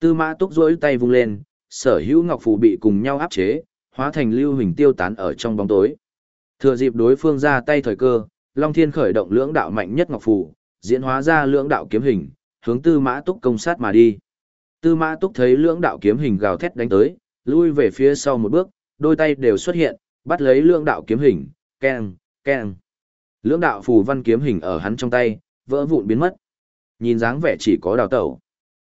Tư mã túc rối tay vung lên, sở hữu ngọc phù bị cùng nhau áp chế, hóa thành lưu hình tiêu tán ở trong bóng tối. Thừa dịp đối phương ra tay thời cơ, Long Thiên khởi động lưỡng đạo mạnh nhất ngọc phù, diễn hóa ra lưỡng đạo kiếm hình, hướng Tư Mã Túc công sát mà đi. Tư Mã Túc thấy lưỡng đạo kiếm hình gào thét đánh tới, lui về phía sau một bước, đôi tay đều xuất hiện, bắt lấy lưỡng đạo kiếm hình, keng, keng. Lưỡng đạo phù văn kiếm hình ở hắn trong tay, vỡ vụn biến mất. Nhìn dáng vẻ chỉ có đào tẩu.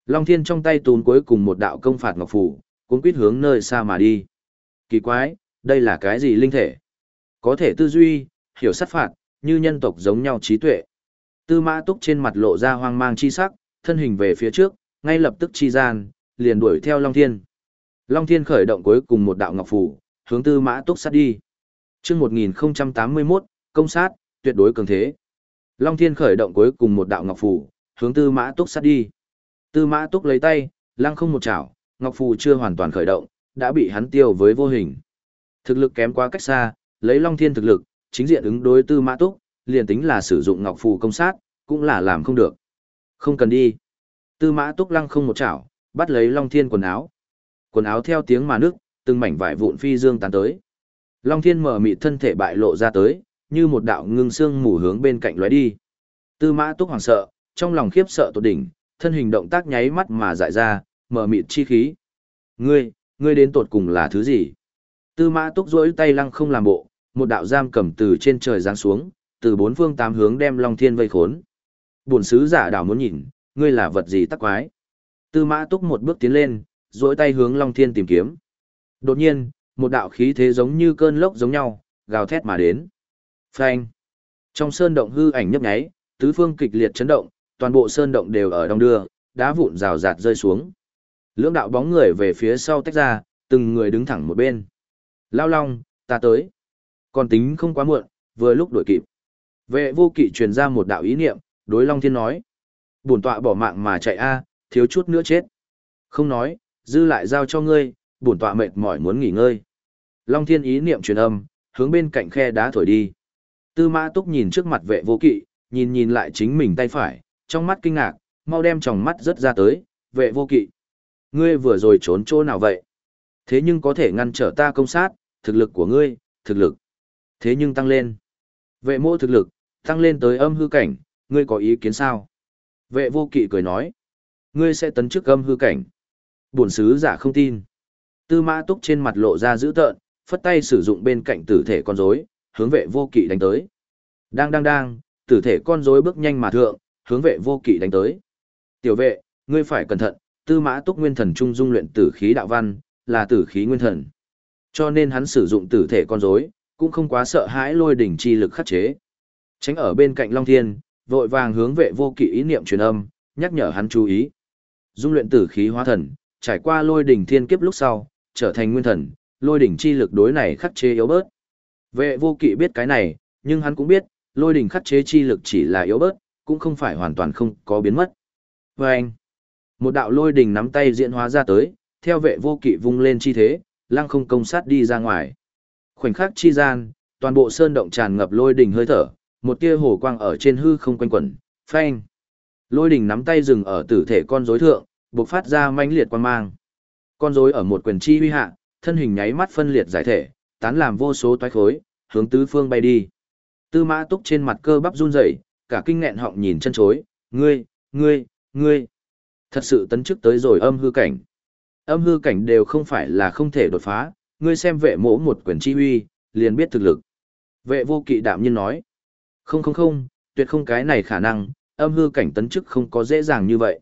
Long Thiên trong tay tún cuối cùng một đạo công phạt ngọc phủ, cuốn quýt hướng nơi xa mà đi. Kỳ quái, đây là cái gì linh thể? Có thể tư duy, hiểu sát phạt, như nhân tộc giống nhau trí tuệ. Tư mã túc trên mặt lộ ra hoang mang chi sắc, thân hình về phía trước, ngay lập tức chi gian, liền đuổi theo Long Thiên. Long Thiên khởi động cuối cùng một đạo ngọc phủ, hướng tư mã túc sát đi. Trước 1081, công sát, tuyệt đối cường thế. Long Thiên khởi động cuối cùng một đạo ngọc phủ, hướng tư mã túc sát đi. Tư mã túc lấy tay, lăng không một chảo, ngọc phù chưa hoàn toàn khởi động, đã bị hắn tiêu với vô hình. Thực lực kém quá cách xa, lấy Long Thiên thực lực, chính diện ứng đối tư mã túc, liền tính là sử dụng ngọc phù công sát, cũng là làm không được. Không cần đi. Tư mã túc lăng không một chảo, bắt lấy Long Thiên quần áo. Quần áo theo tiếng mà nước, từng mảnh vải vụn phi dương tán tới. Long Thiên mở mịt thân thể bại lộ ra tới, như một đạo ngưng xương mù hướng bên cạnh lóe đi. Tư mã túc hoảng sợ, trong lòng khiếp sợ tột đỉnh, thân hình động tác nháy mắt mà dại ra, mở mịt chi khí. Ngươi, ngươi đến tột cùng là thứ gì? Tư mã túc rỗi tay lăng không làm bộ, một đạo giam cầm từ trên trời giáng xuống, từ bốn phương tám hướng đem Long Thiên vây khốn. Bổn sứ giả đảo muốn nhìn, ngươi là vật gì tắc quái. Tư mã túc một bước tiến lên, rỗi tay hướng Long Thiên tìm kiếm. Đột nhiên, một đạo khí thế giống như cơn lốc giống nhau, gào thét mà đến. Phanh. Trong sơn động hư ảnh nhấp nháy, tứ phương kịch liệt chấn động, toàn bộ sơn động đều ở đông đưa, đá vụn rào rạt rơi xuống. Lưỡng đạo bóng người về phía sau tách ra, từng người đứng thẳng một bên. Lao long, ta tới. Còn tính không quá muộn, vừa lúc đuổi kịp. Vệ vô kỵ truyền ra một đạo ý niệm, đối Long Thiên nói. Bổn tọa bỏ mạng mà chạy a, thiếu chút nữa chết. Không nói, dư lại giao cho ngươi, bổn tọa mệt mỏi muốn nghỉ ngơi. Long Thiên ý niệm truyền âm, hướng bên cạnh khe đá thổi đi. Tư Mã Túc nhìn trước mặt vệ vô kỵ, nhìn nhìn lại chính mình tay phải, trong mắt kinh ngạc, mau đem tròng mắt rất ra tới, vệ vô kỵ. Ngươi vừa rồi trốn chỗ nào vậy? Thế nhưng có thể ngăn trở ta công sát, thực lực của ngươi, thực lực. Thế nhưng tăng lên. Vệ mô thực lực, tăng lên tới âm hư cảnh, ngươi có ý kiến sao? Vệ vô kỵ cười nói. Ngươi sẽ tấn chức âm hư cảnh. Bổn sứ giả không tin. Tư mã túc trên mặt lộ ra dữ tợn, phất tay sử dụng bên cạnh tử thể con rối, hướng vệ vô kỵ đánh tới. Đang đang đang, tử thể con rối bước nhanh mà thượng, hướng vệ vô kỵ đánh tới. Tiểu vệ, ngươi phải cẩn thận, tư mã túc nguyên thần trung dung luyện tử khí đạo văn, là tử khí nguyên thần. Cho nên hắn sử dụng tử thể con rối, cũng không quá sợ hãi lôi đỉnh chi lực khắc chế. Tránh ở bên cạnh Long Thiên, vội vàng hướng vệ vô kỵ ý niệm truyền âm, nhắc nhở hắn chú ý. Dung luyện tử khí hóa thần, trải qua lôi đỉnh thiên kiếp lúc sau, trở thành nguyên thần, lôi đỉnh chi lực đối này khắc chế yếu bớt. Vệ vô kỵ biết cái này, nhưng hắn cũng biết, lôi đỉnh khắc chế chi lực chỉ là yếu bớt, cũng không phải hoàn toàn không có biến mất. Và anh, một đạo lôi đỉnh nắm tay diễn hóa ra tới, theo vệ vô kỵ vung lên chi thế, lăng không công sát đi ra ngoài. Khoảnh khắc chi gian, toàn bộ sơn động tràn ngập lôi đỉnh hơi thở, một tia hồ quang ở trên hư không quanh quẩn, phanh. Lôi đỉnh nắm tay dừng ở tử thể con rối thượng, bộc phát ra mãnh liệt quang mang. Con rối ở một quyền chi huy hạ, thân hình nháy mắt phân liệt giải thể, tán làm vô số toái khối, hướng tứ phương bay đi. Tư Mã Túc trên mặt cơ bắp run rẩy, cả kinh nghẹn họng nhìn chân chối, "Ngươi, ngươi, ngươi, thật sự tấn chức tới rồi âm hư cảnh." Âm hư cảnh đều không phải là không thể đột phá, ngươi xem vệ mỗ một quyền chi huy, liền biết thực lực. Vệ vô kỵ đạm nhiên nói, không không không, tuyệt không cái này khả năng, âm hư cảnh tấn chức không có dễ dàng như vậy.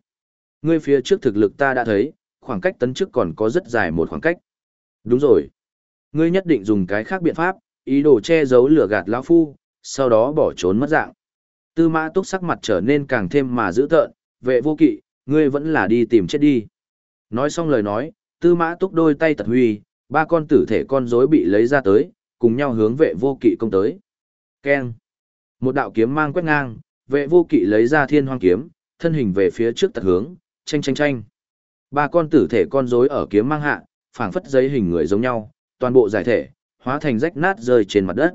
Ngươi phía trước thực lực ta đã thấy, khoảng cách tấn chức còn có rất dài một khoảng cách. Đúng rồi. Ngươi nhất định dùng cái khác biện pháp, ý đồ che giấu lửa gạt lão phu, sau đó bỏ trốn mất dạng. Tư mã túc sắc mặt trở nên càng thêm mà dữ tợn, vệ vô kỵ, ngươi vẫn là đi tìm chết đi. Nói xong lời nói, tư mã túc đôi tay tật huy, ba con tử thể con rối bị lấy ra tới, cùng nhau hướng vệ vô kỵ công tới. Keng. Một đạo kiếm mang quét ngang, vệ vô kỵ lấy ra thiên hoang kiếm, thân hình về phía trước tật hướng, tranh tranh tranh. Ba con tử thể con rối ở kiếm mang hạ, phảng phất giấy hình người giống nhau, toàn bộ giải thể, hóa thành rách nát rơi trên mặt đất.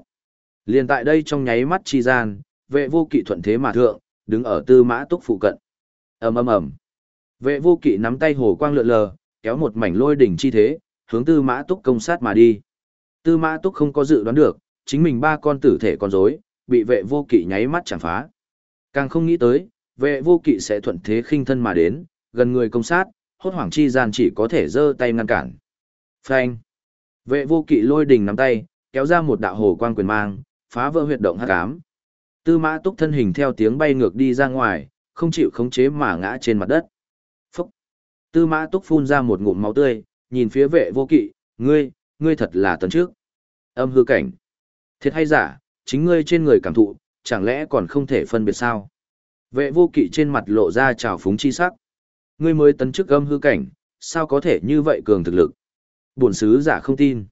Liên tại đây trong nháy mắt chi gian, vệ vô kỵ thuận thế mà thượng, đứng ở tư mã túc phụ cận. ầm ầm ầm Vệ vô kỵ nắm tay hồ quang lượn lờ, kéo một mảnh lôi đỉnh chi thế, hướng tư mã túc công sát mà đi. Tư mã túc không có dự đoán được, chính mình ba con tử thể con rối bị vệ vô kỵ nháy mắt chẳng phá. Càng không nghĩ tới, vệ vô kỵ sẽ thuận thế khinh thân mà đến, gần người công sát, hốt hoảng chi gian chỉ có thể giơ tay ngăn cản. Phanh! Vệ vô kỵ lôi đỉnh nắm tay, kéo ra một đạo hồ quang quyền mang, phá vỡ huyệt động hắc ám. Tư mã túc thân hình theo tiếng bay ngược đi ra ngoài, không chịu khống chế mà ngã trên mặt đất. Phúc! Tư mã túc phun ra một ngụm máu tươi, nhìn phía vệ vô kỵ, ngươi, ngươi thật là tấn trước. Âm hư cảnh. Thiệt hay giả, chính ngươi trên người cảm thụ, chẳng lẽ còn không thể phân biệt sao? Vệ vô kỵ trên mặt lộ ra trào phúng chi sắc. Ngươi mới tấn chức âm hư cảnh, sao có thể như vậy cường thực lực? Bổn sứ giả không tin.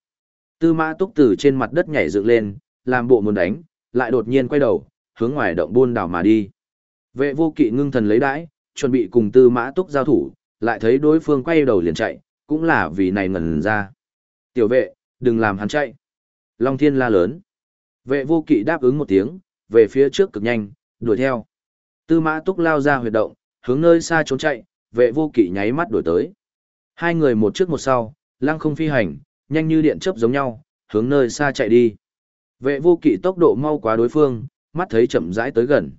Tư mã túc từ trên mặt đất nhảy dựng lên, làm bộ muốn đánh, lại đột nhiên quay đầu, hướng ngoài động buôn đảo mà đi. Vệ vô kỵ ngưng thần lấy đãi, chuẩn bị cùng tư mã túc giao thủ, lại thấy đối phương quay đầu liền chạy, cũng là vì này ngần ra. Tiểu vệ, đừng làm hắn chạy. Long thiên la lớn. Vệ vô kỵ đáp ứng một tiếng, về phía trước cực nhanh, đuổi theo. Tư mã túc lao ra huyệt động, hướng nơi xa trốn chạy, vệ vô kỵ nháy mắt đuổi tới. Hai người một trước một sau, lăng không phi hành, nhanh như điện chớp giống nhau, hướng nơi xa chạy đi. Vệ vô kỵ tốc độ mau quá đối phương, mắt thấy chậm rãi tới gần.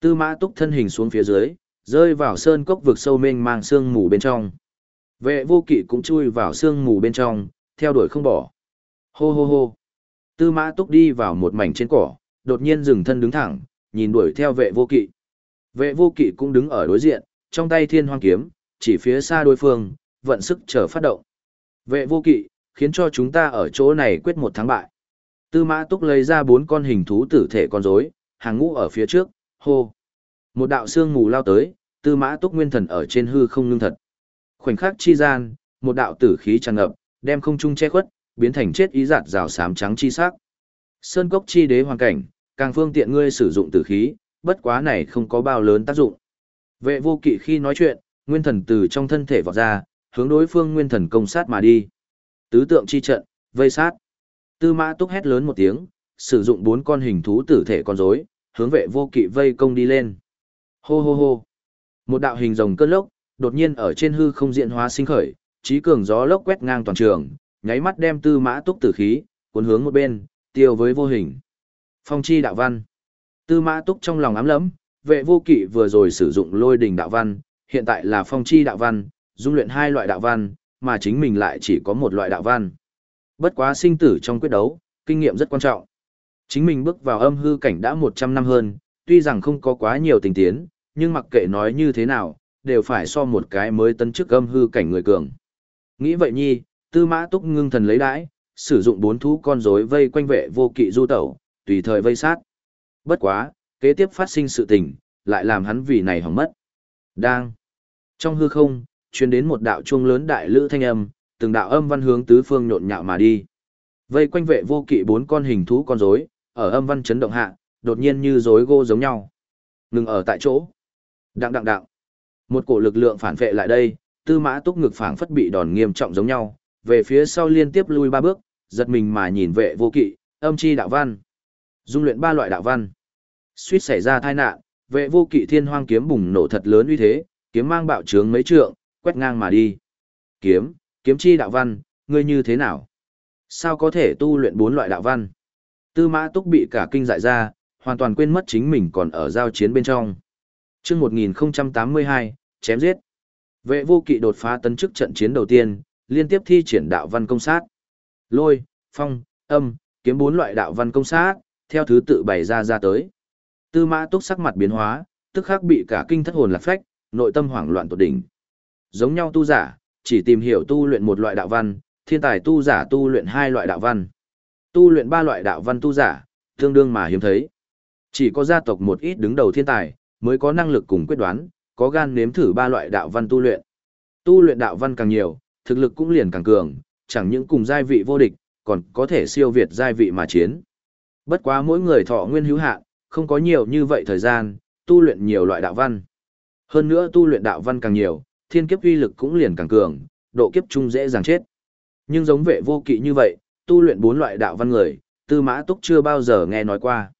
Tư mã túc thân hình xuống phía dưới, rơi vào sơn cốc vực sâu mênh mang sương mù bên trong. Vệ vô kỵ cũng chui vào sương mù bên trong, theo đuổi không bỏ. Hô hô hô. Tư mã túc đi vào một mảnh trên cỏ, đột nhiên dừng thân đứng thẳng, nhìn đuổi theo vệ vô kỵ. Vệ vô kỵ cũng đứng ở đối diện, trong tay thiên hoang kiếm, chỉ phía xa đối phương, vận sức chờ phát động. Vệ vô kỵ, khiến cho chúng ta ở chỗ này quyết một thắng bại. Tư mã túc lấy ra bốn con hình thú tử thể con rối, hàng ngũ ở phía trước, hô. Một đạo xương mù lao tới, tư mã túc nguyên thần ở trên hư không ngưng thật. Khoảnh khắc chi gian, một đạo tử khí tràn ngập, đem không trung che khuất, biến thành chết ý giạt rào xám trắng chi sắc. Sơn cốc chi đế hoàn cảnh, càng phương tiện ngươi sử dụng tử khí, bất quá này không có bao lớn tác dụng. Vệ vô kỵ khi nói chuyện, nguyên thần từ trong thân thể vọt ra, hướng đối phương nguyên thần công sát mà đi. Tứ tượng chi trận, vây sát. Tư mã túc hét lớn một tiếng, sử dụng bốn con hình thú tử thể con rối, hướng vệ vô kỵ vây công đi lên. Hô hô hô. Một đạo hình rồng cơn lốc, đột nhiên ở trên hư không diện hóa sinh khởi, trí cường gió lốc quét ngang toàn trường, nháy mắt đem tư mã túc tử khí, cuốn hướng một bên, tiêu với vô hình. Phong chi đạo văn. Tư mã túc trong lòng ám lẫm, vệ vô kỵ vừa rồi sử dụng lôi đình đạo văn, hiện tại là phong chi đạo văn, dung luyện hai loại đạo văn, mà chính mình lại chỉ có một loại đạo văn. Bất quá sinh tử trong quyết đấu, kinh nghiệm rất quan trọng. Chính mình bước vào âm hư cảnh đã 100 năm hơn, tuy rằng không có quá nhiều tình tiến, nhưng mặc kệ nói như thế nào, đều phải so một cái mới tấn chức âm hư cảnh người cường. Nghĩ vậy nhi, tư mã túc ngưng thần lấy đãi, sử dụng bốn thú con rối vây quanh vệ vô kỵ du tẩu, tùy thời vây sát. Bất quá, kế tiếp phát sinh sự tình, lại làm hắn vì này hỏng mất. Đang. Trong hư không, truyền đến một đạo chuông lớn đại lữ thanh âm, từng đạo âm văn hướng tứ phương nhộn nhạo mà đi. Vây quanh vệ vô kỵ bốn con hình thú con rối, ở âm văn chấn động hạ, đột nhiên như rối gô giống nhau. Ngừng ở tại chỗ. Đặng đặng đặng. Một cổ lực lượng phản vệ lại đây, tư mã túc ngực phảng phất bị đòn nghiêm trọng giống nhau, về phía sau liên tiếp lui ba bước, giật mình mà nhìn vệ vô kỵ, âm chi đạo văn. Dung luyện ba loại đạo văn. Suýt xảy ra tai nạn, vệ vô kỵ thiên hoang kiếm bùng nổ thật lớn uy thế, kiếm mang bạo trướng mấy trượng, quét ngang mà đi. Kiếm, kiếm chi đạo văn, ngươi như thế nào? Sao có thể tu luyện bốn loại đạo văn? Tư mã túc bị cả kinh dại ra, hoàn toàn quên mất chính mình còn ở giao chiến bên trong. chương 1082, chém giết. Vệ vô kỵ đột phá tấn chức trận chiến đầu tiên, liên tiếp thi triển đạo văn công sát. Lôi, phong, âm, kiếm bốn loại đạo văn công sát, theo thứ tự bày ra ra tới. Tư mã túc sắc mặt biến hóa, tức khắc bị cả kinh thất hồn lạc phách, nội tâm hoảng loạn tột đỉnh. Giống nhau tu giả, chỉ tìm hiểu tu luyện một loại đạo văn, thiên tài tu giả tu luyện hai loại đạo văn. Tu luyện ba loại đạo văn tu giả, tương đương mà hiếm thấy. Chỉ có gia tộc một ít đứng đầu thiên tài, mới có năng lực cùng quyết đoán, có gan nếm thử ba loại đạo văn tu luyện. Tu luyện đạo văn càng nhiều, thực lực cũng liền càng cường, chẳng những cùng giai vị vô địch, còn có thể siêu việt giai vị mà chiến. Bất quá mỗi người thọ nguyên hữu hạn, không có nhiều như vậy thời gian, tu luyện nhiều loại đạo văn. Hơn nữa tu luyện đạo văn càng nhiều, thiên kiếp uy lực cũng liền càng cường, độ kiếp trung dễ dàng chết. Nhưng giống vệ vô kỵ như vậy, tu luyện bốn loại đạo văn người, tư mã túc chưa bao giờ nghe nói qua.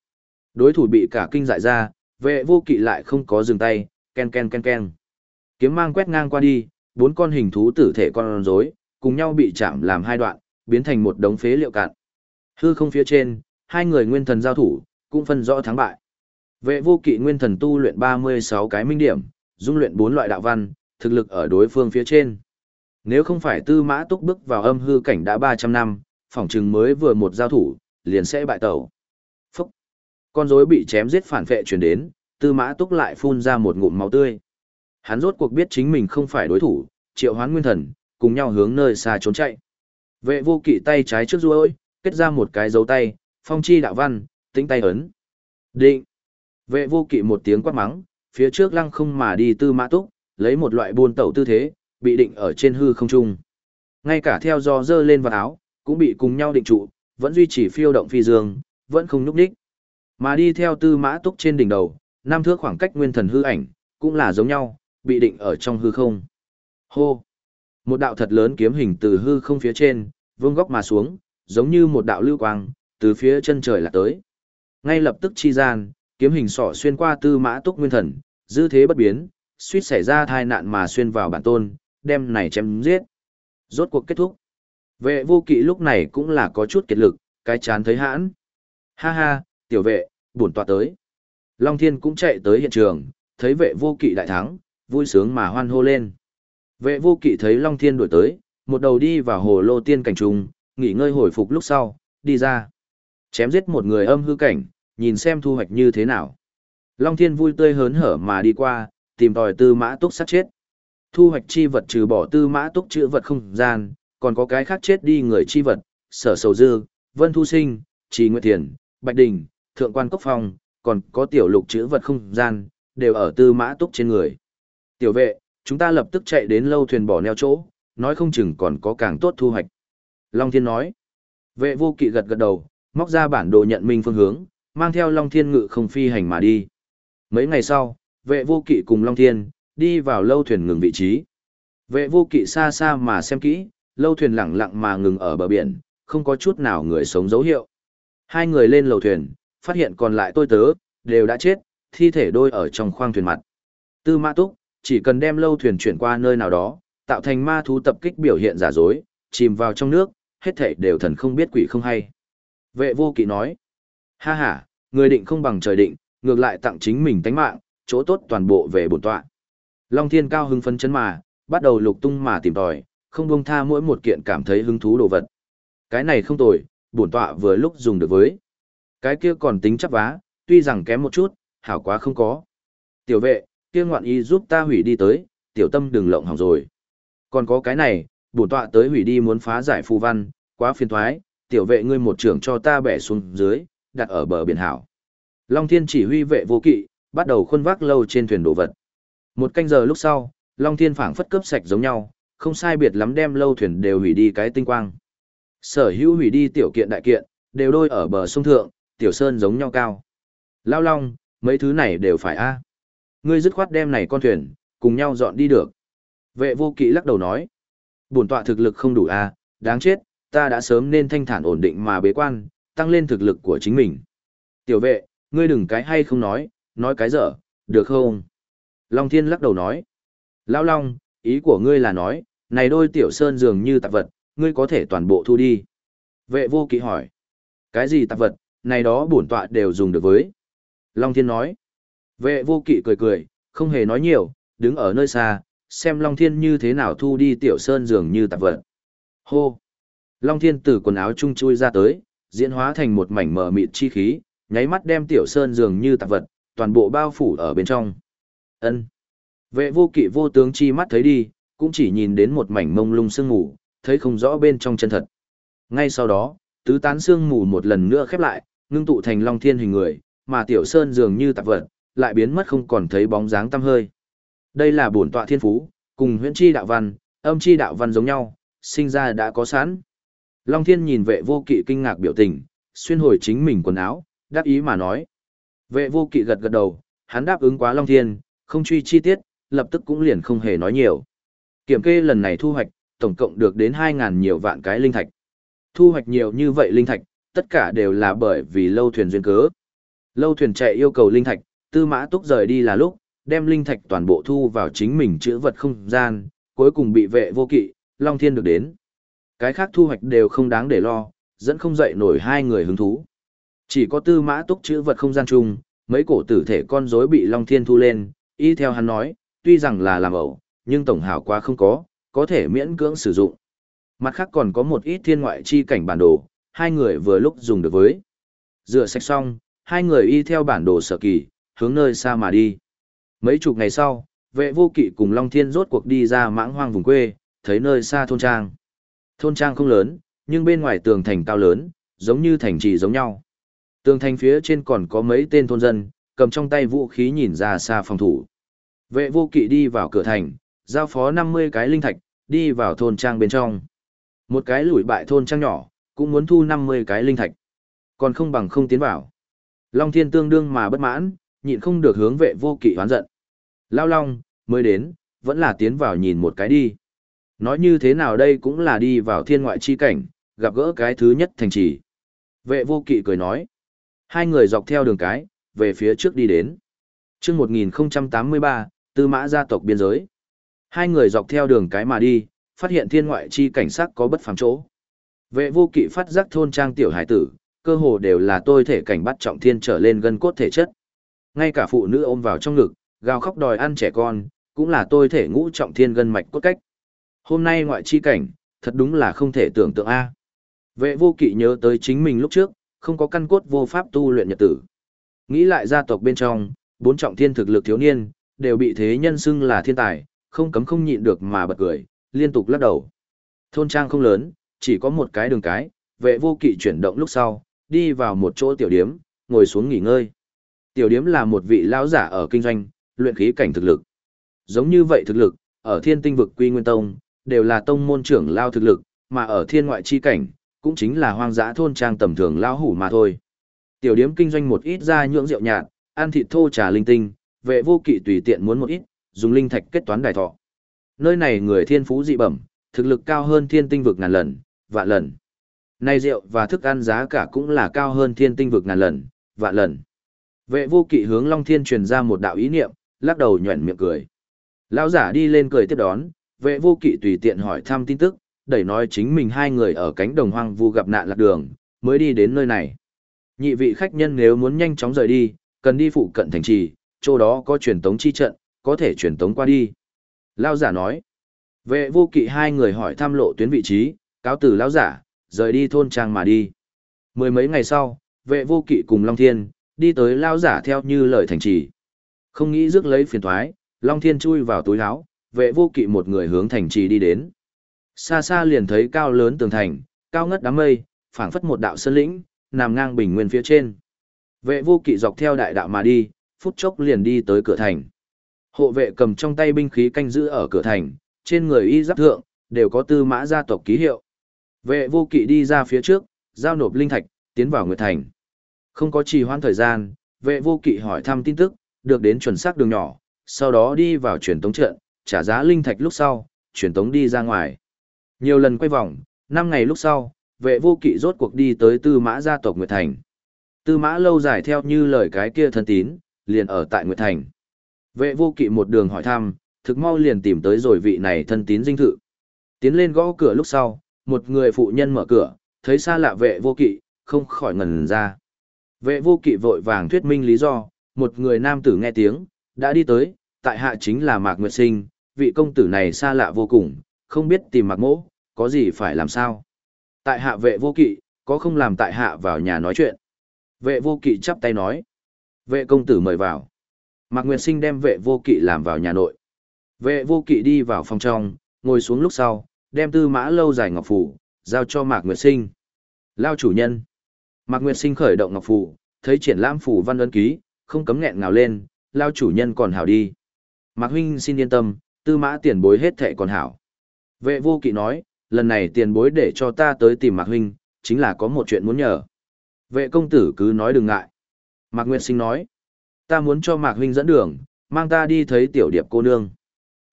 Đối thủ bị cả kinh dại ra, vệ vô kỵ lại không có dừng tay, ken ken ken ken. Kiếm mang quét ngang qua đi, bốn con hình thú tử thể con rối cùng nhau bị chạm làm hai đoạn, biến thành một đống phế liệu cạn. Hư không phía trên, hai người nguyên thần giao thủ, cũng phân rõ thắng bại. Vệ vô kỵ nguyên thần tu luyện 36 cái minh điểm, dung luyện bốn loại đạo văn, thực lực ở đối phương phía trên. Nếu không phải tư mã túc bước vào âm hư cảnh đã 300 năm, phỏng chừng mới vừa một giao thủ, liền sẽ bại tẩu. Phúc! Con rối bị chém giết phản vệ chuyển đến, tư mã túc lại phun ra một ngụm máu tươi. Hắn rốt cuộc biết chính mình không phải đối thủ, triệu hoán nguyên thần, cùng nhau hướng nơi xa trốn chạy. Vệ vô kỵ tay trái trước ruôi, kết ra một cái dấu tay, phong chi đạo văn, tính tay ấn. Định! Vệ vô kỵ một tiếng quát mắng, phía trước lăng không mà đi tư mã túc, lấy một loại buôn tẩu tư thế, bị định ở trên hư không trung. Ngay cả theo do dơ lên vào áo, cũng bị cùng nhau định trụ, vẫn duy trì phiêu động phi dương, vẫn không núp đích. Mà đi theo tư mã túc trên đỉnh đầu, năm thước khoảng cách nguyên thần hư ảnh, cũng là giống nhau, bị định ở trong hư không. Hô! Một đạo thật lớn kiếm hình từ hư không phía trên, vương góc mà xuống, giống như một đạo lưu quang, từ phía chân trời là tới. Ngay lập tức chi gian, kiếm hình sỏ xuyên qua tư mã túc nguyên thần, dư thế bất biến, suýt xảy ra tai nạn mà xuyên vào bản tôn, đem này chém giết. Rốt cuộc kết thúc. Vệ vô kỵ lúc này cũng là có chút kiệt lực, cái chán thấy hãn. Ha ha, tiểu vệ, buồn tọa tới. Long Thiên cũng chạy tới hiện trường, thấy vệ vô kỵ đại thắng, vui sướng mà hoan hô lên. Vệ vô kỵ thấy Long Thiên đuổi tới, một đầu đi vào hồ lô tiên cảnh trùng, nghỉ ngơi hồi phục lúc sau, đi ra. Chém giết một người âm hư cảnh, nhìn xem thu hoạch như thế nào. Long Thiên vui tươi hớn hở mà đi qua, tìm tòi tư mã túc sát chết. Thu hoạch chi vật trừ bỏ tư mã túc chữ vật không gian, còn có cái khác chết đi người chi vật, sở sầu dư, vân thu sinh, trì nguyệt thiền, bạch đình, thượng quan cốc phong, còn có tiểu lục chữ vật không gian, đều ở tư mã túc trên người. Tiểu vệ, chúng ta lập tức chạy đến lâu thuyền bỏ neo chỗ, nói không chừng còn có càng tốt thu hoạch. Long Thiên nói. Vệ vô kỵ gật gật đầu, móc ra bản đồ nhận minh phương hướng, mang theo Long Thiên ngự không phi hành mà đi. Mấy ngày sau, vệ vô kỵ cùng Long Thiên, đi vào lâu thuyền ngừng vị trí. Vệ vô kỵ xa xa mà xem kỹ, lâu thuyền lặng lặng mà ngừng ở bờ biển, không có chút nào người sống dấu hiệu. Hai người lên lầu thuyền, phát hiện còn lại tôi tớ, đều đã chết, thi thể đôi ở trong khoang thuyền mặt. Tư mã túc, chỉ cần đem lâu thuyền chuyển qua nơi nào đó, tạo thành ma thú tập kích biểu hiện giả dối, chìm vào trong nước, hết thảy đều thần không biết quỷ không hay. Vệ vô kỵ nói, ha ha, người định không bằng trời định, ngược lại tặng chính mình tánh mạng, chỗ tốt toàn bộ về bổn tọa. Long thiên cao hứng phấn chấn mà, bắt đầu lục tung mà tìm tòi, không buông tha mỗi một kiện cảm thấy hứng thú đồ vật. Cái này không tồi, bổn tọa vừa lúc dùng được với. Cái kia còn tính chấp vá, tuy rằng kém một chút, hảo quá không có. Tiểu vệ, kia ngoạn ý giúp ta hủy đi tới, tiểu tâm đừng lộng hỏng rồi. Còn có cái này, bổn tọa tới hủy đi muốn phá giải phù văn, quá phiền thoái, tiểu vệ ngươi một trưởng cho ta bẻ xuống dưới, đặt ở bờ biển hảo. Long Thiên chỉ huy vệ vô kỵ, bắt đầu khuân vác lâu trên thuyền đồ vật. Một canh giờ lúc sau, Long Thiên phảng phất cướp sạch giống nhau, không sai biệt lắm đem lâu thuyền đều hủy đi cái tinh quang. Sở hữu hủy đi tiểu kiện đại kiện, đều đôi ở bờ sông thượng, tiểu sơn giống nhau cao. Lao long, mấy thứ này đều phải a. Ngươi dứt khoát đem này con thuyền, cùng nhau dọn đi được. Vệ vô kỵ lắc đầu nói. Bổn tọa thực lực không đủ a, đáng chết, ta đã sớm nên thanh thản ổn định mà bế quan, tăng lên thực lực của chính mình. Tiểu vệ, ngươi đừng cái hay không nói, nói cái dở, được không? Long Thiên lắc đầu nói. Lão Long, ý của ngươi là nói, này đôi tiểu sơn dường như tạp vật, ngươi có thể toàn bộ thu đi. Vệ vô kỵ hỏi. Cái gì tạp vật, này đó bổn tọa đều dùng được với. Long Thiên nói. Vệ vô kỵ cười cười, không hề nói nhiều, đứng ở nơi xa, xem Long Thiên như thế nào thu đi tiểu sơn dường như tạp vật. Hô! Long Thiên từ quần áo trung chui ra tới, diễn hóa thành một mảnh mờ mịt chi khí, nháy mắt đem tiểu sơn dường như tạp vật, toàn bộ bao phủ ở bên trong. Ân. Vệ vô kỵ vô tướng chi mắt thấy đi, cũng chỉ nhìn đến một mảnh mông lung sương mù, thấy không rõ bên trong chân thật. Ngay sau đó, tứ tán sương mù một lần nữa khép lại, ngưng tụ thành long thiên hình người, mà tiểu sơn dường như tạp vật, lại biến mất không còn thấy bóng dáng tăm hơi. Đây là bổn tọa thiên phú, cùng huyễn chi đạo văn, âm chi đạo văn giống nhau, sinh ra đã có sẵn. Long thiên nhìn vệ vô kỵ kinh ngạc biểu tình, xuyên hồi chính mình quần áo, đáp ý mà nói. Vệ vô kỵ gật gật đầu, hắn đáp ứng quá Long Thiên, không truy chi tiết, lập tức cũng liền không hề nói nhiều. Kiểm kê lần này thu hoạch, tổng cộng được đến 2.000 nhiều vạn cái linh thạch. Thu hoạch nhiều như vậy linh thạch, tất cả đều là bởi vì lâu thuyền duyên cớ. Lâu thuyền chạy yêu cầu linh thạch, tư mã túc rời đi là lúc, đem linh thạch toàn bộ thu vào chính mình chữ vật không gian, cuối cùng bị vệ vô kỵ, Long Thiên được đến. Cái khác thu hoạch đều không đáng để lo, dẫn không dậy nổi hai người hứng thú. Chỉ có tư mã túc chữ vật không gian chung, mấy cổ tử thể con rối bị Long Thiên thu lên, y theo hắn nói, tuy rằng là làm ẩu, nhưng tổng hảo quá không có, có thể miễn cưỡng sử dụng. Mặt khác còn có một ít thiên ngoại chi cảnh bản đồ, hai người vừa lúc dùng được với. Rửa sạch xong, hai người y theo bản đồ sở kỳ, hướng nơi xa mà đi. Mấy chục ngày sau, vệ vô kỵ cùng Long Thiên rốt cuộc đi ra mãng hoang vùng quê, thấy nơi xa thôn trang. Thôn trang không lớn, nhưng bên ngoài tường thành cao lớn, giống như thành trì giống nhau. Tường thành phía trên còn có mấy tên thôn dân, cầm trong tay vũ khí nhìn ra xa phòng thủ. Vệ vô kỵ đi vào cửa thành, giao phó 50 cái linh thạch, đi vào thôn trang bên trong. Một cái lủi bại thôn trang nhỏ, cũng muốn thu 50 cái linh thạch. Còn không bằng không tiến vào. Long thiên tương đương mà bất mãn, nhịn không được hướng vệ vô kỵ hoán giận. Lao long, mới đến, vẫn là tiến vào nhìn một cái đi. Nói như thế nào đây cũng là đi vào thiên ngoại chi cảnh, gặp gỡ cái thứ nhất thành trì. Vệ vô kỵ cười nói. Hai người dọc theo đường cái, về phía trước đi đến. chương 1083, Tư Mã gia tộc biên giới. Hai người dọc theo đường cái mà đi, phát hiện thiên ngoại chi cảnh sắc có bất phàm chỗ. Vệ vô kỵ phát giác thôn trang tiểu hải tử, cơ hồ đều là tôi thể cảnh bắt trọng thiên trở lên gân cốt thể chất. Ngay cả phụ nữ ôm vào trong ngực, gào khóc đòi ăn trẻ con, cũng là tôi thể ngũ trọng thiên gân mạch cốt cách. Hôm nay ngoại chi cảnh, thật đúng là không thể tưởng tượng A. Vệ vô kỵ nhớ tới chính mình lúc trước, không có căn cốt vô pháp tu luyện nhật tử. Nghĩ lại gia tộc bên trong, bốn trọng thiên thực lực thiếu niên, đều bị thế nhân xưng là thiên tài, không cấm không nhịn được mà bật cười, liên tục lắc đầu. Thôn trang không lớn, chỉ có một cái đường cái, vệ vô kỵ chuyển động lúc sau, đi vào một chỗ tiểu điếm, ngồi xuống nghỉ ngơi. Tiểu điếm là một vị lão giả ở kinh doanh, luyện khí cảnh thực lực. Giống như vậy thực lực, ở thiên tinh vực quy nguyên tông, đều là tông môn trưởng lao thực lực, mà ở thiên ngoại chi cảnh, cũng chính là hoang dã thôn trang tầm thường lao hủ mà thôi. Tiểu điếm kinh doanh một ít ra nhưỡng rượu nhạt, ăn thịt thô trà linh tinh, vệ vô kỵ tùy tiện muốn một ít, dùng linh thạch kết toán đài thọ. Nơi này người thiên phú dị bẩm, thực lực cao hơn thiên tinh vực ngàn lần, vạn lần. Nay rượu và thức ăn giá cả cũng là cao hơn thiên tinh vực ngàn lần, vạn lần. Vệ vô kỵ hướng Long Thiên truyền ra một đạo ý niệm, lắc đầu nhuẩn miệng cười. Lão giả đi lên cười tiếp đón, vệ vô kỵ tùy tiện hỏi thăm tin tức, đẩy nói chính mình hai người ở cánh đồng hoang vu gặp nạn lạc đường, mới đi đến nơi này. Nhị vị khách nhân nếu muốn nhanh chóng rời đi, cần đi phụ cận thành trì, chỗ đó có truyền tống chi trận, có thể truyền tống qua đi. Lao giả nói, vệ vô kỵ hai người hỏi thăm lộ tuyến vị trí, cáo từ lao giả, rời đi thôn trang mà đi. Mười mấy ngày sau, vệ vô kỵ cùng Long Thiên, đi tới lao giả theo như lời thành trì. Không nghĩ rước lấy phiền thoái, Long Thiên chui vào túi áo, vệ vô kỵ một người hướng thành trì đi đến. Xa xa liền thấy cao lớn tường thành, cao ngất đám mây, phảng phất một đạo sơn lĩnh, nằm ngang bình nguyên phía trên. Vệ vô kỵ dọc theo đại đạo mà đi, phút chốc liền đi tới cửa thành. Hộ vệ cầm trong tay binh khí canh giữ ở cửa thành, trên người y giáp thượng, đều có tư mã gia tộc ký hiệu. Vệ vô kỵ đi ra phía trước, giao nộp linh thạch, tiến vào Nguyệt Thành. Không có trì hoãn thời gian, vệ vô kỵ hỏi thăm tin tức, được đến chuẩn xác đường nhỏ, sau đó đi vào truyền tống trận, trả giá linh thạch lúc sau, truyền tống đi ra ngoài. Nhiều lần quay vòng, 5 ngày lúc sau, vệ vô kỵ rốt cuộc đi tới tư mã gia tộc Nguyệt Thành. Tư mã lâu dài theo như lời cái kia thân tín, liền ở tại Nguyệt Thành. Vệ vô kỵ một đường hỏi thăm, thực mau liền tìm tới rồi vị này thân tín dinh thự. Tiến lên gõ cửa lúc sau, một người phụ nhân mở cửa, thấy xa lạ vệ vô kỵ, không khỏi ngần ra. Vệ vô kỵ vội vàng thuyết minh lý do, một người nam tử nghe tiếng, đã đi tới, tại hạ chính là Mạc Nguyệt Sinh, vị công tử này xa lạ vô cùng, không biết tìm mặc Mỗ, có gì phải làm sao. Tại hạ vệ vô kỵ, có không làm tại hạ vào nhà nói chuyện. Vệ vô kỵ chắp tay nói. Vệ công tử mời vào. Mạc Nguyệt Sinh đem vệ vô kỵ làm vào nhà nội. Vệ vô kỵ đi vào phòng trong, ngồi xuống lúc sau, đem tư mã lâu dài ngọc phủ, giao cho Mạc Nguyệt Sinh. Lao chủ nhân. Mạc Nguyệt Sinh khởi động ngọc phủ, thấy triển lãm phủ văn ấn ký, không cấm nghẹn ngào lên, lao chủ nhân còn hảo đi. Mạc huynh xin yên tâm, tư mã tiền bối hết thệ còn hảo. Vệ vô kỵ nói, lần này tiền bối để cho ta tới tìm Mạc huynh, chính là có một chuyện muốn nhờ. Vệ công tử cứ nói đừng ngại. Mạc Nguyệt Sinh nói, ta muốn cho Mạc huynh dẫn đường, mang ta đi thấy tiểu điệp cô nương.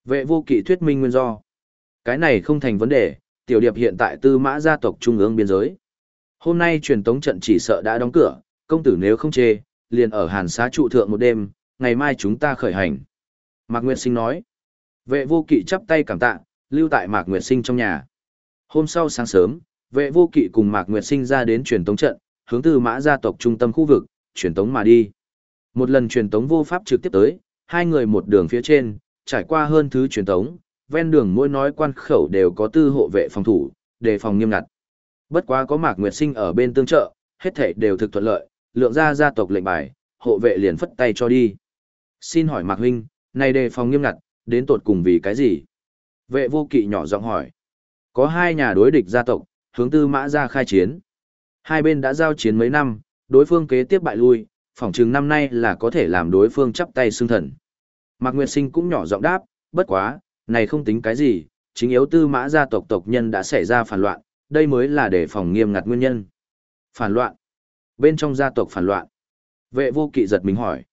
Vệ vô kỵ thuyết minh nguyên do. Cái này không thành vấn đề, tiểu điệp hiện tại tư mã gia tộc trung ương biên giới. Hôm nay truyền tống trận chỉ sợ đã đóng cửa, công tử nếu không chê, liền ở hàn xá trụ thượng một đêm, ngày mai chúng ta khởi hành. Mạc Nguyệt Sinh nói. Vệ vô kỵ chắp tay cảm tạ, lưu tại Mạc Nguyệt Sinh trong nhà. Hôm sau sáng sớm, vệ vô kỵ cùng Mạc Nguyệt Sinh ra đến truyền tống trận, hướng từ mã gia tộc trung tâm khu vực, truyền tống mà đi. Một lần truyền tống vô pháp trực tiếp tới, hai người một đường phía trên, trải qua hơn thứ truyền tống, ven đường mỗi nói quan khẩu đều có tư hộ vệ phòng thủ, đề phòng nghiêm ngặt. Bất quá có Mạc Nguyệt Sinh ở bên tương trợ, hết thảy đều thực thuận lợi, lượng ra gia tộc lệnh bài, hộ vệ liền phất tay cho đi. Xin hỏi Mạc huynh, này đề phòng nghiêm ngặt, đến tột cùng vì cái gì? Vệ vô kỵ nhỏ giọng hỏi. Có hai nhà đối địch gia tộc, hướng tư mã ra khai chiến. Hai bên đã giao chiến mấy năm, đối phương kế tiếp bại lui, phỏng chừng năm nay là có thể làm đối phương chắp tay xương thần. Mạc Nguyệt Sinh cũng nhỏ giọng đáp, bất quá, này không tính cái gì, chính yếu tư mã gia tộc tộc nhân đã xảy ra phản loạn, đây mới là để phòng nghiêm ngặt nguyên nhân. Phản loạn? Bên trong gia tộc phản loạn. Vệ vô kỵ giật mình hỏi.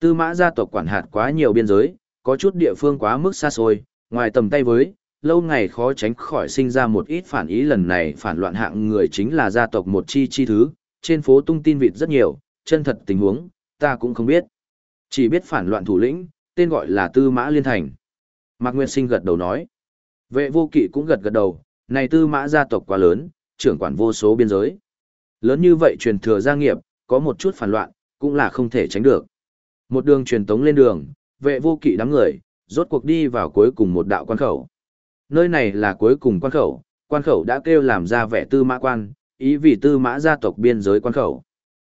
Tư mã gia tộc quản hạt quá nhiều biên giới, có chút địa phương quá mức xa xôi, ngoài tầm tay với, lâu ngày khó tránh khỏi sinh ra một ít phản ý lần này phản loạn hạng người chính là gia tộc một chi chi thứ, trên phố tung tin vịt rất nhiều, chân thật tình huống, ta cũng không biết. Chỉ biết phản loạn thủ lĩnh, tên gọi là Tư Mã Liên Thành. Mạc Nguyên Sinh gật đầu nói. Vệ vô kỵ cũng gật gật đầu, này Tư Mã gia tộc quá lớn, trưởng quản vô số biên giới. Lớn như vậy truyền thừa gia nghiệp, có một chút phản loạn, cũng là không thể tránh được. Một đường truyền tống lên đường, vệ vô kỵ đám người, rốt cuộc đi vào cuối cùng một đạo quan khẩu. Nơi này là cuối cùng quan khẩu, quan khẩu đã kêu làm ra vẻ tư mã quan, ý vì tư mã gia tộc biên giới quan khẩu.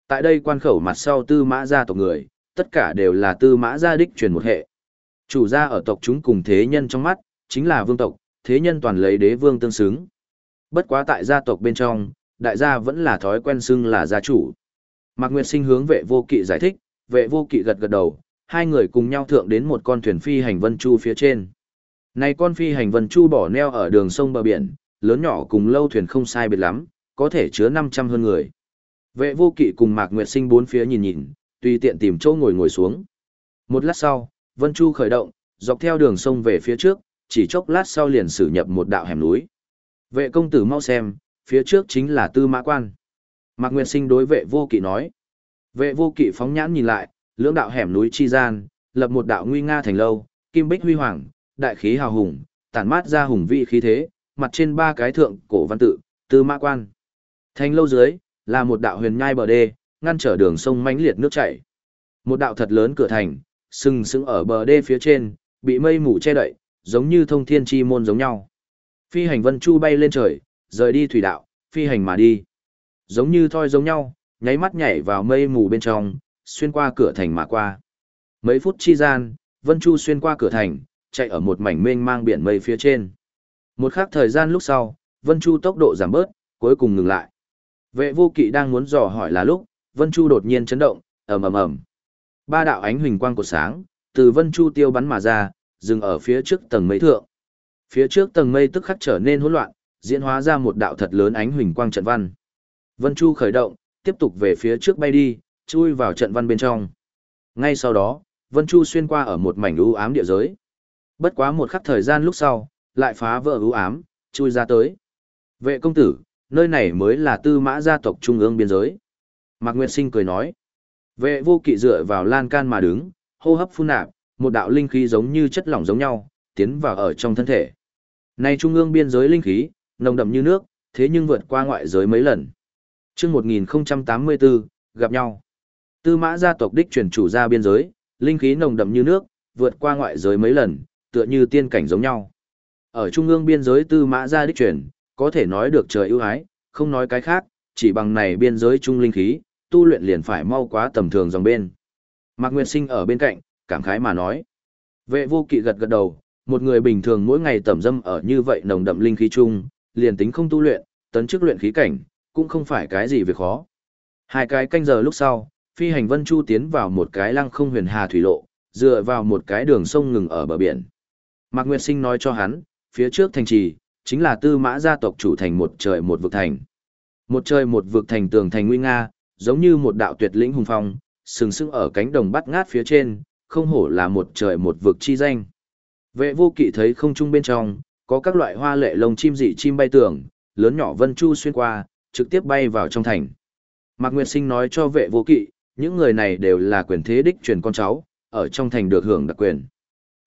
Tại đây quan khẩu mặt sau tư mã gia tộc người, tất cả đều là tư mã gia đích truyền một hệ. Chủ gia ở tộc chúng cùng thế nhân trong mắt, chính là vương tộc, thế nhân toàn lấy đế vương tương xứng. Bất quá tại gia tộc bên trong, đại gia vẫn là thói quen xưng là gia chủ. Mạc Nguyệt Sinh hướng vệ vô kỵ giải thích, vệ vô kỵ gật gật đầu, hai người cùng nhau thượng đến một con thuyền phi hành vân chu phía trên. Này con phi hành vân chu bỏ neo ở đường sông bờ biển, lớn nhỏ cùng lâu thuyền không sai biệt lắm, có thể chứa 500 hơn người. Vệ vô kỵ cùng Mạc Nguyệt Sinh bốn phía nhìn nhìn, tùy tiện tìm chỗ ngồi ngồi xuống. Một lát sau, Vân Chu khởi động, dọc theo đường sông về phía trước, chỉ chốc lát sau liền xử nhập một đạo hẻm núi. Vệ công tử mau xem, phía trước chính là Tư Mã Quan. Mạc Nguyệt Sinh đối vệ vô kỵ nói. Vệ vô kỵ phóng nhãn nhìn lại, lưỡng đạo hẻm núi chi gian, lập một đạo nguy nga thành lâu, kim bích huy hoàng, đại khí hào hùng, tản mát ra hùng vị khí thế, mặt trên ba cái thượng cổ văn tự, Tư Mã Quan. Thành lâu dưới, là một đạo huyền nhai bờ đê, ngăn trở đường sông mãnh liệt nước chảy. Một đạo thật lớn cửa thành, sừng sững ở bờ đê phía trên, bị mây mù che đậy, giống như thông thiên chi môn giống nhau. Phi hành vân chu bay lên trời, rời đi thủy đạo, phi hành mà đi. Giống như thoi giống nhau, nháy mắt nhảy vào mây mù bên trong, xuyên qua cửa thành mà qua. Mấy phút chi gian, vân chu xuyên qua cửa thành, chạy ở một mảnh mênh mang biển mây phía trên. Một khắc thời gian lúc sau, vân chu tốc độ giảm bớt, cuối cùng ngừng lại. Vệ vô kỵ đang muốn dò hỏi là lúc, Vân Chu đột nhiên chấn động, ầm ầm ầm. Ba đạo ánh huỳnh quang của sáng, từ Vân Chu tiêu bắn mà ra, dừng ở phía trước tầng mây thượng. Phía trước tầng mây tức khắc trở nên hỗn loạn, diễn hóa ra một đạo thật lớn ánh huỳnh quang trận văn. Vân Chu khởi động, tiếp tục về phía trước bay đi, chui vào trận văn bên trong. Ngay sau đó, Vân Chu xuyên qua ở một mảnh u ám địa giới. Bất quá một khắc thời gian lúc sau, lại phá vỡ u ám, chui ra tới. Vệ công tử, nơi này mới là tư mã gia tộc trung ương biên giới. Mạc Nguyệt Sinh cười nói. Vệ vô kỵ dựa vào lan can mà đứng, hô hấp phun nạp, một đạo linh khí giống như chất lỏng giống nhau, tiến vào ở trong thân thể. Này trung ương biên giới linh khí, nồng đậm như nước, thế nhưng vượt qua ngoại giới mấy lần. Chương 1084, gặp nhau. Tư mã gia tộc đích truyền chủ ra biên giới, linh khí nồng đậm như nước, vượt qua ngoại giới mấy lần, tựa như tiên cảnh giống nhau. Ở trung ương biên giới tư mã gia đích truyền, có thể nói được trời ưu ái, không nói cái khác, chỉ bằng này biên giới trung linh khí, tu luyện liền phải mau quá tầm thường dòng bên. Mạc Nguyệt Sinh ở bên cạnh, cảm khái mà nói. Vệ vô kỵ gật gật đầu, một người bình thường mỗi ngày tẩm dâm ở như vậy nồng đậm linh khí chung, liền tính không tu luyện, tấn chức luyện khí cảnh, cũng không phải cái gì việc khó. Hai cái canh giờ lúc sau, phi hành vân chu tiến vào một cái lăng không huyền hà thủy lộ, dựa vào một cái đường sông ngừng ở bờ biển. Mạc Nguyệt Sinh nói cho hắn, phía trước thành trì, chính là tư mã gia tộc chủ thành một trời một vực thành. Một trời một vực thành tường thành nguy nga, giống như một đạo tuyệt lĩnh hùng phong, sừng sững ở cánh đồng bắt ngát phía trên, không hổ là một trời một vực chi danh. Vệ vô kỵ thấy không trung bên trong, có các loại hoa lệ lông chim dị chim bay tường, lớn nhỏ vân chu xuyên qua, trực tiếp bay vào trong thành. Mạc Nguyệt Sinh nói cho vệ vô kỵ, những người này đều là quyền thế đích truyền con cháu, ở trong thành được hưởng đặc quyền.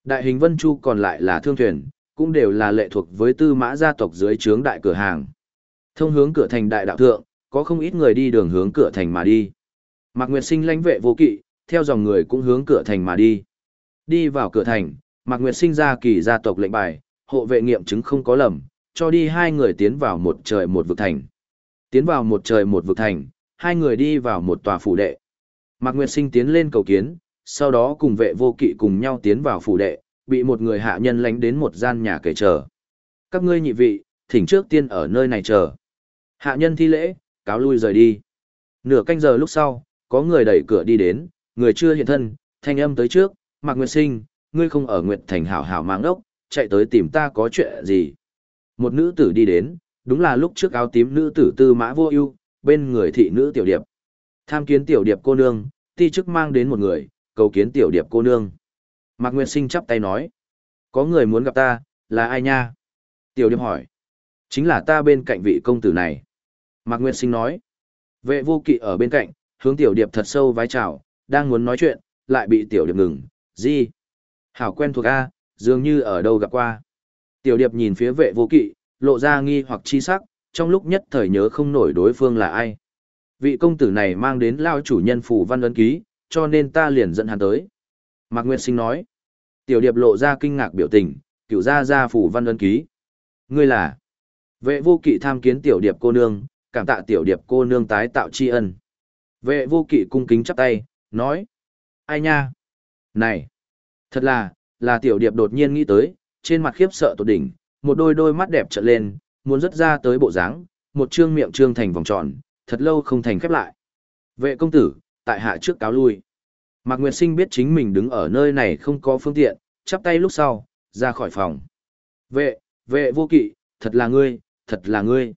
Đại hình Vân Chu còn lại là thương thuyền, cũng đều là lệ thuộc với tư mã gia tộc dưới trướng đại cửa hàng. Thông hướng cửa thành đại đạo thượng, có không ít người đi đường hướng cửa thành mà đi. Mạc Nguyệt Sinh lãnh vệ vô kỵ, theo dòng người cũng hướng cửa thành mà đi. Đi vào cửa thành, Mạc Nguyệt Sinh ra kỳ gia tộc lệnh bài, hộ vệ nghiệm chứng không có lầm, cho đi hai người tiến vào một trời một vực thành. Tiến vào một trời một vực thành, hai người đi vào một tòa phủ đệ. Mạc Nguyệt Sinh tiến lên cầu kiến, sau đó cùng vệ vô kỵ cùng nhau tiến vào phủ đệ, bị một người hạ nhân lánh đến một gian nhà kể chờ. Các ngươi nhị vị, thỉnh trước tiên ở nơi này chờ. Hạ nhân thi lễ, cáo lui rời đi. Nửa canh giờ lúc sau, có người đẩy cửa đi đến, người chưa hiện thân, thanh âm tới trước, Mạc Nguyệt Sinh, ngươi không ở Nguyệt Thành hảo hảo mang ốc, chạy tới tìm ta có chuyện gì. Một nữ tử đi đến, đúng là lúc trước áo tím nữ tử tư mã vô ưu bên người thị nữ tiểu điệp. Tham kiến tiểu điệp cô nương, ti chức mang đến một người, cầu kiến tiểu điệp cô nương. Mạc Nguyệt Sinh chắp tay nói. Có người muốn gặp ta, là ai nha? Tiểu điệp hỏi. Chính là ta bên cạnh vị công tử này. Mạc Nguyệt Sinh nói. Vệ vô kỵ ở bên cạnh, hướng tiểu điệp thật sâu vái chào, đang muốn nói chuyện, lại bị tiểu điệp ngừng. Gì? Hảo quen thuộc A, dường như ở đâu gặp qua. Tiểu điệp nhìn phía vệ vô kỵ, lộ ra nghi hoặc chi sắc, trong lúc nhất thời nhớ không nổi đối phương là ai. Vị công tử này mang đến lao chủ nhân phủ văn ấn ký, cho nên ta liền dẫn hắn tới. Mạc Nguyệt Sinh nói. Tiểu điệp lộ ra kinh ngạc biểu tình, cựu ra ra phủ văn ấn ký. Ngươi là vệ vô kỵ tham kiến tiểu điệp cô nương, cảm tạ tiểu điệp cô nương tái tạo tri ân. Vệ vô kỵ cung kính chắp tay, nói. Ai nha? Này! Thật là, là tiểu điệp đột nhiên nghĩ tới, trên mặt khiếp sợ tột đỉnh, một đôi đôi mắt đẹp trợn lên, muốn rất ra tới bộ dáng, một trương miệng trương thành vòng tròn, thật lâu không thành khép lại. Vệ công tử, tại hạ trước cáo lui. Mạc Nguyệt Sinh biết chính mình đứng ở nơi này không có phương tiện, chắp tay lúc sau, ra khỏi phòng. Vệ, vệ vô kỵ, thật là ngươi, thật là ngươi.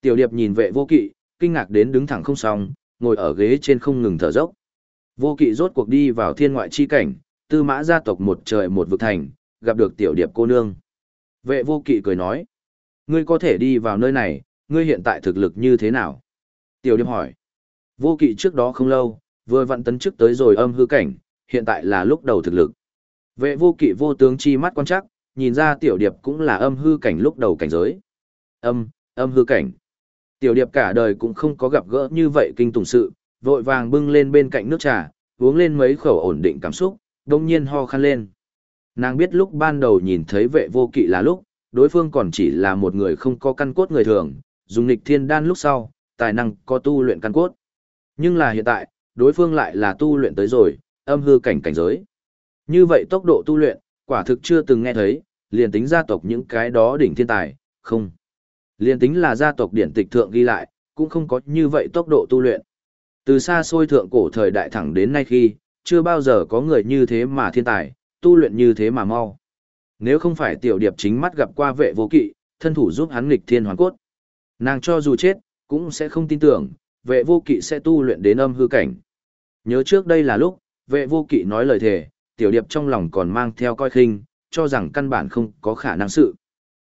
Tiểu điệp nhìn vệ vô kỵ, kinh ngạc đến đứng thẳng không xong, ngồi ở ghế trên không ngừng thở dốc. Vô kỵ rốt cuộc đi vào thiên ngoại chi cảnh, tư mã gia tộc một trời một vực thành, gặp được tiểu điệp cô nương. Vệ vô kỵ cười nói, ngươi có thể đi vào nơi này, ngươi hiện tại thực lực như thế nào? Tiểu điệp hỏi, vô kỵ trước đó không lâu, vừa vặn tấn chức tới rồi âm hư cảnh, hiện tại là lúc đầu thực lực. Vệ vô kỵ vô tướng chi mắt quan chắc, nhìn ra tiểu điệp cũng là âm hư cảnh lúc đầu cảnh giới. Âm, âm hư cảnh. Tiểu điệp cả đời cũng không có gặp gỡ như vậy kinh tủng sự, vội vàng bưng lên bên cạnh nước trà, uống lên mấy khẩu ổn định cảm xúc, đông nhiên ho khăn lên. Nàng biết lúc ban đầu nhìn thấy vệ vô kỵ là lúc, đối phương còn chỉ là một người không có căn cốt người thường, dùng nịch thiên đan lúc sau, tài năng có tu luyện căn cốt. Nhưng là hiện tại, đối phương lại là tu luyện tới rồi, âm hư cảnh cảnh giới. Như vậy tốc độ tu luyện, quả thực chưa từng nghe thấy, liền tính gia tộc những cái đó đỉnh thiên tài, không. Liền tính là gia tộc điển tịch thượng ghi lại, cũng không có như vậy tốc độ tu luyện. Từ xa xôi thượng cổ thời đại thẳng đến nay khi, chưa bao giờ có người như thế mà thiên tài, tu luyện như thế mà mau. Nếu không phải tiểu điệp chính mắt gặp qua vệ vô kỵ, thân thủ giúp hắn nghịch thiên hoàn cốt. Nàng cho dù chết, cũng sẽ không tin tưởng, vệ vô kỵ sẽ tu luyện đến âm hư cảnh. Nhớ trước đây là lúc, vệ vô kỵ nói lời thề, tiểu điệp trong lòng còn mang theo coi khinh, cho rằng căn bản không có khả năng sự.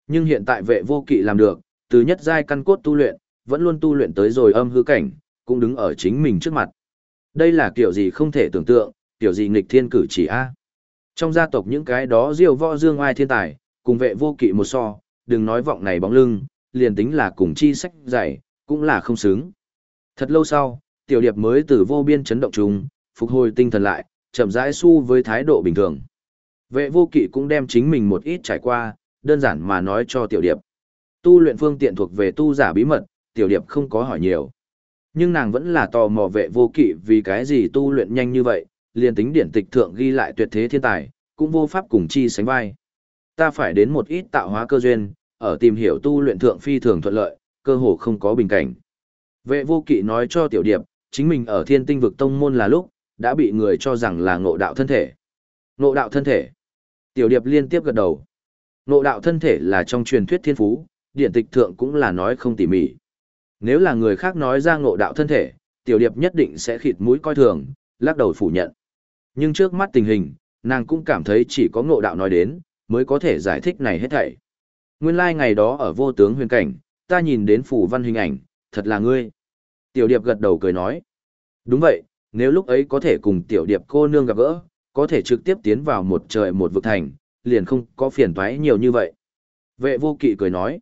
Nhưng hiện tại vệ vô kỵ làm được, từ nhất giai căn cốt tu luyện, vẫn luôn tu luyện tới rồi âm hư cảnh, cũng đứng ở chính mình trước mặt. Đây là kiểu gì không thể tưởng tượng, kiểu gì nghịch thiên cử chỉ a. Trong gia tộc những cái đó diêu võ dương ai thiên tài, cùng vệ vô kỵ một so, đừng nói vọng này bóng lưng, liền tính là cùng chi sách dạy, cũng là không xứng. Thật lâu sau, tiểu điệp mới từ vô biên chấn động trùng, phục hồi tinh thần lại, chậm rãi su với thái độ bình thường. Vệ vô kỵ cũng đem chính mình một ít trải qua, đơn giản mà nói cho tiểu điệp. Tu luyện phương tiện thuộc về tu giả bí mật, tiểu điệp không có hỏi nhiều. Nhưng nàng vẫn là tò mò vệ vô kỵ vì cái gì tu luyện nhanh như vậy, liền tính điển tịch thượng ghi lại tuyệt thế thiên tài, cũng vô pháp cùng chi sánh vai. Ta phải đến một ít tạo hóa cơ duyên, ở tìm hiểu tu luyện thượng phi thường thuận lợi, cơ hồ không có bình cảnh. Vệ vô kỵ nói cho tiểu điệp, chính mình ở thiên tinh vực tông môn là lúc, đã bị người cho rằng là ngộ đạo thân thể. Ngộ đạo thân thể. Tiểu điệp liên tiếp gật đầu. Ngộ đạo thân thể là trong truyền thuyết thiên phú, điển tịch thượng cũng là nói không tỉ mỉ. Nếu là người khác nói ra ngộ đạo thân thể, tiểu điệp nhất định sẽ khịt mũi coi thường, lắc đầu phủ nhận. Nhưng trước mắt tình hình, nàng cũng cảm thấy chỉ có ngộ đạo nói đến, mới có thể giải thích này hết thảy. Nguyên lai like ngày đó ở vô tướng huyền cảnh, ta nhìn đến phủ văn hình ảnh, thật là ngươi. Tiểu điệp gật đầu cười nói. Đúng vậy, nếu lúc ấy có thể cùng tiểu điệp cô nương gặp gỡ, có thể trực tiếp tiến vào một trời một vực thành, liền không có phiền toái nhiều như vậy. Vệ vô kỵ cười nói,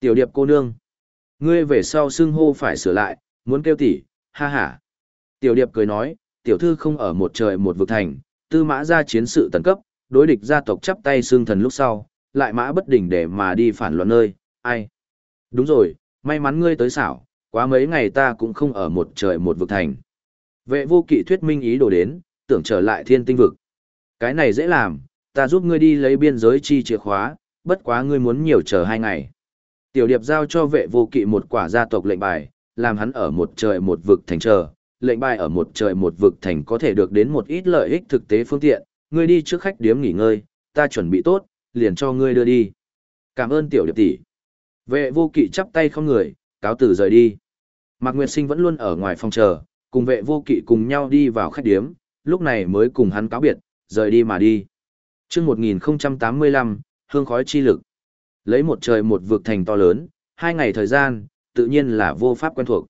tiểu điệp cô nương, ngươi về sau xưng hô phải sửa lại, muốn kêu tỷ, ha ha. Tiểu điệp cười nói, tiểu thư không ở một trời một vực thành, tư mã ra chiến sự tấn cấp, đối địch gia tộc chắp tay xương thần lúc sau, lại mã bất đỉnh để mà đi phản loạn nơi, ai. Đúng rồi, may mắn ngươi tới xảo, quá mấy ngày ta cũng không ở một trời một vực thành. Vệ vô kỵ thuyết minh ý đồ đến, tưởng trở lại thiên tinh vực. Cái này dễ làm, ta giúp ngươi đi lấy biên giới chi chìa khóa, bất quá ngươi muốn nhiều chờ hai ngày. Tiểu điệp giao cho vệ vô kỵ một quả gia tộc lệnh bài, làm hắn ở một trời một vực thành chờ, lệnh bài ở một trời một vực thành có thể được đến một ít lợi ích thực tế phương tiện, ngươi đi trước khách điếm nghỉ ngơi, ta chuẩn bị tốt, liền cho ngươi đưa đi. Cảm ơn tiểu điệp tỷ. Vệ vô kỵ chắp tay không người, cáo tử rời đi. Mạc Nguyệt Sinh vẫn luôn ở ngoài phòng chờ, cùng vệ vô kỵ cùng nhau đi vào khách điếm, lúc này mới cùng hắn cáo biệt, rời đi mà đi. chương 1085, hương khói chi lực. Lấy một trời một vực thành to lớn, hai ngày thời gian, tự nhiên là vô pháp quen thuộc.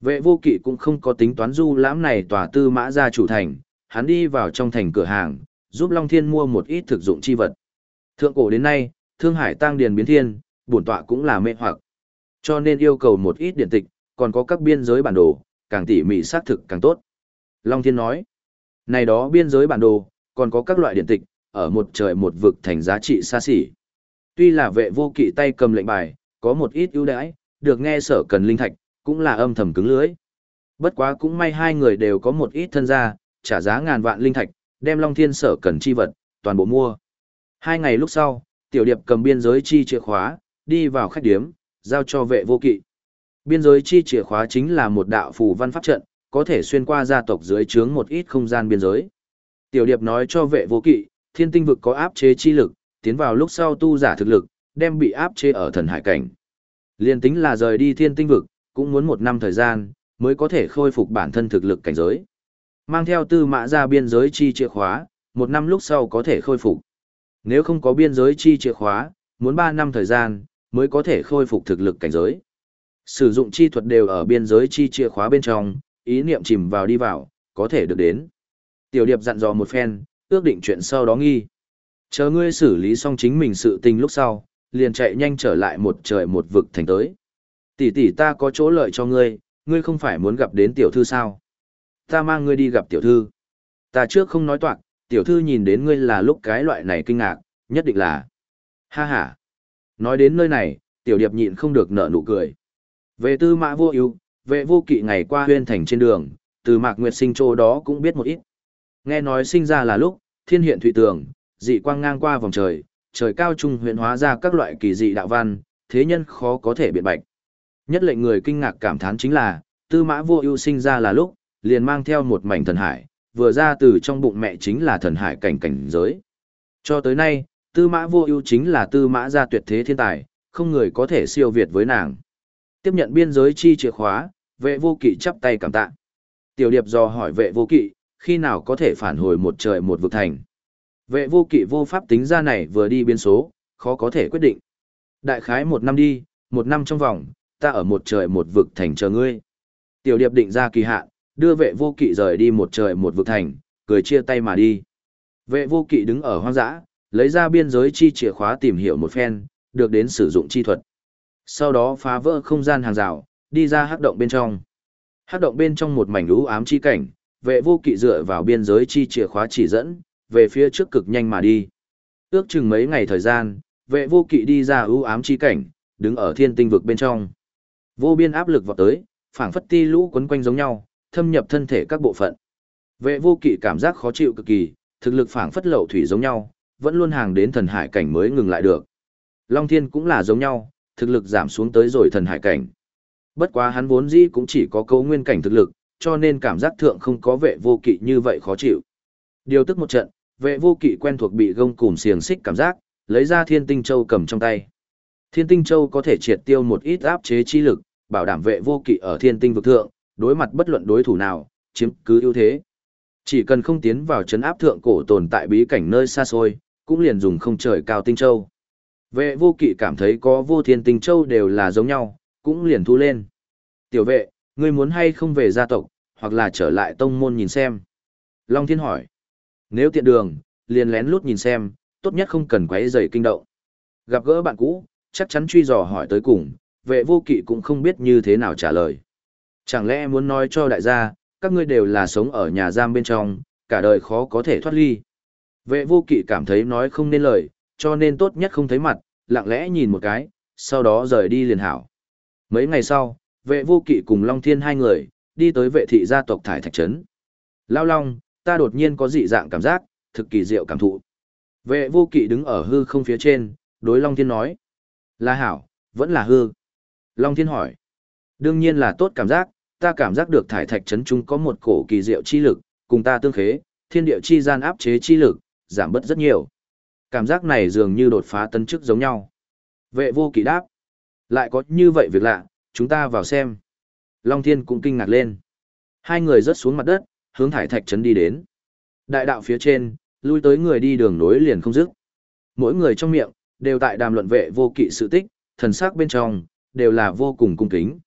Vệ vô kỵ cũng không có tính toán du lãm này tòa tư mã ra chủ thành, hắn đi vào trong thành cửa hàng, giúp Long Thiên mua một ít thực dụng chi vật. Thượng cổ đến nay, Thương Hải tăng điền biến thiên, bổn tọa cũng là mê hoặc. Cho nên yêu cầu một ít điện tịch, còn có các biên giới bản đồ, càng tỉ mỉ xác thực càng tốt. Long Thiên nói, này đó biên giới bản đồ, còn có các loại điện tịch, ở một trời một vực thành giá trị xa xỉ. Tuy là vệ vô kỵ tay cầm lệnh bài, có một ít ưu đãi, được nghe sở cần linh thạch, cũng là âm thầm cứng lưới. Bất quá cũng may hai người đều có một ít thân gia, trả giá ngàn vạn linh thạch, đem Long Thiên sở cần chi vật, toàn bộ mua. Hai ngày lúc sau, tiểu điệp cầm biên giới chi chìa khóa, đi vào khách điếm, giao cho vệ vô kỵ. Biên giới chi chìa khóa chính là một đạo phù văn pháp trận, có thể xuyên qua gia tộc dưới trướng một ít không gian biên giới. Tiểu điệp nói cho vệ vô kỵ, thiên tinh vực có áp chế chi lực, tiến vào lúc sau tu giả thực lực, đem bị áp chế ở thần hải cảnh. Liên tính là rời đi thiên tinh vực, cũng muốn một năm thời gian, mới có thể khôi phục bản thân thực lực cảnh giới. Mang theo tư mã ra biên giới chi chìa khóa, một năm lúc sau có thể khôi phục. Nếu không có biên giới chi chìa khóa, muốn ba năm thời gian, mới có thể khôi phục thực lực cảnh giới. Sử dụng chi thuật đều ở biên giới chi chìa khóa bên trong, ý niệm chìm vào đi vào, có thể được đến. Tiểu điệp dặn dò một phen, ước định chuyện sau đó nghi. Chờ ngươi xử lý xong chính mình sự tình lúc sau, liền chạy nhanh trở lại một trời một vực thành tới. Tỷ tỷ ta có chỗ lợi cho ngươi, ngươi không phải muốn gặp đến tiểu thư sao? Ta mang ngươi đi gặp tiểu thư. Ta trước không nói toạc, tiểu thư nhìn đến ngươi là lúc cái loại này kinh ngạc, nhất định là. Ha ha. Nói đến nơi này, tiểu điệp nhịn không được nở nụ cười. Về tư mã vô ưu, vệ vô kỵ ngày qua huyên thành trên đường, từ mạc nguyệt sinh chỗ đó cũng biết một ít. Nghe nói sinh ra là lúc, thiên hiện thụy tường, dị quang ngang qua vòng trời, trời cao trung huyện hóa ra các loại kỳ dị đạo văn, thế nhân khó có thể biện bạch. Nhất lệnh người kinh ngạc cảm thán chính là, tư mã vô ưu sinh ra là lúc, liền mang theo một mảnh thần hải, vừa ra từ trong bụng mẹ chính là thần hải cảnh cảnh giới. Cho tới nay, tư mã vô ưu chính là tư mã gia tuyệt thế thiên tài, không người có thể siêu việt với nàng. Tiếp nhận biên giới chi chìa khóa, vệ vô kỵ chắp tay cảm tạ. Tiểu điệp dò hỏi vệ vô kỵ, khi nào có thể phản hồi một trời một vực thành. Vệ vô kỵ vô pháp tính ra này vừa đi biên số, khó có thể quyết định. Đại khái một năm đi, một năm trong vòng, ta ở một trời một vực thành chờ ngươi. Tiểu điệp định ra kỳ hạn, đưa vệ vô kỵ rời đi một trời một vực thành, cười chia tay mà đi. Vệ vô kỵ đứng ở hoang dã, lấy ra biên giới chi chìa khóa tìm hiểu một phen, được đến sử dụng chi thuật. Sau đó phá vỡ không gian hàng rào, đi ra hắc động bên trong. Hắc động bên trong một mảnh lũ ám chi cảnh, vệ vô kỵ dựa vào biên giới chi chìa khóa chỉ dẫn, về phía trước cực nhanh mà đi. Ước chừng mấy ngày thời gian, vệ vô kỵ đi ra ưu ám chi cảnh, đứng ở thiên tinh vực bên trong. Vô biên áp lực vào tới, phảng phất ti lũ quấn quanh giống nhau, thâm nhập thân thể các bộ phận. Vệ vô kỵ cảm giác khó chịu cực kỳ, thực lực phảng phất lậu thủy giống nhau, vẫn luôn hàng đến thần hải cảnh mới ngừng lại được. Long Thiên cũng là giống nhau, thực lực giảm xuống tới rồi thần hải cảnh. Bất quá hắn vốn dĩ cũng chỉ có cấu nguyên cảnh thực lực, cho nên cảm giác thượng không có vệ vô kỵ như vậy khó chịu. Điều tức một trận, vệ vô kỵ quen thuộc bị gông cùm xiềng xích cảm giác, lấy ra thiên tinh châu cầm trong tay. Thiên tinh châu có thể triệt tiêu một ít áp chế chi lực, bảo đảm vệ vô kỵ ở thiên tinh vực thượng, đối mặt bất luận đối thủ nào, chiếm cứ ưu thế. Chỉ cần không tiến vào chấn áp thượng cổ tồn tại bí cảnh nơi xa xôi, cũng liền dùng không trời cao tinh châu. Vệ vô kỵ cảm thấy có vô thiên tinh châu đều là giống nhau, cũng liền thu lên. Tiểu vệ, ngươi muốn hay không về gia tộc, hoặc là trở lại tông môn nhìn xem. Long thiên hỏi. Nếu tiện đường, liền lén lút nhìn xem, tốt nhất không cần quấy rầy kinh động. Gặp gỡ bạn cũ, chắc chắn truy dò hỏi tới cùng, vệ vô kỵ cũng không biết như thế nào trả lời. Chẳng lẽ muốn nói cho đại gia, các ngươi đều là sống ở nhà giam bên trong, cả đời khó có thể thoát ly. Vệ vô kỵ cảm thấy nói không nên lời, cho nên tốt nhất không thấy mặt, lặng lẽ nhìn một cái, sau đó rời đi liền hảo. Mấy ngày sau, vệ vô kỵ cùng Long Thiên hai người, đi tới vệ thị gia tộc Thải Thạch Trấn. Lao Long, ta đột nhiên có dị dạng cảm giác, thực kỳ diệu cảm thụ. Vệ vô kỵ đứng ở hư không phía trên, đối Long Thiên nói. Là hảo, vẫn là hư. Long Thiên hỏi. Đương nhiên là tốt cảm giác, ta cảm giác được thải thạch trấn trung có một cổ kỳ diệu chi lực, cùng ta tương khế, thiên địa chi gian áp chế chi lực, giảm bớt rất nhiều. Cảm giác này dường như đột phá tân chức giống nhau. Vệ vô kỵ đáp. Lại có như vậy việc lạ, chúng ta vào xem. Long Thiên cũng kinh ngạc lên. Hai người rớt xuống mặt đất, hướng thải thạch trấn đi đến. Đại đạo phía trên, lui tới người đi đường nối liền không dứt. Mỗi người trong miệng, đều tại đàm luận vệ vô kỵ sự tích, thần sắc bên trong, đều là vô cùng cung kính.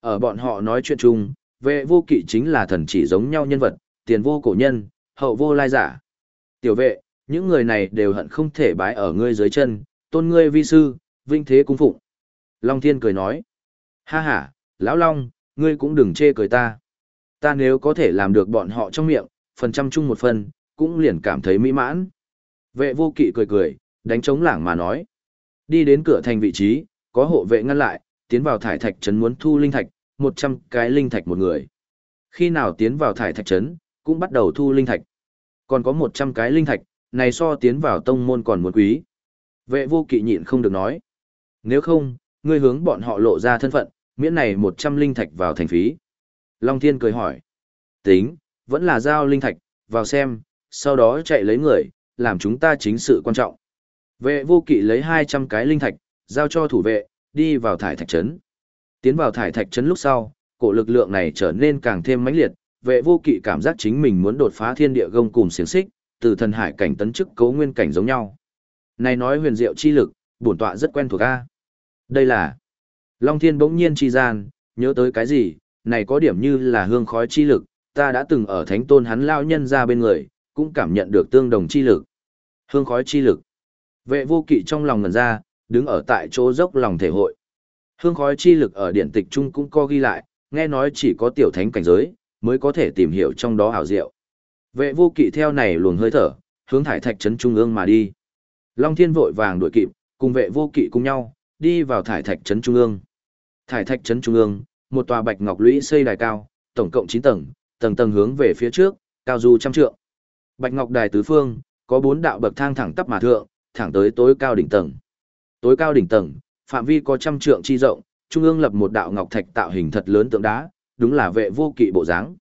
Ở bọn họ nói chuyện chung, vệ vô kỵ chính là thần chỉ giống nhau nhân vật, tiền vô cổ nhân, hậu vô lai giả. Tiểu vệ, những người này đều hận không thể bái ở ngươi dưới chân, tôn ngươi vi sư, vinh thế cung phụng. Long Thiên cười nói, ha ha, lão Long, ngươi cũng đừng chê cười ta. Ta nếu có thể làm được bọn họ trong miệng, phần trăm chung một phần, cũng liền cảm thấy mỹ mãn. Vệ vô kỵ cười cười, đánh trống lảng mà nói. Đi đến cửa thành vị trí, có hộ vệ ngăn lại, tiến vào thải thạch trấn muốn thu linh thạch, 100 cái linh thạch một người. Khi nào tiến vào thải thạch trấn, cũng bắt đầu thu linh thạch. Còn có 100 cái linh thạch, này so tiến vào tông môn còn muốn quý. Vệ vô kỵ nhịn không được nói. Nếu không, ngươi hướng bọn họ lộ ra thân phận, miễn này 100 linh thạch vào thành phí. Long Thiên cười hỏi. Tính, vẫn là giao linh thạch, vào xem, sau đó chạy lấy người, làm chúng ta chính sự quan trọng. Vệ vô kỵ lấy 200 cái linh thạch, giao cho thủ vệ, đi vào thải thạch trấn. Tiến vào thải thạch trấn lúc sau, cổ lực lượng này trở nên càng thêm mãnh liệt, vệ vô kỵ cảm giác chính mình muốn đột phá thiên địa gông cùng xiềng xích, từ thần hải cảnh tấn chức cấu nguyên cảnh giống nhau. Này nói huyền diệu chi lực, bổn tọa rất quen thuộc a. Đây là Long Thiên bỗng nhiên chi gian, nhớ tới cái gì, này có điểm như là hương khói chi lực, ta đã từng ở thánh tôn hắn lao nhân ra bên người, cũng cảm nhận được tương đồng chi lực. Hương khói chi lực. Vệ vô kỵ trong lòng ngần ra, đứng ở tại chỗ dốc lòng thể hội. Hương khói chi lực ở điện tịch Trung cũng có ghi lại, nghe nói chỉ có tiểu thánh cảnh giới, mới có thể tìm hiểu trong đó hảo diệu. Vệ vô kỵ theo này luồng hơi thở, hướng thải thạch trấn trung ương mà đi. Long thiên vội vàng đuổi kịp, cùng vệ vô kỵ cùng nhau, đi vào thải thạch trấn trung ương. Thải thạch trấn trung ương, một tòa bạch ngọc lũy xây đài cao, tổng cộng 9 tầng, tầng tầng hướng về phía trước, cao du trăm trượng. Bạch ngọc đài tứ phương, có bốn đạo bậc thang thẳng tắp mà thượng, thẳng tới tối cao đỉnh tầng. Tối cao đỉnh tầng, phạm vi có trăm trượng chi rộng, trung ương lập một đạo ngọc thạch tạo hình thật lớn tượng đá, đúng là vệ vô kỵ bộ dáng.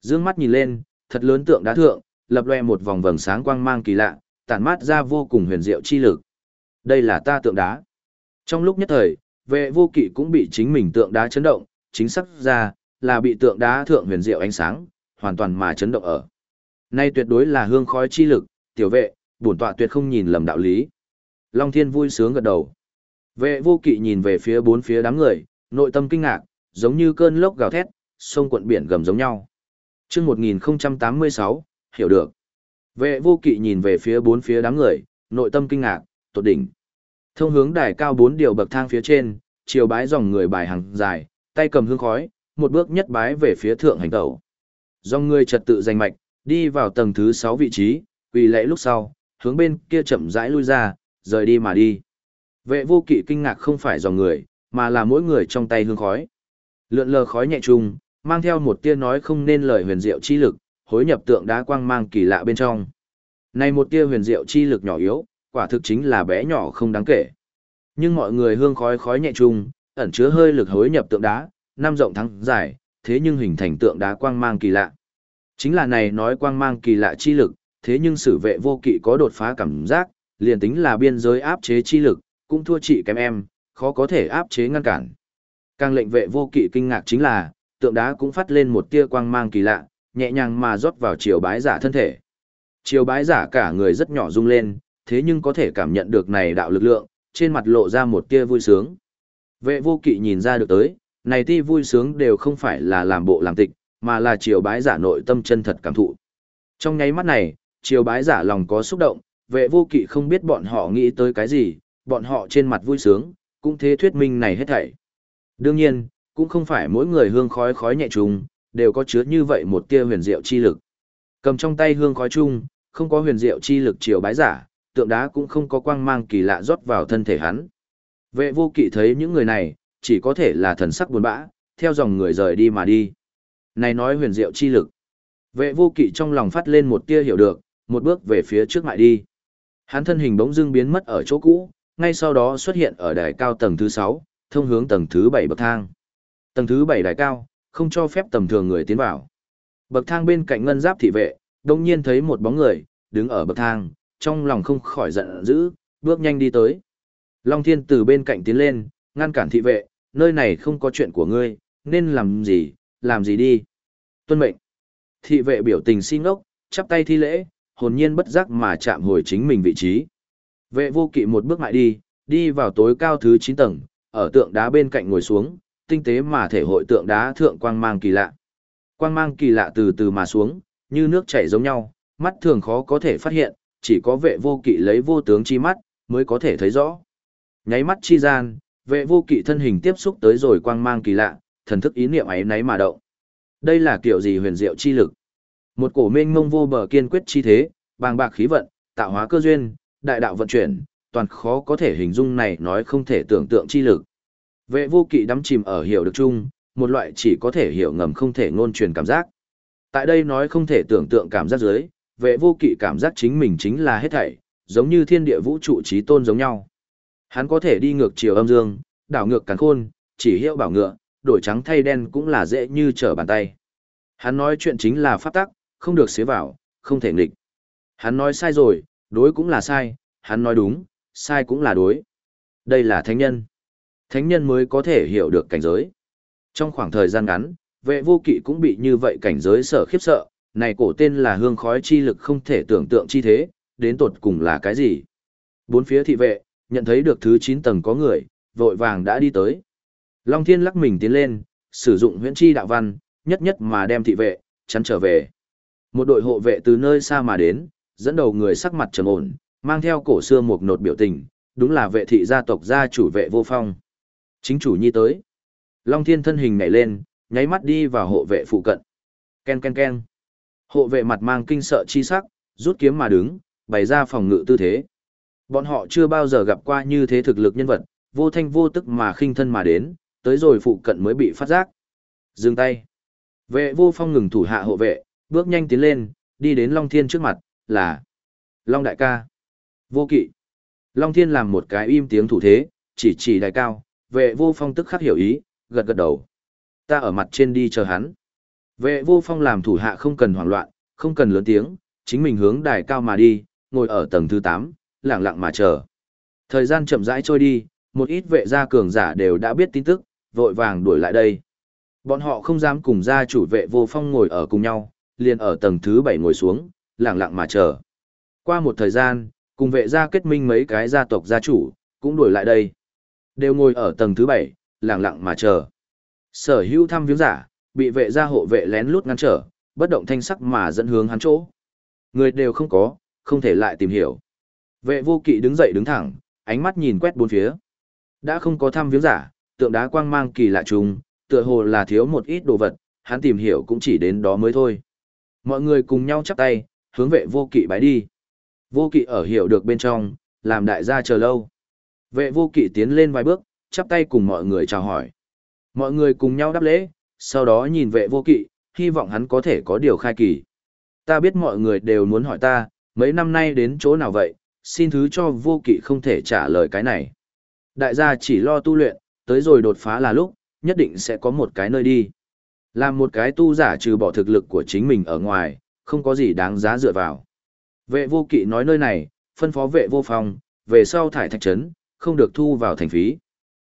Dương mắt nhìn lên, thật lớn tượng đá thượng, lập loe một vòng vầng sáng quang mang kỳ lạ, tản mát ra vô cùng huyền diệu chi lực. Đây là ta tượng đá. Trong lúc nhất thời, vệ vô kỵ cũng bị chính mình tượng đá chấn động, chính xác ra, là bị tượng đá thượng huyền diệu ánh sáng, hoàn toàn mà chấn động ở. Nay tuyệt đối là hương khói chi lực, tiểu vệ, bổn tọa tuyệt không nhìn lầm đạo lý. Long Thiên vui sướng gật đầu. Vệ vô kỵ nhìn về phía bốn phía đám người, nội tâm kinh ngạc, giống như cơn lốc gào thét, sông cuộn biển gầm giống nhau. chương 1086, hiểu được. Vệ vô kỵ nhìn về phía bốn phía đám người, nội tâm kinh ngạc, tột đỉnh. Thông hướng đài cao bốn điều bậc thang phía trên, chiều bái dòng người bài hàng dài, tay cầm hương khói, một bước nhất bái về phía thượng hành tẩu. Dòng người trật tự danh mạch, đi vào tầng thứ 6 vị trí, quỳ lễ lúc sau, hướng bên kia chậm rãi lui ra, rời đi mà đi. Vệ vô kỵ kinh ngạc không phải dòng người, mà là mỗi người trong tay hương khói. Lượn lờ khói nhẹ trùng, mang theo một tia nói không nên lời huyền diệu chi lực, hối nhập tượng đá quang mang kỳ lạ bên trong. Này một tia huyền diệu chi lực nhỏ yếu, quả thực chính là bé nhỏ không đáng kể. Nhưng mọi người hương khói khói nhẹ trùng, ẩn chứa hơi lực hối nhập tượng đá, năm rộng thắng dài, thế nhưng hình thành tượng đá quang mang kỳ lạ. Chính là này nói quang mang kỳ lạ chi lực, thế nhưng sử vệ vô kỵ có đột phá cảm giác, liền tính là biên giới áp chế chi lực, cũng thua chị kém em, khó có thể áp chế ngăn cản. Càng lệnh vệ vô kỵ kinh ngạc chính là, tượng đá cũng phát lên một tia quang mang kỳ lạ, nhẹ nhàng mà rót vào chiều bái giả thân thể. Chiều bái giả cả người rất nhỏ rung lên, thế nhưng có thể cảm nhận được này đạo lực lượng, trên mặt lộ ra một tia vui sướng. Vệ vô kỵ nhìn ra được tới, này ti vui sướng đều không phải là làm bộ làm tịch, mà là chiều bái giả nội tâm chân thật cảm thụ. Trong nháy mắt này, chiều bái giả lòng có xúc động, vệ vô kỵ không biết bọn họ nghĩ tới cái gì, bọn họ trên mặt vui sướng, cũng thế thuyết minh này hết thảy. Đương nhiên, cũng không phải mỗi người hương khói khói nhẹ trùng, đều có chứa như vậy một tia huyền diệu chi lực. Cầm trong tay hương khói chung, không có huyền diệu chi lực chiều bái giả, tượng đá cũng không có quang mang kỳ lạ rót vào thân thể hắn. Vệ vô kỵ thấy những người này, chỉ có thể là thần sắc buồn bã, theo dòng người rời đi mà đi. Này nói huyền diệu chi lực. Vệ vô kỵ trong lòng phát lên một tia hiểu được, một bước về phía trước mại đi. Hắn thân hình bỗng dưng biến mất ở chỗ cũ, ngay sau đó xuất hiện ở đài cao tầng thứ 6, thông hướng tầng thứ 7 bậc thang. Tầng thứ 7 đài cao, không cho phép tầm thường người tiến vào. Bậc thang bên cạnh ngân giáp thị vệ, đồng nhiên thấy một bóng người, đứng ở bậc thang, trong lòng không khỏi giận dữ, bước nhanh đi tới. Long Thiên từ bên cạnh tiến lên, ngăn cản thị vệ, nơi này không có chuyện của ngươi, nên làm gì, làm gì đi. Tuân mệnh. Thị vệ biểu tình xin ngốc, chắp tay thi lễ, hồn nhiên bất giác mà chạm hồi chính mình vị trí. Vệ vô kỵ một bước mại đi, đi vào tối cao thứ 9 tầng, ở tượng đá bên cạnh ngồi xuống, tinh tế mà thể hội tượng đá thượng quang mang kỳ lạ. Quang mang kỳ lạ từ từ mà xuống, như nước chảy giống nhau, mắt thường khó có thể phát hiện, chỉ có vệ vô kỵ lấy vô tướng chi mắt, mới có thể thấy rõ. Nháy mắt chi gian, vệ vô kỵ thân hình tiếp xúc tới rồi quang mang kỳ lạ, thần thức ý niệm ấy nấy mà động. Đây là kiểu gì huyền diệu chi lực? Một cổ mênh mông vô bờ kiên quyết chi thế, bàng bạc khí vận, tạo hóa cơ duyên, đại đạo vận chuyển, toàn khó có thể hình dung này nói không thể tưởng tượng chi lực. Vệ vô kỵ đắm chìm ở hiểu được chung, một loại chỉ có thể hiểu ngầm không thể ngôn truyền cảm giác. Tại đây nói không thể tưởng tượng cảm giác dưới, vệ vô kỵ cảm giác chính mình chính là hết thảy, giống như thiên địa vũ trụ trí tôn giống nhau. Hắn có thể đi ngược chiều âm dương, đảo ngược càn khôn, chỉ hiệu bảo ngựa, đổi trắng thay đen cũng là dễ như trở bàn tay. Hắn nói chuyện chính là pháp tắc, không được xế vào, không thể nghịch. Hắn nói sai rồi, đối cũng là sai, hắn nói đúng, sai cũng là đối. Đây là thánh nhân. Thánh nhân mới có thể hiểu được cảnh giới. Trong khoảng thời gian ngắn, vệ vô kỵ cũng bị như vậy cảnh giới sợ khiếp sợ, này cổ tên là hương khói chi lực không thể tưởng tượng chi thế, đến tột cùng là cái gì. Bốn phía thị vệ, nhận thấy được thứ 9 tầng có người, vội vàng đã đi tới. Long Thiên lắc mình tiến lên, sử dụng huyễn chi đạo văn, nhất nhất mà đem thị vệ, chắn trở về. Một đội hộ vệ từ nơi xa mà đến, dẫn đầu người sắc mặt trầm ổn, mang theo cổ xưa một nột biểu tình, đúng là vệ thị gia tộc gia chủ vệ vô phong. Chính chủ nhi tới. Long Thiên thân hình nhảy lên, nháy mắt đi vào hộ vệ phụ cận. Ken ken ken. Hộ vệ mặt mang kinh sợ chi sắc, rút kiếm mà đứng, bày ra phòng ngự tư thế. Bọn họ chưa bao giờ gặp qua như thế thực lực nhân vật, vô thanh vô tức mà khinh thân mà đến, tới rồi phụ cận mới bị phát giác. Dừng tay. Vệ vô phong ngừng thủ hạ hộ vệ, bước nhanh tiến lên, đi đến Long Thiên trước mặt, là Long Đại ca. Vô kỵ. Long Thiên làm một cái im tiếng thủ thế, chỉ chỉ đại cao, vệ vô phong tức khắc hiểu ý, gật gật đầu. Ta ở mặt trên đi chờ hắn. Vệ vô phong làm thủ hạ không cần hoảng loạn, không cần lớn tiếng, chính mình hướng đài cao mà đi, ngồi ở tầng thứ 8, lặng lặng mà chờ. Thời gian chậm rãi trôi đi, một ít vệ gia cường giả đều đã biết tin tức, vội vàng đuổi lại đây. Bọn họ không dám cùng gia chủ vệ vô phong ngồi ở cùng nhau, liền ở tầng thứ 7 ngồi xuống, lặng lặng mà chờ. Qua một thời gian, cùng vệ gia kết minh mấy cái gia tộc gia chủ, cũng đuổi lại đây. Đều ngồi ở tầng thứ bảy lặng lặng mà chờ. Sở hữu thăm viếng giả, bị vệ gia hộ vệ lén lút ngăn trở, bất động thanh sắc mà dẫn hướng hắn chỗ. Người đều không có, không thể lại tìm hiểu. Vệ vô kỵ đứng dậy đứng thẳng, ánh mắt nhìn quét bốn phía. Đã không có thăm viếng giả, tượng đá quang mang kỳ lạ trùng, tựa hồ là thiếu một ít đồ vật, hắn tìm hiểu cũng chỉ đến đó mới thôi. Mọi người cùng nhau chắp tay, hướng vệ vô kỵ bái đi. Vô kỵ ở hiểu được bên trong, làm đại gia chờ lâu. Vệ vô kỵ tiến lên vài bước, chắp tay cùng mọi người chào hỏi. Mọi người cùng nhau đáp lễ, sau đó nhìn vệ vô kỵ, hy vọng hắn có thể có điều khai kỳ. Ta biết mọi người đều muốn hỏi ta, mấy năm nay đến chỗ nào vậy, xin thứ cho vô kỵ không thể trả lời cái này. Đại gia chỉ lo tu luyện, tới rồi đột phá là lúc, nhất định sẽ có một cái nơi đi. Làm một cái tu giả trừ bỏ thực lực của chính mình ở ngoài, không có gì đáng giá dựa vào. Vệ vô kỵ nói nơi này, phân phó vệ vô phòng, về sau thải thạch trấn, không được thu vào thành phí.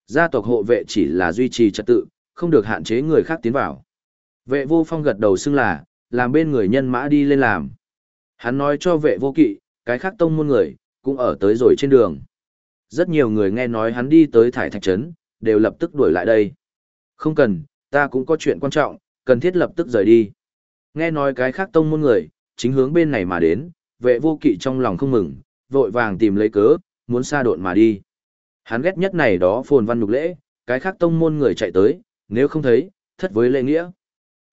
Gia tộc hộ vệ chỉ là duy trì trật tự, không được hạn chế người khác tiến vào. Vệ vô phong gật đầu xưng là, làm bên người nhân mã đi lên làm. Hắn nói cho vệ vô kỵ, cái khác tông môn người, cũng ở tới rồi trên đường. Rất nhiều người nghe nói hắn đi tới thải thạch trấn, đều lập tức đuổi lại đây. Không cần, ta cũng có chuyện quan trọng, cần thiết lập tức rời đi. Nghe nói cái khác tông môn người, chính hướng bên này mà đến, vệ vô kỵ trong lòng không mừng, vội vàng tìm lấy cớ, muốn xa độn mà đi. Hắn ghét nhất này đó phồn văn nhục lễ, cái khác tông môn người chạy tới, nếu không thấy, thất với lễ nghĩa.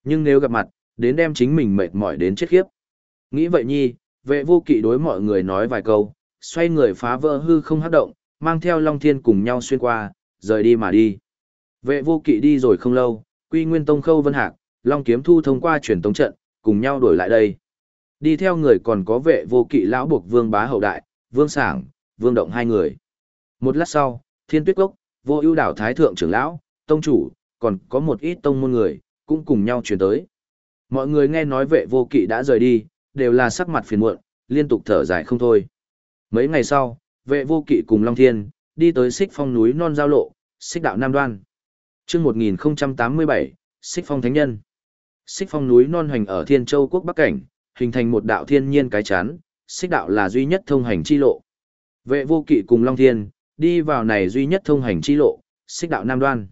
Nhưng nếu gặp mặt, đến đem chính mình mệt mỏi đến chết khiếp. Nghĩ vậy nhi, vệ vô kỵ đối mọi người nói vài câu, xoay người phá vỡ hư không hát động, mang theo Long Thiên cùng nhau xuyên qua, rời đi mà đi. Vệ vô kỵ đi rồi không lâu, quy nguyên tông khâu vân hạc, Long kiếm thu thông qua truyền tống trận, cùng nhau đổi lại đây. Đi theo người còn có vệ vô kỵ lão buộc vương bá hậu đại, vương sảng, vương động hai người. Một lát sau, thiên tuyết cốc, vô ưu đảo thái thượng trưởng lão, tông chủ, còn có một ít tông môn người, cũng cùng nhau chuyển tới. Mọi người nghe nói vệ vô kỵ đã rời đi, đều là sắc mặt phiền muộn, liên tục thở dài không thôi. Mấy ngày sau, vệ vô kỵ cùng Long Thiên, đi tới xích phong núi non giao lộ, xích đạo Nam Đoan. chương 1087, xích phong thánh nhân. Xích phong núi non hoành ở Thiên Châu quốc Bắc Cảnh, hình thành một đạo thiên nhiên cái chán, xích đạo là duy nhất thông hành chi lộ. Vệ vô kỵ cùng Long Thiên, đi vào này duy nhất thông hành chi lộ, xích đạo Nam Đoan.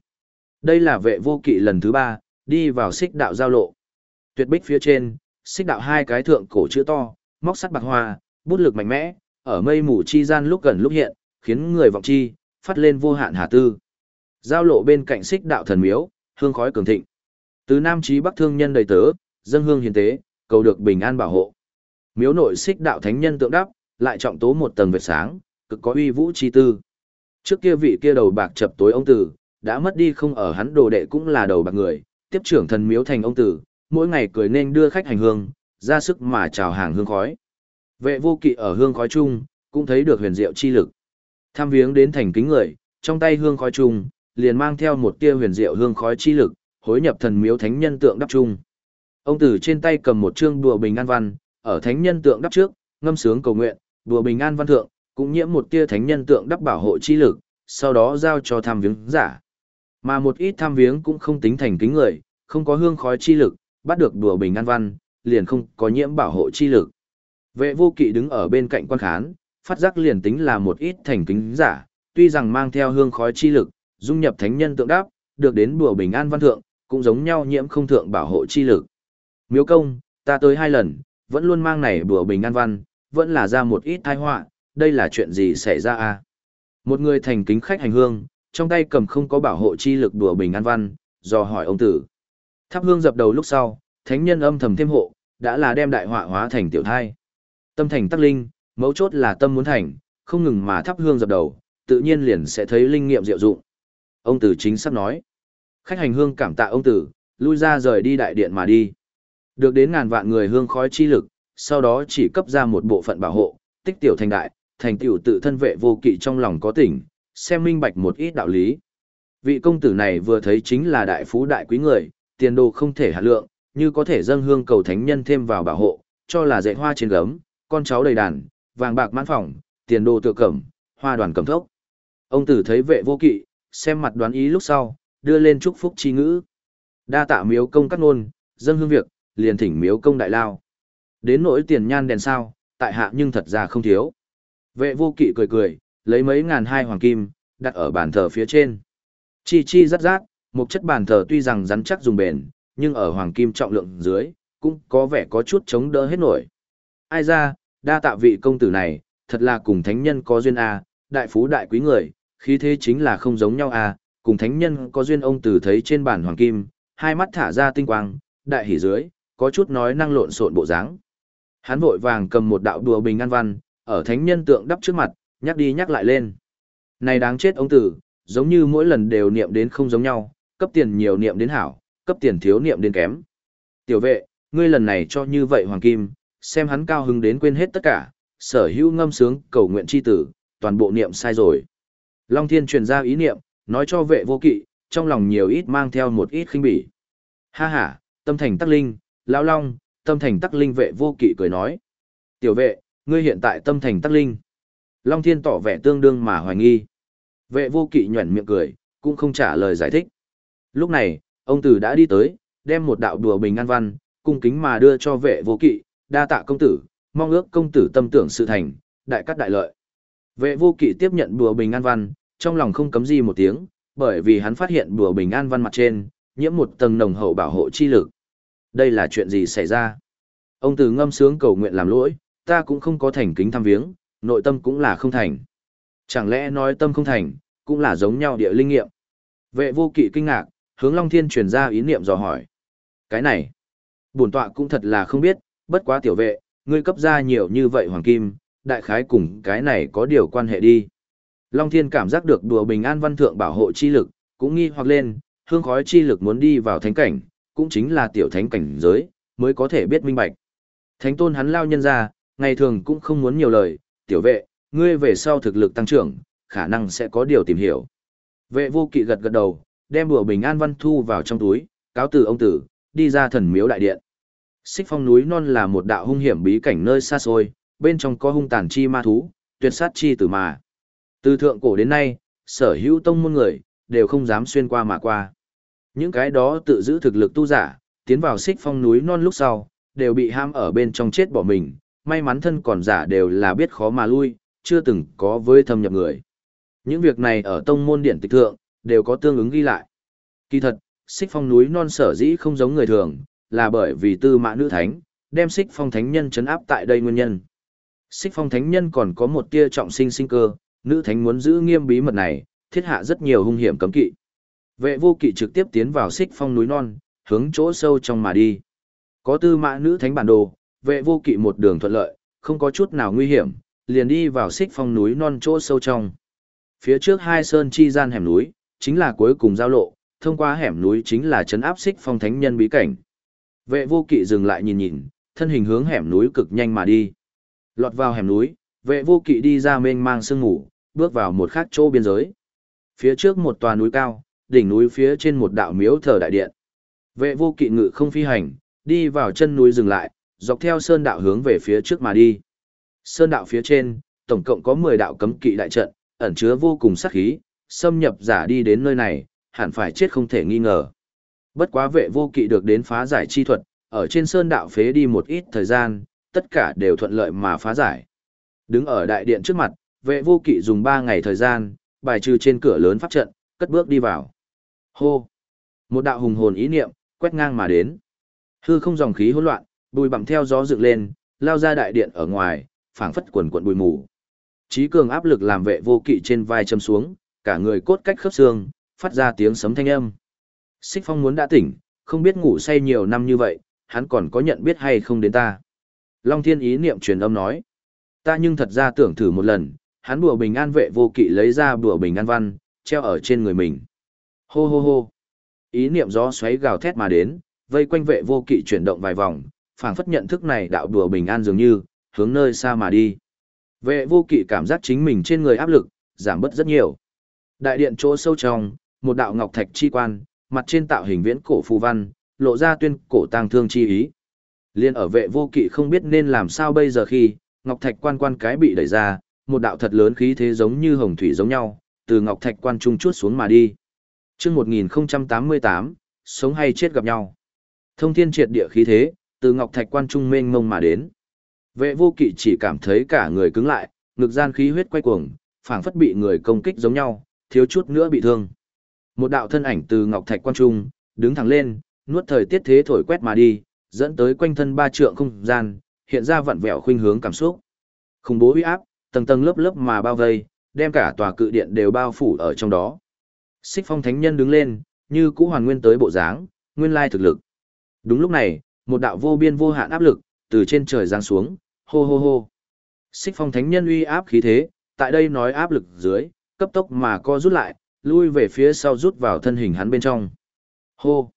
Đây là vệ vô kỵ lần thứ ba, đi vào xích đạo giao lộ. Tuyệt bích phía trên, xích đạo hai cái thượng cổ chữ to, móc sắt bạc hoa, bút lực mạnh mẽ, ở mây mù chi gian lúc gần lúc hiện, khiến người vọng chi, phát lên vô hạn hà tư. Giao lộ bên cạnh xích đạo thần miếu, hương khói cường thịnh. Từ Nam chí Bắc thương nhân đầy tớ, dân hương hiền tế, cầu được bình an bảo hộ. Miếu nội xích đạo thánh nhân tượng đắp, lại trọng tố một tầng vệt sáng, cực có uy vũ chi tư. Trước kia vị kia đầu bạc chập tối ông tử, đã mất đi không ở hắn đồ đệ cũng là đầu bạc người, tiếp trưởng thần miếu thành ông tử, mỗi ngày cười nên đưa khách hành hương, ra sức mà chào hàng hương khói. Vệ vô kỵ ở hương khói chung, cũng thấy được huyền diệu chi lực. Tham viếng đến thành kính người, trong tay hương khói chung, liền mang theo một tia huyền diệu hương khói chi lực, hối nhập thần miếu thánh nhân tượng đắp chung. Ông tử trên tay cầm một chương đùa bình an văn, ở thánh nhân tượng đắp trước, ngâm sướng cầu nguyện, đùa bình an văn thượng, cũng nhiễm một tia thánh nhân tượng đắp bảo hộ chi lực, sau đó giao cho tham viếng giả. Mà một ít tham viếng cũng không tính thành kính người, không có hương khói chi lực, bắt được đùa bình an văn, liền không có nhiễm bảo hộ chi lực. Vệ vô kỵ đứng ở bên cạnh quan khán, phát giác liền tính là một ít thành kính giả, tuy rằng mang theo hương khói chi lực, dung nhập thánh nhân tượng đáp, được đến đùa bình an văn thượng, cũng giống nhau nhiễm không thượng bảo hộ chi lực. Miếu công, ta tới hai lần, vẫn luôn mang này bừa bình an văn, vẫn là ra một ít tai họa, đây là chuyện gì xảy ra à? Một người thành kính khách hành hương, trong tay cầm không có bảo hộ chi lực đùa bình an văn, do hỏi ông tử. Thắp hương dập đầu lúc sau, thánh nhân âm thầm thêm hộ, đã là đem đại họa hóa thành tiểu thai. Tâm thành tắc linh, mấu chốt là tâm muốn thành, không ngừng mà thắp hương dập đầu, tự nhiên liền sẽ thấy linh nghiệm diệu dụng. Ông tử chính sắp nói. Khách hành hương cảm tạ ông tử, lui ra rời đi đại điện mà đi. Được đến ngàn vạn người hương khói chi lực, sau đó chỉ cấp ra một bộ phận bảo hộ, tích tiểu thành đại, thành tiểu tự thân vệ vô kỵ trong lòng có tỉnh, xem minh bạch một ít đạo lý. Vị công tử này vừa thấy chính là đại phú đại quý người, tiền đồ không thể hạ lượng, như có thể dâng hương cầu thánh nhân thêm vào bảo hộ, cho là dạy hoa trên gấm, con cháu đầy đàn, vàng bạc mãn phòng, tiền đồ tựa cẩm, hoa đoàn cầm thốc. Ông tử thấy vệ vô kỵ, xem mặt đoán ý lúc sau, đưa lên chúc phúc chi ngữ. Đa tạ miếu công cắt nôn, dâng hương việc, liền thỉnh miếu công đại lao. Đến nỗi tiền nhan đèn sao, tại hạ nhưng thật ra không thiếu. Vệ vô kỵ cười cười, lấy mấy ngàn hai hoàng kim, đặt ở bàn thờ phía trên. Chi chi rát rát, một chất bàn thờ tuy rằng rắn chắc dùng bền, nhưng ở hoàng kim trọng lượng dưới, cũng có vẻ có chút chống đỡ hết nổi. Ai ra, đa tạ vị công tử này, thật là cùng thánh nhân có duyên a, đại phú đại quý người, khí thế chính là không giống nhau a, cùng thánh nhân có duyên ông tử thấy trên bàn hoàng kim, hai mắt thả ra tinh quang, đại hỉ dưới, có chút nói năng lộn xộn bộ dáng. Hắn vội vàng cầm một đạo đùa bình an văn, ở thánh nhân tượng đắp trước mặt, nhắc đi nhắc lại lên. Này đáng chết ông tử, giống như mỗi lần đều niệm đến không giống nhau, cấp tiền nhiều niệm đến hảo, cấp tiền thiếu niệm đến kém. Tiểu vệ, ngươi lần này cho như vậy hoàng kim, xem hắn cao hứng đến quên hết tất cả, sở hữu ngâm sướng cầu nguyện chi tử, toàn bộ niệm sai rồi. Long Thiên truyền ra ý niệm, nói cho vệ vô kỵ, trong lòng nhiều ít mang theo một ít khinh bỉ. Ha ha, tâm thành tắc linh, lão long, tâm thành tắc linh vệ vô kỵ cười nói. Tiểu vệ, ngươi hiện tại tâm thành tắc linh. Long Thiên tỏ vẻ tương đương mà hoài nghi. Vệ vô kỵ nhuẩn miệng cười, cũng không trả lời giải thích. Lúc này, ông tử đã đi tới, đem một đạo đùa bình an văn, cung kính mà đưa cho vệ vô kỵ, đa tạ công tử, mong ước công tử tâm tưởng sự thành, đại cắt đại lợi. Vệ vô kỵ tiếp nhận đùa bình an văn, trong lòng không cấm gì một tiếng, bởi vì hắn phát hiện đùa bình an văn mặt trên, nhiễm một tầng nồng hậu bảo hộ chi lực. Đây là chuyện gì xảy ra? Ông Từ ngâm sướng cầu nguyện làm lỗi, ta cũng không có thành kính thăm viếng, nội tâm cũng là không thành. Chẳng lẽ nói tâm không thành, cũng là giống nhau địa linh nghiệm. Vệ vô kỵ kinh ngạc, hướng Long Thiên truyền ra ý niệm dò hỏi. Cái này, bổn tọa cũng thật là không biết, bất quá tiểu vệ, ngươi cấp ra nhiều như vậy hoàng kim, đại khái cùng cái này có điều quan hệ đi. Long Thiên cảm giác được đùa bình an văn thượng bảo hộ chi lực, cũng nghi hoặc lên, hương khói chi lực muốn đi vào thánh cảnh, cũng chính là tiểu thánh cảnh giới, mới có thể biết minh bạch. Thánh tôn hắn lao nhân ra, ngày thường cũng không muốn nhiều lời, tiểu vệ, ngươi về sau thực lực tăng trưởng, khả năng sẽ có điều tìm hiểu. Vệ vô kỵ gật gật đầu, đem bùa bình an văn thu vào trong túi, cáo từ ông tử, đi ra thần miếu đại điện. Xích phong núi non là một đạo hung hiểm bí cảnh nơi xa xôi, bên trong có hung tàn chi ma thú, tuyệt sát chi tử mà. Từ thượng cổ đến nay, sở hữu tông môn người, đều không dám xuyên qua mà qua. Những cái đó tự giữ thực lực tu giả, tiến vào xích phong núi non lúc sau, đều bị ham ở bên trong chết bỏ mình, may mắn thân còn giả đều là biết khó mà lui, chưa từng có với thâm nhập người. Những việc này ở tông môn điện tịch thượng, đều có tương ứng ghi lại. Kỳ thật, xích phong núi non sở dĩ không giống người thường, là bởi vì tư mã nữ thánh, đem xích phong thánh nhân chấn áp tại đây nguyên nhân. Xích phong thánh nhân còn có một tia trọng sinh sinh cơ, nữ thánh muốn giữ nghiêm bí mật này, thiết hạ rất nhiều hung hiểm cấm kỵ. Vệ vô kỵ trực tiếp tiến vào xích phong núi non, hướng chỗ sâu trong mà đi. Có tư mã nữ thánh bản đồ, vệ vô kỵ một đường thuận lợi, không có chút nào nguy hiểm, liền đi vào xích phong núi non chỗ sâu trong. Phía trước hai sơn chi gian hẻm núi, chính là cuối cùng giao lộ, thông qua hẻm núi chính là trấn áp xích phong thánh nhân bí cảnh. Vệ vô kỵ dừng lại nhìn nhìn, thân hình hướng hẻm núi cực nhanh mà đi. Lọt vào hẻm núi, vệ vô kỵ đi ra mênh mang sương ngủ, bước vào một khắc chỗ biên giới. Phía trước một tòa núi cao, đỉnh núi phía trên một đạo miếu thờ đại điện. Vệ vô kỵ ngự không phi hành, đi vào chân núi dừng lại, dọc theo sơn đạo hướng về phía trước mà đi. Sơn đạo phía trên, tổng cộng có 10 đạo cấm kỵ đại trận, ẩn chứa vô cùng sát khí, xâm nhập giả đi đến nơi này, hẳn phải chết không thể nghi ngờ. Bất quá vệ vô kỵ được đến phá giải chi thuật, ở trên sơn đạo phế đi một ít thời gian, tất cả đều thuận lợi mà phá giải. Đứng ở đại điện trước mặt, vệ vô kỵ dùng 3 ngày thời gian, bài trừ trên cửa lớn pháp trận, cất bước đi vào. Hô! Một đạo hùng hồn ý niệm, quét ngang mà đến. Hư không dòng khí hỗn loạn, bùi bặm theo gió dựng lên, lao ra đại điện ở ngoài, phảng phất quần quần bùi mù. Chí cường áp lực làm vệ vô kỵ trên vai châm xuống, cả người cốt cách khớp xương, phát ra tiếng sấm thanh âm. Xích Phong muốn đã tỉnh, không biết ngủ say nhiều năm như vậy, hắn còn có nhận biết hay không đến ta. Long Thiên ý niệm truyền âm nói. Ta nhưng thật ra tưởng thử một lần, hắn bùa bình an vệ vô kỵ lấy ra bùa bình an văn, treo ở trên người mình. Hô hô hô. Ý niệm gió xoáy gào thét mà đến, vây quanh vệ vô kỵ chuyển động vài vòng, phảng phất nhận thức này đạo đùa bình an dường như, hướng nơi xa mà đi. Vệ vô kỵ cảm giác chính mình trên người áp lực, giảm bớt rất nhiều. Đại điện chỗ sâu trong, một đạo ngọc thạch chi quan, mặt trên tạo hình viễn cổ phù văn, lộ ra tuyên cổ tang thương chi ý. Liên ở vệ vô kỵ không biết nên làm sao bây giờ khi, ngọc thạch quan quan cái bị đẩy ra, một đạo thật lớn khí thế giống như hồng thủy giống nhau, từ ngọc thạch quan trung chuốt xuống mà đi. Chương 1088, sống hay chết gặp nhau. Thông thiên triệt địa khí thế, từ ngọc thạch quan trung mênh mông mà đến. Vệ vô kỵ chỉ cảm thấy cả người cứng lại, ngực gian khí huyết quay cuồng, phảng phất bị người công kích giống nhau, thiếu chút nữa bị thương. Một đạo thân ảnh từ ngọc thạch quan trung, đứng thẳng lên, nuốt thời tiết thế thổi quét mà đi, dẫn tới quanh thân ba trượng không gian, hiện ra vặn vẹo khuynh hướng cảm xúc. Khủng bố uy áp, tầng tầng lớp lớp mà bao vây, đem cả tòa cự điện đều bao phủ ở trong đó. Xích Phong Thánh Nhân đứng lên, như cũ hoàn nguyên tới bộ dáng, nguyên lai thực lực. Đúng lúc này, một đạo vô biên vô hạn áp lực từ trên trời giáng xuống, hô hô hô. Xích Phong Thánh Nhân uy áp khí thế, tại đây nói áp lực dưới, cấp tốc mà co rút lại, lui về phía sau rút vào thân hình hắn bên trong. Hô.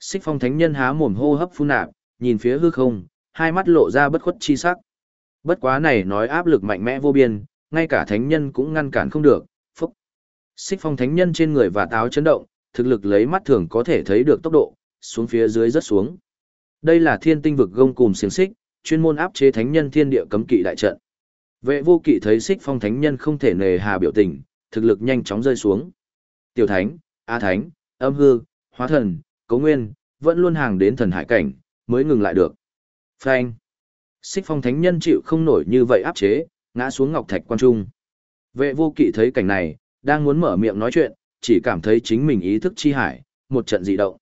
Xích Phong Thánh Nhân há mồm hô hấp phun nạp, nhìn phía hư không, hai mắt lộ ra bất khuất chi sắc. Bất quá này nói áp lực mạnh mẽ vô biên, ngay cả thánh nhân cũng ngăn cản không được, phúc. Xích phong thánh nhân trên người và táo chấn động, thực lực lấy mắt thường có thể thấy được tốc độ, xuống phía dưới rất xuống. Đây là thiên tinh vực gông cùm xiềng xích, chuyên môn áp chế thánh nhân thiên địa cấm kỵ đại trận. Vệ vô kỵ thấy xích phong thánh nhân không thể nề hà biểu tình, thực lực nhanh chóng rơi xuống. Tiểu thánh, A thánh, âm hư, hóa thần, cấu nguyên, vẫn luôn hàng đến thần hải cảnh, mới ngừng lại được. Phanh. Xích phong thánh nhân chịu không nổi như vậy áp chế, ngã xuống ngọc thạch quan trung. Vệ vô kỵ thấy cảnh này, đang muốn mở miệng nói chuyện, chỉ cảm thấy chính mình ý thức chi hải, một trận dị động.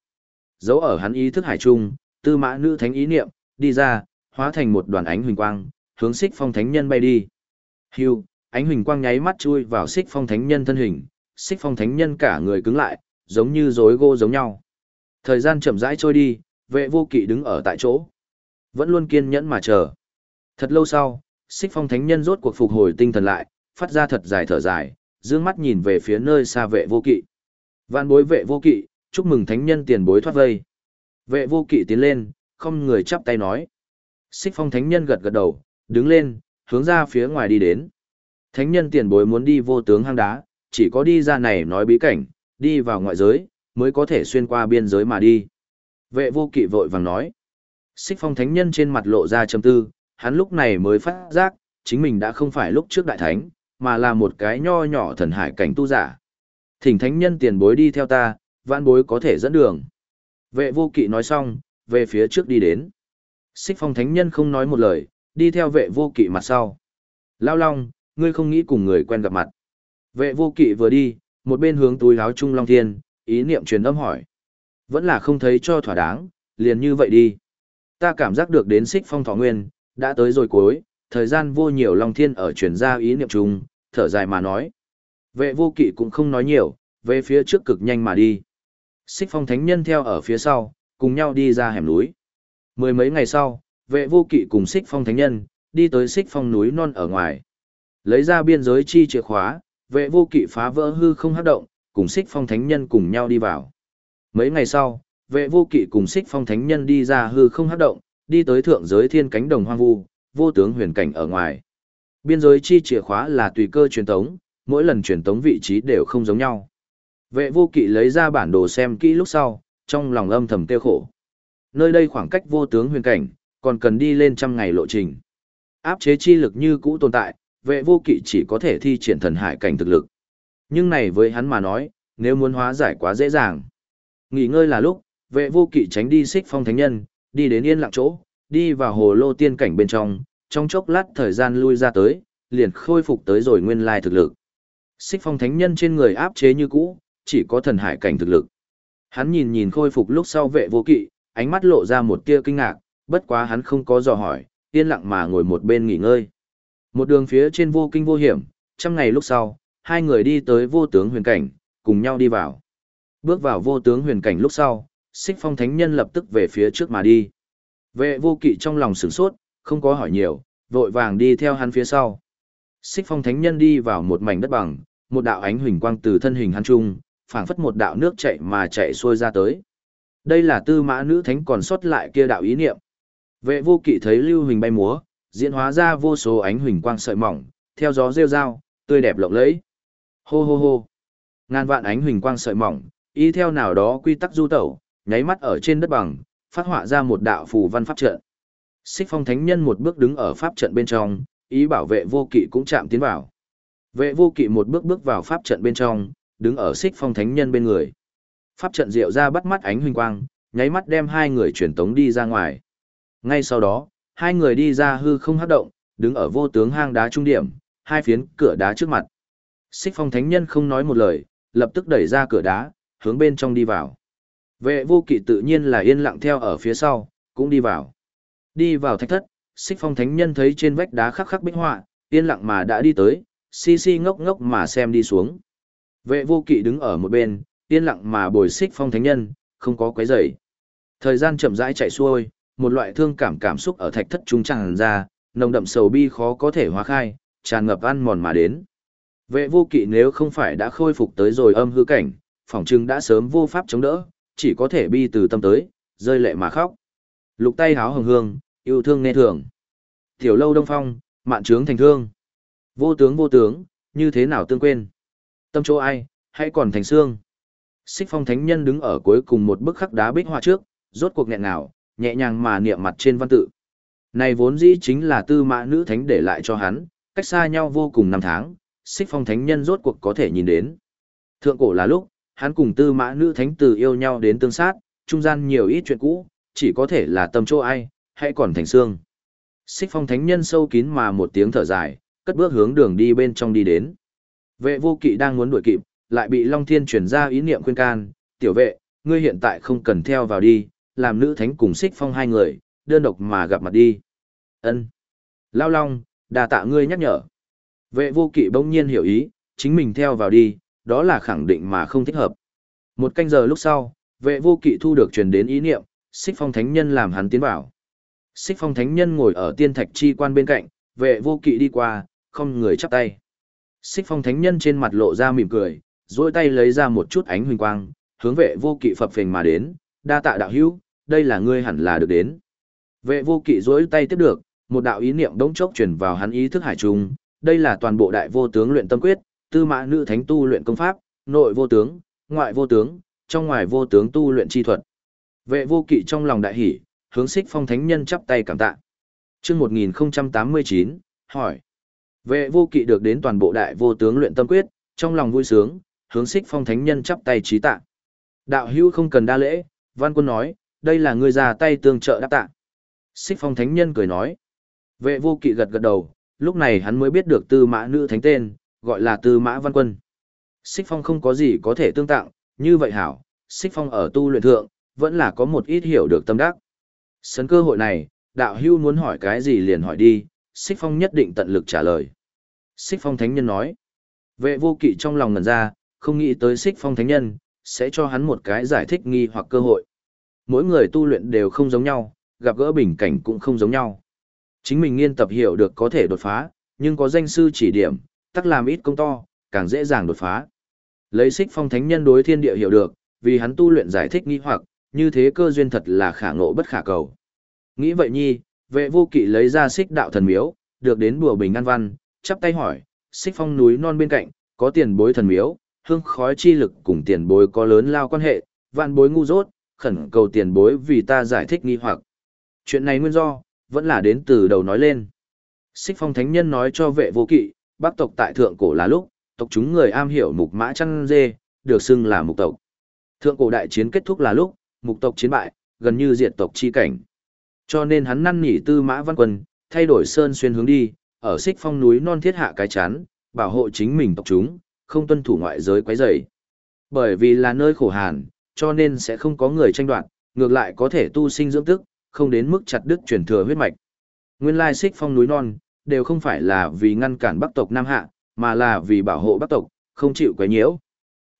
Dấu ở hắn ý thức hải trung, tư mã nữ thánh ý niệm, đi ra, hóa thành một đoàn ánh huỳnh quang, hướng xích phong thánh nhân bay đi. Hưu, ánh huỳnh quang nháy mắt chui vào xích phong thánh nhân thân hình, xích phong thánh nhân cả người cứng lại, giống như rối gô giống nhau. Thời gian chậm rãi trôi đi, vệ vô kỵ đứng ở tại chỗ. Vẫn luôn kiên nhẫn mà chờ. Thật lâu sau, xích phong thánh nhân rốt cuộc phục hồi tinh thần lại, phát ra thật dài thở dài, dương mắt nhìn về phía nơi xa vệ vô kỵ. Vạn bối vệ vô kỵ, chúc mừng thánh nhân tiền bối thoát vây. Vệ vô kỵ tiến lên, không người chắp tay nói. Xích phong thánh nhân gật gật đầu, đứng lên, hướng ra phía ngoài đi đến. Thánh nhân tiền bối muốn đi vô tướng hang đá, chỉ có đi ra này nói bí cảnh, đi vào ngoại giới, mới có thể xuyên qua biên giới mà đi. Vệ vô kỵ vội vàng nói. Xích phong thánh nhân trên mặt lộ ra trầm tư, hắn lúc này mới phát giác, chính mình đã không phải lúc trước đại thánh, mà là một cái nho nhỏ thần hải cảnh tu giả. Thỉnh thánh nhân tiền bối đi theo ta, vãn bối có thể dẫn đường. Vệ vô kỵ nói xong, về phía trước đi đến. Xích phong thánh nhân không nói một lời, đi theo vệ vô kỵ mặt sau. Lao long, ngươi không nghĩ cùng người quen gặp mặt. Vệ vô kỵ vừa đi, một bên hướng túi áo trung long thiên, ý niệm truyền âm hỏi. Vẫn là không thấy cho thỏa đáng, liền như vậy đi. Ta cảm giác được đến xích phong thọ nguyên, đã tới rồi cuối, thời gian vô nhiều long thiên ở truyền ra ý niệm chung, thở dài mà nói. Vệ vô kỵ cũng không nói nhiều, về phía trước cực nhanh mà đi. Xích phong thánh nhân theo ở phía sau, cùng nhau đi ra hẻm núi. Mười mấy ngày sau, vệ vô kỵ cùng xích phong thánh nhân, đi tới xích phong núi non ở ngoài. Lấy ra biên giới chi chìa khóa, vệ vô kỵ phá vỡ hư không hát động, cùng xích phong thánh nhân cùng nhau đi vào. Mấy ngày sau, vệ vô kỵ cùng xích phong thánh nhân đi ra hư không hát động, đi tới thượng giới thiên cánh đồng hoang vu, vô tướng huyền cảnh ở ngoài. Biên giới chi chìa khóa là tùy cơ truyền tống, mỗi lần truyền tống vị trí đều không giống nhau. Vệ vô kỵ lấy ra bản đồ xem kỹ lúc sau, trong lòng âm thầm tiêu khổ. Nơi đây khoảng cách vô tướng huyền cảnh, còn cần đi lên trăm ngày lộ trình. Áp chế chi lực như cũ tồn tại, vệ vô kỵ chỉ có thể thi triển thần hải cảnh thực lực. Nhưng này với hắn mà nói, nếu muốn hóa giải quá dễ dàng. Nghỉ ngơi là lúc, vệ vô kỵ tránh đi xích phong thánh nhân, đi đến yên lặng chỗ, đi vào hồ lô tiên cảnh bên trong, trong chốc lát thời gian lui ra tới, liền khôi phục tới rồi nguyên lai thực lực. Xích phong thánh nhân trên người áp chế như cũ, chỉ có thần hải cảnh thực lực. Hắn nhìn nhìn khôi phục lúc sau vệ vô kỵ, ánh mắt lộ ra một tia kinh ngạc, bất quá hắn không có dò hỏi, yên lặng mà ngồi một bên nghỉ ngơi. Một đường phía trên vô kinh vô hiểm, trăm ngày lúc sau, hai người đi tới vô tướng huyền cảnh, cùng nhau đi vào. Bước vào vô tướng huyền cảnh lúc sau, xích phong thánh nhân lập tức về phía trước mà đi. Vệ vô kỵ trong lòng sửng sốt, không có hỏi nhiều, vội vàng đi theo hắn phía sau. Xích phong thánh nhân đi vào một mảnh đất bằng, một đạo ánh huỳnh quang từ thân hình hắn trung, phảng phất một đạo nước chạy mà chạy xuôi ra tới. Đây là tư mã nữ thánh còn sót lại kia đạo ý niệm. Vệ vô kỵ thấy lưu huỳnh bay múa, diễn hóa ra vô số ánh huỳnh quang sợi mỏng, theo gió rêu rao, tươi đẹp lộng lẫy. Hô hô hô. Ngàn vạn ánh huỳnh quang sợi mỏng, y theo nào đó quy tắc du tẩu, nháy mắt ở trên đất bằng, phát họa ra một đạo phù văn pháp trận. Xích Phong Thánh Nhân một bước đứng ở pháp trận bên trong, ý bảo vệ vô kỵ cũng chạm tiến vào. Vệ vô kỵ một bước bước vào pháp trận bên trong, đứng ở Xích Phong Thánh Nhân bên người. Pháp trận diệu ra bắt mắt ánh huỳnh quang, nháy mắt đem hai người truyền tống đi ra ngoài. Ngay sau đó, hai người đi ra hư không hấp động, đứng ở vô tướng hang đá trung điểm, hai phiến cửa đá trước mặt. Xích phong thánh nhân không nói một lời, lập tức đẩy ra cửa đá, hướng bên trong đi vào. Vệ vô kỵ tự nhiên là yên lặng theo ở phía sau, cũng đi vào. Đi vào thạch thất, xích phong thánh nhân thấy trên vách đá khắc khắc bích họa, yên lặng mà đã đi tới, si si ngốc ngốc mà xem đi xuống. Vệ vô kỵ đứng ở một bên, yên lặng mà bồi xích phong thánh nhân, không có quấy rầy. Thời gian chậm rãi chạy xuôi, một loại thương cảm cảm xúc ở thạch thất trung tràn ra, nồng đậm sầu bi khó có thể hóa khai, tràn ngập ăn mòn mà đến. Vệ vô kỵ nếu không phải đã khôi phục tới rồi âm hư cảnh, phỏng chừng đã sớm vô pháp chống đỡ, chỉ có thể bi từ tâm tới, rơi lệ mà khóc. Lục tay háo hồng hương, yêu thương nghe thường. Tiểu lâu đông phong, mạn trướng thành thương. Vô tướng vô tướng, như thế nào tương quên. Tâm chỗ ai, hay còn thành xương. Xích phong thánh nhân đứng ở cuối cùng một bức khắc đá bích họa trước, rốt cuộc nghẹn nào, nhẹ nhàng mà niệm mặt trên văn tự. Này vốn dĩ chính là tư mã nữ thánh để lại cho hắn, cách xa nhau vô cùng năm tháng, xích phong thánh nhân rốt cuộc có thể nhìn đến. Thượng cổ là lúc, hắn cùng tư mã nữ thánh từ yêu nhau đến tương sát, trung gian nhiều ít chuyện cũ, chỉ có thể là tâm chỗ ai, hay còn thành xương. Xích phong thánh nhân sâu kín mà một tiếng thở dài, cất bước hướng đường đi bên trong đi đến. Vệ vô kỵ đang muốn đuổi kịp, lại bị Long Thiên chuyển ra ý niệm khuyên can, tiểu vệ, ngươi hiện tại không cần theo vào đi, làm nữ thánh cùng xích phong hai người, đơn độc mà gặp mặt đi. ân Lao Long, đà tạ ngươi nhắc nhở. Vệ vô kỵ bỗng nhiên hiểu ý, chính mình theo vào đi, đó là khẳng định mà không thích hợp. Một canh giờ lúc sau, vệ vô kỵ thu được truyền đến ý niệm, xích phong thánh nhân làm hắn tiến vào. Xích phong thánh nhân ngồi ở tiên thạch chi quan bên cạnh, vệ vô kỵ đi qua, không người chắp tay. Xích phong thánh nhân trên mặt lộ ra mỉm cười, duỗi tay lấy ra một chút ánh huỳnh quang, hướng vệ vô kỵ phập phình mà đến, đa tạ đạo hữu, đây là ngươi hẳn là được đến. Vệ vô kỵ duỗi tay tiếp được, một đạo ý niệm đống chốc truyền vào hắn ý thức hải trung, đây là toàn bộ đại vô tướng luyện tâm quyết, tư mã nữ thánh tu luyện công pháp, nội vô tướng, ngoại vô tướng, trong ngoài vô tướng tu luyện chi thuật. Vệ vô kỵ trong lòng đại hỉ, hướng xích phong thánh nhân chắp tay cảm tạ. chương 1089, hỏi. Vệ vô kỵ được đến toàn bộ đại vô tướng luyện tâm quyết, trong lòng vui sướng, hướng xích phong thánh nhân chắp tay trí tạ. Đạo hữu không cần đa lễ, văn quân nói, đây là người già tay tương trợ đáp tạ. Xích phong thánh nhân cười nói. Vệ vô kỵ gật gật đầu, lúc này hắn mới biết được tư mã nữ thánh tên, gọi là tư mã văn quân. Xích phong không có gì có thể tương tặng, như vậy hảo, xích phong ở tu luyện thượng, vẫn là có một ít hiểu được tâm đắc. Sấn cơ hội này, đạo hưu muốn hỏi cái gì liền hỏi đi, xích phong nhất định tận lực trả lời. Xích phong thánh nhân nói, vệ vô kỵ trong lòng ngần ra, không nghĩ tới xích phong thánh nhân, sẽ cho hắn một cái giải thích nghi hoặc cơ hội. Mỗi người tu luyện đều không giống nhau, gặp gỡ bình cảnh cũng không giống nhau. Chính mình nghiên tập hiểu được có thể đột phá, nhưng có danh sư chỉ điểm, tắc làm ít công to, càng dễ dàng đột phá. Lấy xích phong thánh nhân đối thiên địa hiểu được, vì hắn tu luyện giải thích nghi hoặc, như thế cơ duyên thật là khả ngộ bất khả cầu. Nghĩ vậy nhi, vệ vô kỵ lấy ra xích đạo thần miếu, được đến bùa bình an văn, chắp tay hỏi, xích phong núi non bên cạnh, có tiền bối thần miếu, hương khói chi lực cùng tiền bối có lớn lao quan hệ, vạn bối ngu dốt, khẩn cầu tiền bối vì ta giải thích nghi hoặc. Chuyện này nguyên do, vẫn là đến từ đầu nói lên. Xích phong thánh nhân nói cho vệ vô kỵ, bắc tộc tại thượng cổ là lúc, tộc chúng người am hiểu mục mã chăn dê, được xưng là mục tộc. Thượng cổ đại chiến kết thúc là lúc, mục tộc chiến bại, gần như diệt tộc chi cảnh. Cho nên hắn năn nỉ tư mã văn quân, thay đổi sơn xuyên hướng đi, ở xích phong núi non thiết hạ cái chán, bảo hộ chính mình tộc chúng, không tuân thủ ngoại giới quấy rầy. Bởi vì là nơi khổ hàn, cho nên sẽ không có người tranh đoạt, ngược lại có thể tu sinh dưỡng tức, không đến mức chặt đứt truyền thừa huyết mạch. Nguyên lai xích phong núi non, đều không phải là vì ngăn cản bắc tộc Nam Hạ, mà là vì bảo hộ bắc tộc, không chịu quấy nhiễu.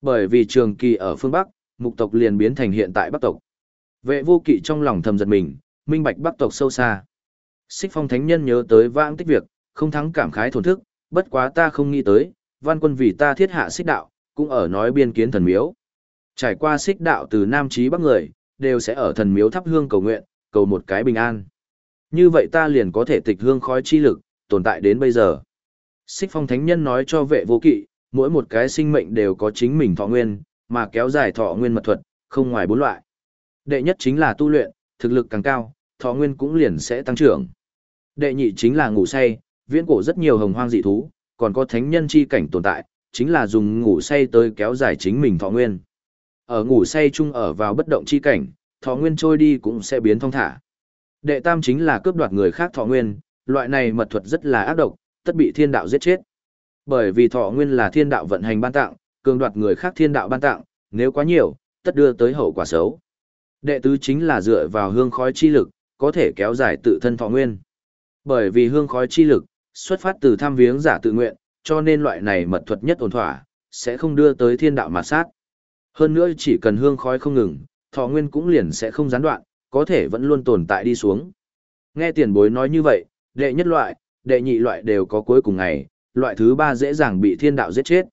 Bởi vì trường kỳ ở phương Bắc, mục tộc liền biến thành hiện tại bắc tộc. Vệ vô kỵ trong lòng thầm giật mình, minh bạch bắc tộc sâu xa. Xích phong thánh nhân nhớ tới vãng tích việc, không thắng cảm khái thổn thức, bất quá ta không nghĩ tới, văn quân vì ta thiết hạ xích đạo, cũng ở nói biên kiến thần miếu. Trải qua xích đạo từ Nam Chí Bắc người, đều sẽ ở thần miếu thắp hương cầu nguyện, cầu một cái bình an. Như vậy ta liền có thể tịch hương khói chi lực, tồn tại đến bây giờ. Xích phong thánh nhân nói cho vệ vô kỵ, mỗi một cái sinh mệnh đều có chính mình thọ nguyên, mà kéo dài thọ nguyên mật thuật, không ngoài bốn loại. Đệ nhất chính là tu luyện, thực lực càng cao, thọ nguyên cũng liền sẽ tăng trưởng. Đệ nhị chính là ngủ say, viễn cổ rất nhiều hồng hoang dị thú, còn có thánh nhân chi cảnh tồn tại, chính là dùng ngủ say tới kéo dài chính mình thọ nguyên. Ở ngủ say chung ở vào bất động chi cảnh, thọ nguyên trôi đi cũng sẽ biến thông thả. Đệ tam chính là cướp đoạt người khác thọ nguyên, loại này mật thuật rất là ác độc, tất bị thiên đạo giết chết. Bởi vì thọ nguyên là thiên đạo vận hành ban tặng, cường đoạt người khác thiên đạo ban tặng, nếu quá nhiều, tất đưa tới hậu quả xấu. Đệ tứ chính là dựa vào hương khói chi lực, có thể kéo dài tự thân thọ nguyên. Bởi vì hương khói chi lực, xuất phát từ tham viếng giả tự nguyện, cho nên loại này mật thuật nhất ổn thỏa, sẽ không đưa tới thiên đạo mà sát. Hơn nữa chỉ cần hương khói không ngừng, thọ nguyên cũng liền sẽ không gián đoạn, có thể vẫn luôn tồn tại đi xuống. Nghe tiền bối nói như vậy, đệ nhất loại, đệ nhị loại đều có cuối cùng ngày, loại thứ ba dễ dàng bị thiên đạo giết chết.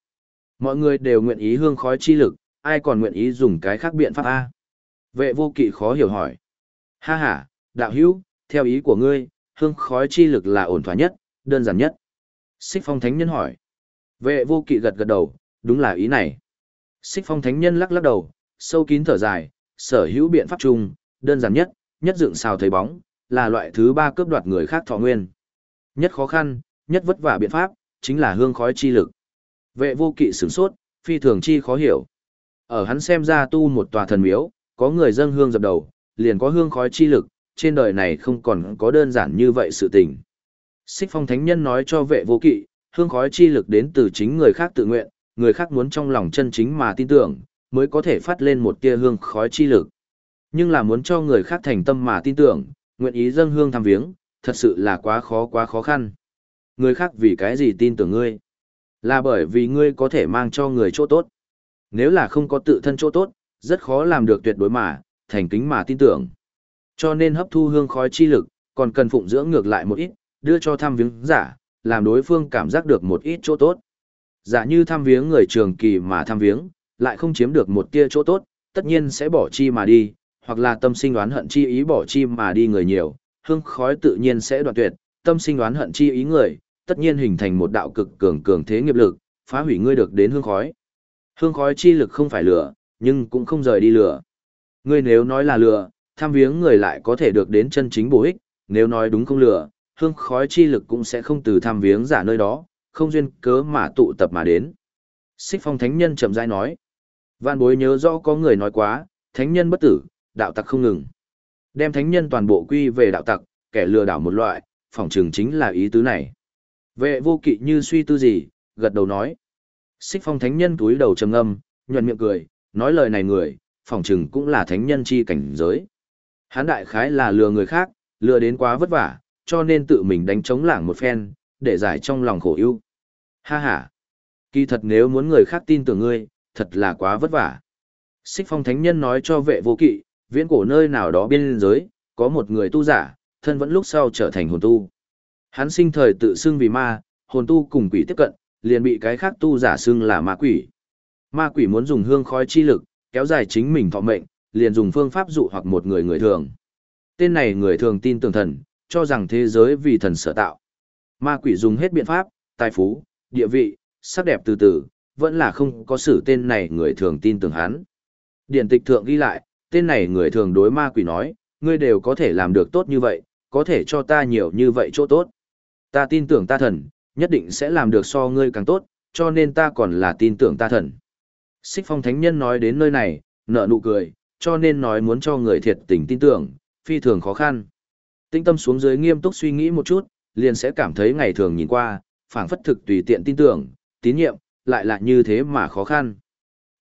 Mọi người đều nguyện ý hương khói chi lực, ai còn nguyện ý dùng cái khác biện pháp A. Vệ vô kỵ khó hiểu hỏi. Ha ha, đạo hữu, theo ý của ngươi, hương khói chi lực là ổn thỏa nhất, đơn giản nhất. Xích phong thánh nhân hỏi. Vệ vô kỵ gật gật đầu, đúng là ý này. Xích phong thánh nhân lắc lắc đầu, sâu kín thở dài, sở hữu biện pháp chung, đơn giản nhất, nhất dựng xào thấy bóng, là loại thứ ba cướp đoạt người khác thọ nguyên. Nhất khó khăn, nhất vất vả biện pháp, chính là hương khói chi lực. Vệ vô kỵ sửng sốt, phi thường chi khó hiểu. Ở hắn xem ra tu một tòa thần miếu, có người dâng hương dập đầu, liền có hương khói chi lực, trên đời này không còn có đơn giản như vậy sự tình. Xích phong thánh nhân nói cho vệ vô kỵ, hương khói chi lực đến từ chính người khác tự nguyện, người khác muốn trong lòng chân chính mà tin tưởng, mới có thể phát lên một tia hương khói chi lực. Nhưng là muốn cho người khác thành tâm mà tin tưởng, nguyện ý dâng hương tham viếng, thật sự là quá khó quá khó khăn. Người khác vì cái gì tin tưởng ngươi? Là bởi vì ngươi có thể mang cho người chỗ tốt. Nếu là không có tự thân chỗ tốt, rất khó làm được tuyệt đối mà, thành kính mà tin tưởng. Cho nên hấp thu hương khói chi lực, còn cần phụng dưỡng ngược lại một ít, đưa cho thăm viếng giả, làm đối phương cảm giác được một ít chỗ tốt. Giả như thăm viếng người trường kỳ mà thăm viếng, lại không chiếm được một tia chỗ tốt, tất nhiên sẽ bỏ chi mà đi, hoặc là tâm sinh đoán hận chi ý bỏ chi mà đi người nhiều, hương khói tự nhiên sẽ đoạn tuyệt, tâm sinh đoán hận chi ý người, tất nhiên hình thành một đạo cực cường cường thế nghiệp lực, phá hủy ngươi được đến hương khói. Hương khói chi lực không phải lửa, nhưng cũng không rời đi lửa. Ngươi nếu nói là lửa, tham viếng người lại có thể được đến chân chính bổ ích, nếu nói đúng không lửa, hương khói chi lực cũng sẽ không từ tham viếng giả nơi đó, không duyên cớ mà tụ tập mà đến. Xích phong thánh nhân chậm rãi nói. Vạn bối nhớ rõ có người nói quá, thánh nhân bất tử, đạo tặc không ngừng. Đem thánh nhân toàn bộ quy về đạo tặc, kẻ lừa đảo một loại, phỏng trường chính là ý tứ này. Vệ vô kỵ như suy tư gì, gật đầu nói. Xích phong thánh nhân túi đầu trầm ngâm, nhuận miệng cười, nói lời này người, phỏng chừng cũng là thánh nhân chi cảnh giới. Hán đại khái là lừa người khác, lừa đến quá vất vả, cho nên tự mình đánh chống lảng một phen, để giải trong lòng khổ ưu. Ha ha! Kỳ thật nếu muốn người khác tin tưởng ngươi, thật là quá vất vả. Xích phong thánh nhân nói cho vệ vô kỵ, viễn cổ nơi nào đó biên giới, có một người tu giả, thân vẫn lúc sau trở thành hồn tu. Hắn sinh thời tự xưng vì ma, hồn tu cùng quỷ tiếp cận, liền bị cái khác tu giả xưng là ma quỷ. Ma quỷ muốn dùng hương khói chi lực, kéo dài chính mình thọ mệnh, liền dùng phương pháp dụ hoặc một người người thường. Tên này người thường tin tưởng thần, cho rằng thế giới vì thần sở tạo. Ma quỷ dùng hết biện pháp, tài phú, địa vị, sắc đẹp từ từ, vẫn là không có xử tên này người thường tin tưởng hắn. Điển tịch thượng ghi lại, tên này người thường đối ma quỷ nói, ngươi đều có thể làm được tốt như vậy, có thể cho ta nhiều như vậy chỗ tốt. Ta tin tưởng ta thần, nhất định sẽ làm được so ngươi càng tốt, cho nên ta còn là tin tưởng ta thần. Xích phong thánh nhân nói đến nơi này, nở nụ cười, cho nên nói muốn cho người thiệt tình tin tưởng, phi thường khó khăn. Tinh tâm xuống dưới nghiêm túc suy nghĩ một chút, liền sẽ cảm thấy ngày thường nhìn qua, phảng phất thực tùy tiện tin tưởng, tín nhiệm, lại là như thế mà khó khăn.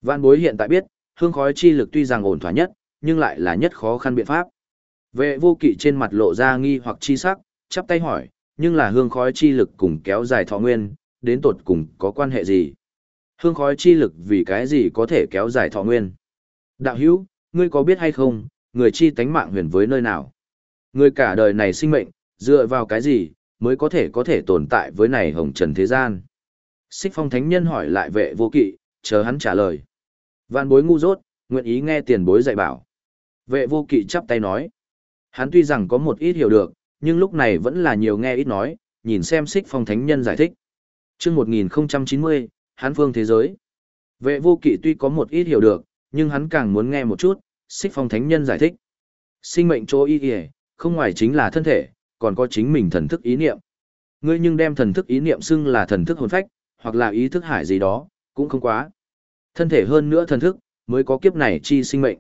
Vạn bối hiện tại biết, hương khói chi lực tuy rằng ổn thỏa nhất, nhưng lại là nhất khó khăn biện pháp. Vệ vô kỵ trên mặt lộ ra nghi hoặc chi sắc, chắp tay hỏi, nhưng là hương khói chi lực cùng kéo dài thọ nguyên, đến tột cùng có quan hệ gì? Hương khói chi lực vì cái gì có thể kéo dài thọ nguyên? Đạo hữu, ngươi có biết hay không, người chi tánh mạng huyền với nơi nào? Người cả đời này sinh mệnh, dựa vào cái gì, mới có thể có thể tồn tại với này hồng trần thế gian? Xích phong thánh nhân hỏi lại vệ vô kỵ, chờ hắn trả lời. Vạn bối ngu dốt, nguyện ý nghe tiền bối dạy bảo. Vệ vô kỵ chắp tay nói. Hắn tuy rằng có một ít hiểu được, nhưng lúc này vẫn là nhiều nghe ít nói, nhìn xem xích phong thánh nhân giải thích. chương 1090, hắn phương thế giới. Vệ vô kỵ tuy có một ít hiểu được, nhưng hắn càng muốn nghe một chút, xích phong thánh nhân giải thích. Sinh mệnh chỗ y kìa, không ngoài chính là thân thể, còn có chính mình thần thức ý niệm. Ngươi nhưng đem thần thức ý niệm xưng là thần thức hồn phách, hoặc là ý thức hải gì đó, cũng không quá. Thân thể hơn nữa thần thức, mới có kiếp này chi sinh mệnh.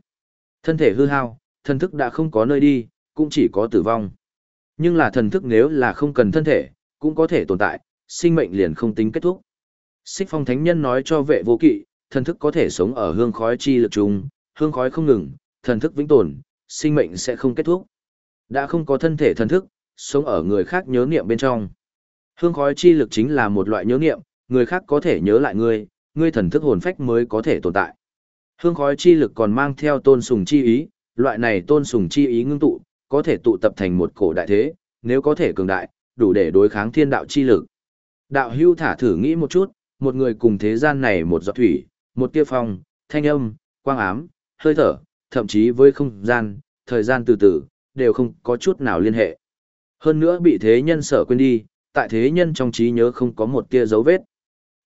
Thân thể hư hao, thần thức đã không có nơi đi, cũng chỉ có tử vong. Nhưng là thần thức nếu là không cần thân thể, cũng có thể tồn tại, sinh mệnh liền không tính kết thúc. Xích phong thánh nhân nói cho vệ vô kỵ, thần thức có thể sống ở hương khói chi lực trùng, hương khói không ngừng, thần thức vĩnh tồn, sinh mệnh sẽ không kết thúc. Đã không có thân thể thần thức, sống ở người khác nhớ niệm bên trong. Hương khói chi lực chính là một loại nhớ niệm, người khác có thể nhớ lại ngươi, ngươi thần thức hồn phách mới có thể tồn tại. Hương khói chi lực còn mang theo tôn sùng chi ý, loại này tôn sùng chi ý ngưng tụ, có thể tụ tập thành một cổ đại thế, nếu có thể cường đại, đủ để đối kháng thiên đạo chi lực. Đạo hưu thả thử nghĩ một chút, một người cùng thế gian này một giọt thủy, một tia phong, thanh âm, quang ám, hơi thở, thậm chí với không gian, thời gian từ từ, đều không có chút nào liên hệ. Hơn nữa bị thế nhân sở quên đi, tại thế nhân trong trí nhớ không có một tia dấu vết.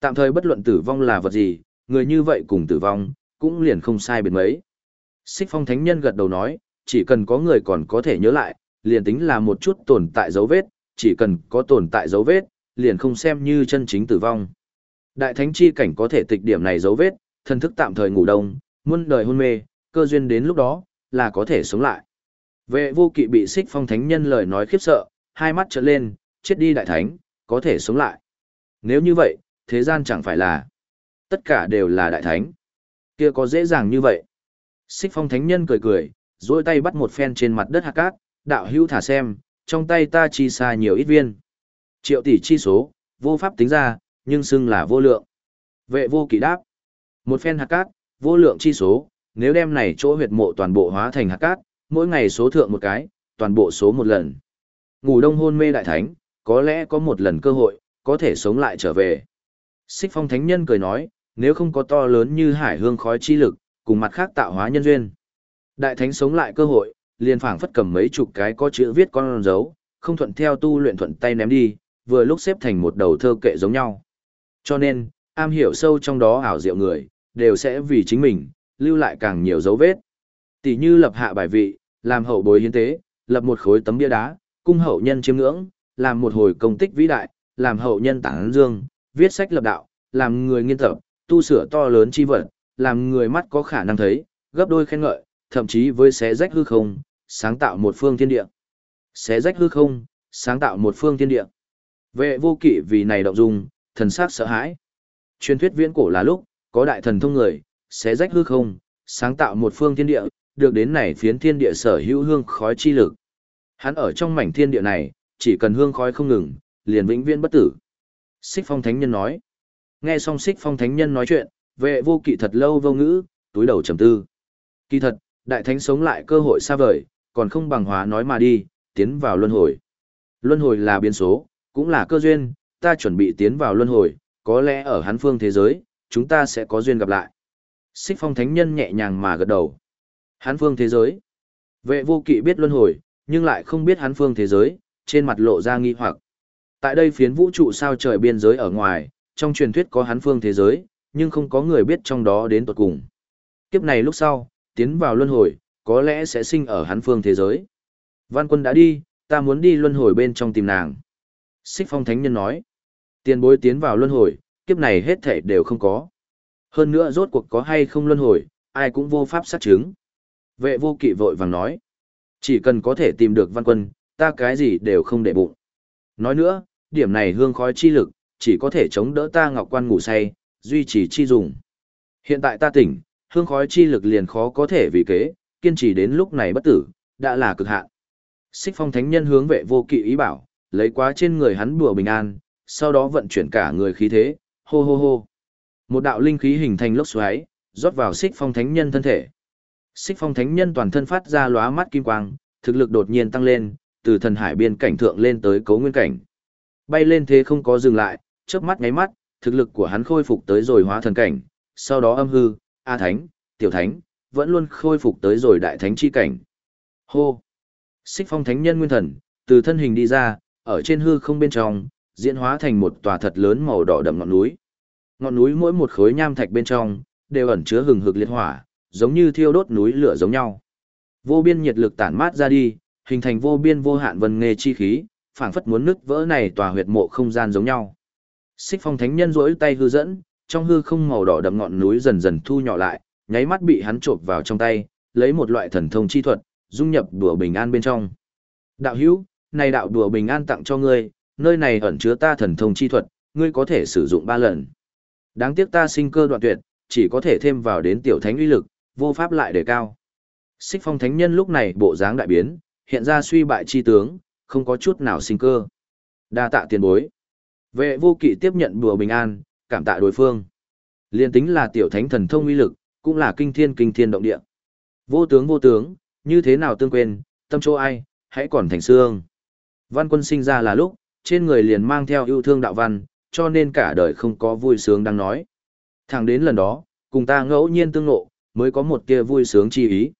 Tạm thời bất luận tử vong là vật gì, người như vậy cùng tử vong, cũng liền không sai biệt mấy. Xích phong thánh nhân gật đầu nói, chỉ cần có người còn có thể nhớ lại, liền tính là một chút tồn tại dấu vết, chỉ cần có tồn tại dấu vết, liền không xem như chân chính tử vong. Đại thánh chi cảnh có thể tịch điểm này dấu vết, thân thức tạm thời ngủ đông, muôn đời hôn mê, cơ duyên đến lúc đó, là có thể sống lại. Vệ vô kỵ bị xích phong thánh nhân lời nói khiếp sợ, hai mắt trợn lên, chết đi đại thánh, có thể sống lại. Nếu như vậy, thế gian chẳng phải là tất cả đều là đại thánh. Kia có dễ dàng như vậy. Xích phong thánh nhân cười cười, duỗi tay bắt một phen trên mặt đất hạt cát, đạo hữu thả xem, trong tay ta chi xa nhiều ít viên. Triệu tỷ chi số, vô pháp tính ra, nhưng xưng là vô lượng. Vệ vô kỵ đáp. Một phen hạt cát, vô lượng chi số, nếu đem này chỗ huyệt mộ toàn bộ hóa thành hạt cát, mỗi ngày số thượng một cái, toàn bộ số một lần. Ngủ đông hôn mê đại thánh, có lẽ có một lần cơ hội, có thể sống lại trở về. Xích phong thánh nhân cười nói, nếu không có to lớn như hải hương khói chi lực, cùng mặt khác tạo hóa nhân duyên. Đại thánh sống lại cơ hội, liền phảng phất cầm mấy chục cái có chữ viết con dấu, không thuận theo tu luyện thuận tay ném đi, vừa lúc xếp thành một đầu thơ kệ giống nhau. Cho nên, am hiểu sâu trong đó ảo diệu người, đều sẽ vì chính mình, lưu lại càng nhiều dấu vết. Tỷ như lập hạ bài vị, làm hậu bối hiến tế, lập một khối tấm bia đá, cung hậu nhân chiêm ngưỡng, làm một hồi công tích vĩ đại, làm hậu nhân tảng dương, viết sách lập đạo, làm người nghiên tập, tu sửa to lớn chi vật, làm người mắt có khả năng thấy, gấp đôi khen ngợi, thậm chí với xé rách hư không, sáng tạo một phương thiên địa. Xé rách hư không, sáng tạo một phương thiên địa. Vệ vô kỵ vì này động dung, thần sắc sợ hãi. Truyền thuyết viễn cổ là lúc, có đại thần thông người, xé rách hư không, sáng tạo một phương thiên địa, được đến này phiến thiên địa sở hữu hương khói chi lực. Hắn ở trong mảnh thiên địa này, chỉ cần hương khói không ngừng, liền vĩnh viễn bất tử. Xích Phong Thánh Nhân nói. Nghe xong Xích Phong Thánh Nhân nói chuyện, vệ vô kỵ thật lâu vô ngữ, túi đầu trầm tư. Kỳ thật, đại thánh sống lại cơ hội xa vời, còn không bằng hóa nói mà đi, tiến vào luân hồi. Luân hồi là biến số, cũng là cơ duyên, ta chuẩn bị tiến vào luân hồi, có lẽ ở hắn phương thế giới, chúng ta sẽ có duyên gặp lại. Xích phong thánh nhân nhẹ nhàng mà gật đầu. Hắn phương thế giới. Vệ vô kỵ biết luân hồi, nhưng lại không biết hắn phương thế giới, trên mặt lộ ra nghi hoặc. Tại đây phiến vũ trụ sao trời biên giới ở ngoài, trong truyền thuyết có hắn phương thế giới, nhưng không có người biết trong đó đến tuột cùng. Kiếp này lúc sau, tiến vào luân hồi, có lẽ sẽ sinh ở hắn phương thế giới. Văn quân đã đi, ta muốn đi luân hồi bên trong tìm nàng. Xích phong thánh nhân nói, tiền bối tiến vào luân hồi, kiếp này hết thể đều không có. Hơn nữa rốt cuộc có hay không luân hồi, ai cũng vô pháp sát chứng. Vệ vô kỵ vội vàng nói, chỉ cần có thể tìm được văn quân, ta cái gì đều không để bụng. Nói nữa, điểm này hương khói chi lực, chỉ có thể chống đỡ ta ngọc quan ngủ say, duy trì chi dùng. Hiện tại ta tỉnh, hương khói chi lực liền khó có thể vì kế, kiên trì đến lúc này bất tử, đã là cực hạn. Xích phong thánh nhân hướng vệ vô kỵ ý bảo, lấy quá trên người hắn bùa bình an, sau đó vận chuyển cả người khí thế, hô hô hô. Một đạo linh khí hình thành lốc xoáy, rót vào xích phong thánh nhân thân thể. Xích phong thánh nhân toàn thân phát ra lóa mắt kim quang, thực lực đột nhiên tăng lên, từ thần hải biên cảnh thượng lên tới cấu nguyên cảnh. Bay lên thế không có dừng lại, chớp mắt ngáy mắt, thực lực của hắn khôi phục tới rồi hóa thần cảnh, sau đó âm hư, A Thánh, Tiểu Thánh, vẫn luôn khôi phục tới rồi Đại Thánh chi cảnh. Hô! Xích phong thánh nhân nguyên thần, từ thân hình đi ra, ở trên hư không bên trong, diễn hóa thành một tòa thật lớn màu đỏ đậm ngọn núi. Ngọn núi mỗi một khối nham thạch bên trong, đều ẩn chứa hừng hực liệt hỏa, giống như thiêu đốt núi lửa giống nhau. Vô biên nhiệt lực tản mát ra đi, hình thành vô biên vô hạn vân nghề chi khí, phảng phất muốn nứt vỡ này tòa huyệt mộ không gian giống nhau. Xích phong thánh nhân rỗi tay hư dẫn, trong hư không màu đỏ đậm ngọn núi dần dần thu nhỏ lại, nháy mắt bị hắn trộn vào trong tay, lấy một loại thần thông chi thuật, dung nhập đùa bình an bên trong. Đạo hữu, này đạo đùa bình an tặng cho ngươi, nơi này ẩn chứa ta thần thông chi thuật, ngươi có thể sử dụng ba lần. Đáng tiếc ta sinh cơ đoạn tuyệt, chỉ có thể thêm vào đến tiểu thánh uy lực, vô pháp lại đề cao. Xích phong thánh nhân lúc này bộ dáng đại biến, hiện ra suy bại chi tướng, không có chút nào sinh cơ. Đa tạ tiền bối. Vệ vô kỵ tiếp nhận bùa bình an, cảm tạ đối phương. Liên tính là tiểu thánh thần thông uy lực, cũng là kinh thiên kinh thiên động địa. Vô tướng vô tướng, như thế nào tương quên, tâm chỗ ai, hãy còn thành xương. Văn quân sinh ra là lúc, trên người liền mang theo yêu thương đạo văn, cho nên cả đời không có vui sướng đang nói. Thẳng đến lần đó, cùng ta ngẫu nhiên tương ngộ, mới có một kia vui sướng chi ý.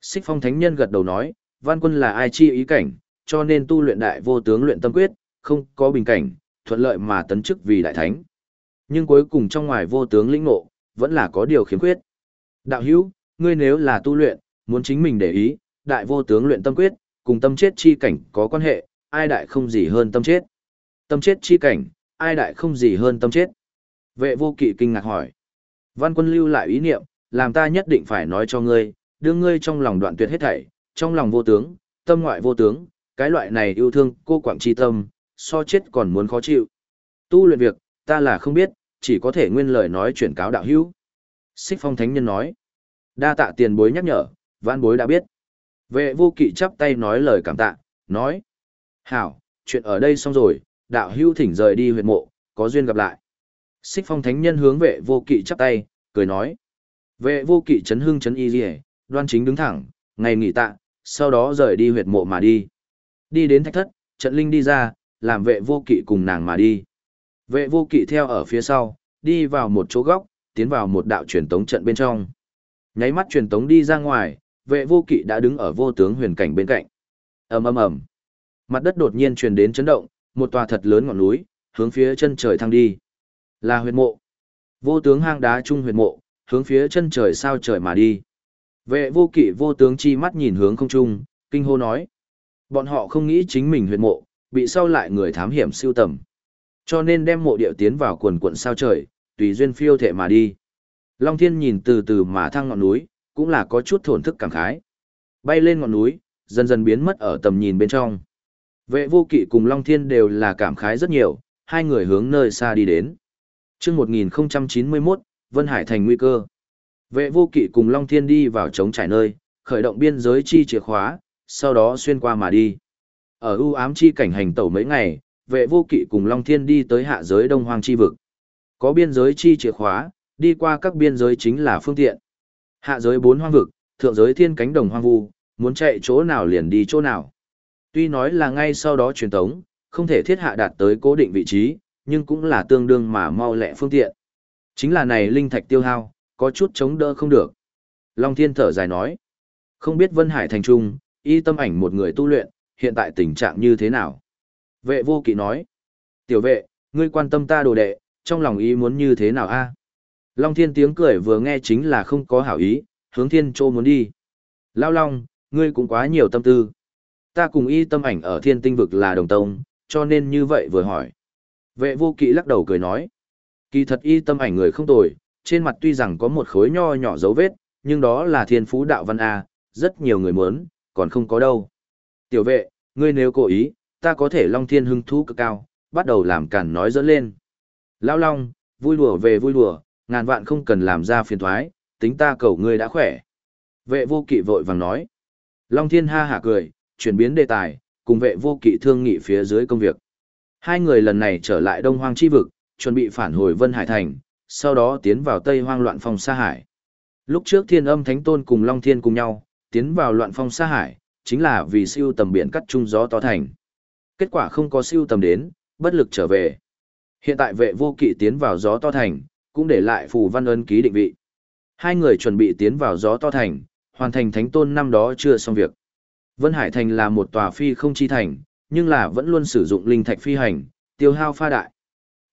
Xích phong thánh nhân gật đầu nói, văn quân là ai chi ý cảnh, cho nên tu luyện đại vô tướng luyện tâm quyết, không có bình cảnh, thuận lợi mà tấn chức vì đại thánh. Nhưng cuối cùng trong ngoài vô tướng lĩnh ngộ, vẫn là có điều khiếm khuyết. Đạo hữu, ngươi nếu là tu luyện, muốn chính mình để ý, đại vô tướng luyện tâm quyết, cùng tâm chết chi cảnh có quan hệ, ai đại không gì hơn tâm chết. Tâm chết chi cảnh, ai đại không gì hơn tâm chết. Vệ vô kỵ kinh ngạc hỏi. Văn quân lưu lại ý niệm, làm ta nhất định phải nói cho ngươi, đưa ngươi trong lòng đoạn tuyệt hết thảy, trong lòng vô tướng, tâm ngoại vô tướng, cái loại này yêu thương cô quảng chi tâm, so chết còn muốn khó chịu. Tu luyện việc, ta là không biết, chỉ có thể nguyên lời nói chuyển cáo đạo hữu. Xích phong thánh nhân nói. Đa tạ tiền bối nhắc nhở, văn bối đã biết. Vệ vô kỵ chắp tay nói lời cảm tạ, nói. Hảo, chuyện ở đây xong rồi, đạo hữu thỉnh rời đi huyệt mộ, có duyên gặp lại. Xích phong thánh nhân hướng vệ vô kỵ chắp tay, cười nói. Vệ vô kỵ chấn hưng chấn y dì đoan chính đứng thẳng, ngày nghỉ tạ, sau đó rời đi huyệt mộ mà đi. Đi đến thạch thất, trận linh đi ra, làm vệ vô kỵ cùng nàng mà đi. Vệ vô kỵ theo ở phía sau, đi vào một chỗ góc, tiến vào một đạo truyền tống trận bên trong. Nháy mắt truyền tống đi ra ngoài, vệ vô kỵ đã đứng ở vô tướng huyền cảnh bên cạnh. ầm ầm ầm, mặt đất đột nhiên truyền đến chấn động, một tòa thật lớn ngọn núi, hướng phía chân trời thăng đi. Là huyệt mộ. Vô tướng hang đá trung huyệt mộ, hướng phía chân trời sao trời mà đi. Vệ vô kỵ vô tướng chi mắt nhìn hướng không trung, kinh hô nói. Bọn họ không nghĩ chính mình huyệt mộ, bị sau lại người thám hiểm siêu tầm. Cho nên đem mộ địa tiến vào quần quận sao trời, tùy duyên phiêu thể mà đi. Long thiên nhìn từ từ mà thăng ngọn núi, cũng là có chút thổn thức cảm khái. Bay lên ngọn núi, dần dần biến mất ở tầm nhìn bên trong. Vệ vô kỵ cùng Long Thiên đều là cảm khái rất nhiều, hai người hướng nơi xa đi đến. Trước 1091, Vân Hải thành nguy cơ. Vệ vô kỵ cùng Long Thiên đi vào trống trải nơi, khởi động biên giới chi chìa khóa, sau đó xuyên qua mà đi. Ở ưu ám chi cảnh hành tẩu mấy ngày, vệ vô kỵ cùng Long Thiên đi tới hạ giới Đông Hoang chi vực. Có biên giới chi chìa khóa, đi qua các biên giới chính là phương tiện. Hạ giới bốn hoang vực, thượng giới thiên cánh đồng hoang vu, muốn chạy chỗ nào liền đi chỗ nào. Tuy nói là ngay sau đó truyền tống, không thể thiết hạ đạt tới cố định vị trí, nhưng cũng là tương đương mà mau lẹ phương tiện. Chính là này linh thạch tiêu hao, có chút chống đỡ không được. Long Thiên thở dài nói, không biết Vân Hải thành trung, y tâm ảnh một người tu luyện, hiện tại tình trạng như thế nào? Vệ vô kỵ nói, tiểu vệ, ngươi quan tâm ta đồ đệ, trong lòng ý muốn như thế nào a? Long Thiên tiếng cười vừa nghe chính là không có hảo ý, hướng Thiên Châu muốn đi. Lao Long, ngươi cũng quá nhiều tâm tư. Ta cùng y tâm ảnh ở thiên tinh vực là đồng tông, cho nên như vậy vừa hỏi. Vệ vô kỵ lắc đầu cười nói. Kỳ thật y tâm ảnh người không tồi, trên mặt tuy rằng có một khối nho nhỏ dấu vết, nhưng đó là thiên phú đạo văn A, rất nhiều người muốn, còn không có đâu. Tiểu vệ, ngươi nếu cố ý, ta có thể long thiên hưng thú cực cao, bắt đầu làm cản nói dẫn lên. Lão long, vui đùa về vui đùa, ngàn vạn không cần làm ra phiền thoái, tính ta cầu ngươi đã khỏe. Vệ vô kỵ vội vàng nói. Long thiên ha hả cười, chuyển biến đề tài, cùng vệ vô kỵ thương nghị phía dưới công việc. Hai người lần này trở lại Đông Hoang chi vực, chuẩn bị phản hồi Vân Hải Thành, sau đó tiến vào Tây Hoang loạn phong sa hải. Lúc trước Thiên Âm Thánh Tôn cùng Long Thiên cùng nhau, tiến vào loạn phong sa hải, chính là vì siêu tầm biển cắt trung gió to thành. Kết quả không có siêu tầm đến, bất lực trở về. Hiện tại vệ vô kỵ tiến vào gió to thành, cũng để lại phù văn ấn ký định vị. Hai người chuẩn bị tiến vào gió to thành, hoàn thành thánh tôn năm đó chưa xong việc. Vân Hải Thành là một tòa phi không chi thành, nhưng là vẫn luôn sử dụng linh thạch phi hành, tiêu hao pha đại.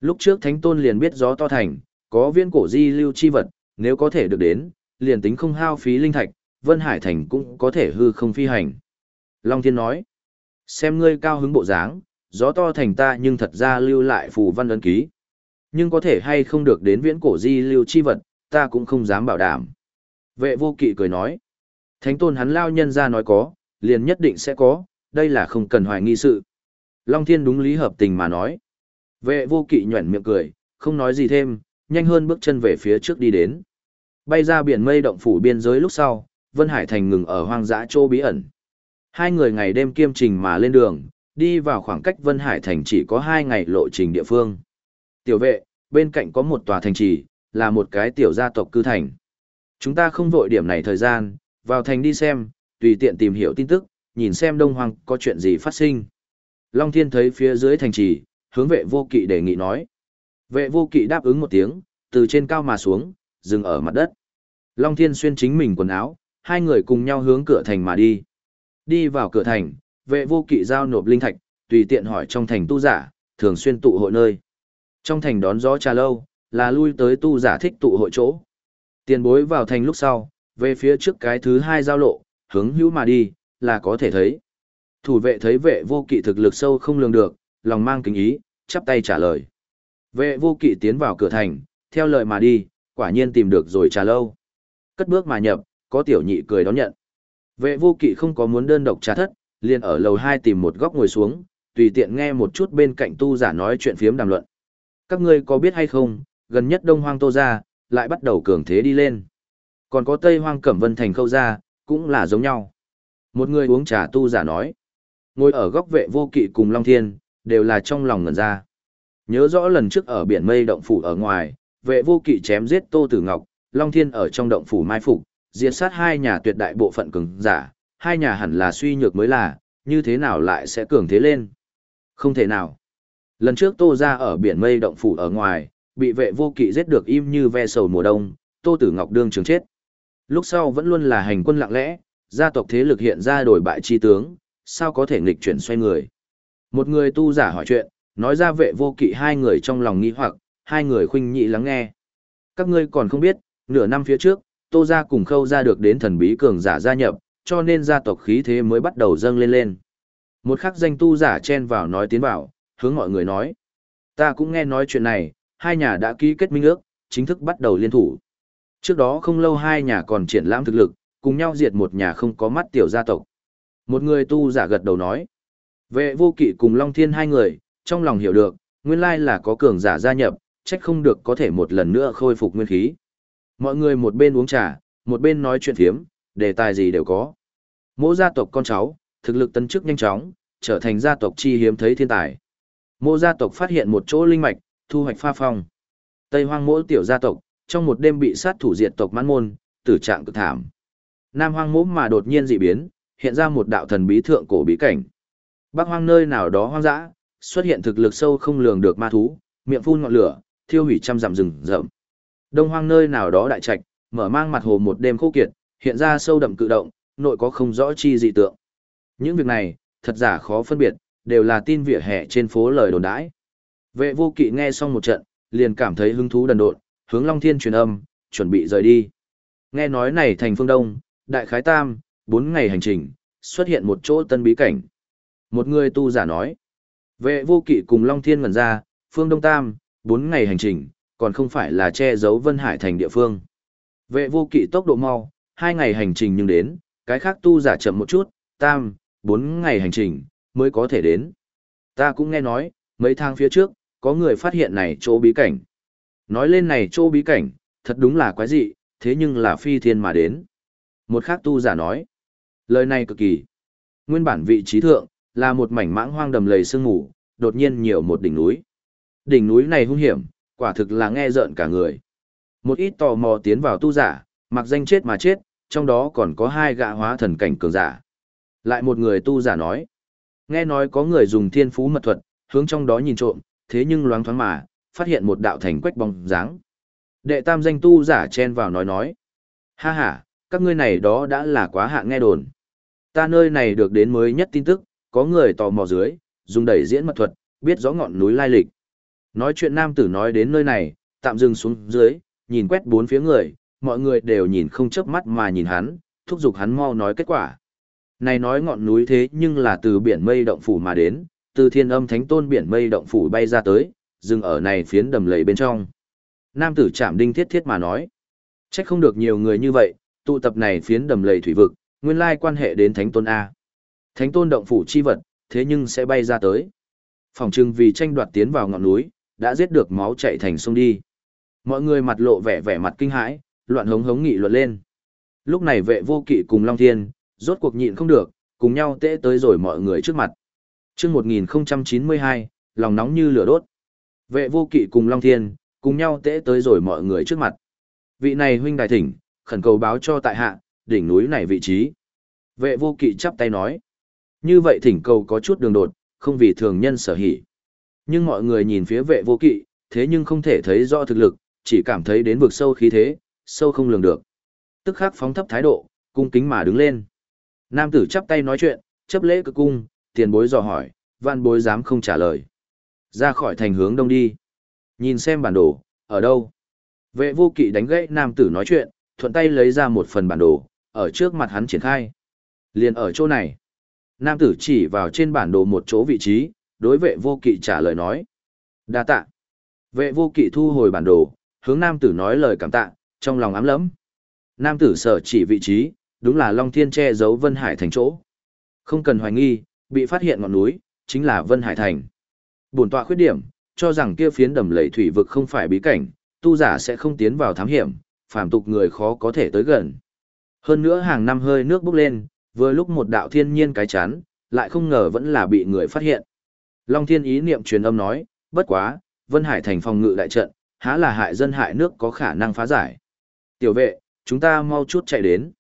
Lúc trước Thánh Tôn liền biết gió to thành, có viên cổ di lưu chi vật, nếu có thể được đến, liền tính không hao phí linh thạch, Vân Hải Thành cũng có thể hư không phi hành. Long Thiên nói, xem ngươi cao hứng bộ dáng, gió to thành ta nhưng thật ra lưu lại phù văn ấn ký. Nhưng có thể hay không được đến viễn cổ di lưu chi vật, ta cũng không dám bảo đảm. Vệ vô kỵ cười nói, Thánh Tôn hắn lao nhân ra nói có, liền nhất định sẽ có, đây là không cần hoài nghi sự. Long Thiên đúng lý hợp tình mà nói. Vệ vô kỵ nhuẩn miệng cười, không nói gì thêm, nhanh hơn bước chân về phía trước đi đến. Bay ra biển mây động phủ biên giới lúc sau, Vân Hải Thành ngừng ở hoang dã châu bí ẩn. Hai người ngày đêm kiêm trình mà lên đường, đi vào khoảng cách Vân Hải Thành chỉ có hai ngày lộ trình địa phương. Tiểu vệ, bên cạnh có một tòa thành trì, là một cái tiểu gia tộc cư thành. Chúng ta không vội điểm này thời gian, vào thành đi xem, tùy tiện tìm hiểu tin tức, nhìn xem Đông Hoàng có chuyện gì phát sinh. Long Thiên thấy phía dưới thành trì, hướng vệ vô kỵ đề nghị nói. Vệ vô kỵ đáp ứng một tiếng, từ trên cao mà xuống, dừng ở mặt đất. Long Thiên xuyên chính mình quần áo, hai người cùng nhau hướng cửa thành mà đi. Đi vào cửa thành, vệ vô kỵ giao nộp linh thạch, tùy tiện hỏi trong thành tu giả, thường xuyên tụ hội nơi. Trong thành đón gió trà lâu, là lui tới tu giả thích tụ hội chỗ. Tiền bối vào thành lúc sau, về phía trước cái thứ hai giao lộ, hướng hữu mà đi, là có thể thấy. Thủ vệ thấy vệ vô kỵ thực lực sâu không lường được, lòng mang kính ý, chắp tay trả lời. Vệ vô kỵ tiến vào cửa thành, theo lời mà đi, quả nhiên tìm được rồi trà lâu. Cất bước mà nhập, có tiểu nhị cười đón nhận. Vệ vô kỵ không có muốn đơn độc trà thất, liền ở lầu 2 tìm một góc ngồi xuống, tùy tiện nghe một chút bên cạnh tu giả nói chuyện phiếm đàm luận. Các ngươi có biết hay không, gần nhất đông hoang tô ra, lại bắt đầu cường thế đi lên. Còn có tây hoang cẩm vân thành khâu ra, cũng là giống nhau. Một người uống trà tu giả nói. Ngồi ở góc vệ vô kỵ cùng Long Thiên, đều là trong lòng ngẩn ra. Nhớ rõ lần trước ở biển mây động phủ ở ngoài, vệ vô kỵ chém giết Tô Tử Ngọc, Long Thiên ở trong động phủ mai phục, diệt sát hai nhà tuyệt đại bộ phận cường giả, hai nhà hẳn là suy nhược mới là, như thế nào lại sẽ cường thế lên? Không thể nào. Lần trước Tô ra ở biển mây động phủ ở ngoài, bị vệ vô kỵ giết được im như ve sầu mùa đông, Tô Tử Ngọc đương trường chết. Lúc sau vẫn luôn là hành quân lặng lẽ, gia tộc thế lực hiện ra đổi bại chi tướng, sao có thể nghịch chuyển xoay người. Một người tu giả hỏi chuyện, nói ra vệ vô kỵ hai người trong lòng nghi hoặc, hai người khuynh nhị lắng nghe. Các ngươi còn không biết, nửa năm phía trước, Tô gia cùng Khâu gia được đến thần bí cường giả gia nhập, cho nên gia tộc khí thế mới bắt đầu dâng lên lên. Một khắc danh tu giả chen vào nói tiến vào, hướng mọi người nói. Ta cũng nghe nói chuyện này, hai nhà đã ký kết minh ước, chính thức bắt đầu liên thủ. Trước đó không lâu hai nhà còn triển lãm thực lực, cùng nhau diệt một nhà không có mắt tiểu gia tộc. Một người tu giả gật đầu nói. Vệ vô kỵ cùng Long Thiên hai người, trong lòng hiểu được, nguyên lai là có cường giả gia nhập, trách không được có thể một lần nữa khôi phục nguyên khí. Mọi người một bên uống trà, một bên nói chuyện thiếm, đề tài gì đều có. Mỗi gia tộc con cháu, thực lực tấn chức nhanh chóng, trở thành gia tộc chi hiếm thấy thiên tài. Mô gia tộc phát hiện một chỗ linh mạch, thu hoạch pha phong. Tây hoang mỗi tiểu gia tộc, trong một đêm bị sát thủ diệt tộc mãn môn, tử trạng cực thảm. Nam hoang mỗ mà đột nhiên dị biến, hiện ra một đạo thần bí thượng cổ bí cảnh. Bắc hoang nơi nào đó hoang dã, xuất hiện thực lực sâu không lường được ma thú, miệng phun ngọn lửa, thiêu hủy trăm dặm rừng rậm. Đông hoang nơi nào đó đại trạch, mở mang mặt hồ một đêm khô kiệt, hiện ra sâu đậm cự động, nội có không rõ chi dị tượng. Những việc này, thật giả khó phân biệt, đều là tin vỉa hè trên phố lời đồn đãi. Vệ vô kỵ nghe xong một trận, liền cảm thấy hứng thú đần độn, hướng Long Thiên truyền âm, chuẩn bị rời đi. Nghe nói này thành phương Đông, đại khái tam, bốn ngày hành trình, xuất hiện một chỗ tân bí cảnh. Một người tu giả nói, vệ vô kỵ cùng Long Thiên ngẩn ra, phương Đông Tam, bốn ngày hành trình, còn không phải là che giấu Vân Hải thành địa phương. Vệ vô kỵ tốc độ mau, hai ngày hành trình nhưng đến, cái khác tu giả chậm một chút, Tam, bốn ngày hành trình, mới có thể đến. Ta cũng nghe nói, mấy tháng phía trước, có người phát hiện này chỗ bí cảnh. Nói lên này chỗ bí cảnh, thật đúng là quái dị, thế nhưng là phi thiên mà đến. Một khác tu giả nói, lời này cực kỳ. Nguyên bản vị trí thượng, là một mảnh mãng hoang đầm lầy sương mù, đột nhiên nhiều một đỉnh núi. Đỉnh núi này hung hiểm, quả thực là nghe rợn cả người. Một ít tò mò tiến vào tu giả, mặc danh chết mà chết, trong đó còn có hai gã hóa thần cảnh cường giả. Lại một người tu giả nói, nghe nói có người dùng thiên phú mật thuật, hướng trong đó nhìn trộm, thế nhưng loáng thoáng mà, phát hiện một đạo thành quách bóng dáng. Đệ tam danh tu giả chen vào nói nói, ha ha, các ngươi này đó đã là quá hạn nghe đồn. Ta nơi này được đến mới nhất tin tức, có người tò mò dưới, dùng đẩy diễn mật thuật, biết rõ ngọn núi lai lịch. Nói chuyện nam tử nói đến nơi này, tạm dừng xuống dưới, nhìn quét bốn phía người, mọi người đều nhìn không chớp mắt mà nhìn hắn, thúc giục hắn mau nói kết quả. Này nói ngọn núi thế nhưng là từ biển mây động phủ mà đến, từ thiên âm thánh tôn biển mây động phủ bay ra tới, dừng ở này phiến đầm lầy bên trong. Nam tử chạm đinh thiết thiết mà nói. Trách không được nhiều người như vậy, tụ tập này phiến đầm lầy thủy vực, nguyên lai quan hệ đến thánh tôn A. Thánh tôn động phủ chi vật, thế nhưng sẽ bay ra tới. Phòng trưng vì tranh đoạt tiến vào ngọn núi, đã giết được máu chạy thành sông đi. Mọi người mặt lộ vẻ vẻ mặt kinh hãi, loạn hống hống nghị luận lên. Lúc này vệ vô kỵ cùng Long Thiên, rốt cuộc nhịn không được, cùng nhau tễ tới rồi mọi người trước mặt. Trước 1092, lòng nóng như lửa đốt. Vệ vô kỵ cùng Long Thiên, cùng nhau tễ tới rồi mọi người trước mặt. Vị này huynh đại thỉnh, khẩn cầu báo cho tại hạ, đỉnh núi này vị trí. Vệ vô kỵ chắp tay nói. Như vậy thỉnh cầu có chút đường đột, không vì thường nhân sở hỉ. Nhưng mọi người nhìn phía vệ vô kỵ, thế nhưng không thể thấy rõ thực lực, chỉ cảm thấy đến vực sâu khí thế, sâu không lường được. Tức khắc phóng thấp thái độ, cung kính mà đứng lên. Nam tử chắp tay nói chuyện, chấp lễ cực cung, tiền bối dò hỏi, văn bối dám không trả lời. Ra khỏi thành hướng đông đi. Nhìn xem bản đồ, ở đâu? Vệ vô kỵ đánh gãy nam tử nói chuyện, thuận tay lấy ra một phần bản đồ, ở trước mặt hắn triển khai. Liền ở chỗ này. Nam tử chỉ vào trên bản đồ một chỗ vị trí, đối vệ vô kỵ trả lời nói. đa tạ. Vệ vô kỵ thu hồi bản đồ, hướng nam tử nói lời cảm tạ, trong lòng ám lẫm. Nam tử sở chỉ vị trí, đúng là Long Thiên che giấu Vân Hải thành chỗ. Không cần hoài nghi, bị phát hiện ngọn núi, chính là Vân Hải thành. Bổn tọa khuyết điểm, cho rằng kia phiến đầm lầy thủy vực không phải bí cảnh, tu giả sẽ không tiến vào thám hiểm, phàm tục người khó có thể tới gần. Hơn nữa hàng năm hơi nước bốc lên, vừa lúc một đạo thiên nhiên cái chán, lại không ngờ vẫn là bị người phát hiện. Long Thiên ý niệm truyền âm nói, bất quá, Vân Hải thành phòng ngự đại trận, há là hại dân hại nước có khả năng phá giải. Tiểu vệ, chúng ta mau chút chạy đến.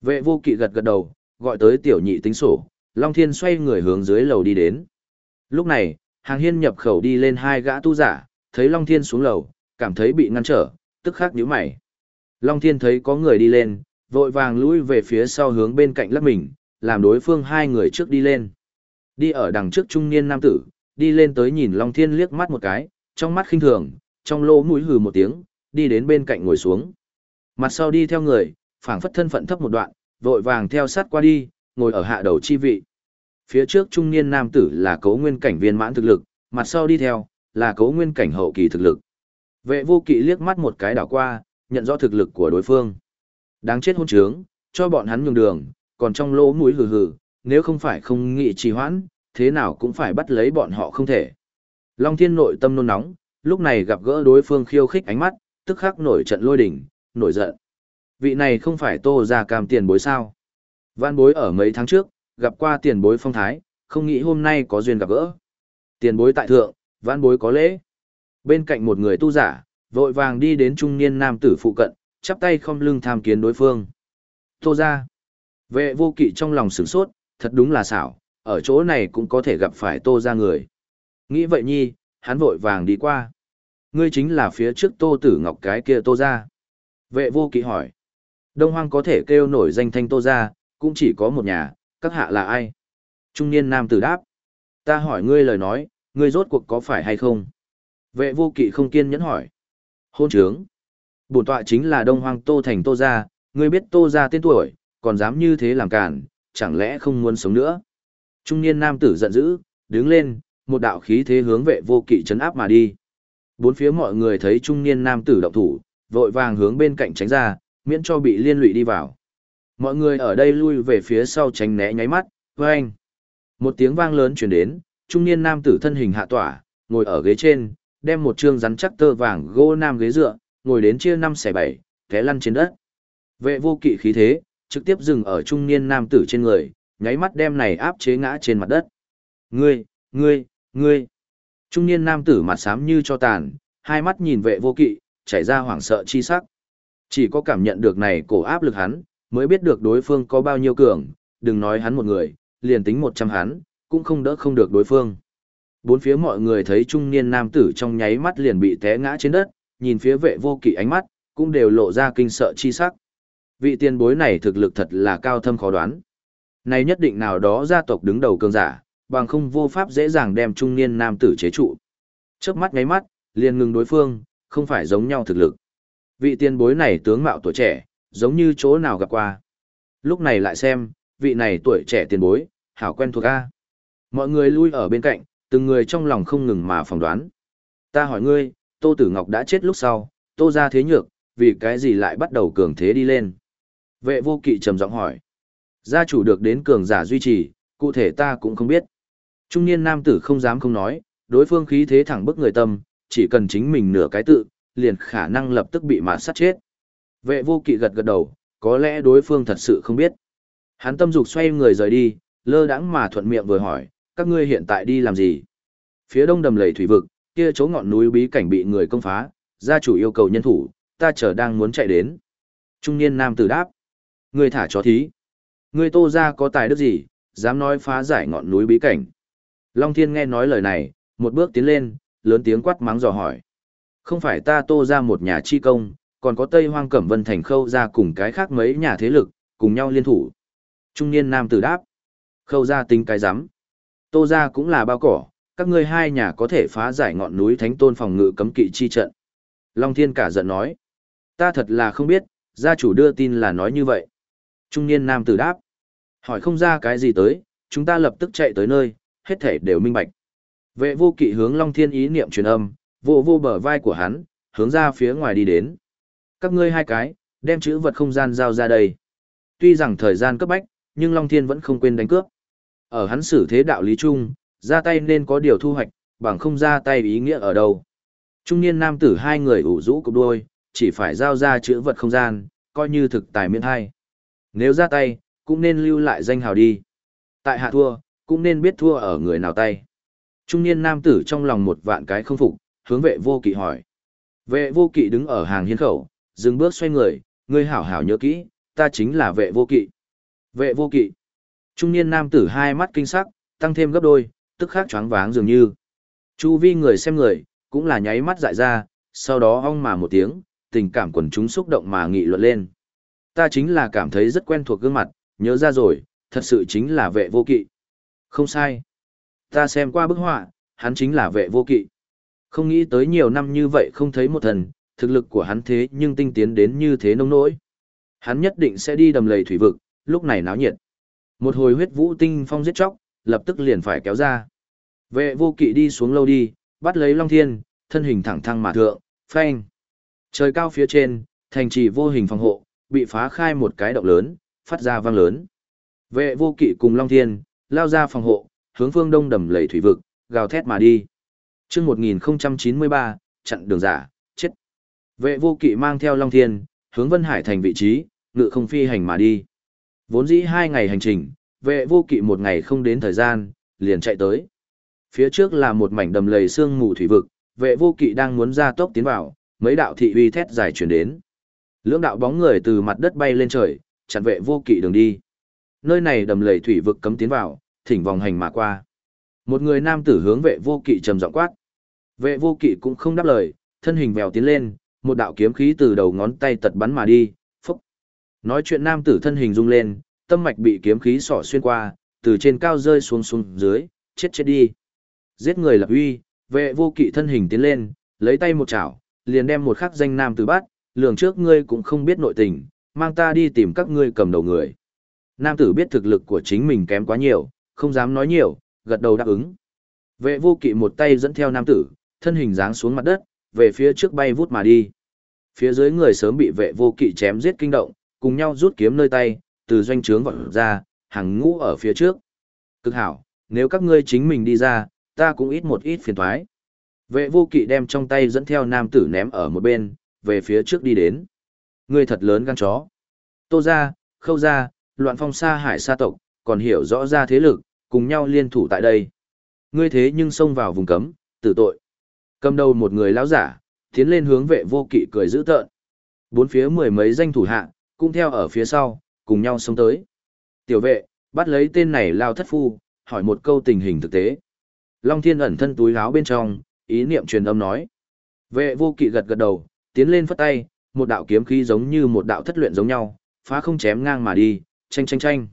Vệ vô kỵ gật gật đầu, gọi tới tiểu nhị tính sổ, Long Thiên xoay người hướng dưới lầu đi đến. Lúc này, hàng hiên nhập khẩu đi lên hai gã tu giả, thấy Long Thiên xuống lầu, cảm thấy bị ngăn trở, tức khắc nhíu mày. Long Thiên thấy có người đi lên, vội vàng lùi về phía sau hướng bên cạnh lấp mình, làm đối phương hai người trước đi lên. Đi ở đằng trước trung niên nam tử, đi lên tới nhìn Long Thiên liếc mắt một cái, trong mắt khinh thường, trong lỗ mũi hừ một tiếng, đi đến bên cạnh ngồi xuống. Mặt sau đi theo người, phảng phất thân phận thấp một đoạn, vội vàng theo sát qua đi, ngồi ở hạ đầu chi vị. Phía trước trung niên nam tử là cấu nguyên cảnh viên mãn thực lực, mặt sau đi theo, là cấu nguyên cảnh hậu kỳ thực lực. Vệ vô kỵ liếc mắt một cái đảo qua, nhận rõ thực lực của đối phương. Đáng chết hôn trướng, cho bọn hắn nhường đường, còn trong lỗ mũi hừ hừ, nếu không phải không nghị trì hoãn, thế nào cũng phải bắt lấy bọn họ không thể. Long thiên nội tâm nôn nóng, lúc này gặp gỡ đối phương khiêu khích ánh mắt, tức khắc nổi trận lôi đỉnh, nổi giận. Vị này không phải tô ra cam tiền bối sao. Văn bối ở mấy tháng trước, gặp qua tiền bối phong thái, không nghĩ hôm nay có duyên gặp gỡ. Tiền bối tại thượng, văn bối có lễ. Bên cạnh một người tu giả, vội vàng đi đến trung niên nam tử phụ cận, chắp tay không lưng tham kiến đối phương. Tô ra. Vệ vô kỵ trong lòng sửng sốt, thật đúng là xảo, ở chỗ này cũng có thể gặp phải tô ra người. Nghĩ vậy nhi, hắn vội vàng đi qua. Ngươi chính là phía trước tô tử ngọc cái kia tô ra. Vệ vô kỵ hỏi. Đông hoang có thể kêu nổi danh thanh tô ra, cũng chỉ có một nhà, các hạ là ai? Trung niên nam tử đáp. Ta hỏi ngươi lời nói, ngươi rốt cuộc có phải hay không? Vệ vô kỵ không kiên nhẫn hỏi. Hôn trướng. Bổn tọa chính là đông hoang tô thành tô gia, ngươi biết tô gia tên tuổi, còn dám như thế làm cản, chẳng lẽ không muốn sống nữa? Trung niên nam tử giận dữ, đứng lên, một đạo khí thế hướng vệ vô kỵ chấn áp mà đi. Bốn phía mọi người thấy trung niên nam tử động thủ, vội vàng hướng bên cạnh tránh ra, miễn cho bị liên lụy đi vào. Mọi người ở đây lui về phía sau tránh né nháy mắt, với anh. Một tiếng vang lớn truyền đến, trung niên nam tử thân hình hạ tỏa, ngồi ở ghế trên, đem một trương rắn chắc tơ vàng gỗ nam ghế dựa, ngồi đến chia năm xẻ bảy, té lăn trên đất. Vệ vô kỵ khí thế, trực tiếp dừng ở trung niên nam tử trên người, nháy mắt đem này áp chế ngã trên mặt đất. Ngươi, ngươi, ngươi. Trung niên nam tử mặt xám như cho tàn, hai mắt nhìn vệ vô kỵ, chảy ra hoảng sợ chi sắc. Chỉ có cảm nhận được này cổ áp lực hắn, mới biết được đối phương có bao nhiêu cường, đừng nói hắn một người, liền tính một trăm hắn, cũng không đỡ không được đối phương. Bốn phía mọi người thấy trung niên nam tử trong nháy mắt liền bị té ngã trên đất, nhìn phía vệ vô kỵ ánh mắt, cũng đều lộ ra kinh sợ chi sắc. Vị tiền bối này thực lực thật là cao thâm khó đoán. Này nhất định nào đó gia tộc đứng đầu cường giả, bằng không vô pháp dễ dàng đem trung niên nam tử chế trụ. Chớp mắt ngáy mắt, liền ngừng đối phương, không phải giống nhau thực lực. Vị tiền bối này tướng mạo tuổi trẻ, giống như chỗ nào gặp qua. Lúc này lại xem, vị này tuổi trẻ tiền bối, hảo quen thuộc A. Mọi người lui ở bên cạnh, từng người trong lòng không ngừng mà phỏng đoán. Ta hỏi ngươi, Tô Tử Ngọc đã chết lúc sau, Tô ra thế nhược, vì cái gì lại bắt đầu cường thế đi lên? Vệ vô kỵ trầm giọng hỏi. Gia chủ được đến cường giả duy trì, cụ thể ta cũng không biết. Trung niên nam tử không dám không nói, đối phương khí thế thẳng bức người tâm, chỉ cần chính mình nửa cái tự, liền khả năng lập tức bị mạt sát chết. Vệ vô kỵ gật gật đầu, có lẽ đối phương thật sự không biết. Hắn tâm dục xoay người rời đi, lơ đãng mà thuận miệng vừa hỏi, các ngươi hiện tại đi làm gì? Phía đông đầm lầy thủy vực, kia chỗ ngọn núi bí cảnh bị người công phá, gia chủ yêu cầu nhân thủ, ta chờ đang muốn chạy đến. Trung niên nam tử đáp, ngươi thả chó thí. Ngươi tô ra có tài đức gì, dám nói phá giải ngọn núi bí cảnh. Long thiên nghe nói lời này, một bước tiến lên, lớn tiếng quát mắng dò hỏi. Không phải ta tô ra một nhà chi công, còn có Tây Hoang Cẩm Vân Thành khâu ra cùng cái khác mấy nhà thế lực, cùng nhau liên thủ. Trung niên nam tử đáp. Khâu ra tính cái rắm Tô ra cũng là bao cỏ, các ngươi hai nhà có thể phá giải ngọn núi thánh tôn phòng ngự cấm kỵ chi trận. Long Thiên cả giận nói. Ta thật là không biết, gia chủ đưa tin là nói như vậy. Trung niên nam tử đáp. Hỏi không ra cái gì tới, chúng ta lập tức chạy tới nơi, hết thể đều minh bạch. Vệ vô kỵ hướng Long Thiên ý niệm truyền âm, vô vô bờ vai của hắn, hướng ra phía ngoài đi đến. Các ngươi hai cái, đem chữ vật không gian giao ra đây. Tuy rằng thời gian cấp bách, nhưng Long Thiên vẫn không quên đánh cướp. Ở hắn xử thế đạo lý chung, ra tay nên có điều thu hoạch, bằng không ra tay ý nghĩa ở đâu. Trung niên nam tử hai người ủ rũ cục đôi, chỉ phải giao ra chữ vật không gian, coi như thực tài miễn hay. Nếu ra tay, cũng nên lưu lại danh hào đi. Tại hạ thua, cũng nên biết thua ở người nào tay. Trung niên nam tử trong lòng một vạn cái không phục, hướng vệ vô kỵ hỏi. Vệ vô kỵ đứng ở hàng hiên khẩu, dừng bước xoay người, ngươi hảo hảo nhớ kỹ, ta chính là vệ vô kỵ. Vệ vô kỵ. Trung niên nam tử hai mắt kinh sắc, tăng thêm gấp đôi, tức khắc choáng váng dường như. Chu vi người xem người, cũng là nháy mắt dại ra, sau đó ong mà một tiếng, tình cảm quần chúng xúc động mà nghị luận lên. Ta chính là cảm thấy rất quen thuộc gương mặt, nhớ ra rồi, thật sự chính là vệ vô kỵ. Không sai. Ta xem qua bức họa, hắn chính là vệ vô kỵ. Không nghĩ tới nhiều năm như vậy không thấy một thần, thực lực của hắn thế nhưng tinh tiến đến như thế nông nỗi. Hắn nhất định sẽ đi đầm lầy thủy vực, lúc này náo nhiệt. Một hồi huyết vũ tinh phong giết chóc, lập tức liền phải kéo ra. Vệ vô kỵ đi xuống lâu đi, bắt lấy Long Thiên, thân hình thẳng thăng mà thượng, phanh. Trời cao phía trên, thành trì vô hình phòng hộ, bị phá khai một cái động lớn, phát ra vang lớn. Vệ vô kỵ cùng Long Thiên, lao ra phòng hộ, hướng phương đông đầm lầy thủy vực, gào thét mà đi. chương 1093, chặn đường giả, chết. Vệ vô kỵ mang theo Long Thiên, hướng Vân Hải thành vị trí, ngự không phi hành mà đi. Vốn dĩ hai ngày hành trình, vệ vô kỵ một ngày không đến thời gian, liền chạy tới. Phía trước là một mảnh đầm lầy sương mù thủy vực, vệ vô kỵ đang muốn ra tốc tiến vào, mấy đạo thị uy thét dài chuyển đến. Lưỡng đạo bóng người từ mặt đất bay lên trời, chặn vệ vô kỵ đường đi. Nơi này đầm lầy thủy vực cấm tiến vào, thỉnh vòng hành mà qua. Một người nam tử hướng vệ vô kỵ trầm giọng quát. Vệ vô kỵ cũng không đáp lời, thân hình vèo tiến lên, một đạo kiếm khí từ đầu ngón tay tật bắn mà đi, phúc. Nói chuyện nam tử thân hình rung lên, tâm mạch bị kiếm khí sỏ xuyên qua, từ trên cao rơi xuống xuống dưới, chết chết đi. Giết người lập uy, vệ vô kỵ thân hình tiến lên, lấy tay một chảo, liền đem một khắc danh nam tử bắt, lường trước ngươi cũng không biết nội tình, mang ta đi tìm các ngươi cầm đầu người. Nam tử biết thực lực của chính mình kém quá nhiều, không dám nói nhiều, gật đầu đáp ứng. Vệ vô kỵ một tay dẫn theo nam tử, thân hình dáng xuống mặt đất, về phía trước bay vút mà đi. Phía dưới người sớm bị vệ vô kỵ chém giết kinh động, cùng nhau rút kiếm nơi tay, từ doanh trướng vọt ra, hàng ngũ ở phía trước. Cực hảo, nếu các ngươi chính mình đi ra, ta cũng ít một ít phiền thoái. Vệ vô kỵ đem trong tay dẫn theo nam tử ném ở một bên, về phía trước đi đến. Ngươi thật lớn gan chó. Tô ra, khâu ra, loạn phong xa hải sa tộc, còn hiểu rõ ra thế lực, cùng nhau liên thủ tại đây. Ngươi thế nhưng xông vào vùng cấm, tử tội. Cầm đầu một người lão giả, tiến lên hướng vệ vô kỵ cười dữ tợn. Bốn phía mười mấy danh thủ hạ, cũng theo ở phía sau, cùng nhau xông tới. Tiểu vệ, bắt lấy tên này lao thất phu, hỏi một câu tình hình thực tế. Long thiên ẩn thân túi áo bên trong, ý niệm truyền âm nói. Vệ vô kỵ gật gật đầu, tiến lên phất tay, một đạo kiếm khí giống như một đạo thất luyện giống nhau, phá không chém ngang mà đi, tranh tranh tranh.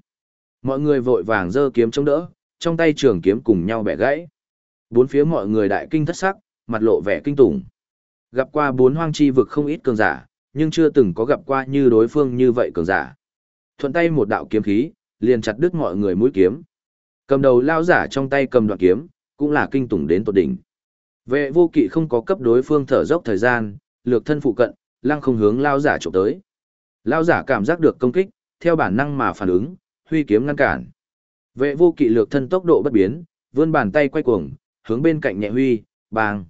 Mọi người vội vàng giơ kiếm chống đỡ, trong tay trường kiếm cùng nhau bẻ gãy. Bốn phía mọi người đại kinh thất sắc, mặt lộ vẻ kinh tủng. Gặp qua bốn hoang chi vực không ít cường giả, nhưng chưa từng có gặp qua như đối phương như vậy cường giả. Thuận tay một đạo kiếm khí, liền chặt đứt mọi người mũi kiếm. Cầm đầu lao giả trong tay cầm đoạn kiếm, cũng là kinh tủng đến tột đỉnh. Vệ vô kỵ không có cấp đối phương thở dốc thời gian, lược thân phụ cận, lăng không hướng lao giả trộm tới. Lao giả cảm giác được công kích, theo bản năng mà phản ứng, huy kiếm ngăn cản. Vệ vô kỵ lược thân tốc độ bất biến, vươn bàn tay quay cuồng, hướng bên cạnh nhẹ huy, bang.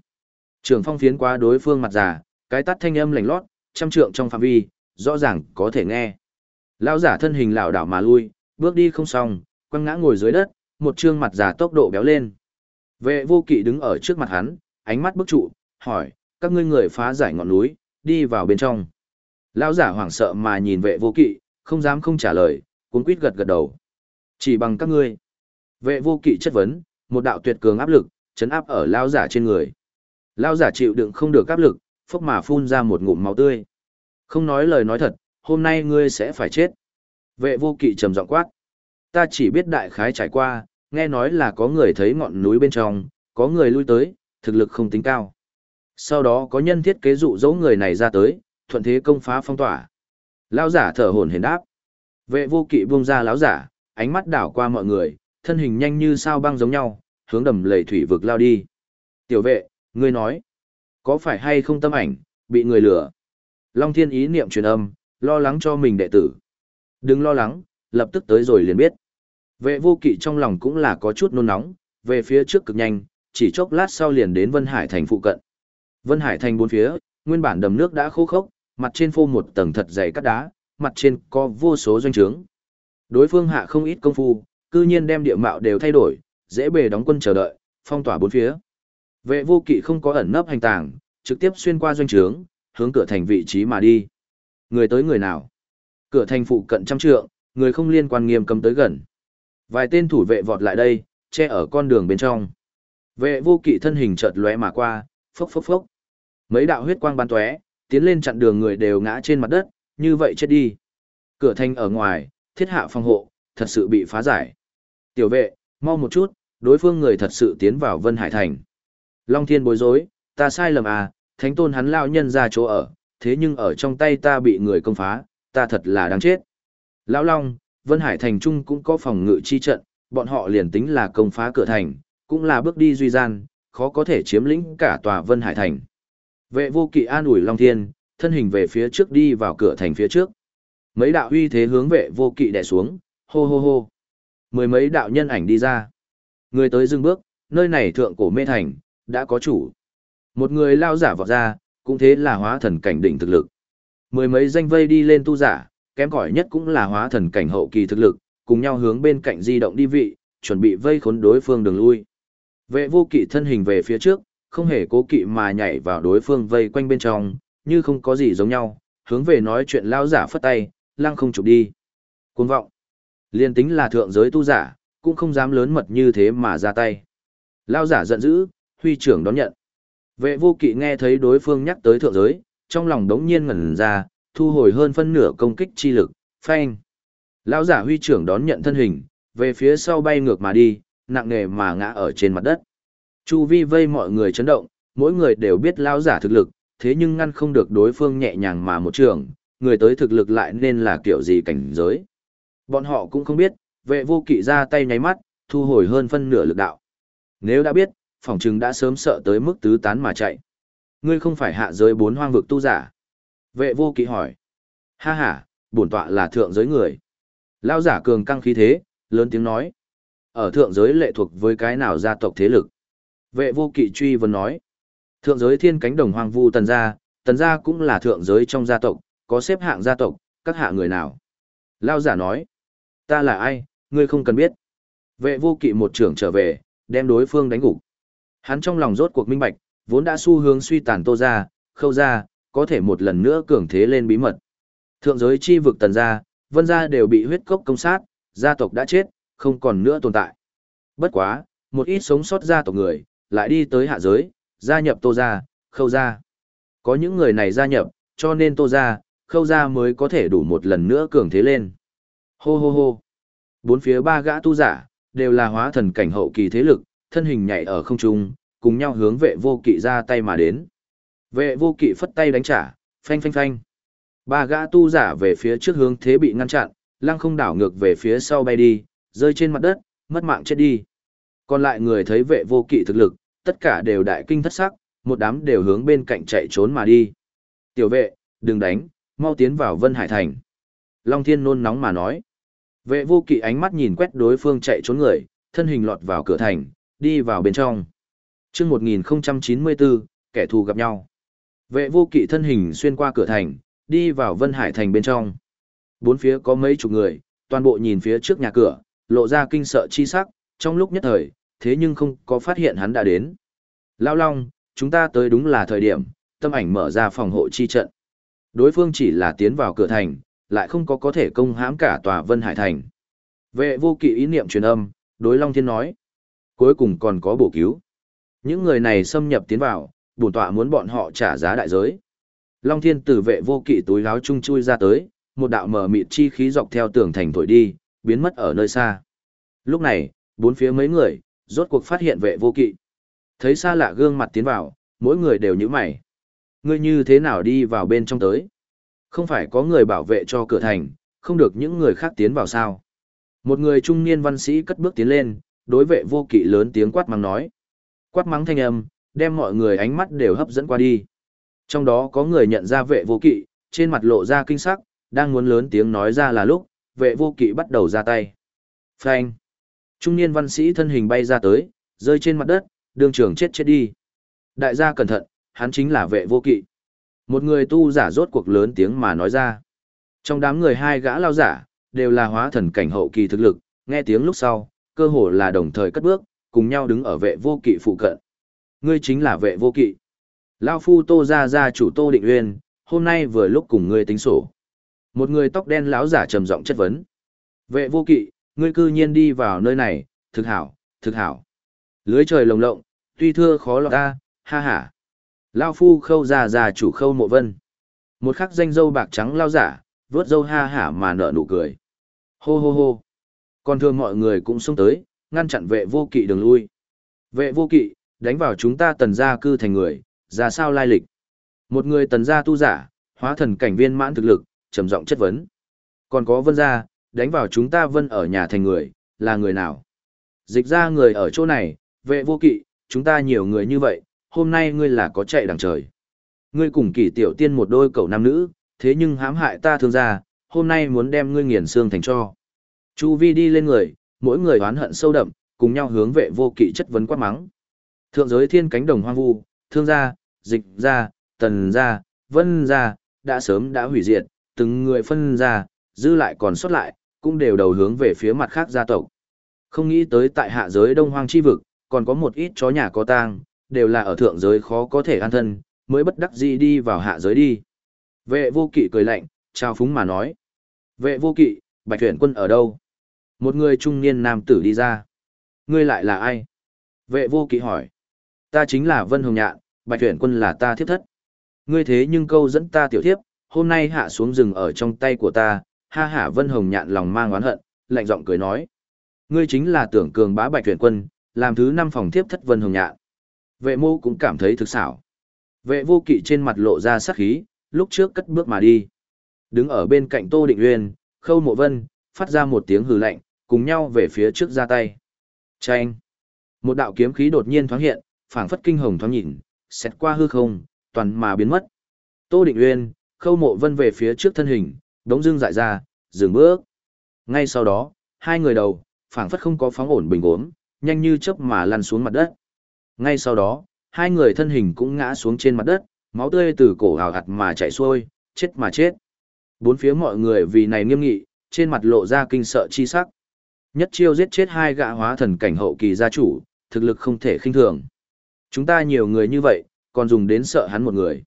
Trường phong phiến qua đối phương mặt giả, cái tắt thanh âm lạnh lót, trăm trượng trong phạm vi, rõ ràng có thể nghe. Lao giả thân hình lảo đảo mà lui, bước đi không xong, quăng ngã ngồi dưới đất, một trương mặt giả tốc độ béo lên. Vệ vô kỵ đứng ở trước mặt hắn, ánh mắt bức trụ, hỏi, các ngươi người phá giải ngọn núi, đi vào bên trong. Lão giả hoảng sợ mà nhìn vệ vô kỵ, không dám không trả lời, cuốn quýt gật gật đầu. Chỉ bằng các ngươi. Vệ vô kỵ chất vấn, một đạo tuyệt cường áp lực, chấn áp ở lão giả trên người. Lão giả chịu đựng không được áp lực, phốc mà phun ra một ngụm máu tươi. Không nói lời nói thật, hôm nay ngươi sẽ phải chết. Vệ vô kỵ trầm giọng quát. Ta chỉ biết đại khái trải qua, nghe nói là có người thấy ngọn núi bên trong, có người lui tới, thực lực không tính cao. Sau đó có nhân thiết kế dụ dỗ người này ra tới, thuận thế công phá phong tỏa. Lão giả thở hổn hển đáp. Vệ vô kỵ buông ra lão giả, ánh mắt đảo qua mọi người, thân hình nhanh như sao băng giống nhau, hướng đầm lầy thủy vực lao đi. Tiểu vệ, ngươi nói, có phải hay không tâm ảnh, bị người lừa? Long thiên ý niệm truyền âm, lo lắng cho mình đệ tử. Đừng lo lắng, lập tức tới rồi liền biết. Vệ vô kỵ trong lòng cũng là có chút nôn nóng, về phía trước cực nhanh, chỉ chốc lát sau liền đến Vân Hải thành phụ cận. Vân Hải thành bốn phía, nguyên bản đầm nước đã khô khốc, mặt trên phô một tầng thật dày cát đá, mặt trên có vô số doanh trướng. Đối phương hạ không ít công phu, cư nhiên đem địa mạo đều thay đổi, dễ bề đóng quân chờ đợi, phong tỏa bốn phía. Vệ vô kỵ không có ẩn nấp hành tàng, trực tiếp xuyên qua doanh trướng, hướng cửa thành vị trí mà đi. Người tới người nào? Cửa thành phụ cận trăm trượng, người không liên quan nghiêm cấm tới gần. Vài tên thủ vệ vọt lại đây, che ở con đường bên trong. Vệ vô kỵ thân hình chợt lóe mà qua, phốc phốc phốc. Mấy đạo huyết quang bắn tóe, tiến lên chặn đường người đều ngã trên mặt đất, như vậy chết đi. Cửa thành ở ngoài, thiết hạ phòng hộ, thật sự bị phá giải. Tiểu vệ, mau một chút, đối phương người thật sự tiến vào Vân Hải Thành. Long Thiên bối rối, ta sai lầm à, thánh tôn hắn lao nhân ra chỗ ở, thế nhưng ở trong tay ta bị người công phá, ta thật là đáng chết. Lão Long, Vân Hải Thành Trung cũng có phòng ngự chi trận, bọn họ liền tính là công phá cửa thành, cũng là bước đi duy gian, khó có thể chiếm lĩnh cả tòa Vân Hải Thành. Vệ vô kỵ an ủi Long Thiên, thân hình về phía trước đi vào cửa thành phía trước. Mấy đạo uy thế hướng vệ vô kỵ đè xuống, hô hô hô. Mười mấy đạo nhân ảnh đi ra. Người tới dừng bước, nơi này thượng cổ mê thành, đã có chủ. Một người lao giả vọt ra, cũng thế là hóa thần cảnh đỉnh thực lực. Mười mấy danh vây đi lên tu giả, kém cỏi nhất cũng là hóa thần cảnh hậu kỳ thực lực, cùng nhau hướng bên cạnh di động đi vị, chuẩn bị vây khốn đối phương đường lui. Vệ vô kỵ thân hình về phía trước, không hề cố kỵ mà nhảy vào đối phương vây quanh bên trong, như không có gì giống nhau, hướng về nói chuyện lao giả phất tay, lăng không chụp đi. Cuốn vọng. Liên tính là thượng giới tu giả, cũng không dám lớn mật như thế mà ra tay. Lao giả giận dữ, huy trưởng đón nhận. Vệ vô kỵ nghe thấy đối phương nhắc tới thượng giới, trong lòng đống nhiên ngẩn ra, thu hồi hơn phân nửa công kích chi lực, phanh. Lão giả huy trưởng đón nhận thân hình, về phía sau bay ngược mà đi, nặng nề mà ngã ở trên mặt đất. Chu vi vây mọi người chấn động, mỗi người đều biết lão giả thực lực, thế nhưng ngăn không được đối phương nhẹ nhàng mà một trường, người tới thực lực lại nên là kiểu gì cảnh giới. Bọn họ cũng không biết, vệ vô kỵ ra tay nháy mắt, thu hồi hơn phân nửa lực đạo. Nếu đã biết, phòng trừng đã sớm sợ tới mức tứ tán mà chạy. Ngươi không phải hạ giới bốn hoang vực tu giả. Vệ vô kỵ hỏi. Ha ha, bổn tọa là thượng giới người. Lao giả cường căng khí thế, lớn tiếng nói. Ở thượng giới lệ thuộc với cái nào gia tộc thế lực? Vệ vô kỵ truy vấn nói. Thượng giới thiên cánh đồng hoàng vu tần gia, tần gia cũng là thượng giới trong gia tộc, có xếp hạng gia tộc, các hạ người nào? Lao giả nói. Ta là ai, ngươi không cần biết. Vệ vô kỵ một trưởng trở về, đem đối phương đánh gục. Hắn trong lòng rốt cuộc minh bạch, vốn đã xu hướng suy tàn tô ra, khâu ra, có thể một lần nữa cường thế lên bí mật. Thượng giới chi vực tần gia, vân gia đều bị huyết cốc công sát, gia tộc đã chết, không còn nữa tồn tại. Bất quá, một ít sống sót ra tộc người, lại đi tới hạ giới, gia nhập tô gia, khâu gia. Có những người này gia nhập, cho nên tô gia, khâu gia mới có thể đủ một lần nữa cường thế lên. Hô hô hô. Bốn phía ba gã tu giả, đều là hóa thần cảnh hậu kỳ thế lực, thân hình nhảy ở không trung, cùng nhau hướng vệ vô kỵ ra tay mà đến. Vệ vô kỵ phất tay đánh trả, phanh phanh phanh. Ba gã tu giả về phía trước hướng thế bị ngăn chặn, lăng không đảo ngược về phía sau bay đi, rơi trên mặt đất, mất mạng chết đi. Còn lại người thấy vệ vô kỵ thực lực, tất cả đều đại kinh thất sắc, một đám đều hướng bên cạnh chạy trốn mà đi. Tiểu vệ, đừng đánh, mau tiến vào Vân Hải Thành. Long Thiên nôn nóng mà nói. Vệ vô kỵ ánh mắt nhìn quét đối phương chạy trốn người, thân hình lọt vào cửa thành, đi vào bên trong. chương 1094, kẻ thù gặp nhau. Vệ vô kỵ thân hình xuyên qua cửa thành, đi vào Vân Hải Thành bên trong. Bốn phía có mấy chục người, toàn bộ nhìn phía trước nhà cửa, lộ ra kinh sợ chi sắc, trong lúc nhất thời, thế nhưng không có phát hiện hắn đã đến. Lao Long, chúng ta tới đúng là thời điểm, tâm ảnh mở ra phòng hộ chi trận. Đối phương chỉ là tiến vào cửa thành, lại không có có thể công hãm cả tòa Vân Hải Thành. Vệ vô kỵ ý niệm truyền âm, đối Long Thiên nói. Cuối cùng còn có bổ cứu. Những người này xâm nhập tiến vào, bổn tọa muốn bọn họ trả giá đại giới. Long Thiên tử vệ vô kỵ túi láo chung chui ra tới, một đạo mở mịt chi khí dọc theo tường thành thổi đi, biến mất ở nơi xa. Lúc này, bốn phía mấy người, rốt cuộc phát hiện vệ vô kỵ. Thấy xa lạ gương mặt tiến vào, mỗi người đều như mày. Ngươi như thế nào đi vào bên trong tới? Không phải có người bảo vệ cho cửa thành, không được những người khác tiến vào sao? Một người trung niên văn sĩ cất bước tiến lên, đối vệ vô kỵ lớn tiếng quát mắng nói. Quát mắng thanh âm, đem mọi người ánh mắt đều hấp dẫn qua đi. Trong đó có người nhận ra vệ vô kỵ, trên mặt lộ ra kinh sắc, đang muốn lớn tiếng nói ra là lúc, vệ vô kỵ bắt đầu ra tay. Phanh! Trung niên văn sĩ thân hình bay ra tới, rơi trên mặt đất, đường trường chết chết đi. Đại gia cẩn thận, hắn chính là vệ vô kỵ. Một người tu giả rốt cuộc lớn tiếng mà nói ra. Trong đám người hai gã lao giả, đều là hóa thần cảnh hậu kỳ thực lực, nghe tiếng lúc sau, cơ hồ là đồng thời cất bước, cùng nhau đứng ở vệ vô kỵ phụ cận. Ngươi chính là vệ vô kỵ. Lao phu tô ra ra chủ tô định uyên, hôm nay vừa lúc cùng ngươi tính sổ. Một người tóc đen láo giả trầm giọng chất vấn. Vệ vô kỵ, ngươi cư nhiên đi vào nơi này, thực hảo, thực hảo. Lưới trời lồng lộng, tuy thưa khó lọt ta, ha ha. Lao phu khâu già già chủ khâu mộ vân. Một khắc danh dâu bạc trắng lao giả, vớt dâu ha hả mà nở nụ cười. Hô hô hô. Còn thường mọi người cũng xông tới, ngăn chặn vệ vô kỵ đường lui. Vệ vô kỵ, đánh vào chúng ta tần gia cư thành người, ra sao lai lịch. Một người tần gia tu giả, hóa thần cảnh viên mãn thực lực, trầm giọng chất vấn. Còn có vân gia, đánh vào chúng ta vân ở nhà thành người, là người nào? Dịch ra người ở chỗ này, vệ vô kỵ, chúng ta nhiều người như vậy, hôm nay ngươi là có chạy đằng trời. Ngươi cùng kỷ tiểu tiên một đôi cậu nam nữ, thế nhưng hãm hại ta thương gia, hôm nay muốn đem ngươi nghiền xương thành cho. Chu vi đi lên người, mỗi người oán hận sâu đậm, cùng nhau hướng vệ vô kỵ chất vấn quát mắng. Thượng giới thiên cánh đồng hoang vu, thương gia, dịch gia, tần gia, vân gia, đã sớm đã hủy diệt, từng người phân ra, dư lại còn sót lại, cũng đều đầu hướng về phía mặt khác gia tộc. Không nghĩ tới tại hạ giới đông hoang chi vực, còn có một ít chó nhà có tang, đều là ở thượng giới khó có thể an thân, mới bất đắc dĩ đi vào hạ giới đi. Vệ vô kỵ cười lạnh, trao phúng mà nói. Vệ vô kỵ, bạch tuyển quân ở đâu? Một người trung niên nam tử đi ra. Ngươi lại là ai? Vệ vô kỵ hỏi. Ta chính là Vân Hồng Nhạn, bạch tuyển quân là ta thiếp thất. Ngươi thế nhưng câu dẫn ta tiểu thiếp, hôm nay hạ xuống rừng ở trong tay của ta, ha hả Vân Hồng Nhạn lòng mang oán hận, lạnh giọng cười nói. Ngươi chính là tưởng cường bá bạch tuyển quân, làm thứ năm phòng thiếp thất Vân Hồng Nhạn. Vệ mô cũng cảm thấy thực xảo. Vệ vô kỵ trên mặt lộ ra sắc khí, lúc trước cất bước mà đi. Đứng ở bên cạnh Tô Định Uyên, Khâu Mộ Vân, phát ra một tiếng hừ lạnh, cùng nhau về phía trước ra tay. Chanh! Một đạo kiếm khí đột nhiên thoáng hiện, phảng phất kinh hồng thoáng nhìn, xét qua hư không, toàn mà biến mất. Tô Định Uyên, Khâu Mộ Vân về phía trước thân hình, đống dưng dại ra, dừng bước. Ngay sau đó, hai người đầu, phảng phất không có phóng ổn bình ốm, nhanh như chớp mà lăn xuống mặt đất. Ngay sau đó, hai người thân hình cũng ngã xuống trên mặt đất, máu tươi từ cổ hào hạt mà chảy xuôi, chết mà chết. Bốn phía mọi người vì này nghiêm nghị, trên mặt lộ ra kinh sợ chi sắc. Nhất chiêu giết chết hai gã hóa thần cảnh hậu kỳ gia chủ, thực lực không thể khinh thường. Chúng ta nhiều người như vậy, còn dùng đến sợ hắn một người.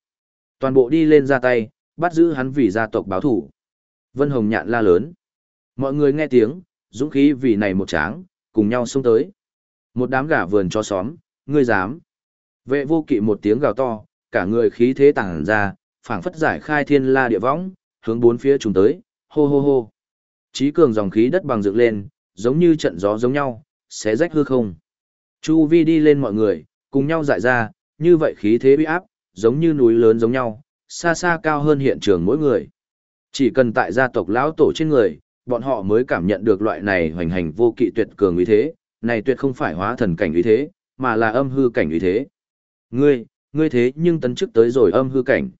Toàn bộ đi lên ra tay, bắt giữ hắn vì gia tộc báo thủ. Vân Hồng nhạn la lớn. Mọi người nghe tiếng, dũng khí vì này một tráng, cùng nhau xông tới. Một đám gà vườn cho xóm, ngươi dám. Vệ vô kỵ một tiếng gào to, cả người khí thế tàng ra, phảng phất giải khai thiên la địa võng, hướng bốn phía trùng tới, hô hô hô. Chí cường dòng khí đất bằng dựng lên, giống như trận gió giống nhau, xé rách hư không. Chu vi đi lên mọi người, cùng nhau dại ra, như vậy khí thế uy áp, giống như núi lớn giống nhau, xa xa cao hơn hiện trường mỗi người. Chỉ cần tại gia tộc lão tổ trên người, bọn họ mới cảm nhận được loại này hoành hành vô kỵ tuyệt cường uy thế, này tuyệt không phải hóa thần cảnh uy thế, mà là âm hư cảnh uy thế. Ngươi, ngươi thế nhưng tấn chức tới rồi âm hư cảnh.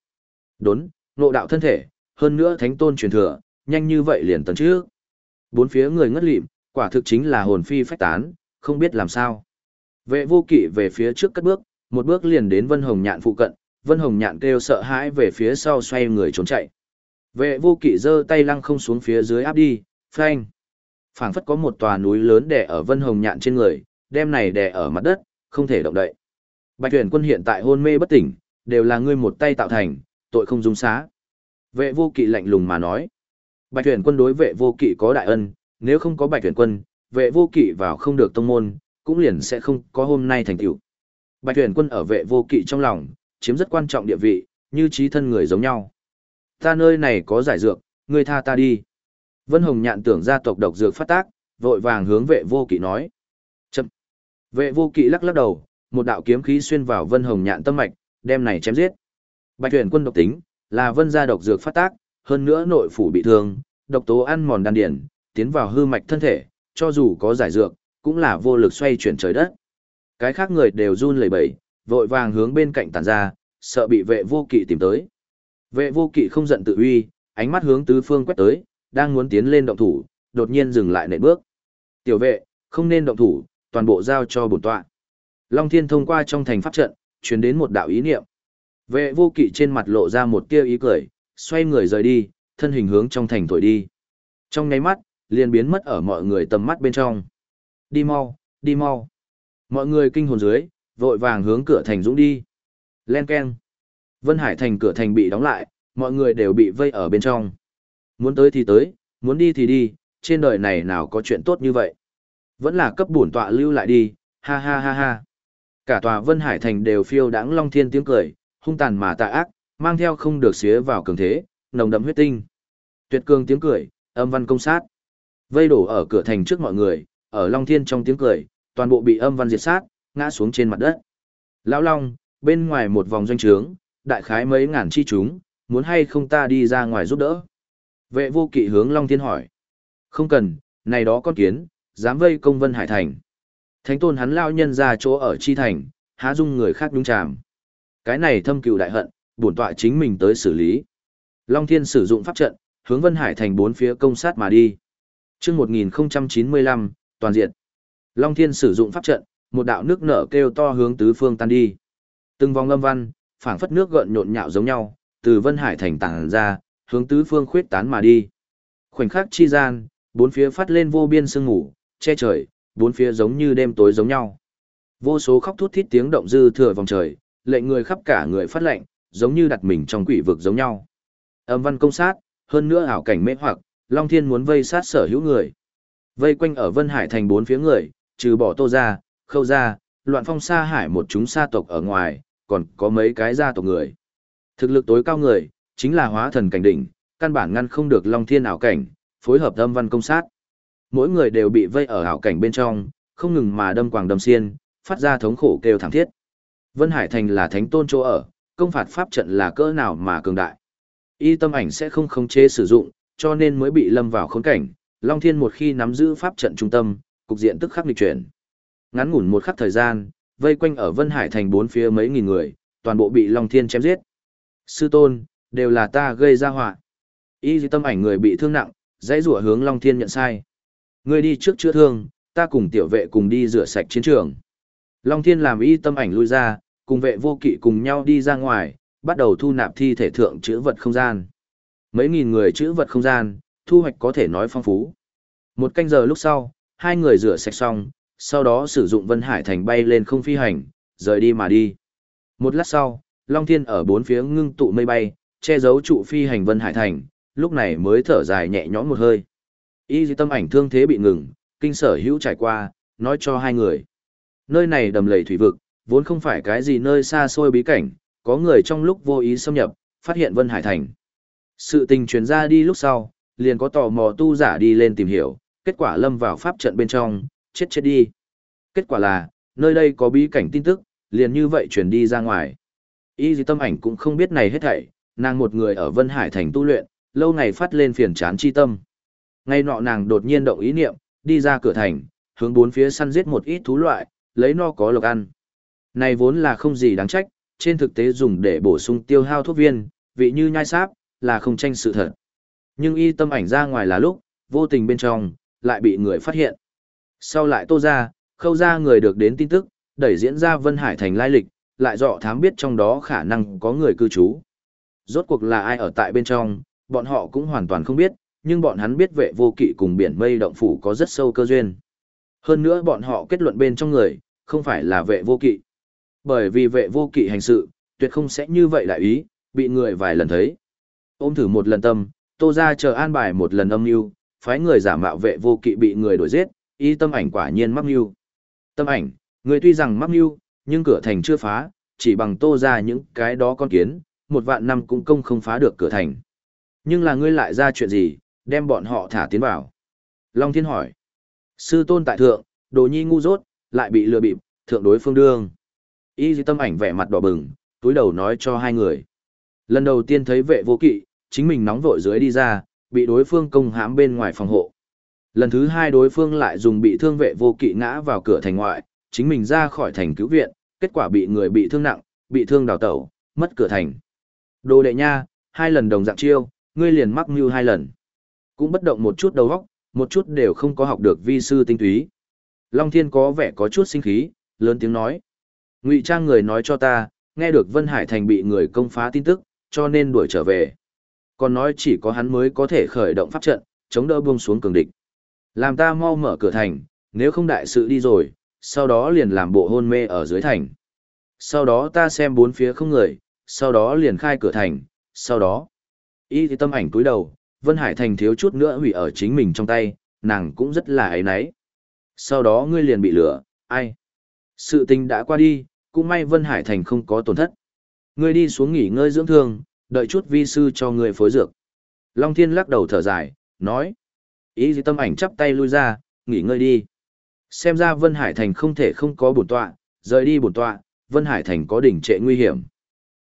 Đốn, nộ đạo thân thể, hơn nữa thánh tôn truyền thừa, nhanh như vậy liền tấn trước. Bốn phía người ngất lịm, quả thực chính là hồn phi phách tán, không biết làm sao. Vệ vô kỵ về phía trước cất bước, một bước liền đến Vân Hồng Nhạn phụ cận, Vân Hồng Nhạn kêu sợ hãi về phía sau xoay người trốn chạy. Vệ vô kỵ giơ tay lăng không xuống phía dưới áp đi, phanh. phảng phất có một tòa núi lớn đè ở Vân Hồng Nhạn trên người, đem này đè ở mặt đất, không thể động đậy. Bạch tuyển quân hiện tại hôn mê bất tỉnh, đều là ngươi một tay tạo thành, tội không dung xá. Vệ vô kỵ lạnh lùng mà nói. Bạch tuyển quân đối vệ vô kỵ có đại ân, nếu không có bạch tuyển quân, vệ vô kỵ vào không được tông môn, cũng liền sẽ không có hôm nay thành tựu. Bạch tuyển quân ở vệ vô kỵ trong lòng, chiếm rất quan trọng địa vị, như trí thân người giống nhau. Ta nơi này có giải dược, ngươi tha ta đi. Vân Hồng nhạn tưởng gia tộc độc dược phát tác, vội vàng hướng vệ vô kỵ nói. Chậm. Vệ vô kỵ lắc lắc đầu, một đạo kiếm khí xuyên vào Vân Hồng nhạn tâm mạch, đem này chém giết. Bạch tuyển quân độc tính, là vân gia độc dược phát tác, hơn nữa nội phủ bị thương, độc tố ăn mòn đan điển, tiến vào hư mạch thân thể, cho dù có giải dược, cũng là vô lực xoay chuyển trời đất. Cái khác người đều run lẩy bẩy, vội vàng hướng bên cạnh tản ra, sợ bị vệ vô kỵ tìm tới. Vệ vô kỵ không giận tự uy, ánh mắt hướng tứ phương quét tới, đang muốn tiến lên động thủ, đột nhiên dừng lại nệ bước. Tiểu vệ, không nên động thủ, toàn bộ giao cho bổn tọa. Long Thiên thông qua trong thành pháp trận, truyền đến một đạo ý niệm. Vệ vô kỵ trên mặt lộ ra một tia ý cười, xoay người rời đi, thân hình hướng trong thành thổi đi. Trong nháy mắt, liền biến mất ở mọi người tầm mắt bên trong. Đi mau, đi mau. Mọi người kinh hồn dưới, vội vàng hướng cửa thành dũng đi. Len keng. Vân Hải thành cửa thành bị đóng lại, mọi người đều bị vây ở bên trong. Muốn tới thì tới, muốn đi thì đi, trên đời này nào có chuyện tốt như vậy. Vẫn là cấp bổn tọa lưu lại đi, ha ha ha ha. Cả tòa Vân Hải thành đều phiêu đãng long thiên tiếng cười, hung tàn mà tà ác, mang theo không được xía vào cường thế, nồng đậm huyết tinh. Tuyệt cường tiếng cười, âm văn công sát. Vây đổ ở cửa thành trước mọi người, ở Long Thiên trong tiếng cười, toàn bộ bị âm văn diệt sát, ngã xuống trên mặt đất. Lão Long, bên ngoài một vòng doanh trướng, đại khái mấy ngàn chi chúng, muốn hay không ta đi ra ngoài giúp đỡ. Vệ vô kỵ hướng Long Thiên hỏi. Không cần, này đó con kiến, dám vây công vân hải thành. Thánh tôn hắn lao nhân ra chỗ ở chi thành, há dung người khác đúng chàm. Cái này thâm cựu đại hận, bổn tọa chính mình tới xử lý. Long Thiên sử dụng pháp trận, hướng Vân Hải thành bốn phía công sát mà đi. mươi 1095, toàn diện. Long Thiên sử dụng pháp trận, một đạo nước nở kêu to hướng tứ phương tan đi. Từng vòng âm văn, phảng phất nước gợn nhộn nhạo giống nhau, từ Vân Hải thành tảng ra, hướng tứ phương khuyết tán mà đi. Khoảnh khắc chi gian, bốn phía phát lên vô biên sương ngủ, che trời, bốn phía giống như đêm tối giống nhau. Vô số khóc thút thít tiếng động dư thừa vòng trời, lệnh người khắp cả người phát lệnh, giống như đặt mình trong quỷ vực giống nhau. Âm văn công sát, hơn nữa ảo cảnh mê hoặc, Long Thiên muốn vây sát sở hữu người. Vây quanh ở Vân Hải thành bốn phía người, trừ bỏ Tô ra, Khâu ra, loạn phong sa hải một chúng sa tộc ở ngoài, còn có mấy cái gia tộc người. Thực lực tối cao người, chính là hóa thần cảnh đỉnh, căn bản ngăn không được Long Thiên ảo cảnh, phối hợp âm văn công sát. Mỗi người đều bị vây ở ảo cảnh bên trong, không ngừng mà đâm quàng đâm xiên, phát ra thống khổ kêu thảm thiết. Vân Hải Thành là thánh tôn chỗ ở, công phạt pháp trận là cỡ nào mà cường đại. Y tâm ảnh sẽ không khống chế sử dụng, cho nên mới bị lâm vào khốn cảnh. Long Thiên một khi nắm giữ pháp trận trung tâm, cục diện tức khắc nghịch chuyển. Ngắn ngủn một khắc thời gian, vây quanh ở Vân Hải thành bốn phía mấy nghìn người, toàn bộ bị Long Thiên chém giết. Sư tôn, đều là ta gây ra họa. Y tâm ảnh người bị thương nặng, dãy rủa hướng Long Thiên nhận sai. Ngươi đi trước chữa thương, ta cùng tiểu vệ cùng đi rửa sạch chiến trường. Long Thiên làm y tâm ảnh lui ra, cùng vệ vô kỵ cùng nhau đi ra ngoài, bắt đầu thu nạp thi thể thượng chữ vật không gian. Mấy nghìn người chữ vật không gian, thu hoạch có thể nói phong phú. Một canh giờ lúc sau, hai người rửa sạch xong, sau đó sử dụng Vân Hải Thành bay lên không phi hành, rời đi mà đi. Một lát sau, Long Thiên ở bốn phía ngưng tụ mây bay, che giấu trụ phi hành Vân Hải Thành, lúc này mới thở dài nhẹ nhõm một hơi. Y Di tâm ảnh thương thế bị ngừng, kinh sở hữu trải qua, nói cho hai người. Nơi này đầm lầy thủy vực, vốn không phải cái gì nơi xa xôi bí cảnh, có người trong lúc vô ý xâm nhập, phát hiện Vân Hải Thành. Sự tình truyền ra đi lúc sau, liền có tò mò tu giả đi lên tìm hiểu, kết quả lâm vào pháp trận bên trong, chết chết đi. Kết quả là, nơi đây có bí cảnh tin tức, liền như vậy truyền đi ra ngoài. Y dì tâm ảnh cũng không biết này hết thảy, nàng một người ở Vân Hải Thành tu luyện, lâu ngày phát lên phiền chán chi tâm. Ngay nọ nàng đột nhiên động ý niệm, đi ra cửa thành, hướng bốn phía săn giết một ít thú loại, lấy no có lộc ăn. Này vốn là không gì đáng trách, trên thực tế dùng để bổ sung tiêu hao thuốc viên, vị như nhai sáp, là không tranh sự thật. Nhưng y tâm ảnh ra ngoài là lúc, vô tình bên trong, lại bị người phát hiện. Sau lại tô ra, khâu ra người được đến tin tức, đẩy diễn ra Vân Hải thành lai lịch, lại dọ thám biết trong đó khả năng có người cư trú. Rốt cuộc là ai ở tại bên trong, bọn họ cũng hoàn toàn không biết, nhưng bọn hắn biết vệ vô kỵ cùng biển mây động phủ có rất sâu cơ duyên. Hơn nữa bọn họ kết luận bên trong người, không phải là vệ vô kỵ. Bởi vì vệ vô kỵ hành sự, tuyệt không sẽ như vậy đại ý, bị người vài lần thấy. Ôm thử một lần tâm, tô ra chờ an bài một lần âm mưu phái người giả mạo vệ vô kỵ bị người đuổi giết, y tâm ảnh quả nhiên mắc mưu. Tâm ảnh, người tuy rằng mắc mưu, nhưng cửa thành chưa phá, chỉ bằng tô ra những cái đó con kiến, một vạn năm cũng công không phá được cửa thành. Nhưng là ngươi lại ra chuyện gì, đem bọn họ thả tiến vào. Long Thiên hỏi. Sư tôn tại thượng, đồ nhi ngu dốt, lại bị lừa bịp, thượng đối phương đương. Y dì tâm ảnh vẻ mặt đỏ bừng, túi đầu nói cho hai người. Lần đầu tiên thấy vệ vô kỵ, chính mình nóng vội dưới đi ra, bị đối phương công hãm bên ngoài phòng hộ. Lần thứ hai đối phương lại dùng bị thương vệ vô kỵ ngã vào cửa thành ngoại, chính mình ra khỏi thành cứu viện, kết quả bị người bị thương nặng, bị thương đào tẩu, mất cửa thành. Đồ đệ nha, hai lần đồng dạng chiêu, ngươi liền mắc mưu hai lần. Cũng bất động một chút đầu óc, một chút đều không có học được vi sư tinh túy. Long Thiên có vẻ có chút sinh khí, lớn tiếng nói. Ngụy trang người nói cho ta, nghe được Vân Hải Thành bị người công phá tin tức, cho nên đuổi trở về. Còn nói chỉ có hắn mới có thể khởi động pháp trận, chống đỡ buông xuống cường địch. Làm ta mau mở cửa thành, nếu không đại sự đi rồi, sau đó liền làm bộ hôn mê ở dưới thành. Sau đó ta xem bốn phía không người, sau đó liền khai cửa thành, sau đó. Y thì tâm ảnh cúi đầu, Vân Hải Thành thiếu chút nữa hủy ở chính mình trong tay, nàng cũng rất là ấy náy. Sau đó ngươi liền bị lửa, ai? Sự tình đã qua đi, cũng may Vân Hải Thành không có tổn thất. Ngươi đi xuống nghỉ ngơi dưỡng thương, đợi chút vi sư cho ngươi phối dược. Long Thiên lắc đầu thở dài, nói. Ý gì tâm ảnh chắp tay lui ra, nghỉ ngơi đi. Xem ra Vân Hải Thành không thể không có bổn tọa, rời đi bổn tọa, Vân Hải Thành có đỉnh trệ nguy hiểm.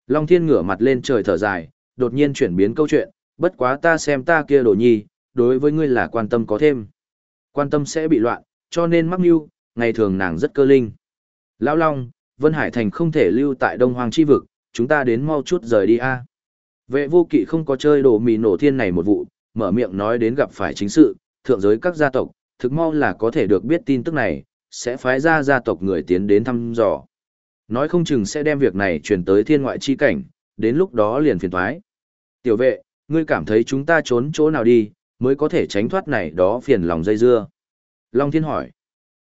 Long Thiên ngửa mặt lên trời thở dài, đột nhiên chuyển biến câu chuyện, bất quá ta xem ta kia đồ nhi, đối với ngươi là quan tâm có thêm. Quan tâm sẽ bị loạn, cho nên mắc mưu, ngày thường nàng rất cơ linh. Lão Long, Vân Hải Thành không thể lưu tại Đông Hoàng Chi Vực, chúng ta đến mau chút rời đi a. Vệ vô kỵ không có chơi đồ mì nổ thiên này một vụ, mở miệng nói đến gặp phải chính sự, thượng giới các gia tộc, thực mau là có thể được biết tin tức này, sẽ phái ra gia tộc người tiến đến thăm dò. Nói không chừng sẽ đem việc này truyền tới thiên ngoại chi cảnh, đến lúc đó liền phiền thoái. Tiểu vệ, ngươi cảm thấy chúng ta trốn chỗ nào đi, mới có thể tránh thoát này đó phiền lòng dây dưa. Long Thiên hỏi,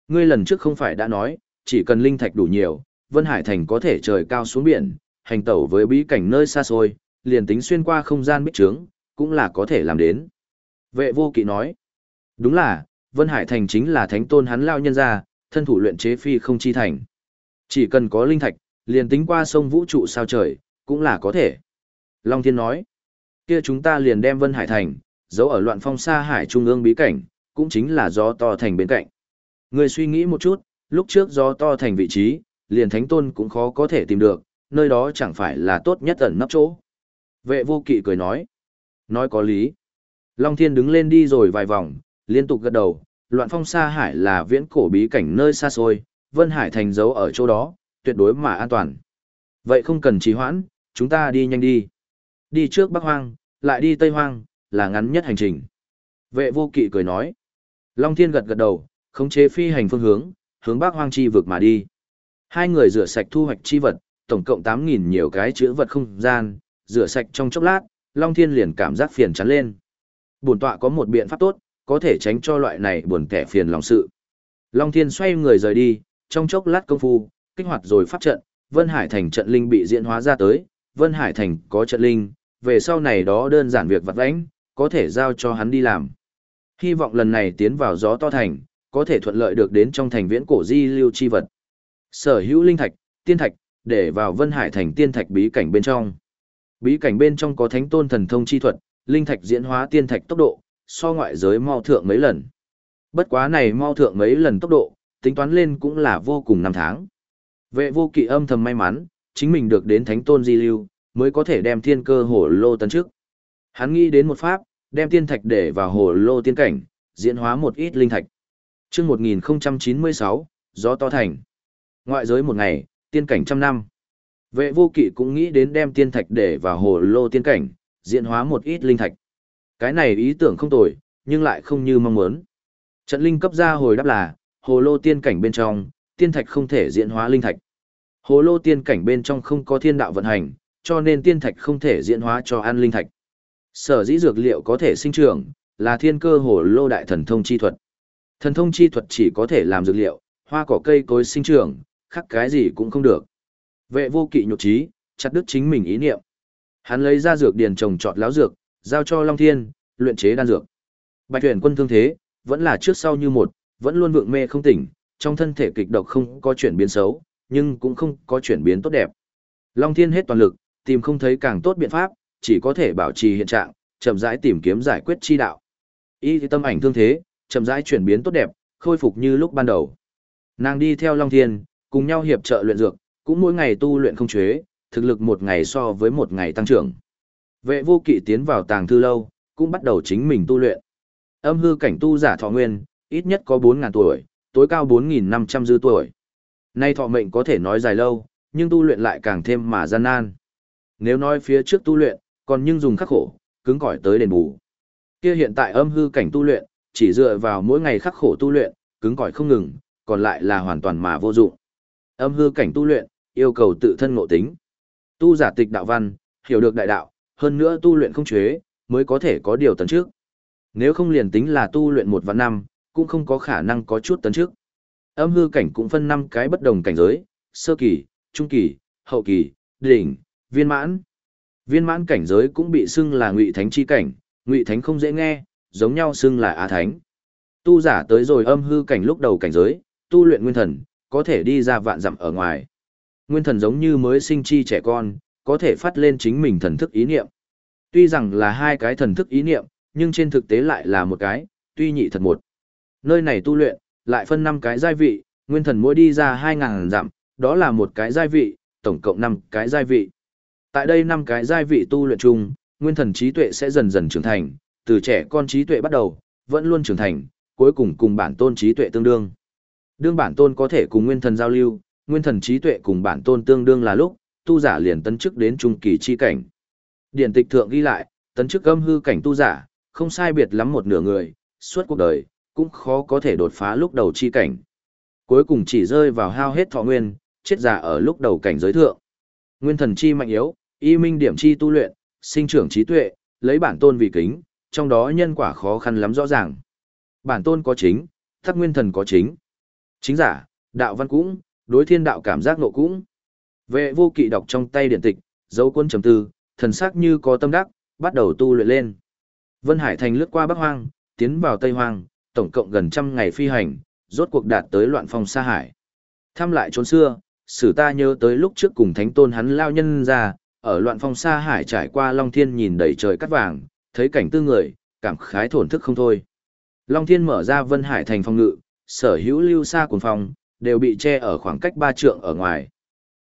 ngươi lần trước không phải đã nói, chỉ cần linh thạch đủ nhiều, Vân Hải Thành có thể trời cao xuống biển, hành tẩu với bí cảnh nơi xa xôi, liền tính xuyên qua không gian bích trướng, cũng là có thể làm đến. Vệ vô kỵ nói, đúng là, Vân Hải Thành chính là thánh tôn hắn lao nhân ra, thân thủ luyện chế phi không chi thành. Chỉ cần có linh thạch, liền tính qua sông vũ trụ sao trời, cũng là có thể. Long Thiên nói, kia chúng ta liền đem Vân Hải Thành, giấu ở loạn phong xa hải trung ương bí cảnh, cũng chính là gió to thành bên cạnh. Người suy nghĩ một chút, lúc trước gió to thành vị trí, liền thánh tôn cũng khó có thể tìm được, nơi đó chẳng phải là tốt nhất ẩn nấp chỗ. Vệ vô kỵ cười nói, nói có lý. Long Thiên đứng lên đi rồi vài vòng, liên tục gật đầu, loạn phong xa hải là viễn cổ bí cảnh nơi xa xôi, Vân Hải thành giấu ở chỗ đó, tuyệt đối mà an toàn. Vậy không cần trì hoãn, chúng ta đi nhanh đi. Đi trước Bắc Hoang, lại đi Tây Hoang, là ngắn nhất hành trình. Vệ vô kỵ cười nói. Long Thiên gật gật đầu, khống chế phi hành phương hướng, hướng Bắc Hoang chi vực mà đi. Hai người rửa sạch thu hoạch chi vật, tổng cộng 8.000 nhiều cái chữ vật không gian, rửa sạch trong chốc lát, Long Thiên liền cảm giác phiền chán lên. Bổn tọa có một biện pháp tốt, có thể tránh cho loại này buồn kẻ phiền lòng sự. Long Thiên xoay người rời đi, trong chốc lát công phu, kích hoạt rồi pháp trận, Vân Hải Thành trận linh bị diễn hóa ra tới, Vân Hải Thành có trận linh, về sau này đó đơn giản việc vặt vãnh, có thể giao cho hắn đi làm. Hy vọng lần này tiến vào gió to thành, có thể thuận lợi được đến trong thành viễn cổ di lưu chi vật. Sở hữu linh thạch, tiên thạch, để vào Vân Hải Thành tiên thạch bí cảnh bên trong. Bí cảnh bên trong có thánh tôn thần thông chi thuật, linh thạch diễn hóa tiên thạch tốc độ, so ngoại giới mau thượng mấy lần. Bất quá này mau thượng mấy lần tốc độ, tính toán lên cũng là vô cùng năm tháng. Vệ vô kỵ âm thầm may mắn, chính mình được đến thánh tôn di lưu, mới có thể đem thiên cơ hồ lô tấn trước. Hắn nghĩ đến một pháp, đem tiên thạch để vào hồ lô tiên cảnh, diễn hóa một ít linh thạch. Trước 1096, gió to thành. Ngoại giới một ngày, tiên cảnh trăm năm. Vệ vô kỵ cũng nghĩ đến đem tiên thạch để vào hồ lô tiên cảnh, diễn hóa một ít linh thạch. Cái này ý tưởng không tồi, nhưng lại không như mong muốn. Trận linh cấp ra hồi đáp là, hồ lô tiên cảnh bên trong, tiên thạch không thể diễn hóa linh thạch. Hồ lô tiên cảnh bên trong không có thiên đạo vận hành, cho nên tiên thạch không thể diễn hóa cho ăn linh thạch. Sở dĩ dược liệu có thể sinh trưởng, là thiên cơ hồ lô đại thần thông chi thuật. Thần thông chi thuật chỉ có thể làm dược liệu, hoa cỏ cây cối sinh trưởng, khác cái gì cũng không được. Vệ vô kỵ nhục trí, chặt đứt chính mình ý niệm. Hắn lấy ra dược điền trồng trọt láo dược, giao cho Long Thiên, luyện chế đan dược. Bạch tuyển quân thương thế, vẫn là trước sau như một, vẫn luôn vượng mê không tỉnh, trong thân thể kịch độc không có chuyển biến xấu, nhưng cũng không có chuyển biến tốt đẹp. Long Thiên hết toàn lực, tìm không thấy càng tốt biện pháp, chỉ có thể bảo trì hiện trạng, chậm rãi tìm kiếm giải quyết chi đạo. Y tâm ảnh thương thế, chậm rãi chuyển biến tốt đẹp, khôi phục như lúc ban đầu. Nàng đi theo Long Thiên, cùng nhau hiệp trợ luyện dược, cũng mỗi ngày tu luyện không chế, thực lực một ngày so với một ngày tăng trưởng. Vệ vô kỵ tiến vào tàng thư lâu, cũng bắt đầu chính mình tu luyện. Âm hư cảnh tu giả thọ nguyên, ít nhất có 4.000 tuổi, tối cao 4.500 dư tuổi. Nay thọ mệnh có thể nói dài lâu, nhưng tu luyện lại càng thêm mà gian nan. Nếu nói phía trước tu luyện, còn nhưng dùng khắc khổ, cứng cỏi tới đền bù. Kia hiện tại âm hư cảnh tu luyện, chỉ dựa vào mỗi ngày khắc khổ tu luyện, cứng cỏi không ngừng, còn lại là hoàn toàn mà vô dụng. Âm hư cảnh tu luyện, yêu cầu tự thân ngộ tính. Tu giả tịch đạo văn, hiểu được đại đạo, hơn nữa tu luyện không chế, mới có thể có điều tấn trước. Nếu không liền tính là tu luyện một vạn năm, cũng không có khả năng có chút tấn trước. Âm hư cảnh cũng phân năm cái bất đồng cảnh giới, sơ kỳ, trung kỳ, hậu kỳ, đỉnh, viên mãn. Viên mãn cảnh giới cũng bị xưng là ngụy thánh chi cảnh, ngụy thánh không dễ nghe, giống nhau xưng là á thánh. Tu giả tới rồi âm hư cảnh lúc đầu cảnh giới, tu luyện nguyên thần, có thể đi ra vạn dặm ở ngoài. Nguyên thần giống như mới sinh chi trẻ con, có thể phát lên chính mình thần thức ý niệm. Tuy rằng là hai cái thần thức ý niệm, nhưng trên thực tế lại là một cái, tuy nhị thật một. Nơi này tu luyện, lại phân năm cái giai vị, nguyên thần mỗi đi ra 2.000 dặm, đó là một cái giai vị, tổng cộng 5 cái giai vị. Tại đây năm cái giai vị tu luyện chung, nguyên thần trí tuệ sẽ dần dần trưởng thành, từ trẻ con trí tuệ bắt đầu, vẫn luôn trưởng thành, cuối cùng cùng bản tôn trí tuệ tương đương. Đương bản tôn có thể cùng nguyên thần giao lưu, nguyên thần trí tuệ cùng bản tôn tương đương là lúc, tu giả liền tấn chức đến trung kỳ chi cảnh. Điển tịch thượng ghi lại, tấn chức âm hư cảnh tu giả, không sai biệt lắm một nửa người, suốt cuộc đời, cũng khó có thể đột phá lúc đầu chi cảnh. Cuối cùng chỉ rơi vào hao hết thọ nguyên, chết giả ở lúc đầu cảnh giới thượng. Nguyên thần chi mạnh yếu, y minh điểm chi tu luyện, sinh trưởng trí tuệ, lấy bản tôn vì kính, trong đó nhân quả khó khăn lắm rõ ràng. Bản tôn có chính, thắc nguyên thần có chính. Chính giả, đạo văn cũng, đối thiên đạo cảm giác nộ cũng. Vệ vô kỵ đọc trong tay điện tịch, dấu quân trầm tư, thần sắc như có tâm đắc, bắt đầu tu luyện lên. Vân Hải Thành lướt qua Bắc Hoang, tiến vào Tây Hoang, tổng cộng gần trăm ngày phi hành, rốt cuộc đạt tới loạn phong xa hải. Thăm lại chốn xưa, sử ta nhớ tới lúc trước cùng thánh tôn hắn lao nhân ra, ở loạn phong xa hải trải qua Long Thiên nhìn đầy trời cắt vàng, thấy cảnh tư người, cảm khái thổn thức không thôi. Long Thiên mở ra Vân Hải thành phong ngự, sở hữu lưu xa cuồng phong, đều bị che ở khoảng cách ba trượng ở ngoài.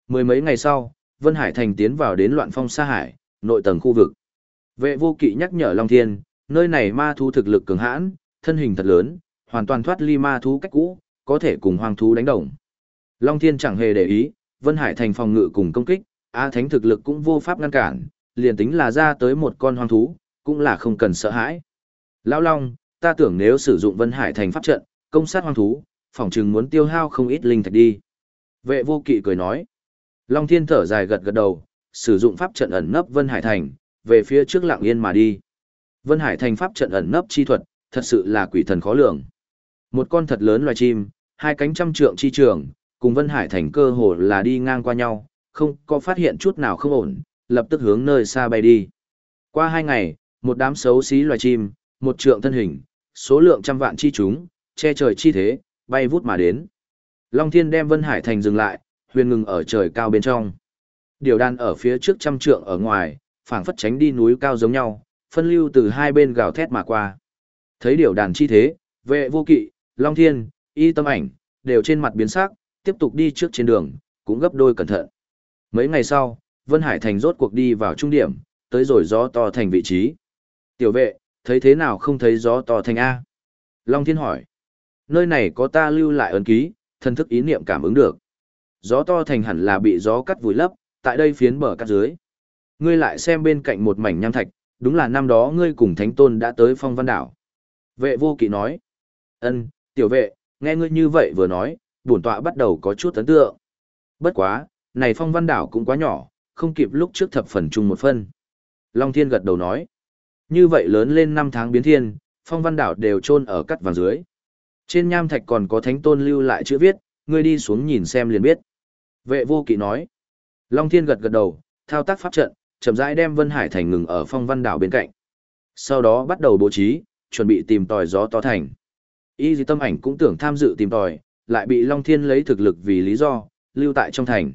Mười mấy ngày sau, Vân Hải thành tiến vào đến loạn phong xa hải, nội tầng khu vực. Vệ vô kỵ nhắc nhở Long Thiên, nơi này ma thú thực lực cường hãn, thân hình thật lớn, hoàn toàn thoát ly ma thú cách cũ, có thể cùng hoang thú đánh đồng. Long Thiên chẳng hề để ý, Vân Hải thành phòng ngự cùng công kích, A Thánh thực lực cũng vô pháp ngăn cản, liền tính là ra tới một con hoang thú, cũng là không cần sợ hãi. Lão Long, ta tưởng nếu sử dụng Vân Hải thành pháp trận, công sát hoang thú, phỏng chừng muốn tiêu hao không ít linh thạch đi. Vệ vô kỵ cười nói. Long Thiên thở dài gật gật đầu, sử dụng pháp trận ẩn nấp Vân Hải thành, về phía trước lặng yên mà đi. Vân Hải thành pháp trận ẩn nấp chi thuật, thật sự là quỷ thần khó lường. Một con thật lớn loài chim, hai cánh trăm trượng chi trường, cùng Vân Hải thành cơ hồ là đi ngang qua nhau, không có phát hiện chút nào không ổn, lập tức hướng nơi xa bay đi. Qua hai ngày, một đám xấu xí loài chim, một trượng thân hình, số lượng trăm vạn chi chúng, che trời chi thế, bay vút mà đến. Long Thiên đem Vân Hải thành dừng lại, huyền ngừng ở trời cao bên trong. Điều đàn ở phía trước trăm trượng ở ngoài, phảng phất tránh đi núi cao giống nhau, phân lưu từ hai bên gào thét mà qua. Thấy điều đàn chi thế, vệ vô kỵ, Long Thiên, y tâm ảnh, đều trên mặt biến sắc, tiếp tục đi trước trên đường, cũng gấp đôi cẩn thận. Mấy ngày sau, Vân Hải Thành rốt cuộc đi vào trung điểm, tới rồi gió to thành vị trí. Tiểu vệ, thấy thế nào không thấy gió to thành A? Long Thiên hỏi. Nơi này có ta lưu lại ấn ký, thân thức ý niệm cảm ứng được. Gió to thành hẳn là bị gió cắt vùi lấp, tại đây phiến bờ cắt dưới. Ngươi lại xem bên cạnh một mảnh nham thạch, đúng là năm đó ngươi cùng Thánh Tôn đã tới phong văn đảo. Vệ vô kỵ nói. ân tiểu vệ, nghe ngươi như vậy vừa nói, bổn tọa bắt đầu có chút ấn tượng. Bất quá, này phong văn đảo cũng quá nhỏ, không kịp lúc trước thập phần chung một phân. Long Thiên gật đầu nói. Như vậy lớn lên năm tháng biến thiên, phong văn đảo đều chôn ở cắt vàng dưới. Trên nham thạch còn có thánh tôn lưu lại chữ viết, ngươi đi xuống nhìn xem liền biết. Vệ vô kỵ nói. Long Thiên gật gật đầu, thao tác pháp trận, chậm rãi đem Vân Hải thành ngừng ở phong văn đảo bên cạnh. Sau đó bắt đầu bố trí, chuẩn bị tìm tòi gió to thành. Y dì tâm ảnh cũng tưởng tham dự tìm tòi, lại bị Long Thiên lấy thực lực vì lý do, lưu tại trong thành.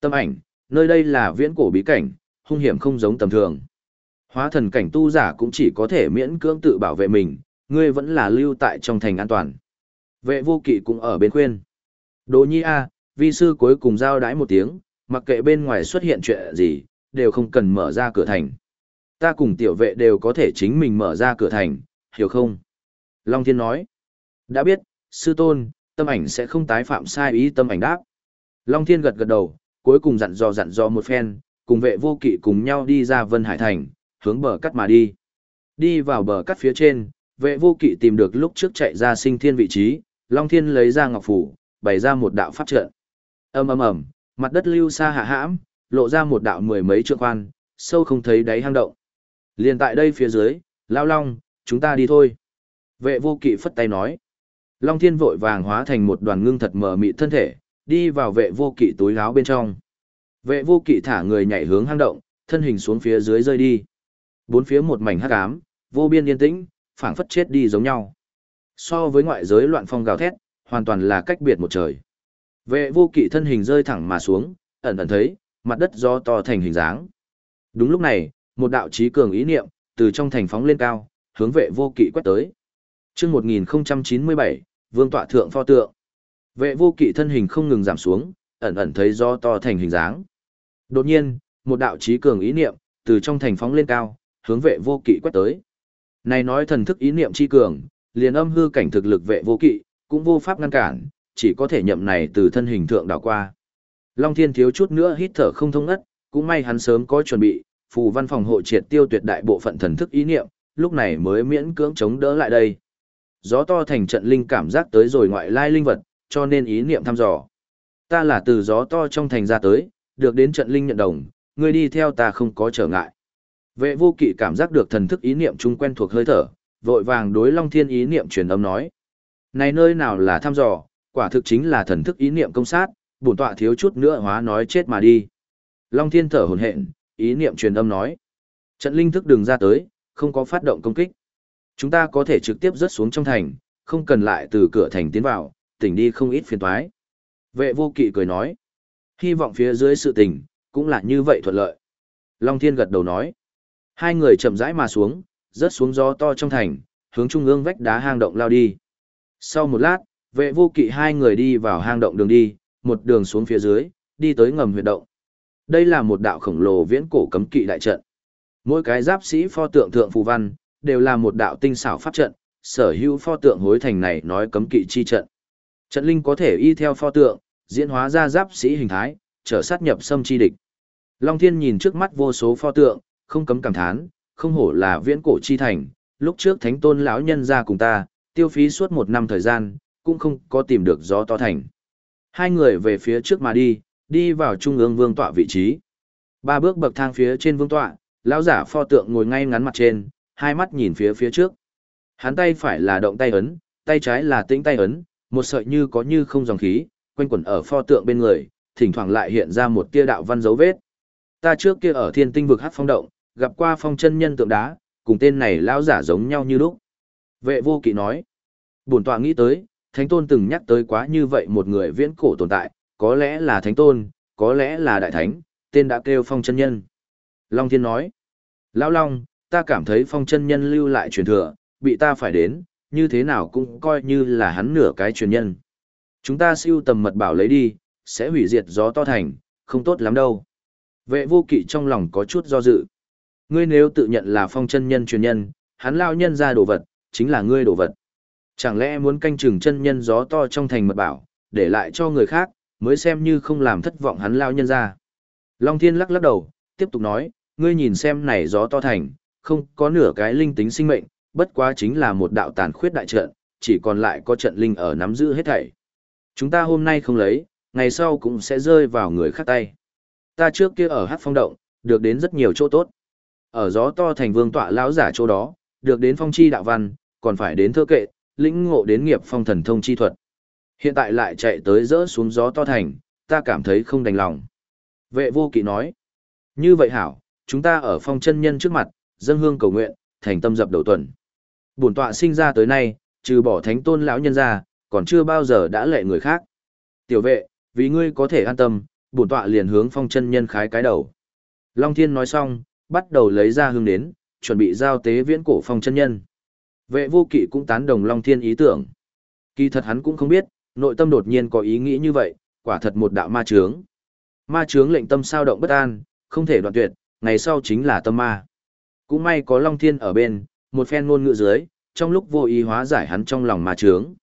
Tâm ảnh, nơi đây là viễn cổ bí cảnh, hung hiểm không giống tầm thường. Hóa thần cảnh tu giả cũng chỉ có thể miễn cưỡng tự bảo vệ mình, ngươi vẫn là lưu tại trong thành an toàn. Vệ vô kỵ cũng ở bên khuyên. Đồ nhi A, vi sư cuối cùng giao đái một tiếng, mặc kệ bên ngoài xuất hiện chuyện gì, đều không cần mở ra cửa thành. Ta cùng tiểu vệ đều có thể chính mình mở ra cửa thành, hiểu không? Long Thiên nói. Đã biết, sư tôn, tâm ảnh sẽ không tái phạm sai ý tâm ảnh đáp. Long Thiên gật gật đầu, cuối cùng dặn dò dặn dò một phen, cùng vệ vô kỵ cùng nhau đi ra Vân Hải Thành, hướng bờ cắt mà đi. Đi vào bờ cắt phía trên, vệ vô kỵ tìm được lúc trước chạy ra sinh thiên vị trí, Long Thiên lấy ra ngọc phủ, bày ra một đạo pháp trận. ầm ầm ầm, mặt đất lưu xa hạ hãm, lộ ra một đạo mười mấy trượng khoan, sâu không thấy đáy hang động. Liền tại đây phía dưới, lao long, chúng ta đi thôi. Vệ vô kỵ phất tay nói. Long Thiên vội vàng hóa thành một đoàn ngưng thật mờ mịt thân thể, đi vào vệ vô kỵ túi áo bên trong. Vệ vô kỵ thả người nhảy hướng hang động, thân hình xuống phía dưới rơi đi. Bốn phía một mảnh hắc ám, vô biên yên tĩnh, phảng phất chết đi giống nhau. So với ngoại giới loạn phong gào thét, hoàn toàn là cách biệt một trời. Vệ vô kỵ thân hình rơi thẳng mà xuống, ẩn ẩn thấy, mặt đất do to thành hình dáng. Đúng lúc này, một đạo trí cường ý niệm, từ trong thành phóng lên cao, hướng vệ vô kỵ quét tới. chương 1097, vương tọa thượng pho tượng. Vệ vô kỵ thân hình không ngừng giảm xuống, ẩn ẩn thấy do to thành hình dáng. Đột nhiên, một đạo trí cường ý niệm, từ trong thành phóng lên cao, hướng vệ vô kỵ quét tới. Này nói thần thức ý niệm chi cường, liền âm hư cảnh thực lực vệ vô kỵ, cũng vô pháp ngăn cản, chỉ có thể nhậm này từ thân hình thượng đảo qua. Long Thiên thiếu chút nữa hít thở không thông ngất, cũng may hắn sớm có chuẩn bị, phù văn phòng hộ triệt tiêu tuyệt đại bộ phận thần thức ý niệm, lúc này mới miễn cưỡng chống đỡ lại đây. Gió to thành trận linh cảm giác tới rồi ngoại lai linh vật, cho nên ý niệm thăm dò. Ta là từ gió to trong thành ra tới, được đến trận linh nhận đồng, ngươi đi theo ta không có trở ngại. Vệ vô kỵ cảm giác được thần thức ý niệm chung quen thuộc hơi thở, vội vàng đối Long Thiên ý niệm truyền âm nói. Này nơi nào là thăm dò, quả thực chính là thần thức ý niệm công sát, bổn tọa thiếu chút nữa hóa nói chết mà đi. Long Thiên thở hồn hện, ý niệm truyền âm nói. Trận linh thức đừng ra tới, không có phát động công kích. Chúng ta có thể trực tiếp rớt xuống trong thành, không cần lại từ cửa thành tiến vào, tỉnh đi không ít phiền toái. Vệ vô kỵ cười nói. Hy vọng phía dưới sự tình, cũng là như vậy thuận lợi. Long Thiên gật đầu nói. Hai người chậm rãi mà xuống, rớt xuống gió to trong thành, hướng trung ương vách đá hang động lao đi. Sau một lát, vệ vô kỵ hai người đi vào hang động đường đi, một đường xuống phía dưới, đi tới ngầm huyệt động. Đây là một đạo khổng lồ viễn cổ cấm kỵ đại trận. Mỗi cái giáp sĩ pho tượng thượng phù văn, đều là một đạo tinh xảo pháp trận, sở hữu pho tượng hối thành này nói cấm kỵ chi trận. Trận linh có thể y theo pho tượng, diễn hóa ra giáp sĩ hình thái, trở sát nhập xâm chi địch. Long Thiên nhìn trước mắt vô số pho tượng, không cấm cảm thán, không hổ là viễn cổ chi thành, lúc trước thánh tôn lão nhân ra cùng ta, tiêu phí suốt một năm thời gian, cũng không có tìm được gió to thành. Hai người về phía trước mà đi, đi vào trung ương vương tọa vị trí. Ba bước bậc thang phía trên vương tọa, lão giả pho tượng ngồi ngay ngắn mặt trên, hai mắt nhìn phía phía trước. Hắn tay phải là động tay ấn, tay trái là tĩnh tay ấn, một sợi như có như không dòng khí, quanh quẩn ở pho tượng bên người, thỉnh thoảng lại hiện ra một tia đạo văn dấu vết. Ta trước kia ở thiên tinh vực hát phong động, gặp qua phong chân nhân tượng đá, cùng tên này lão giả giống nhau như lúc. Vệ vô kỵ nói, bổn tọa nghĩ tới, thánh tôn từng nhắc tới quá như vậy một người viễn cổ tồn tại, có lẽ là thánh tôn, có lẽ là đại thánh, tên đã kêu phong chân nhân. Long thiên nói, lão long, ta cảm thấy phong chân nhân lưu lại truyền thừa, bị ta phải đến, như thế nào cũng coi như là hắn nửa cái truyền nhân. Chúng ta siêu tầm mật bảo lấy đi, sẽ hủy diệt gió to thành, không tốt lắm đâu. Vệ vô kỵ trong lòng có chút do dự. Ngươi nếu tự nhận là phong chân nhân truyền nhân, hắn lao nhân ra đồ vật, chính là ngươi đồ vật. Chẳng lẽ muốn canh chừng chân nhân gió to trong thành mật bảo, để lại cho người khác, mới xem như không làm thất vọng hắn lao nhân ra. Long thiên lắc lắc đầu, tiếp tục nói, ngươi nhìn xem này gió to thành, không có nửa cái linh tính sinh mệnh, bất quá chính là một đạo tàn khuyết đại trận, chỉ còn lại có trận linh ở nắm giữ hết thảy. Chúng ta hôm nay không lấy, ngày sau cũng sẽ rơi vào người khác tay. Ta trước kia ở hát phong động, được đến rất nhiều chỗ tốt. Ở gió to thành vương tọa lão giả chỗ đó, được đến phong chi đạo văn, còn phải đến thơ kệ, lĩnh ngộ đến nghiệp phong thần thông chi thuật. Hiện tại lại chạy tới rỡ xuống gió to thành, ta cảm thấy không đành lòng. Vệ vô kỵ nói, như vậy hảo, chúng ta ở phong chân nhân trước mặt, dân hương cầu nguyện, thành tâm dập đầu tuần. Bổn tọa sinh ra tới nay, trừ bỏ thánh tôn lão nhân ra, còn chưa bao giờ đã lệ người khác. Tiểu vệ, vì ngươi có thể an tâm, bổn tọa liền hướng phong chân nhân khái cái đầu. Long Thiên nói xong, bắt đầu lấy ra hương đến, chuẩn bị giao tế viễn cổ phong chân nhân. Vệ vô kỵ cũng tán đồng Long Thiên ý tưởng. Kỳ thật hắn cũng không biết, nội tâm đột nhiên có ý nghĩ như vậy, quả thật một đạo ma chướng. Ma chướng lệnh tâm sao động bất an, không thể đoạn tuyệt, ngày sau chính là tâm ma. Cũng may có Long Thiên ở bên, một phen ngôn ngữ dưới, trong lúc vô ý hóa giải hắn trong lòng ma chướng.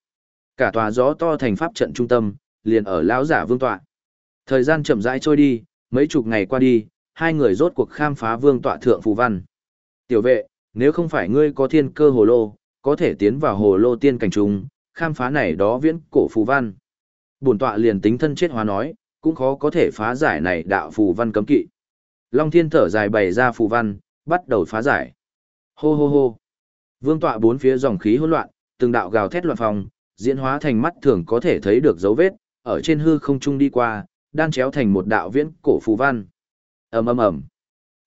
Cả tòa gió to thành pháp trận trung tâm, liền ở lão giả vương tọa. Thời gian chậm rãi trôi đi, mấy chục ngày qua đi, hai người rốt cuộc khám phá vương tọa thượng phù văn. Tiểu vệ, nếu không phải ngươi có thiên cơ hồ lô, có thể tiến vào hồ lô tiên cảnh trùng khám phá này đó viễn cổ phù văn. Bổn tọa liền tính thân chết hóa nói, cũng khó có thể phá giải này đạo phù văn cấm kỵ. Long thiên thở dài bày ra phù văn, bắt đầu phá giải. Hô hô hô. Vương tọa bốn phía dòng khí hỗn loạn, từng đạo gào thét loạn phòng, diễn hóa thành mắt thường có thể thấy được dấu vết, ở trên hư không trung đi qua, đan chéo thành một đạo viễn cổ phù văn. Ầm ầm ầm.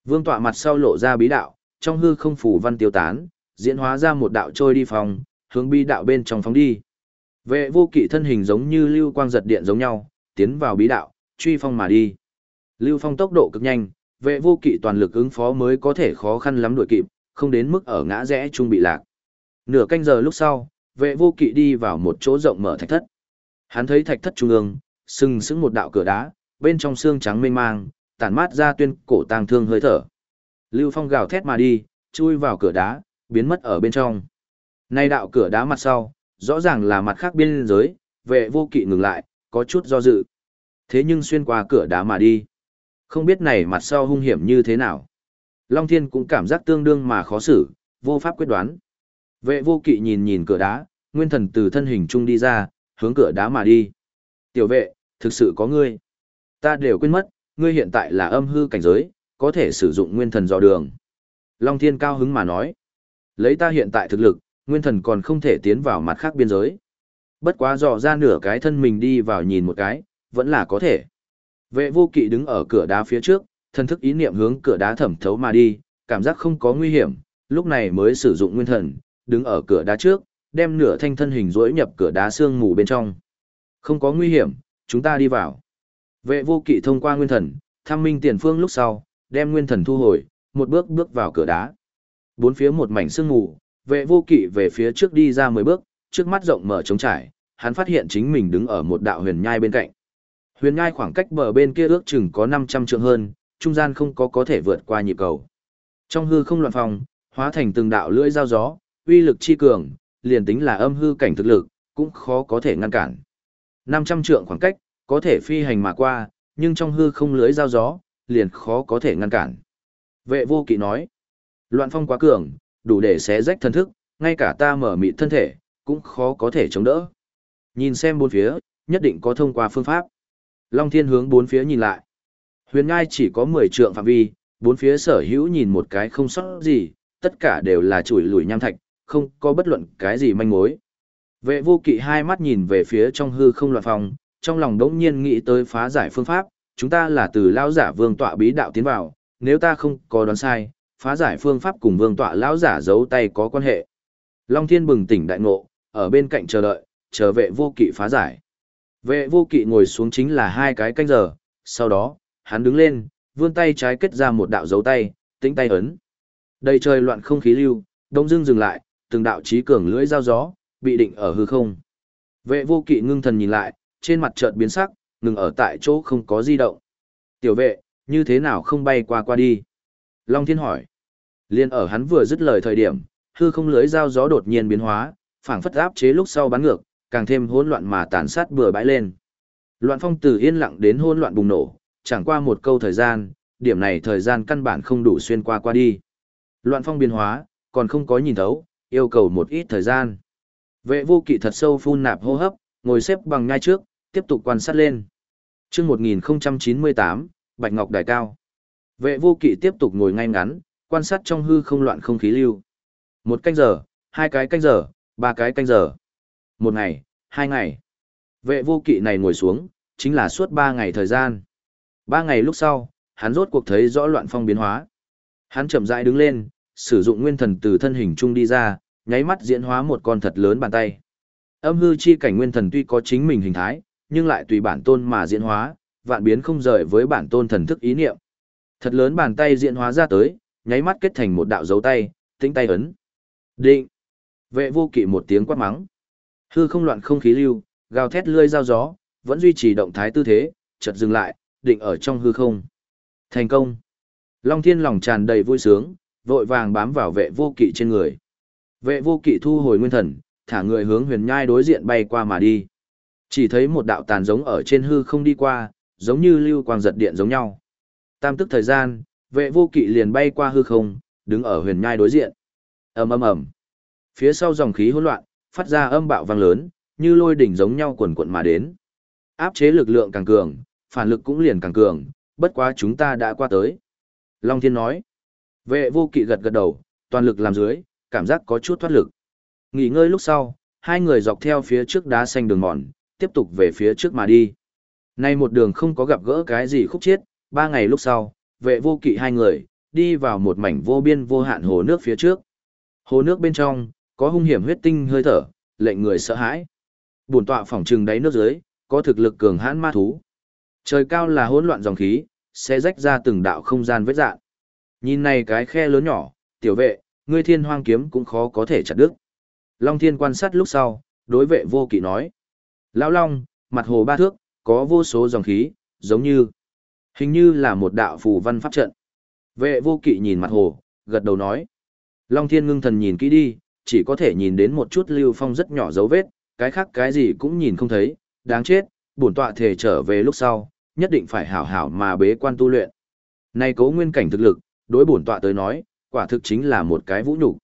Vương tọa mặt sau lộ ra bí đạo, trong hư không phủ văn tiêu tán, diễn hóa ra một đạo trôi đi phòng, hướng bí đạo bên trong phóng đi. Vệ vô kỵ thân hình giống như lưu quang giật điện giống nhau, tiến vào bí đạo, truy phong mà đi. Lưu phong tốc độ cực nhanh, vệ vô kỵ toàn lực ứng phó mới có thể khó khăn lắm đuổi kịp, không đến mức ở ngã rẽ trung bị lạc. Nửa canh giờ lúc sau, vệ vô kỵ đi vào một chỗ rộng mở thạch thất. Hắn thấy thạch thất trung ương, sừng sững một đạo cửa đá, bên trong xương trắng mênh mang, tản mát ra tuyên cổ tang thương hơi thở. Lưu Phong gào thét mà đi, chui vào cửa đá, biến mất ở bên trong. Nay đạo cửa đá mặt sau, rõ ràng là mặt khác biên giới, vệ vô kỵ ngừng lại, có chút do dự. Thế nhưng xuyên qua cửa đá mà đi. Không biết này mặt sau hung hiểm như thế nào. Long Thiên cũng cảm giác tương đương mà khó xử, vô pháp quyết đoán. Vệ vô kỵ nhìn nhìn cửa đá, nguyên thần từ thân hình trung đi ra, hướng cửa đá mà đi. Tiểu vệ, thực sự có ngươi. Ta đều quên mất, ngươi hiện tại là âm hư cảnh giới, có thể sử dụng nguyên thần dò đường. Long Thiên cao hứng mà nói. Lấy ta hiện tại thực lực, nguyên thần còn không thể tiến vào mặt khác biên giới. Bất quá dò ra nửa cái thân mình đi vào nhìn một cái, vẫn là có thể. Vệ vô kỵ đứng ở cửa đá phía trước, thân thức ý niệm hướng cửa đá thẩm thấu mà đi, cảm giác không có nguy hiểm, lúc này mới sử dụng nguyên thần, đứng ở cửa đá trước, đem nửa thanh thân hình rỗi nhập cửa đá xương mù bên trong. Không có nguy hiểm, chúng ta đi vào. Vệ vô kỵ thông qua nguyên thần, thăm minh tiền phương lúc sau, đem nguyên thần thu hồi, một bước bước vào cửa đá. Bốn phía một mảnh sương mù, vệ vô kỵ về phía trước đi ra 10 bước, trước mắt rộng mở trống trải, hắn phát hiện chính mình đứng ở một đạo huyền nhai bên cạnh. Huyền nhai khoảng cách bờ bên kia ước chừng có 500 trượng hơn, trung gian không có có thể vượt qua nhịp cầu. Trong hư không loạn phòng, hóa thành từng đạo lưỡi dao gió, uy lực chi cường, liền tính là âm hư cảnh thực lực, cũng khó có thể ngăn cản. 500 trượng khoảng cách, có thể phi hành mà qua, nhưng trong hư không lưới giao gió, liền khó có thể ngăn cản. Vệ vô kỵ nói, loạn phong quá cường, đủ để xé rách thân thức, ngay cả ta mở mịt thân thể, cũng khó có thể chống đỡ. Nhìn xem bốn phía, nhất định có thông qua phương pháp. Long thiên hướng bốn phía nhìn lại. Huyền ngai chỉ có 10 trượng phạm vi, bốn phía sở hữu nhìn một cái không sót gì, tất cả đều là chuỗi lùi nham thạch, không có bất luận cái gì manh mối. Vệ vô kỵ hai mắt nhìn về phía trong hư không loạn phòng, trong lòng đống nhiên nghĩ tới phá giải phương pháp, chúng ta là từ lão giả vương tọa bí đạo tiến vào, nếu ta không có đoán sai, phá giải phương pháp cùng vương tọa lão giả giấu tay có quan hệ. Long thiên bừng tỉnh đại ngộ, ở bên cạnh chờ đợi, chờ vệ vô kỵ phá giải. Vệ vô kỵ ngồi xuống chính là hai cái canh giờ, sau đó, hắn đứng lên, vươn tay trái kết ra một đạo dấu tay, tĩnh tay ấn. Đầy trời loạn không khí lưu, đông dưng dừng lại, từng đạo trí cường lưỡi dao gió, bị định ở hư không. Vệ vô kỵ ngưng thần nhìn lại, trên mặt chợt biến sắc, ngừng ở tại chỗ không có di động. Tiểu vệ, như thế nào không bay qua qua đi? Long thiên hỏi. Liên ở hắn vừa dứt lời thời điểm, hư không lưới dao gió đột nhiên biến hóa, phảng phất áp chế lúc sau bắn ngược, càng thêm hỗn loạn mà tàn sát bừa bãi lên. Loạn phong từ yên lặng đến hỗn loạn bùng nổ, chẳng qua một câu thời gian, điểm này thời gian căn bản không đủ xuyên qua qua đi. Loạn phong biến hóa, còn không có nhìn thấu, yêu cầu một ít thời gian. Vệ vô kỵ thật sâu phun nạp hô hấp, ngồi xếp bằng ngay trước, tiếp tục quan sát lên. Trước 1098, Bạch Ngọc Đài Cao. Vệ vô kỵ tiếp tục ngồi ngay ngắn, quan sát trong hư không loạn không khí lưu. Một canh giờ, hai cái canh giờ, ba cái canh giờ. Một ngày, hai ngày. Vệ vô kỵ này ngồi xuống, chính là suốt ba ngày thời gian. Ba ngày lúc sau, hắn rốt cuộc thấy rõ loạn phong biến hóa. Hắn chậm rãi đứng lên, sử dụng nguyên thần từ thân hình trung đi ra, nháy mắt diễn hóa một con thật lớn bàn tay. Âm hư chi cảnh nguyên thần tuy có chính mình hình thái, nhưng lại tùy bản tôn mà diễn hóa, vạn biến không rời với bản tôn thần thức ý niệm. Thật lớn bàn tay diễn hóa ra tới, nháy mắt kết thành một đạo dấu tay, tính tay ấn. Định. Vệ vô kỵ một tiếng quát mắng. Hư không loạn không khí lưu, gào thét lươi dao gió, vẫn duy trì động thái tư thế, chợt dừng lại, định ở trong hư không. Thành công. Long thiên lòng tràn đầy vui sướng, vội vàng bám vào vệ vô kỵ trên người. Vệ vô kỵ thu hồi nguyên thần, thả người hướng huyền nhai đối diện bay qua mà đi. Chỉ thấy một đạo tàn giống ở trên hư không đi qua, giống như lưu quang giật điện giống nhau. Tam tức thời gian, vệ vô kỵ liền bay qua hư không, đứng ở huyền nhai đối diện. ầm ầm ầm, Phía sau dòng khí hỗn loạn, phát ra âm bạo vang lớn, như lôi đỉnh giống nhau quần quận mà đến. Áp chế lực lượng càng cường, phản lực cũng liền càng cường, bất quá chúng ta đã qua tới. Long Thiên nói. Vệ vô kỵ gật gật đầu, toàn lực làm dưới, cảm giác có chút thoát lực. Nghỉ ngơi lúc sau, hai người dọc theo phía trước đá xanh đường mòn, tiếp tục về phía trước mà đi. Nay một đường không có gặp gỡ cái gì khúc chiết, ba ngày lúc sau, vệ vô kỵ hai người, đi vào một mảnh vô biên vô hạn hồ nước phía trước. Hồ nước bên trong, có hung hiểm huyết tinh hơi thở, lệnh người sợ hãi. Bùn tọa phỏng trừng đáy nước dưới, có thực lực cường hãn ma thú. Trời cao là hỗn loạn dòng khí, sẽ rách ra từng đạo không gian vết dạn. Nhìn này cái khe lớn nhỏ, tiểu vệ, ngươi thiên hoang kiếm cũng khó có thể chặt đứt. Long thiên quan sát lúc sau, đối vệ vô kỵ nói. Lão Long, mặt hồ ba thước, có vô số dòng khí, giống như, hình như là một đạo phù văn pháp trận. Vệ vô kỵ nhìn mặt hồ, gật đầu nói. Long thiên ngưng thần nhìn kỹ đi, chỉ có thể nhìn đến một chút lưu phong rất nhỏ dấu vết, cái khác cái gì cũng nhìn không thấy, đáng chết, bổn tọa thể trở về lúc sau, nhất định phải hảo hảo mà bế quan tu luyện. Nay cố nguyên cảnh thực lực, đối bổn tọa tới nói, quả thực chính là một cái vũ nhục.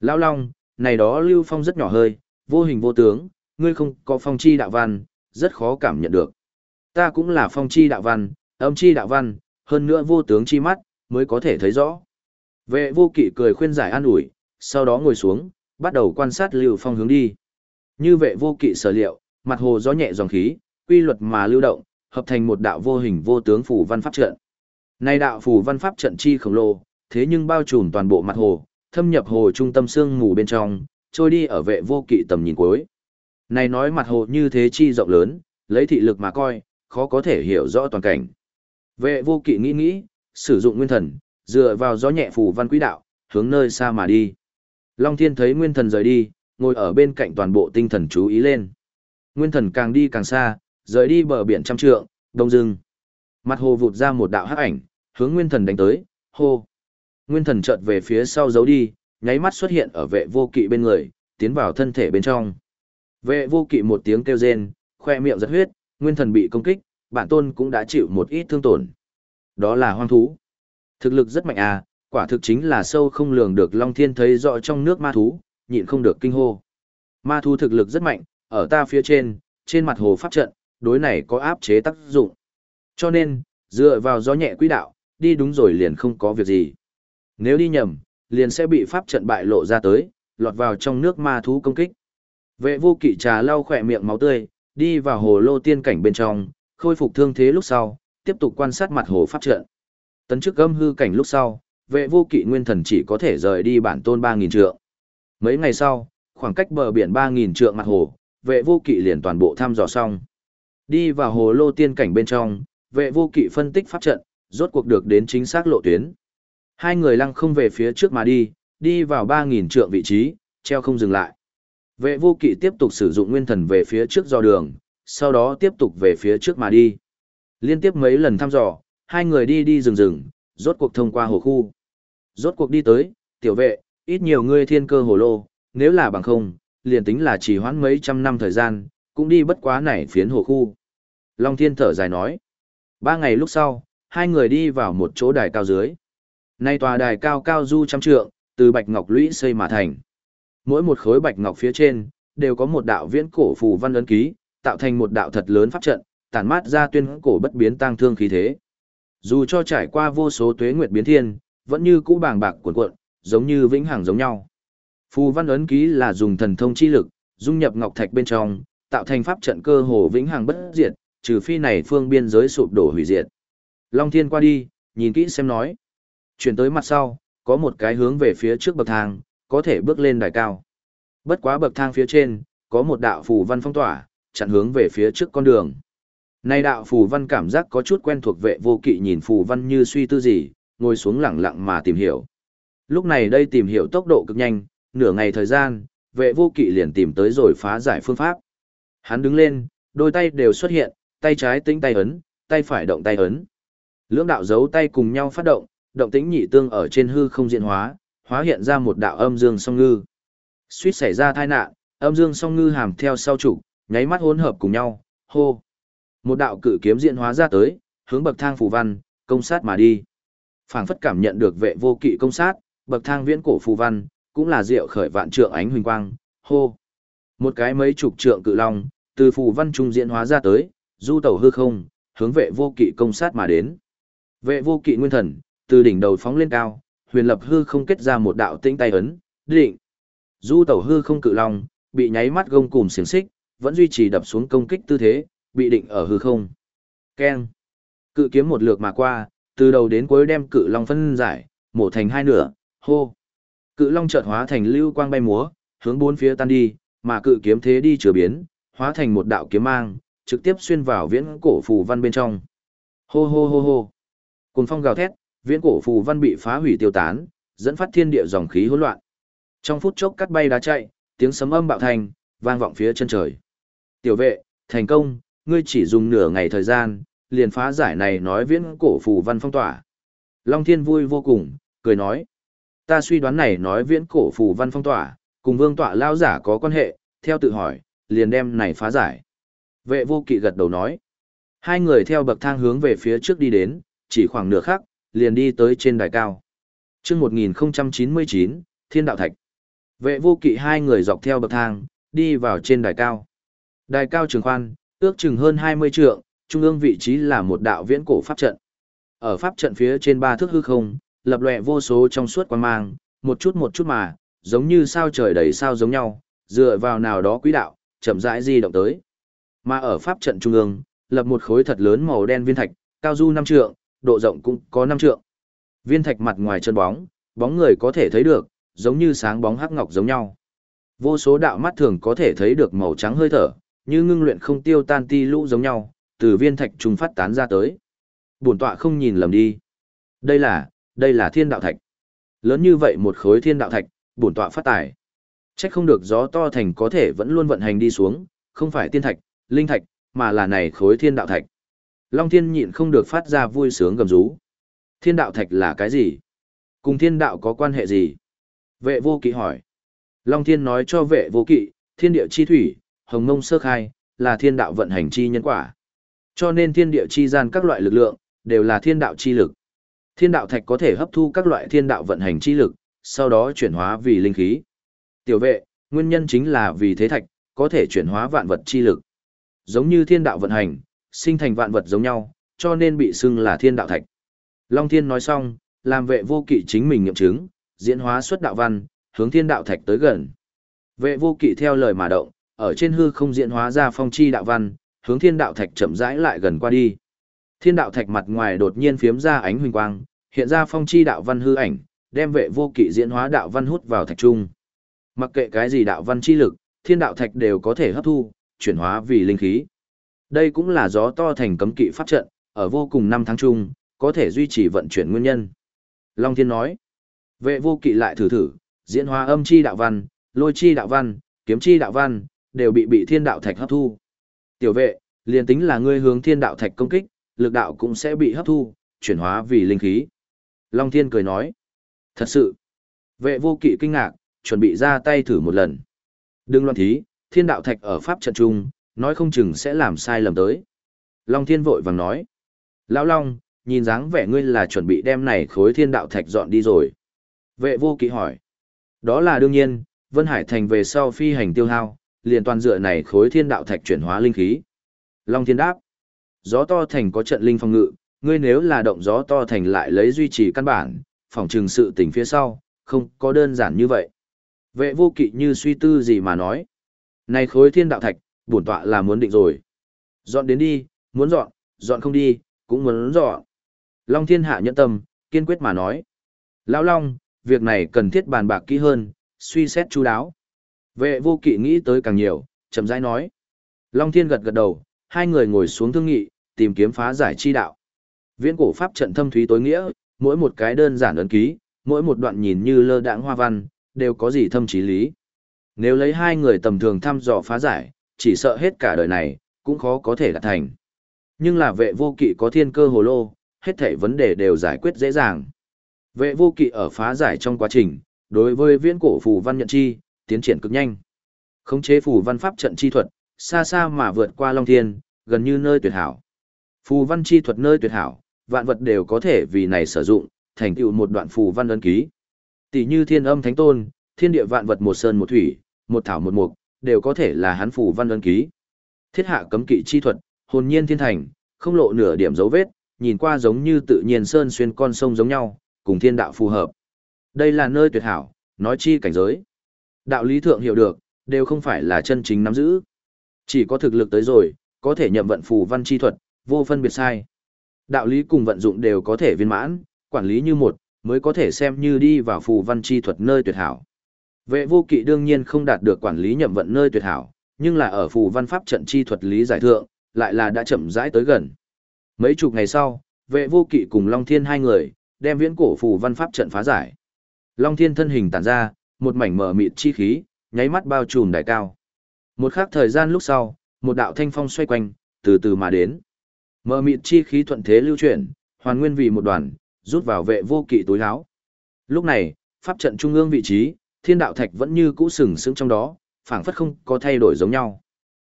Lão Long, này đó lưu phong rất nhỏ hơi, vô hình vô tướng, ngươi không có phong chi đạo văn, rất khó cảm nhận được. Ta cũng là phong chi đạo văn, âm chi đạo văn, hơn nữa vô tướng chi mắt, mới có thể thấy rõ. Vệ vô kỵ cười khuyên giải an ủi, sau đó ngồi xuống, bắt đầu quan sát lưu phong hướng đi. Như vệ vô kỵ sở liệu, mặt hồ gió nhẹ dòng khí, quy luật mà lưu động, hợp thành một đạo vô hình vô tướng phủ văn pháp trận. Nay đạo phủ văn pháp trận chi khổng lồ, thế nhưng bao trùm toàn bộ mặt hồ, thâm nhập hồ trung tâm sương mù bên trong, trôi đi ở vệ vô kỵ tầm nhìn cuối. Này nói mặt hồ như thế chi rộng lớn, lấy thị lực mà coi, khó có thể hiểu rõ toàn cảnh. Vệ vô kỵ nghĩ nghĩ, sử dụng nguyên thần, dựa vào gió nhẹ phủ văn quỹ đạo, hướng nơi xa mà đi. Long Thiên thấy nguyên thần rời đi, ngồi ở bên cạnh toàn bộ tinh thần chú ý lên. Nguyên thần càng đi càng xa, rời đi bờ biển trăm trượng, đông rừng. Mặt hồ vụt ra một đạo hắc ảnh, hướng nguyên thần đánh tới, hô. Nguyên thần chợt về phía sau giấu đi, nháy mắt xuất hiện ở vệ vô kỵ bên người, tiến vào thân thể bên trong. Vệ vô kỵ một tiếng kêu rên, khoe miệng giật huyết, nguyên thần bị công kích, bản tôn cũng đã chịu một ít thương tổn. Đó là hoang thú. Thực lực rất mạnh à, quả thực chính là sâu không lường được Long Thiên thấy rõ trong nước ma thú, nhịn không được kinh hô. Ma thú thực lực rất mạnh, ở ta phía trên, trên mặt hồ pháp trận, đối này có áp chế tác dụng. Cho nên, dựa vào gió nhẹ quỹ đạo, đi đúng rồi liền không có việc gì. Nếu đi nhầm, liền sẽ bị pháp trận bại lộ ra tới, lọt vào trong nước ma thú công kích. Vệ vô kỵ trà lau khỏe miệng máu tươi, đi vào hồ lô tiên cảnh bên trong, khôi phục thương thế lúc sau, tiếp tục quan sát mặt hồ pháp trận. Tấn chức âm hư cảnh lúc sau, vệ vô kỵ nguyên thần chỉ có thể rời đi bản tôn 3.000 trượng. Mấy ngày sau, khoảng cách bờ biển 3.000 trượng mặt hồ, vệ vô kỵ liền toàn bộ thăm dò xong. Đi vào hồ lô tiên cảnh bên trong, vệ vô kỵ phân tích pháp trận, rốt cuộc được đến chính xác lộ tuyến. Hai người lăng không về phía trước mà đi, đi vào 3.000 trượng vị trí, treo không dừng lại. Vệ vô kỵ tiếp tục sử dụng nguyên thần về phía trước do đường, sau đó tiếp tục về phía trước mà đi. Liên tiếp mấy lần thăm dò, hai người đi đi rừng rừng, rốt cuộc thông qua hồ khu. Rốt cuộc đi tới, tiểu vệ, ít nhiều ngươi thiên cơ hồ lô, nếu là bằng không, liền tính là chỉ hoãn mấy trăm năm thời gian, cũng đi bất quá nảy phiến hồ khu. Long thiên thở dài nói. Ba ngày lúc sau, hai người đi vào một chỗ đài cao dưới. Nay tòa đài cao cao du trăm trượng, từ bạch ngọc lũy xây mà thành. Mỗi một khối bạch ngọc phía trên, đều có một đạo viễn cổ phù văn ấn ký, tạo thành một đạo thật lớn pháp trận, tản mát ra tuyên cổ bất biến tăng thương khí thế. Dù cho trải qua vô số tuế nguyệt biến thiên, vẫn như cũ bàng bạc cuộn cuộn, giống như vĩnh hằng giống nhau. Phù văn ấn ký là dùng thần thông chi lực, dung nhập ngọc thạch bên trong, tạo thành pháp trận cơ hồ vĩnh hằng bất diệt, trừ phi này phương biên giới sụp đổ hủy diệt. Long Thiên qua đi, nhìn kỹ xem nói. Chuyển tới mặt sau, có một cái hướng về phía trước bậc thang, có thể bước lên đài cao. Bất quá bậc thang phía trên, có một đạo phù văn phong tỏa, chặn hướng về phía trước con đường. Nay đạo phù văn cảm giác có chút quen thuộc vệ vô kỵ nhìn phù văn như suy tư gì, ngồi xuống lặng lặng mà tìm hiểu. Lúc này đây tìm hiểu tốc độ cực nhanh, nửa ngày thời gian, vệ vô kỵ liền tìm tới rồi phá giải phương pháp. Hắn đứng lên, đôi tay đều xuất hiện, tay trái tính tay ấn, tay phải động tay ấn. Lưỡng đạo giấu tay cùng nhau phát động, động tĩnh nhị tương ở trên hư không diện hóa, hóa hiện ra một đạo âm dương song ngư. Suýt xảy ra tai nạn, âm dương song ngư hàm theo sau chủ, nháy mắt hỗn hợp cùng nhau, hô. Một đạo cự kiếm diện hóa ra tới, hướng bậc thang phù văn, công sát mà đi. Phảng phất cảm nhận được vệ vô kỵ công sát, bậc thang viễn cổ phù văn, cũng là diệu khởi vạn trượng ánh huỳnh quang, hô. Một cái mấy chục trượng cự long, từ phù văn trung diễn hóa ra tới, du tẩu hư không, hướng vệ vô kỵ công sát mà đến. Vệ vô kỵ nguyên thần, từ đỉnh đầu phóng lên cao, huyền lập hư không kết ra một đạo tĩnh tay ấn, định. Du tẩu hư không cự long, bị nháy mắt gông cùm xiềng xích, vẫn duy trì đập xuống công kích tư thế, bị định ở hư không. Keng. Cự kiếm một lượt mà qua, từ đầu đến cuối đem cự long phân giải, mổ thành hai nửa, hô. Cự long chợt hóa thành lưu quang bay múa, hướng bốn phía tan đi, mà cự kiếm thế đi trở biến, hóa thành một đạo kiếm mang, trực tiếp xuyên vào viễn cổ phù văn bên trong. Hô hô hô hô. Cùng phong gào thét, viễn cổ phù văn bị phá hủy tiêu tán, dẫn phát thiên địa dòng khí hỗn loạn. Trong phút chốc cắt bay đá chạy, tiếng sấm âm bạo thành, vang vọng phía chân trời. Tiểu vệ, thành công, ngươi chỉ dùng nửa ngày thời gian, liền phá giải này nói viễn cổ phù văn phong tỏa. Long Thiên vui vô cùng, cười nói. Ta suy đoán này nói viễn cổ phù văn phong tỏa, cùng vương tọa lao giả có quan hệ, theo tự hỏi, liền đem này phá giải. Vệ vô kỵ gật đầu nói. Hai người theo bậc thang hướng về phía trước đi đến, chỉ khoảng nửa khắc, liền đi tới trên đài cao. chương 1099, Thiên Đạo Thạch. Vệ vô kỵ hai người dọc theo bậc thang, đi vào trên đài cao. Đài cao trường khoan, ước chừng hơn 20 trượng, trung ương vị trí là một đạo viễn cổ pháp trận. Ở pháp trận phía trên ba thước hư không, lập lòe vô số trong suốt quan mang, một chút một chút mà, giống như sao trời đầy sao giống nhau, dựa vào nào đó quý đạo, chậm rãi di động tới. Mà ở pháp trận trung ương, lập một khối thật lớn màu đen viên thạch, cao du năm trượng, độ rộng cũng có năm trượng. Viên thạch mặt ngoài chân bóng, bóng người có thể thấy được, giống như sáng bóng hắc ngọc giống nhau. Vô số đạo mắt thường có thể thấy được màu trắng hơi thở, như ngưng luyện không tiêu tan ti lũ giống nhau, từ viên thạch trùng phát tán ra tới. Bổn tọa không nhìn lầm đi. Đây là, đây là thiên đạo thạch. Lớn như vậy một khối thiên đạo thạch, bổn tọa phát tài. Chắc không được gió to thành có thể vẫn luôn vận hành đi xuống, không phải tiên thạch, linh thạch, mà là này khối thiên đạo thạch. Long thiên nhịn không được phát ra vui sướng gầm rú. Thiên đạo thạch là cái gì? Cùng thiên đạo có quan hệ gì? Vệ vô kỵ hỏi. Long thiên nói cho vệ vô kỵ, thiên địa chi thủy, hồng mông sơ khai, là thiên đạo vận hành chi nhân quả. Cho nên thiên địa chi gian các loại lực lượng, đều là thiên đạo chi lực. Thiên đạo thạch có thể hấp thu các loại thiên đạo vận hành chi lực, sau đó chuyển hóa vì linh khí. Tiểu vệ, nguyên nhân chính là vì thế thạch, có thể chuyển hóa vạn vật chi lực. Giống như thiên đạo vận hành, sinh thành vạn vật giống nhau, cho nên bị xưng là thiên đạo thạch. Long Thiên nói xong, làm vệ vô kỵ chính mình nghiệm chứng, diễn hóa xuất đạo văn, hướng thiên đạo thạch tới gần. Vệ vô kỵ theo lời mà động, ở trên hư không diễn hóa ra phong chi đạo văn, hướng thiên đạo thạch chậm rãi lại gần qua đi. Thiên đạo thạch mặt ngoài đột nhiên phiếm ra ánh huỳnh quang, hiện ra phong chi đạo văn hư ảnh, đem vệ vô kỵ diễn hóa đạo văn hút vào thạch trung. Mặc kệ cái gì đạo văn chi lực, thiên đạo thạch đều có thể hấp thu, chuyển hóa vì linh khí. Đây cũng là gió to thành cấm kỵ pháp trận, ở vô cùng năm tháng chung, có thể duy trì vận chuyển nguyên nhân. Long Thiên nói, vệ vô kỵ lại thử thử, diễn hóa âm chi đạo văn, lôi chi đạo văn, kiếm chi đạo văn, đều bị bị thiên đạo thạch hấp thu. Tiểu vệ, liền tính là ngươi hướng thiên đạo thạch công kích, lực đạo cũng sẽ bị hấp thu, chuyển hóa vì linh khí. Long Thiên cười nói, thật sự. Vệ vô kỵ kinh ngạc, chuẩn bị ra tay thử một lần. Đừng loạn thí, thiên đạo thạch ở pháp trận trung, nói không chừng sẽ làm sai lầm tới. Long Thiên vội vàng nói, Lão Long, nhìn dáng vẻ ngươi là chuẩn bị đem này khối thiên đạo thạch dọn đi rồi. Vệ vô kỵ hỏi, đó là đương nhiên, Vân Hải Thành về sau phi hành tiêu hao, liền toàn dựa này khối thiên đạo thạch chuyển hóa linh khí. Long Thiên đáp, gió to thành có trận linh phòng ngự, ngươi nếu là động gió to thành lại lấy duy trì căn bản, phòng trừng sự tình phía sau, không có đơn giản như vậy. Vệ vô kỵ như suy tư gì mà nói. Này khối thiên đạo thạch, bổn tọa là muốn định rồi. Dọn đến đi, muốn dọn, dọn không đi, cũng muốn dọn. Long thiên hạ nhẫn tâm, kiên quyết mà nói. Lão Long, việc này cần thiết bàn bạc kỹ hơn, suy xét chú đáo. Vệ vô kỵ nghĩ tới càng nhiều, chậm rãi nói. Long thiên gật gật đầu, hai người ngồi xuống thương nghị, tìm kiếm phá giải chi đạo. Viễn cổ pháp trận thâm thúy tối nghĩa, mỗi một cái đơn giản ấn ký, mỗi một đoạn nhìn như lơ đãng hoa văn, đều có gì thâm trí lý. Nếu lấy hai người tầm thường thăm dò phá giải, chỉ sợ hết cả đời này, cũng khó có thể đạt thành. Nhưng là vệ vô kỵ có thiên cơ hồ lô, hết thảy vấn đề đều giải quyết dễ dàng. Vệ vô kỵ ở phá giải trong quá trình, đối với viễn cổ phù văn nhận chi, tiến triển cực nhanh. Khống chế phù văn pháp trận chi thuật, xa xa mà vượt qua Long Thiên, gần như nơi tuyệt hảo. Phù văn chi thuật nơi tuyệt hảo, vạn vật đều có thể vì này sử dụng, thành tựu một đoạn phù văn ấn ký. Tỷ như thiên âm thánh tôn, thiên địa vạn vật một sơn một thủy, một thảo một mục, đều có thể là hắn phủ văn ân ký. Thiết hạ cấm kỵ chi thuật, hồn nhiên thiên thành, không lộ nửa điểm dấu vết, nhìn qua giống như tự nhiên sơn xuyên con sông giống nhau, cùng thiên đạo phù hợp. Đây là nơi tuyệt hảo, nói chi cảnh giới. Đạo lý thượng hiểu được, đều không phải là chân chính nắm giữ. Chỉ có thực lực tới rồi, có thể nhậm vận phù văn chi thuật, vô phân biệt sai. Đạo lý cùng vận dụng đều có thể viên mãn, quản lý như một, mới có thể xem như đi vào phù văn chi thuật nơi tuyệt hảo. Vệ vô kỵ đương nhiên không đạt được quản lý nhậm vận nơi tuyệt hảo, nhưng là ở phù văn pháp trận chi thuật lý giải thượng, lại là đã chậm rãi tới gần. Mấy chục ngày sau, vệ vô kỵ cùng Long Thiên hai người, đem viễn cổ phù văn pháp trận phá giải. Long Thiên thân hình tản ra, một mảnh mở mịt chi khí, nháy mắt bao trùm đại cao. Một khắc thời gian lúc sau, một đạo thanh phong xoay quanh, từ từ mà đến. Mở mịt chi khí thuận thế lưu chuyển, hoàn nguyên vì một đoàn, rút vào vệ vô kỵ túi áo. Lúc này, pháp trận trung ương vị trí, thiên đạo thạch vẫn như cũ sừng sững trong đó, phảng phất không có thay đổi giống nhau.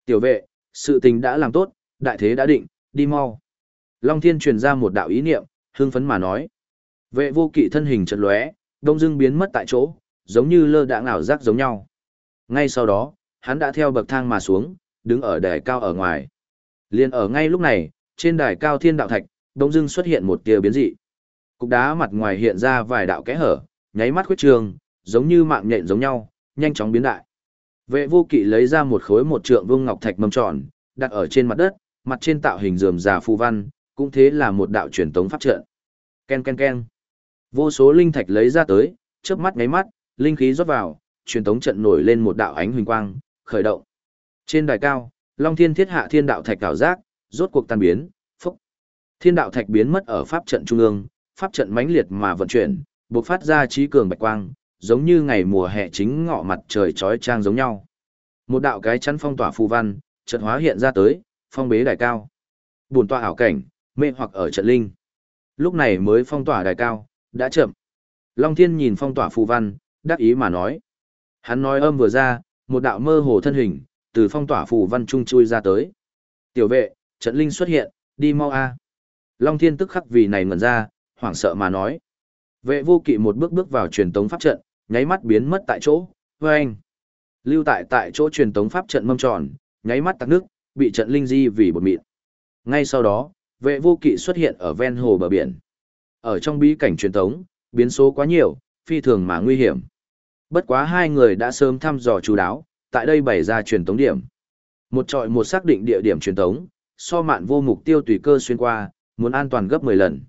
Tiểu vệ, sự tình đã làm tốt, đại thế đã định, đi mau. Long thiên truyền ra một đạo ý niệm, hưng phấn mà nói. Vệ vô kỵ thân hình chật lóe, đông dưng biến mất tại chỗ, giống như lơ đãng ảo giác giống nhau. Ngay sau đó, hắn đã theo bậc thang mà xuống, đứng ở đài cao ở ngoài. Liên ở ngay lúc này, trên đài cao thiên đạo thạch, đông dưng xuất hiện một tia biến dị. Cục đá mặt ngoài hiện ra vài đạo kẽ hở, nháy mắt khuyết trường, giống như mạng nhện giống nhau, nhanh chóng biến đại. Vệ vô kỵ lấy ra một khối một trượng vương ngọc thạch mâm tròn, đặt ở trên mặt đất, mặt trên tạo hình rườm rà phù văn, cũng thế là một đạo truyền tống pháp trận. Ken ken ken. Vô số linh thạch lấy ra tới, chớp mắt ngáy mắt, linh khí rót vào, truyền tống trận nổi lên một đạo ánh huỳnh quang, khởi động. Trên đài cao, Long Thiên Thiết hạ thiên đạo thạch cảo giác, rốt cuộc tan biến, phúc. Thiên đạo thạch biến mất ở pháp trận trung ương, pháp trận mãnh liệt mà vận chuyển, bộc phát ra trí cường bạch quang, giống như ngày mùa hè chính ngọ mặt trời chói chang giống nhau. Một đạo cái chắn phong tỏa phù văn, trận hóa hiện ra tới, phong bế đài cao. Buồn tọa ảo cảnh, mê hoặc ở trận linh. Lúc này mới phong tỏa đài cao, đã chậm. Long Thiên nhìn phong tỏa phù văn, đắc ý mà nói. Hắn nói âm vừa ra, một đạo mơ hồ thân hình, từ phong tỏa phù văn trung chui ra tới. Tiểu vệ, trận linh xuất hiện, đi mau a. Long Thiên tức khắc vì này ngẩn ra, hoảng sợ mà nói. Vệ vô kỵ một bước bước vào truyền tống pháp trận, nháy mắt biến mất tại chỗ, vâng. Lưu tại tại chỗ truyền tống pháp trận mâm tròn, nháy mắt tắc nước, bị trận linh di vì bột mịn. Ngay sau đó, vệ vô kỵ xuất hiện ở ven hồ bờ biển. Ở trong bí cảnh truyền tống, biến số quá nhiều, phi thường mà nguy hiểm. Bất quá hai người đã sớm thăm dò chú đáo, tại đây bày ra truyền tống điểm. Một trọi một xác định địa điểm truyền tống, so mạn vô mục tiêu tùy cơ xuyên qua, muốn an toàn gấp 10 lần.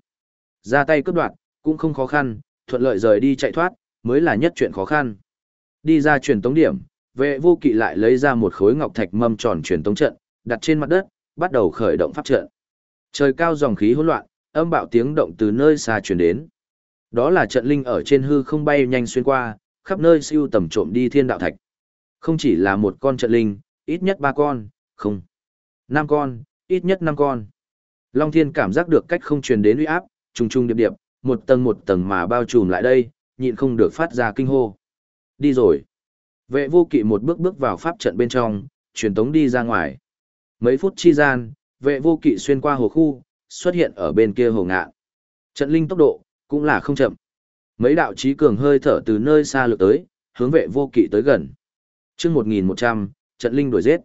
Ra tay cướp đoạt, cũng không khó khăn, thuận lợi rời đi chạy thoát, mới là nhất chuyện khó khăn. Đi ra truyền tống điểm, vệ vô kỵ lại lấy ra một khối ngọc thạch mâm tròn truyền tống trận, đặt trên mặt đất, bắt đầu khởi động pháp trận. Trời cao dòng khí hỗn loạn, âm bạo tiếng động từ nơi xa truyền đến. Đó là trận linh ở trên hư không bay nhanh xuyên qua, khắp nơi siêu tầm trộm đi thiên đạo thạch. Không chỉ là một con trận linh, ít nhất ba con, không. Năm con, ít nhất năm con. Long thiên cảm giác được cách không truyền đến uy áp, trùng trùng điệp điệp, một tầng một tầng mà bao trùm lại đây, nhịn không được phát ra kinh hô. Đi rồi. Vệ vô kỵ một bước bước vào pháp trận bên trong, truyền tống đi ra ngoài. Mấy phút chi gian, vệ vô kỵ xuyên qua hồ khu, xuất hiện ở bên kia hồ ngạ. Trận linh tốc độ, cũng là không chậm. Mấy đạo trí cường hơi thở từ nơi xa lược tới, hướng vệ vô kỵ tới gần. chương 1100, trận linh đuổi giết.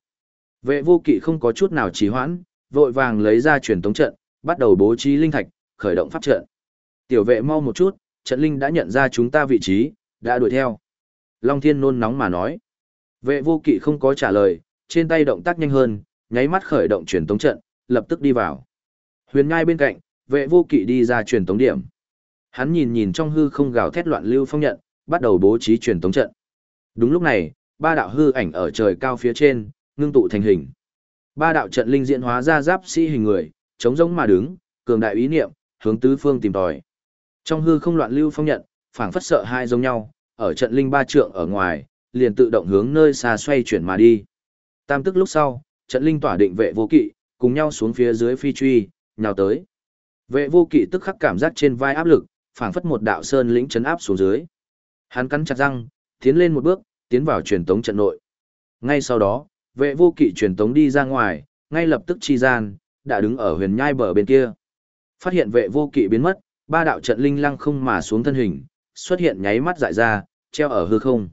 Vệ vô kỵ không có chút nào trì hoãn, vội vàng lấy ra truyền tống trận, bắt đầu bố trí linh thạch, khởi động pháp trận. Tiểu vệ mau một chút, trận linh đã nhận ra chúng ta vị trí, đã đuổi theo. Long thiên nôn nóng mà nói. Vệ vô kỵ không có trả lời, trên tay động tác nhanh hơn, nháy mắt khởi động truyền tống trận, lập tức đi vào. Huyền ngai bên cạnh, vệ vô kỵ đi ra truyền tống điểm. Hắn nhìn nhìn trong hư không gào thét loạn lưu phong nhận, bắt đầu bố trí truyền tống trận. Đúng lúc này, ba đạo hư ảnh ở trời cao phía trên, ngưng tụ thành hình. Ba đạo trận linh diễn hóa ra giáp sĩ hình người, chống giống mà đứng, cường đại ý niệm, hướng tứ phương tìm tòi. Trong hư không loạn lưu phong nhận, phảng phất sợ hai giống nhau, ở trận linh ba trượng ở ngoài, liền tự động hướng nơi xa xoay chuyển mà đi. Tam tức lúc sau, trận linh tỏa định vệ vô kỵ, cùng nhau xuống phía dưới phi truy, nhào tới. Vệ vô kỵ tức khắc cảm giác trên vai áp lực, phảng phất một đạo sơn lĩnh chấn áp xuống dưới. Hắn cắn chặt răng, tiến lên một bước, tiến vào truyền tống trận nội. Ngay sau đó, vệ vô kỵ truyền tống đi ra ngoài, ngay lập tức chi gian, đã đứng ở huyền nhai bờ bên kia. Phát hiện vệ vô kỵ biến mất, ba đạo trận linh lăng không mà xuống thân hình, xuất hiện nháy mắt dại ra, treo ở hư không.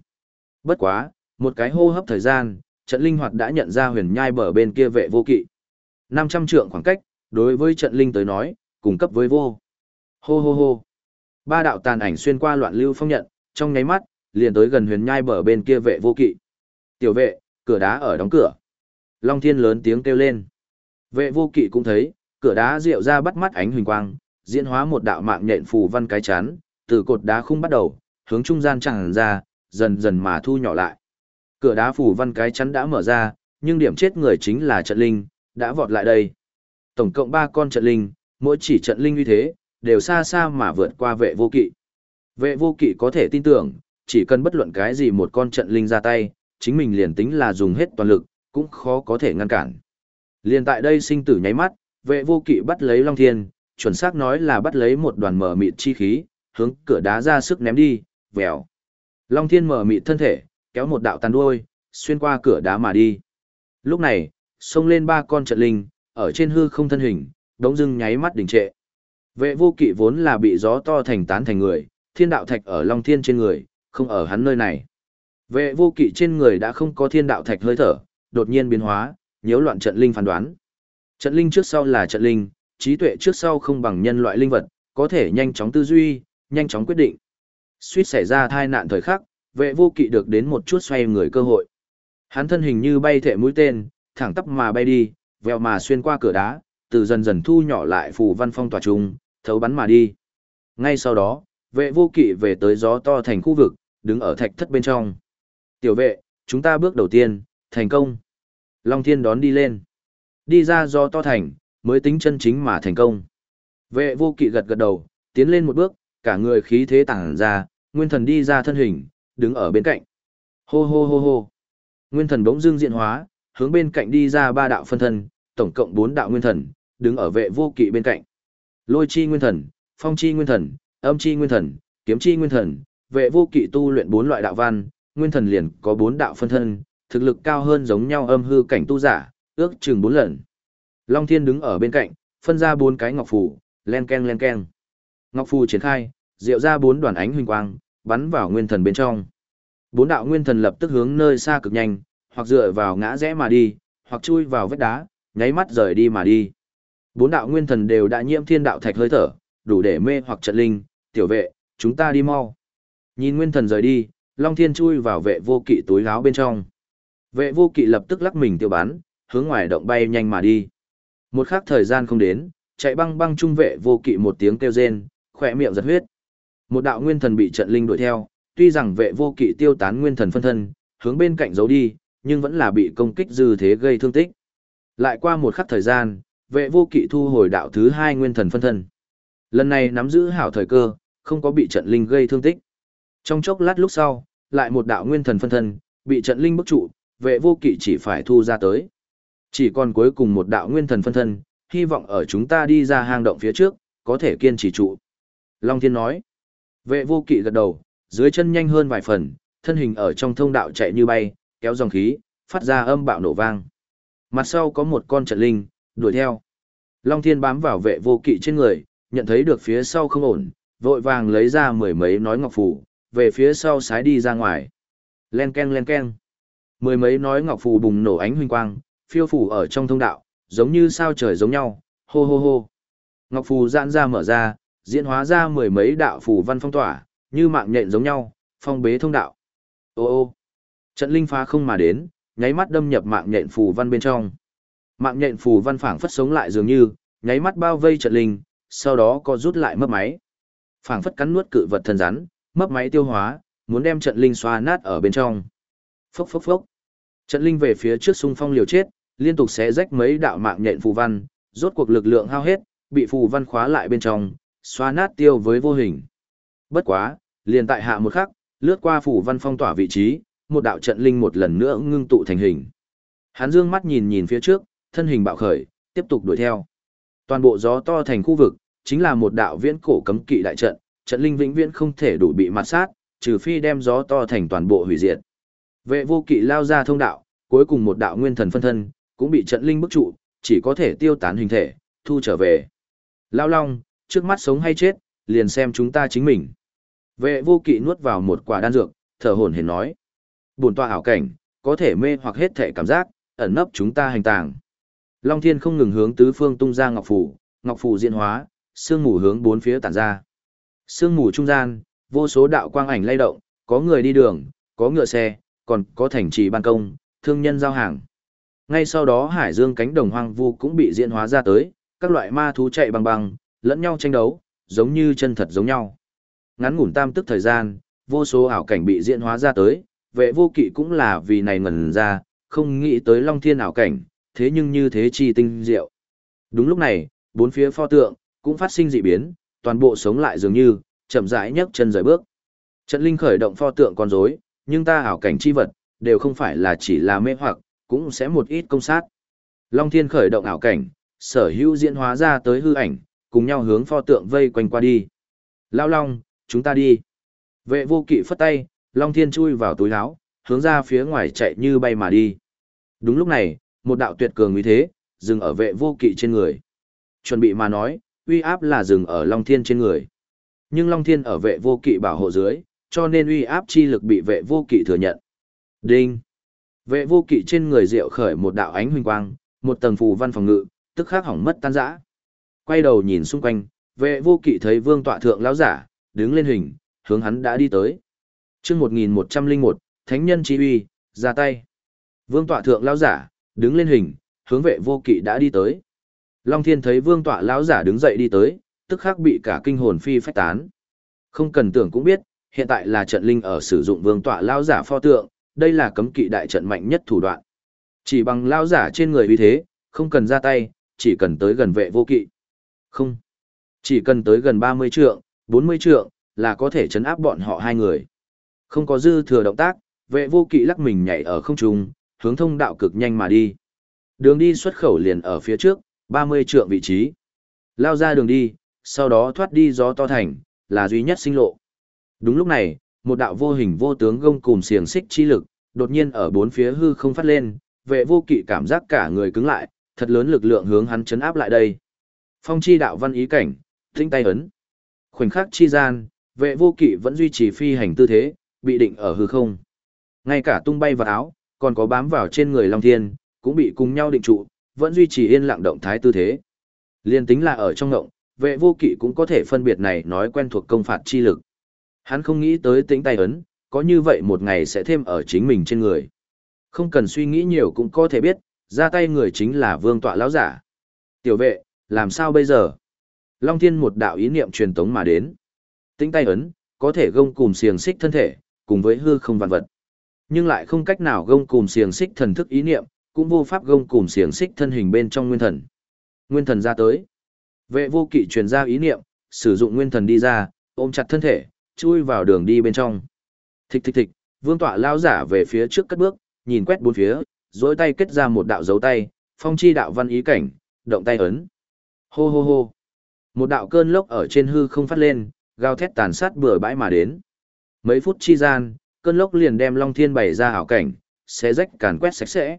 Bất quá, một cái hô hấp thời gian, trận linh hoạt đã nhận ra huyền nhai bờ bên kia vệ vô kỵ. 500 trượng khoảng cách, đối với trận linh tới nói, cung cấp với vô. Hô hô hô. Ba đạo tàn ảnh xuyên qua loạn lưu phong nhận, trong nháy mắt, liền tới gần huyền nhai bờ bên kia vệ vô kỵ. Tiểu vệ, cửa đá ở đóng cửa. Long Thiên lớn tiếng kêu lên. Vệ vô kỵ cũng thấy, cửa đá rượu ra bắt mắt ánh huỳnh quang, diễn hóa một đạo mạng nhện phù văn cái chắn, từ cột đá khung bắt đầu, hướng trung gian tràn ra, dần dần mà thu nhỏ lại. Cửa đá phù văn cái chắn đã mở ra, nhưng điểm chết người chính là trận linh, đã vọt lại đây. Tổng cộng 3 con trận linh, mỗi chỉ trận linh như thế, đều xa xa mà vượt qua vệ vô kỵ. Vệ vô kỵ có thể tin tưởng, chỉ cần bất luận cái gì một con trận linh ra tay, chính mình liền tính là dùng hết toàn lực, cũng khó có thể ngăn cản. Liền tại đây sinh tử nháy mắt, vệ vô kỵ bắt lấy Long Thiên, chuẩn xác nói là bắt lấy một đoàn mở mịt chi khí, hướng cửa đá ra sức ném đi, vèo. Long Thiên mở mịt thân thể, kéo một đạo tàn đuôi, xuyên qua cửa đá mà đi. Lúc này, xông lên ba con trận linh, ở trên hư không thân hình, đống dưng nháy mắt đình trệ. Vệ vô kỵ vốn là bị gió to thành tán thành người, thiên đạo thạch ở Long Thiên trên người, không ở hắn nơi này. Vệ vô kỵ trên người đã không có thiên đạo thạch hơi thở, đột nhiên biến hóa, nhiễu loạn trận linh phán đoán. Trận linh trước sau là trận linh, trí tuệ trước sau không bằng nhân loại linh vật, có thể nhanh chóng tư duy, nhanh chóng quyết định. Suýt xảy ra thai nạn thời khắc, vệ vô kỵ được đến một chút xoay người cơ hội. Hắn thân hình như bay thệ mũi tên, thẳng tắp mà bay đi, vèo mà xuyên qua cửa đá, từ dần dần thu nhỏ lại phủ văn phong tỏa trung, thấu bắn mà đi. Ngay sau đó, vệ vô kỵ về tới gió to thành khu vực, đứng ở thạch thất bên trong. Tiểu vệ, chúng ta bước đầu tiên, thành công. Long thiên đón đi lên. Đi ra gió to thành, mới tính chân chính mà thành công. Vệ vô kỵ gật gật đầu, tiến lên một bước, cả người khí thế tản ra, nguyên thần đi ra thân hình, đứng ở bên cạnh. Hô hô hô hô. Nguyên thần bỗng dưng diện hóa, hướng bên cạnh đi ra ba đạo phân thân, tổng cộng bốn đạo nguyên thần, đứng ở vệ vô kỵ bên cạnh. Lôi chi nguyên thần, phong chi nguyên thần, âm chi nguyên thần, kiếm chi nguyên thần, vệ vô kỵ tu luyện bốn loại đạo văn, nguyên thần liền có bốn đạo phân thân, thực lực cao hơn giống nhau âm hư cảnh tu giả, ước chừng bốn lần. Long Thiên đứng ở bên cạnh, phân ra bốn cái ngọc phù, len ken len ken. Ngọc phù triển khai, diệu ra bốn đoàn ánh huỳnh quang, bắn vào nguyên thần bên trong. Bốn đạo nguyên thần lập tức hướng nơi xa cực nhanh, hoặc dựa vào ngã rẽ mà đi, hoặc chui vào vách đá, nháy mắt rời đi mà đi. Bốn đạo nguyên thần đều đã nhiễm thiên đạo thạch hơi thở, đủ để mê hoặc trận linh, tiểu vệ, chúng ta đi mau. Nhìn nguyên thần rời đi, Long Thiên chui vào vệ vô kỵ túi áo bên trong. Vệ vô kỵ lập tức lắc mình tiêu bán, hướng ngoài động bay nhanh mà đi. Một khắc thời gian không đến, chạy băng băng trung vệ vô kỵ một tiếng kêu rên, khỏe miệng giật huyết. Một đạo nguyên thần bị trận linh đuổi theo, tuy rằng vệ vô kỵ tiêu tán nguyên thần phân thân, hướng bên cạnh giấu đi, nhưng vẫn là bị công kích dư thế gây thương tích. Lại qua một khắc thời gian, vệ vô kỵ thu hồi đạo thứ hai nguyên thần phân thân. Lần này nắm giữ hảo thời cơ, không có bị trận linh gây thương tích. Trong chốc lát lúc sau, lại một đạo nguyên thần phân thân, bị trận linh bức trụ, vệ vô kỵ chỉ phải thu ra tới. Chỉ còn cuối cùng một đạo nguyên thần phân thân, hy vọng ở chúng ta đi ra hang động phía trước, có thể kiên trì trụ. Long Thiên nói, vệ vô kỵ gật đầu, dưới chân nhanh hơn vài phần, thân hình ở trong thông đạo chạy như bay, kéo dòng khí, phát ra âm bạo nổ vang. Mặt sau có một con trận linh, đuổi theo. Long Thiên bám vào vệ vô kỵ trên người, nhận thấy được phía sau không ổn, vội vàng lấy ra mười mấy nói ngọc phù, về phía sau sái đi ra ngoài. Len ken len ken. Mười mấy nói ngọc phù bùng nổ ánh huynh quang, phiêu phủ ở trong thông đạo, giống như sao trời giống nhau, hô hô hô. Ngọc phù giãn ra mở ra, diễn hóa ra mười mấy đạo phù văn phong tỏa, như mạng nhện giống nhau, phong bế thông đạo. Ô ô. Trận linh phá không mà đến, nháy mắt đâm nhập mạng nhện phù văn bên trong. Mạng nhện phù văn phảng phất sống lại dường như, nháy mắt bao vây trận linh, sau đó có rút lại mấp máy. Phảng phất cắn nuốt cự vật thần rắn, mấp máy tiêu hóa, muốn đem trận linh xoa nát ở bên trong. Phốc phốc phốc. Trận linh về phía trước xung phong liều chết, liên tục xé rách mấy đạo mạng nhện phù văn, rốt cuộc lực lượng hao hết, bị phù văn khóa lại bên trong, xóa nát tiêu với vô hình. Bất quá, liền tại hạ một khắc, lướt qua phù văn phong tỏa vị trí, một đạo trận linh một lần nữa ngưng tụ thành hình. Hắn dương mắt nhìn nhìn phía trước, thân hình bạo khởi, tiếp tục đuổi theo. Toàn bộ gió to thành khu vực, chính là một đạo viễn cổ cấm kỵ đại trận, trận linh vĩnh viễn không thể đủ bị mặt sát, trừ phi đem gió to thành toàn bộ hủy diệt. Vệ vô kỵ lao ra thông đạo, cuối cùng một đạo nguyên thần phân thân, cũng bị trận linh bức trụ, chỉ có thể tiêu tán hình thể, thu trở về. Lao long, trước mắt sống hay chết, liền xem chúng ta chính mình. Vệ vô kỵ nuốt vào một quả đan dược, thở hổn hển nói. Buồn tòa ảo cảnh, có thể mê hoặc hết thể cảm giác, ẩn nấp chúng ta hành tàng. Long thiên không ngừng hướng tứ phương tung ra ngọc phủ, ngọc phủ diễn hóa, sương mù hướng bốn phía tản ra. Sương mù trung gian, vô số đạo quang ảnh lay động, có người đi đường, có ngựa xe, còn có thành trì ban công, thương nhân giao hàng. Ngay sau đó hải dương cánh đồng hoang vu cũng bị diễn hóa ra tới, các loại ma thú chạy băng băng, lẫn nhau tranh đấu, giống như chân thật giống nhau. Ngắn ngủn tam tức thời gian, vô số ảo cảnh bị diễn hóa ra tới, vệ vô kỵ cũng là vì này ngần ra, không nghĩ tới long thiên ảo cảnh, thế nhưng như thế chi tinh diệu. Đúng lúc này, bốn phía pho tượng, cũng phát sinh dị biến, toàn bộ sống lại dường như, chậm rãi nhấc chân rời bước. Trận linh khởi động pho tượng con rối, nhưng ta ảo cảnh chi vật, đều không phải là chỉ là mê hoặc, cũng sẽ một ít công sát. Long thiên khởi động ảo cảnh, sở hữu diễn hóa ra tới hư ảnh, cùng nhau hướng pho tượng vây quanh qua đi. Lao long, chúng ta đi. Vệ vô kỵ phất tay, long thiên chui vào túi áo, hướng ra phía ngoài chạy như bay mà đi. Đúng lúc này, một đạo tuyệt cường uy thế, dừng ở vệ vô kỵ trên người. Chuẩn bị mà nói, uy áp là dừng ở long thiên trên người. Nhưng long thiên ở vệ vô kỵ bảo hộ dưới, cho nên uy áp chi lực bị vệ vô kỵ thừa nhận. Đinh! Vệ vô kỵ trên người diệu khởi một đạo ánh huỳnh quang, một tầng phù văn phòng ngự, tức khắc hỏng mất tan rã. Quay đầu nhìn xung quanh, vệ vô kỵ thấy vương tọa thượng lão giả, đứng lên hình, hướng hắn đã đi tới. chương 1101, Thánh nhân chi uy, ra tay. Vương tọa thượng lão giả, đứng lên hình, hướng vệ vô kỵ đã đi tới. Long thiên thấy vương tọa lão giả đứng dậy đi tới, tức khắc bị cả kinh hồn phi phách tán. Không cần tưởng cũng biết, hiện tại là trận linh ở sử dụng vương tọa lão giả pho tượng, đây là cấm kỵ đại trận mạnh nhất thủ đoạn. Chỉ bằng lao giả trên người uy thế, không cần ra tay, chỉ cần tới gần vệ vô kỵ. Không. Chỉ cần tới gần 30 trượng, 40 trượng, là có thể chấn áp bọn họ hai người. Không có dư thừa động tác, vệ vô kỵ lắc mình nhảy ở không trung, hướng thông đạo cực nhanh mà đi. Đường đi xuất khẩu liền ở phía trước, 30 trượng vị trí. Lao ra đường đi, sau đó thoát đi gió to thành, là duy nhất sinh lộ. Đúng lúc này, một đạo vô hình vô tướng gông cùng xiềng xích chi lực, đột nhiên ở bốn phía hư không phát lên, vệ vô kỵ cảm giác cả người cứng lại, thật lớn lực lượng hướng hắn chấn áp lại đây. Phong chi đạo văn ý cảnh, tinh tay ấn. Khoảnh khắc chi gian, vệ vô kỵ vẫn duy trì phi hành tư thế, bị định ở hư không. Ngay cả tung bay vào áo, còn có bám vào trên người Long Thiên, cũng bị cùng nhau định trụ, vẫn duy trì yên lặng động thái tư thế. Liên tính là ở trong ngộng, vệ vô kỵ cũng có thể phân biệt này nói quen thuộc công phạt chi lực. Hắn không nghĩ tới tính tay ấn, có như vậy một ngày sẽ thêm ở chính mình trên người. Không cần suy nghĩ nhiều cũng có thể biết, ra tay người chính là vương tọa lão giả. Tiểu vệ, làm sao bây giờ? Long Thiên một đạo ý niệm truyền tống mà đến. Tính tay ấn, có thể gông cùm xiềng xích thân thể, cùng với hư không vạn vật. Nhưng lại không cách nào gông cùm xiềng xích thần thức ý niệm, cũng vô pháp gông cùm xiềng xích thân hình bên trong nguyên thần. Nguyên thần ra tới. Vệ vô kỵ truyền ra ý niệm, sử dụng nguyên thần đi ra, ôm chặt thân thể, chui vào đường đi bên trong. Thịch thịch thịch, vương tọa lao giả về phía trước cất bước, nhìn quét bốn phía, dối tay kết ra một đạo dấu tay, phong chi đạo văn ý cảnh, động tay ấn. Hô hô hô. Một đạo cơn lốc ở trên hư không phát lên, gào thét tàn sát bừa bãi mà đến. Mấy phút chi gian, cơn lốc liền đem Long Thiên bày ra hảo cảnh, xé rách càn quét sạch sẽ.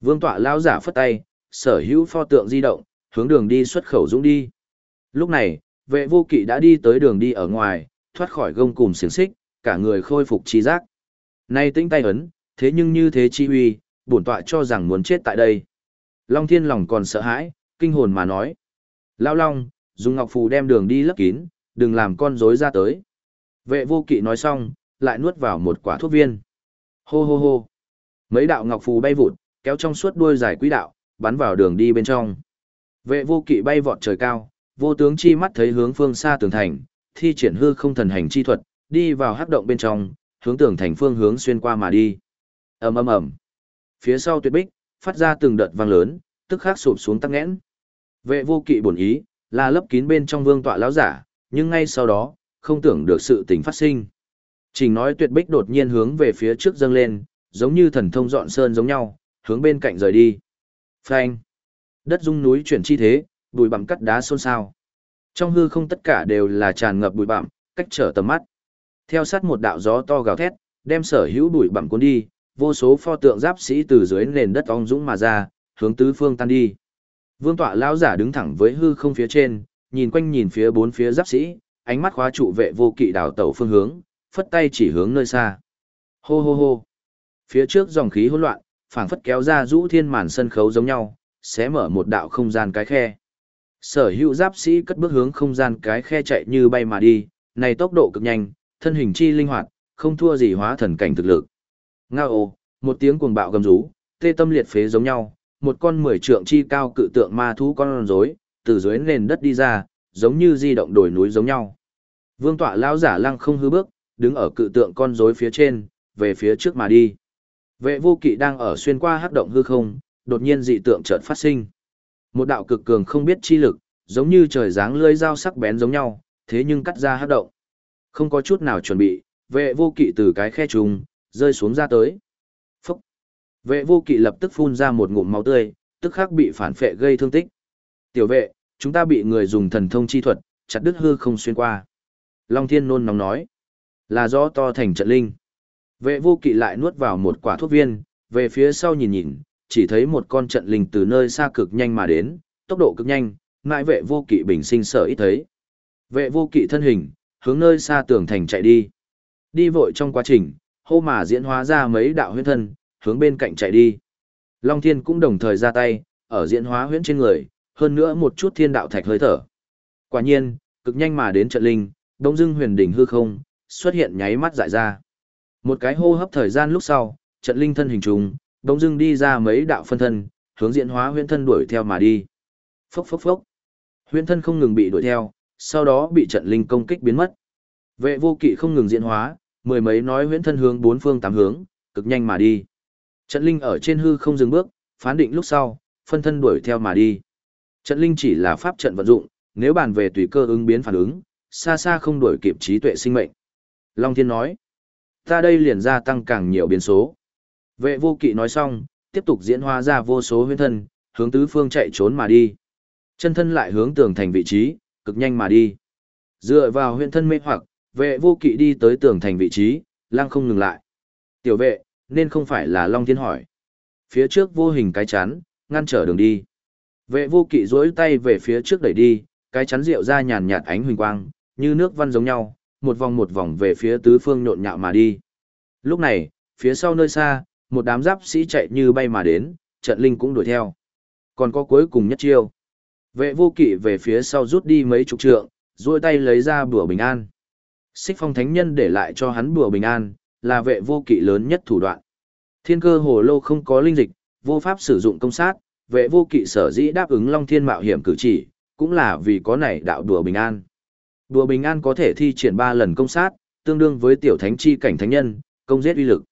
Vương tọa lão giả phất tay, sở hữu pho tượng di động, hướng đường đi xuất khẩu dũng đi. Lúc này, vệ vô kỵ đã đi tới đường đi ở ngoài, thoát khỏi gông cùm xiềng xích, cả người khôi phục trí giác. Nay tĩnh tay ấn, thế nhưng như thế chi huy, bổn tọa cho rằng muốn chết tại đây. Long thiên lòng còn sợ hãi, kinh hồn mà nói. Lao long, dùng ngọc phù đem đường đi lấp kín, đừng làm con rối ra tới. Vệ vô kỵ nói xong, lại nuốt vào một quả thuốc viên. Hô hô hô. Mấy đạo ngọc phù bay vụt, kéo trong suốt đuôi dài quỹ đạo, bắn vào đường đi bên trong. Vệ vô kỵ bay vọt trời cao, vô tướng chi mắt thấy hướng phương xa tường thành, thi triển hư không thần hành chi thuật, đi vào hắc động bên trong, hướng tường thành phương hướng xuyên qua mà đi. ầm ầm ầm. Phía sau tuyệt bích, phát ra từng đợt vang lớn, tức khắc sụp xuống tắc nghẽn. Vệ vô kỵ bổn ý, là lấp kín bên trong vương tọa lão giả, nhưng ngay sau đó, không tưởng được sự tình phát sinh. Trình nói tuyệt bích đột nhiên hướng về phía trước dâng lên, giống như thần thông dọn sơn giống nhau, hướng bên cạnh rời đi. Phanh. Đất rung núi chuyển chi thế, bụi bằng cắt đá xôn xao. Trong hư không tất cả đều là tràn ngập bụi bặm, cách trở tầm mắt. Theo sát một đạo gió to gào thét, đem sở hữu bụi bặm cuốn đi, vô số pho tượng giáp sĩ từ dưới nền đất ong dũng mà ra, hướng tứ phương tan đi. Vương tọa lão giả đứng thẳng với hư không phía trên, nhìn quanh nhìn phía bốn phía giáp sĩ, ánh mắt khóa trụ vệ vô kỵ đảo tẩu phương hướng, phất tay chỉ hướng nơi xa. Hô hô hô. Phía trước dòng khí hỗn loạn, phảng phất kéo ra rũ thiên màn sân khấu giống nhau, sẽ mở một đạo không gian cái khe. Sở hữu giáp sĩ cất bước hướng không gian cái khe chạy như bay mà đi, này tốc độ cực nhanh, thân hình chi linh hoạt, không thua gì hóa thần cảnh thực lực. Ngao một tiếng cuồng bạo gầm rú, tê tâm liệt phế giống nhau, một con mười trượng chi cao cự tượng ma thú con rối, từ dưới nền đất đi ra, giống như di động đồi núi giống nhau. Vương tọa lão giả lăng không hư bước, đứng ở cự tượng con rối phía trên, về phía trước mà đi. Vệ vô kỵ đang ở xuyên qua hắc động hư không, đột nhiên dị tượng chợt phát sinh. Một đạo cực cường không biết chi lực, giống như trời giáng lưỡi dao sắc bén giống nhau, thế nhưng cắt ra hắc động. Không có chút nào chuẩn bị, vệ vô kỵ từ cái khe trùng, rơi xuống ra tới. Phúc! Vệ vô kỵ lập tức phun ra một ngụm máu tươi, tức khắc bị phản phệ gây thương tích. Tiểu vệ, chúng ta bị người dùng thần thông chi thuật, chặt đứt hư không xuyên qua. Long thiên nôn nóng nói. Là do to thành trận linh. Vệ vô kỵ lại nuốt vào một quả thuốc viên, về phía sau nhìn nhìn, chỉ thấy một con trận linh từ nơi xa cực nhanh mà đến, tốc độ cực nhanh, ngại vệ vô kỵ bình sinh sở ít thấy. Vệ vô kỵ thân hình, hướng nơi xa tường thành chạy đi. Đi vội trong quá trình, hô mà diễn hóa ra mấy đạo huyễn thân, hướng bên cạnh chạy đi. Long Thiên cũng đồng thời ra tay, ở diễn hóa huyễn trên người, hơn nữa một chút thiên đạo thạch hơi thở. Quả nhiên, cực nhanh mà đến trận linh, đông dưng huyền đỉnh hư không, xuất hiện nháy mắt dại ra. Một cái hô hấp thời gian lúc sau, trận linh thân hình trùng, đông dưng đi ra mấy đạo phân thân, hướng diễn hóa huyễn thân đuổi theo mà đi. Phốc phốc phốc. Huyễn thân không ngừng bị đuổi theo, sau đó bị trận linh công kích biến mất. Vệ vô kỵ không ngừng diễn hóa, mười mấy nói huyễn thân hướng bốn phương tám hướng, cực nhanh mà đi. Trận linh ở trên hư không dừng bước, phán định lúc sau, phân thân đuổi theo mà đi. Trận linh chỉ là pháp trận vận dụng, nếu bàn về tùy cơ ứng biến phản ứng, xa xa không đuổi kịp trí tuệ sinh mệnh. Long Thiên nói, ta đây liền gia tăng càng nhiều biến số. Vệ vô kỵ nói xong, tiếp tục diễn hóa ra vô số huyễn thân, hướng tứ phương chạy trốn mà đi. Chân thân lại hướng tường thành vị trí, cực nhanh mà đi. Dựa vào huyễn thân mê hoặc, vệ vô kỵ đi tới tường thành vị trí, lăng không ngừng lại. Tiểu vệ, nên không phải là Long Thiên hỏi. Phía trước vô hình cái chắn, ngăn trở đường đi. Vệ vô kỵ duỗi tay về phía trước đẩy đi, cái chắn rượu ra nhàn nhạt ánh huỳnh quang, như nước văn giống nhau, một vòng một vòng về phía tứ phương nhộn nhạo mà đi. Lúc này, phía sau nơi xa, một đám giáp sĩ chạy như bay mà đến, trận linh cũng đuổi theo. Còn có cuối cùng nhất chiêu. Vệ vô kỵ về phía sau rút đi mấy chục trượng, duỗi tay lấy ra bùa bình an. Xích phong thánh nhân để lại cho hắn bùa bình an, là vệ vô kỵ lớn nhất thủ đoạn. Thiên cơ hồ lô không có linh dịch, vô pháp sử dụng công sát, vệ vô kỵ sở dĩ đáp ứng long thiên mạo hiểm cử chỉ, cũng là vì có này đạo đùa bình an. Đùa bình an có thể thi triển 3 lần công sát, tương đương với tiểu thánh chi cảnh thánh nhân, công giết uy lực.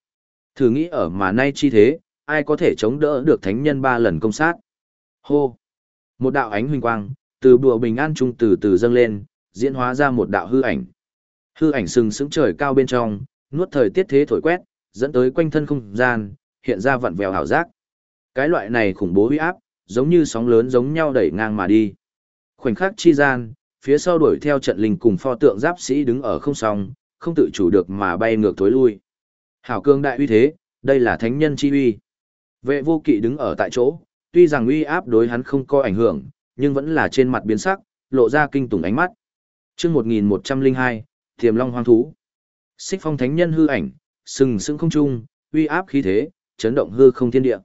Thử nghĩ ở mà nay chi thế, ai có thể chống đỡ được thánh nhân ba lần công sát. Hô! Một đạo ánh huỳnh quang, từ đùa bình an trung từ từ dâng lên, diễn hóa ra một đạo hư ảnh. Hư ảnh sừng sững trời cao bên trong, nuốt thời tiết thế thổi quét, dẫn tới quanh thân không gian, hiện ra vặn vẹo hảo giác. Cái loại này khủng bố uy áp, giống như sóng lớn giống nhau đẩy ngang mà đi. Khoảnh khắc chi gian, phía sau đuổi theo trận linh cùng pho tượng giáp sĩ đứng ở không song, không tự chủ được mà bay ngược tối lui. Hảo cương đại uy thế, đây là thánh nhân chi uy. Vệ vô kỵ đứng ở tại chỗ, tuy rằng uy áp đối hắn không có ảnh hưởng, nhưng vẫn là trên mặt biến sắc, lộ ra kinh tủng ánh mắt. Chương 1102, Thiềm Long Hoang thú. Xích Phong Thánh Nhân hư ảnh, sừng sững không trung, uy áp khí thế, chấn động hư không thiên địa.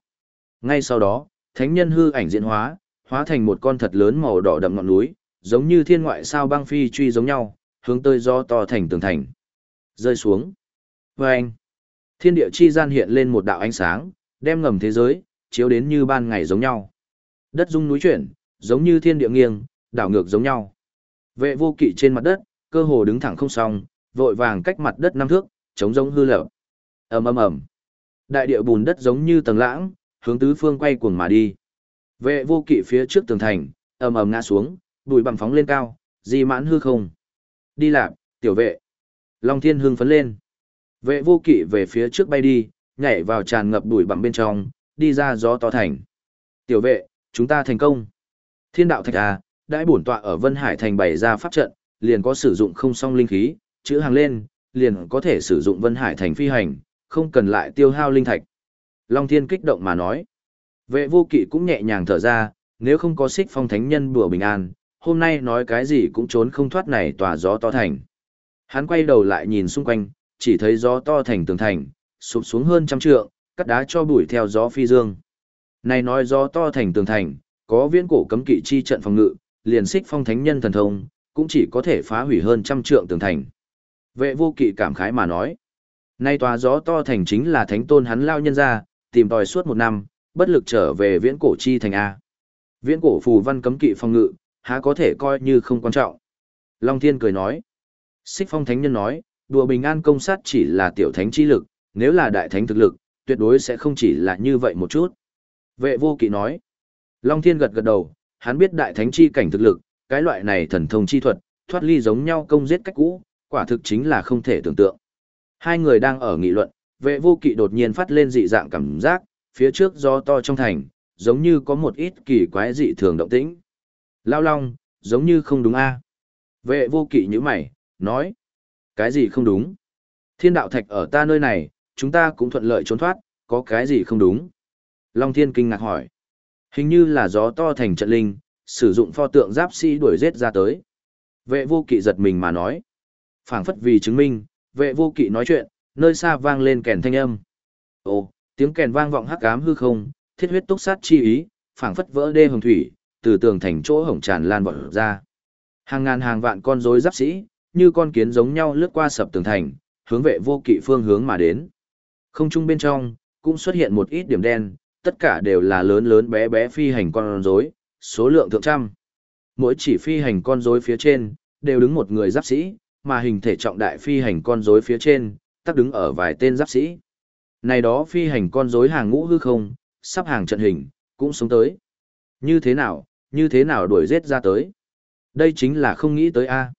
Ngay sau đó, Thánh Nhân hư ảnh diễn hóa, hóa thành một con thật lớn màu đỏ đậm ngọn núi, giống như thiên ngoại sao băng phi truy giống nhau, hướng tới do to thành tường thành. Rơi xuống. Vâng! Thiên địa chi gian hiện lên một đạo ánh sáng, đem ngầm thế giới, chiếu đến như ban ngày giống nhau. Đất rung núi chuyển, giống như thiên địa nghiêng, đảo ngược giống nhau. Vệ vô kỵ trên mặt đất, cơ hồ đứng thẳng không xong, vội vàng cách mặt đất năm thước, chống giống hư lở. ầm ầm ầm, đại địa bùn đất giống như tầng lãng, hướng tứ phương quay cuồng mà đi. Vệ vô kỵ phía trước tường thành, ầm ầm ngã xuống, bụi bằng phóng lên cao, di mãn hư không. Đi lạc, tiểu vệ. Long thiên hưng phấn lên. Vệ vô kỵ về phía trước bay đi, nhảy vào tràn ngập bụi bặm bên trong, đi ra gió to thành. Tiểu vệ, chúng ta thành công. Thiên đạo thạch à, đãi bổn tọa ở Vân Hải thành bày ra pháp trận, liền có sử dụng không song linh khí, chữ hàng lên, liền có thể sử dụng Vân Hải thành phi hành, không cần lại tiêu hao linh thạch. Long Thiên kích động mà nói. Vệ vô kỵ cũng nhẹ nhàng thở ra, nếu không có xích phong thánh nhân bùa bình an, hôm nay nói cái gì cũng trốn không thoát này tòa gió to thành. Hắn quay đầu lại nhìn xung quanh, chỉ thấy gió to thành tường thành, sụp xuống hơn trăm trượng, cắt đá cho bụi theo gió phi dương. Này nói gió to thành tường thành, có viễn cổ cấm kỵ chi trận phòng ngự, liền xích phong thánh nhân thần thông, cũng chỉ có thể phá hủy hơn trăm trượng tường thành. Vệ vô kỵ cảm khái mà nói. Nay tòa gió to thành chính là thánh tôn hắn lao nhân ra, tìm tòi suốt một năm, bất lực trở về viễn cổ chi thành A. Viễn cổ phù văn cấm kỵ phong ngự, há có thể coi như không quan trọng. Long Thiên cười nói. Xích phong thánh nhân nói, đùa bình an công sát chỉ là tiểu thánh chi lực, nếu là đại thánh thực lực, tuyệt đối sẽ không chỉ là như vậy một chút. Vệ vô kỵ nói. Long Thiên gật gật đầu, hắn biết đại thánh chi cảnh thực lực, cái loại này thần thông chi thuật, thoát ly giống nhau công giết cách cũ, quả thực chính là không thể tưởng tượng. Hai người đang ở nghị luận, vệ vô kỵ đột nhiên phát lên dị dạng cảm giác, phía trước gió to trong thành, giống như có một ít kỳ quái dị thường động tĩnh. Lao long, giống như không đúng a Vệ vô kỵ như mày, nói. Cái gì không đúng? Thiên đạo thạch ở ta nơi này, chúng ta cũng thuận lợi trốn thoát, có cái gì không đúng? Long thiên kinh ngạc hỏi. Hình như là gió to thành trận linh, sử dụng pho tượng giáp sĩ đuổi giết ra tới. Vệ vô kỵ giật mình mà nói. phảng phất vì chứng minh, vệ vô kỵ nói chuyện, nơi xa vang lên kèn thanh âm. Ồ, tiếng kèn vang vọng hắc ám hư không, thiết huyết túc sát chi ý, phảng phất vỡ đê hồng thủy, từ tường thành chỗ hổng tràn lan vọt ra. Hàng ngàn hàng vạn con rối giáp sĩ, như con kiến giống nhau lướt qua sập tường thành, hướng vệ vô kỵ phương hướng mà đến. Không trung bên trong, cũng xuất hiện một ít điểm đen, tất cả đều là lớn lớn bé bé phi hành con rối, số lượng thượng trăm. Mỗi chỉ phi hành con rối phía trên, đều đứng một người giáp sĩ, mà hình thể trọng đại phi hành con rối phía trên, tắc đứng ở vài tên giáp sĩ. Này đó phi hành con rối hàng ngũ hư không, sắp hàng trận hình, cũng xuống tới. Như thế nào, như thế nào đuổi giết ra tới. Đây chính là không nghĩ tới a.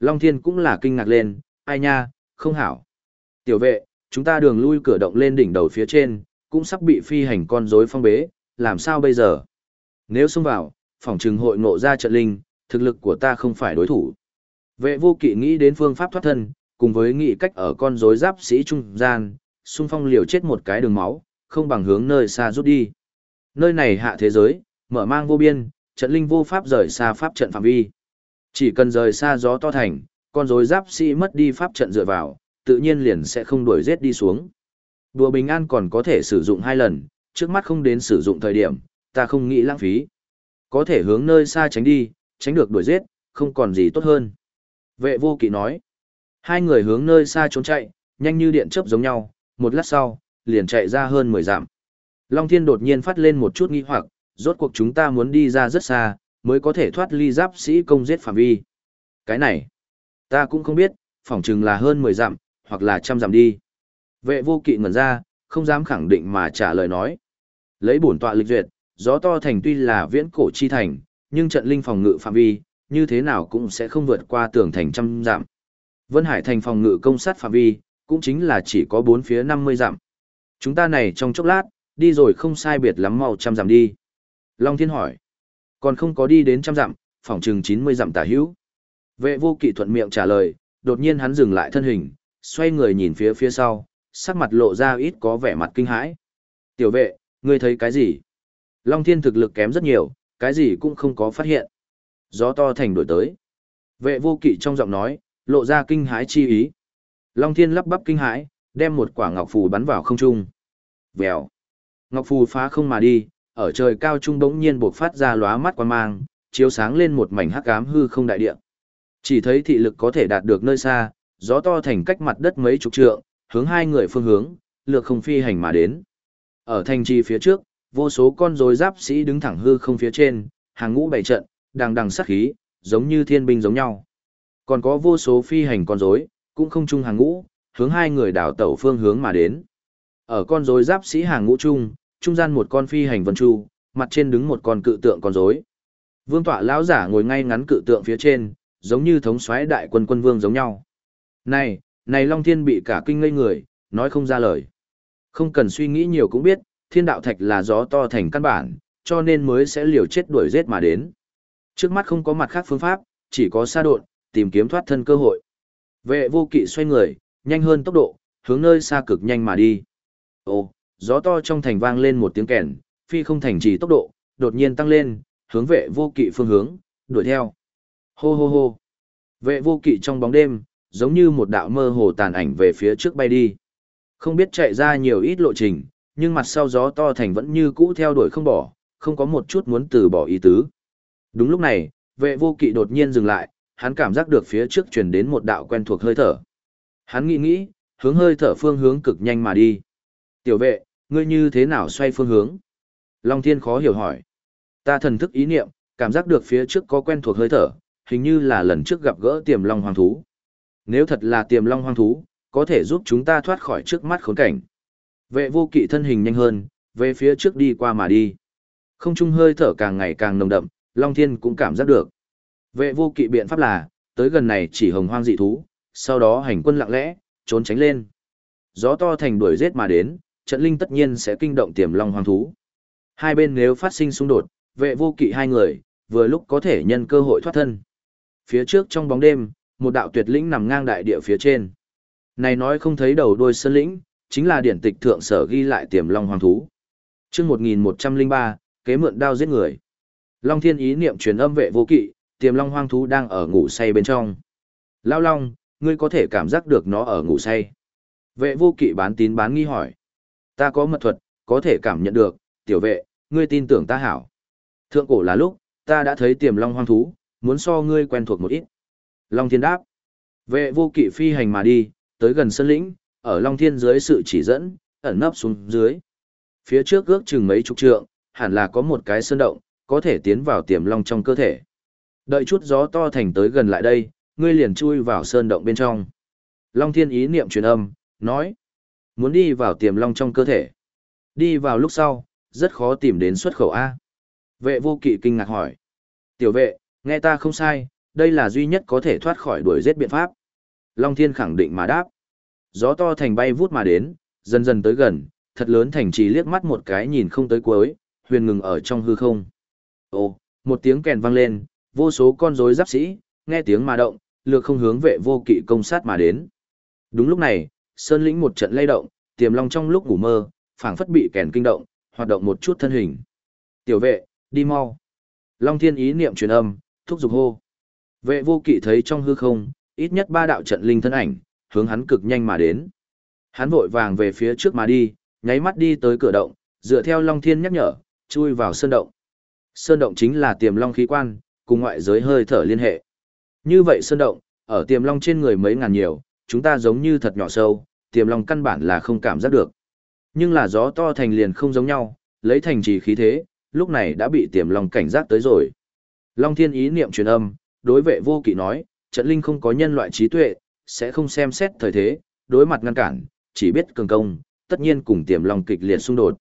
Long Thiên cũng là kinh ngạc lên, ai nha, không hảo. Tiểu vệ, chúng ta đường lui cửa động lên đỉnh đầu phía trên, cũng sắp bị phi hành con rối phong bế, làm sao bây giờ? Nếu xông vào, phòng trừng hội ngộ ra trận linh, thực lực của ta không phải đối thủ. Vệ vô kỵ nghĩ đến phương pháp thoát thân, cùng với nghĩ cách ở con rối giáp sĩ trung gian, xung phong liều chết một cái đường máu, không bằng hướng nơi xa rút đi. Nơi này hạ thế giới, mở mang vô biên, trận linh vô pháp rời xa pháp trận phạm vi. Chỉ cần rời xa gió to thành, con rối giáp sĩ mất đi pháp trận dựa vào, tự nhiên liền sẽ không đuổi giết đi xuống. Đùa bình an còn có thể sử dụng hai lần, trước mắt không đến sử dụng thời điểm, ta không nghĩ lãng phí. Có thể hướng nơi xa tránh đi, tránh được đuổi giết, không còn gì tốt hơn. Vệ vô kỵ nói. Hai người hướng nơi xa trốn chạy, nhanh như điện chớp giống nhau, một lát sau, liền chạy ra hơn 10 dặm. Long Thiên đột nhiên phát lên một chút nghi hoặc, rốt cuộc chúng ta muốn đi ra rất xa, mới có thể thoát ly giáp sĩ công giết phạm vi. Cái này, ta cũng không biết, phỏng chừng là hơn 10 dặm, hoặc là trăm dặm đi. Vệ vô kỵ ngẩn ra, không dám khẳng định mà trả lời nói. Lấy bổn tọa lịch duyệt, gió to thành tuy là viễn cổ chi thành, nhưng trận linh phòng ngự phạm vi, như thế nào cũng sẽ không vượt qua tường thành trăm dặm. Vân Hải thành phòng ngự công sát phạm vi, cũng chính là chỉ có bốn phía 50 dặm. Chúng ta này trong chốc lát, đi rồi không sai biệt lắm mau trăm dặm đi. Long Thiên hỏi. Còn không có đi đến trăm dặm, phòng chừng 90 dặm tả hữu. Vệ vô kỵ thuận miệng trả lời, đột nhiên hắn dừng lại thân hình, xoay người nhìn phía phía sau, sắc mặt lộ ra ít có vẻ mặt kinh hãi. Tiểu vệ, ngươi thấy cái gì? Long Thiên thực lực kém rất nhiều, cái gì cũng không có phát hiện. Gió to thành đổi tới. Vệ vô kỵ trong giọng nói, lộ ra kinh hãi chi ý. Long Thiên lắp bắp kinh hãi, đem một quả ngọc phù bắn vào không trung. Vèo. Ngọc phù phá không mà đi, ở trời cao trung bỗng nhiên bộc phát ra lóa mắt quan mang, chiếu sáng lên một mảnh hắc ám hư không đại địa. Chỉ thấy thị lực có thể đạt được nơi xa, gió to thành cách mặt đất mấy chục trượng, hướng hai người phương hướng, lược không phi hành mà đến. Ở thành trì phía trước, vô số con rối giáp sĩ đứng thẳng hư không phía trên, hàng ngũ bảy trận, đằng đằng sát khí, giống như thiên binh giống nhau. Còn có vô số phi hành con rối, cũng không chung hàng ngũ, hướng hai người đảo tẩu phương hướng mà đến. Ở con rối giáp sĩ hàng ngũ chung, trung gian một con phi hành vân chu, mặt trên đứng một con cự tượng con rối. Vương tọa lão giả ngồi ngay ngắn cự tượng phía trên, giống như thống soái đại quân quân vương giống nhau. Này, này Long Thiên bị cả kinh ngây người, nói không ra lời. Không cần suy nghĩ nhiều cũng biết, thiên đạo thạch là gió to thành căn bản, cho nên mới sẽ liều chết đuổi giết mà đến. Trước mắt không có mặt khác phương pháp, chỉ có xa độn, tìm kiếm thoát thân cơ hội. Vệ vô kỵ xoay người, nhanh hơn tốc độ, hướng nơi xa cực nhanh mà đi. Ồ, gió to trong thành vang lên một tiếng kèn, phi không thành trì tốc độ, đột nhiên tăng lên, hướng vệ vô kỵ phương hướng, đuổi theo. Hô hô hô. Vệ vô kỵ trong bóng đêm, giống như một đạo mơ hồ tàn ảnh về phía trước bay đi. Không biết chạy ra nhiều ít lộ trình, nhưng mặt sau gió to thành vẫn như cũ theo đuổi không bỏ, không có một chút muốn từ bỏ ý tứ. Đúng lúc này, vệ vô kỵ đột nhiên dừng lại, hắn cảm giác được phía trước truyền đến một đạo quen thuộc hơi thở. Hắn nghĩ nghĩ, hướng hơi thở phương hướng cực nhanh mà đi. Tiểu vệ, ngươi như thế nào xoay phương hướng? Long Thiên khó hiểu hỏi. Ta thần thức ý niệm, cảm giác được phía trước có quen thuộc hơi thở, hình như là lần trước gặp gỡ tiềm long hoang thú. Nếu thật là tiềm long hoang thú, có thể giúp chúng ta thoát khỏi trước mắt khốn cảnh. Vệ vô kỵ thân hình nhanh hơn, về phía trước đi qua mà đi. Không trung hơi thở càng ngày càng nồng đậm, Long Thiên cũng cảm giác được. Vệ vô kỵ biện pháp là, tới gần này chỉ hồng hoang dị thú, sau đó hành quân lặng lẽ, trốn tránh lên. Gió to thành đuổi giết mà đến, trận linh tất nhiên sẽ kinh động tiềm long hoang thú. Hai bên nếu phát sinh xung đột, vệ vô kỵ hai người, vừa lúc có thể nhân cơ hội thoát thân. Phía trước trong bóng đêm, một đạo tuyệt lĩnh nằm ngang đại địa phía trên. Này nói không thấy đầu đuôi sơn lĩnh, chính là điển tịch thượng sở ghi lại tiềm long hoang thú. Trước 1103, kế mượn đao giết người. Long thiên ý niệm truyền âm vệ vô kỵ, tiềm long hoang thú đang ở ngủ say bên trong. Lao long, ngươi có thể cảm giác được nó ở ngủ say. Vệ vô kỵ bán tín bán nghi hỏi. Ta có mật thuật, có thể cảm nhận được, tiểu vệ, ngươi tin tưởng ta hảo. Thượng cổ là lúc, ta đã thấy tiềm long hoang thú, muốn so ngươi quen thuộc một ít. Long thiên đáp. Vệ vô kỵ phi hành mà đi, tới gần sân lĩnh, ở long thiên dưới sự chỉ dẫn, ẩn nấp xuống dưới. Phía trước ước chừng mấy chục trượng, hẳn là có một cái sơn động, có thể tiến vào tiềm long trong cơ thể. Đợi chút gió to thành tới gần lại đây, ngươi liền chui vào sơn động bên trong. Long thiên ý niệm truyền âm, nói. Muốn đi vào tiềm long trong cơ thể. Đi vào lúc sau, rất khó tìm đến xuất khẩu A. Vệ vô kỵ kinh ngạc hỏi. Tiểu vệ, nghe ta không sai, đây là duy nhất có thể thoát khỏi đuổi giết biện pháp. Long thiên khẳng định mà đáp. Gió to thành bay vút mà đến, dần dần tới gần, thật lớn thành trì liếc mắt một cái nhìn không tới cuối, huyền ngừng ở trong hư không. Ồ, một tiếng kèn vang lên, vô số con rối giáp sĩ, nghe tiếng mà động, lược không hướng vệ vô kỵ công sát mà đến. Đúng lúc này, sơn lĩnh một trận lay động, tiềm long trong lúc ngủ mơ, phảng phất bị kèn kinh động, hoạt động một chút thân hình. Tiểu vệ, đi mau. Long thiên ý niệm truyền âm, thúc giục hô. Vệ vô kỵ thấy trong hư không, ít nhất ba đạo trận linh thân ảnh, hướng hắn cực nhanh mà đến. Hắn vội vàng về phía trước mà đi, nháy mắt đi tới cửa động, dựa theo Long Thiên nhắc nhở, chui vào sơn động. Sơn động chính là tiềm long khí quan, cùng ngoại giới hơi thở liên hệ. Như vậy sơn động, ở tiềm long trên người mấy ngàn nhiều, chúng ta giống như thật nhỏ sâu, tiềm long căn bản là không cảm giác được. Nhưng là gió to thành liền không giống nhau, lấy thành trì khí thế, lúc này đã bị tiềm long cảnh giác tới rồi. Long thiên ý niệm truyền âm, đối vệ vô kỵ nói, trận linh không có nhân loại trí tuệ, sẽ không xem xét thời thế, đối mặt ngăn cản, chỉ biết cường công, tất nhiên cùng tiềm long kịch liệt xung đột.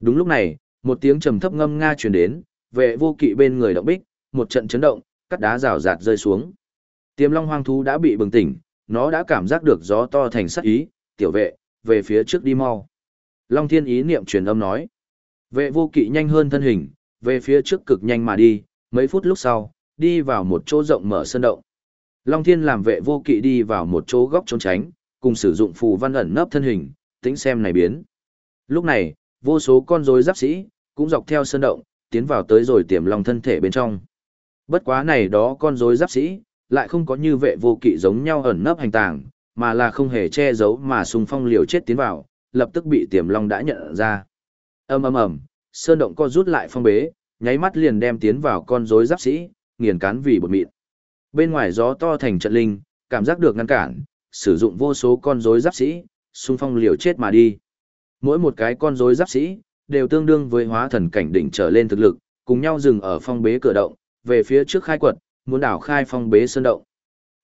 Đúng lúc này, một tiếng trầm thấp ngâm nga truyền đến, vệ vô kỵ bên người động bích, một trận chấn động, cắt đá rào rạt rơi xuống. Tiềm long hoang thú đã bị bừng tỉnh, nó đã cảm giác được gió to thành sắc ý, tiểu vệ, về phía trước đi mau. Long thiên ý niệm truyền âm nói. Vệ vô kỵ nhanh hơn thân hình, về phía trước cực nhanh mà đi, mấy phút lúc sau, đi vào một chỗ rộng mở sân động. Long thiên làm vệ vô kỵ đi vào một chỗ góc trốn tránh, cùng sử dụng phù văn ẩn nấp thân hình, tính xem này biến. Lúc này, vô số con rối giáp sĩ, cũng dọc theo sơn động, tiến vào tới rồi tiềm long thân thể bên trong. Bất quá này đó con rối giáp sĩ, lại không có như vệ vô kỵ giống nhau ẩn nấp hành tàng, mà là không hề che giấu mà xung phong liều chết tiến vào, lập tức bị tiềm long đã nhận ra. ầm ầm ầm, sơn động co rút lại phong bế, nháy mắt liền đem tiến vào con rối giáp sĩ, nghiền cán vì bột mịn. Bên ngoài gió to thành trận linh, cảm giác được ngăn cản, sử dụng vô số con rối giáp sĩ, xung phong liều chết mà đi. Mỗi một cái con rối giáp sĩ, đều tương đương với hóa thần cảnh đỉnh trở lên thực lực, cùng nhau dừng ở phong bế cửa động, về phía trước khai quật, muốn đảo khai phong bế sơn động.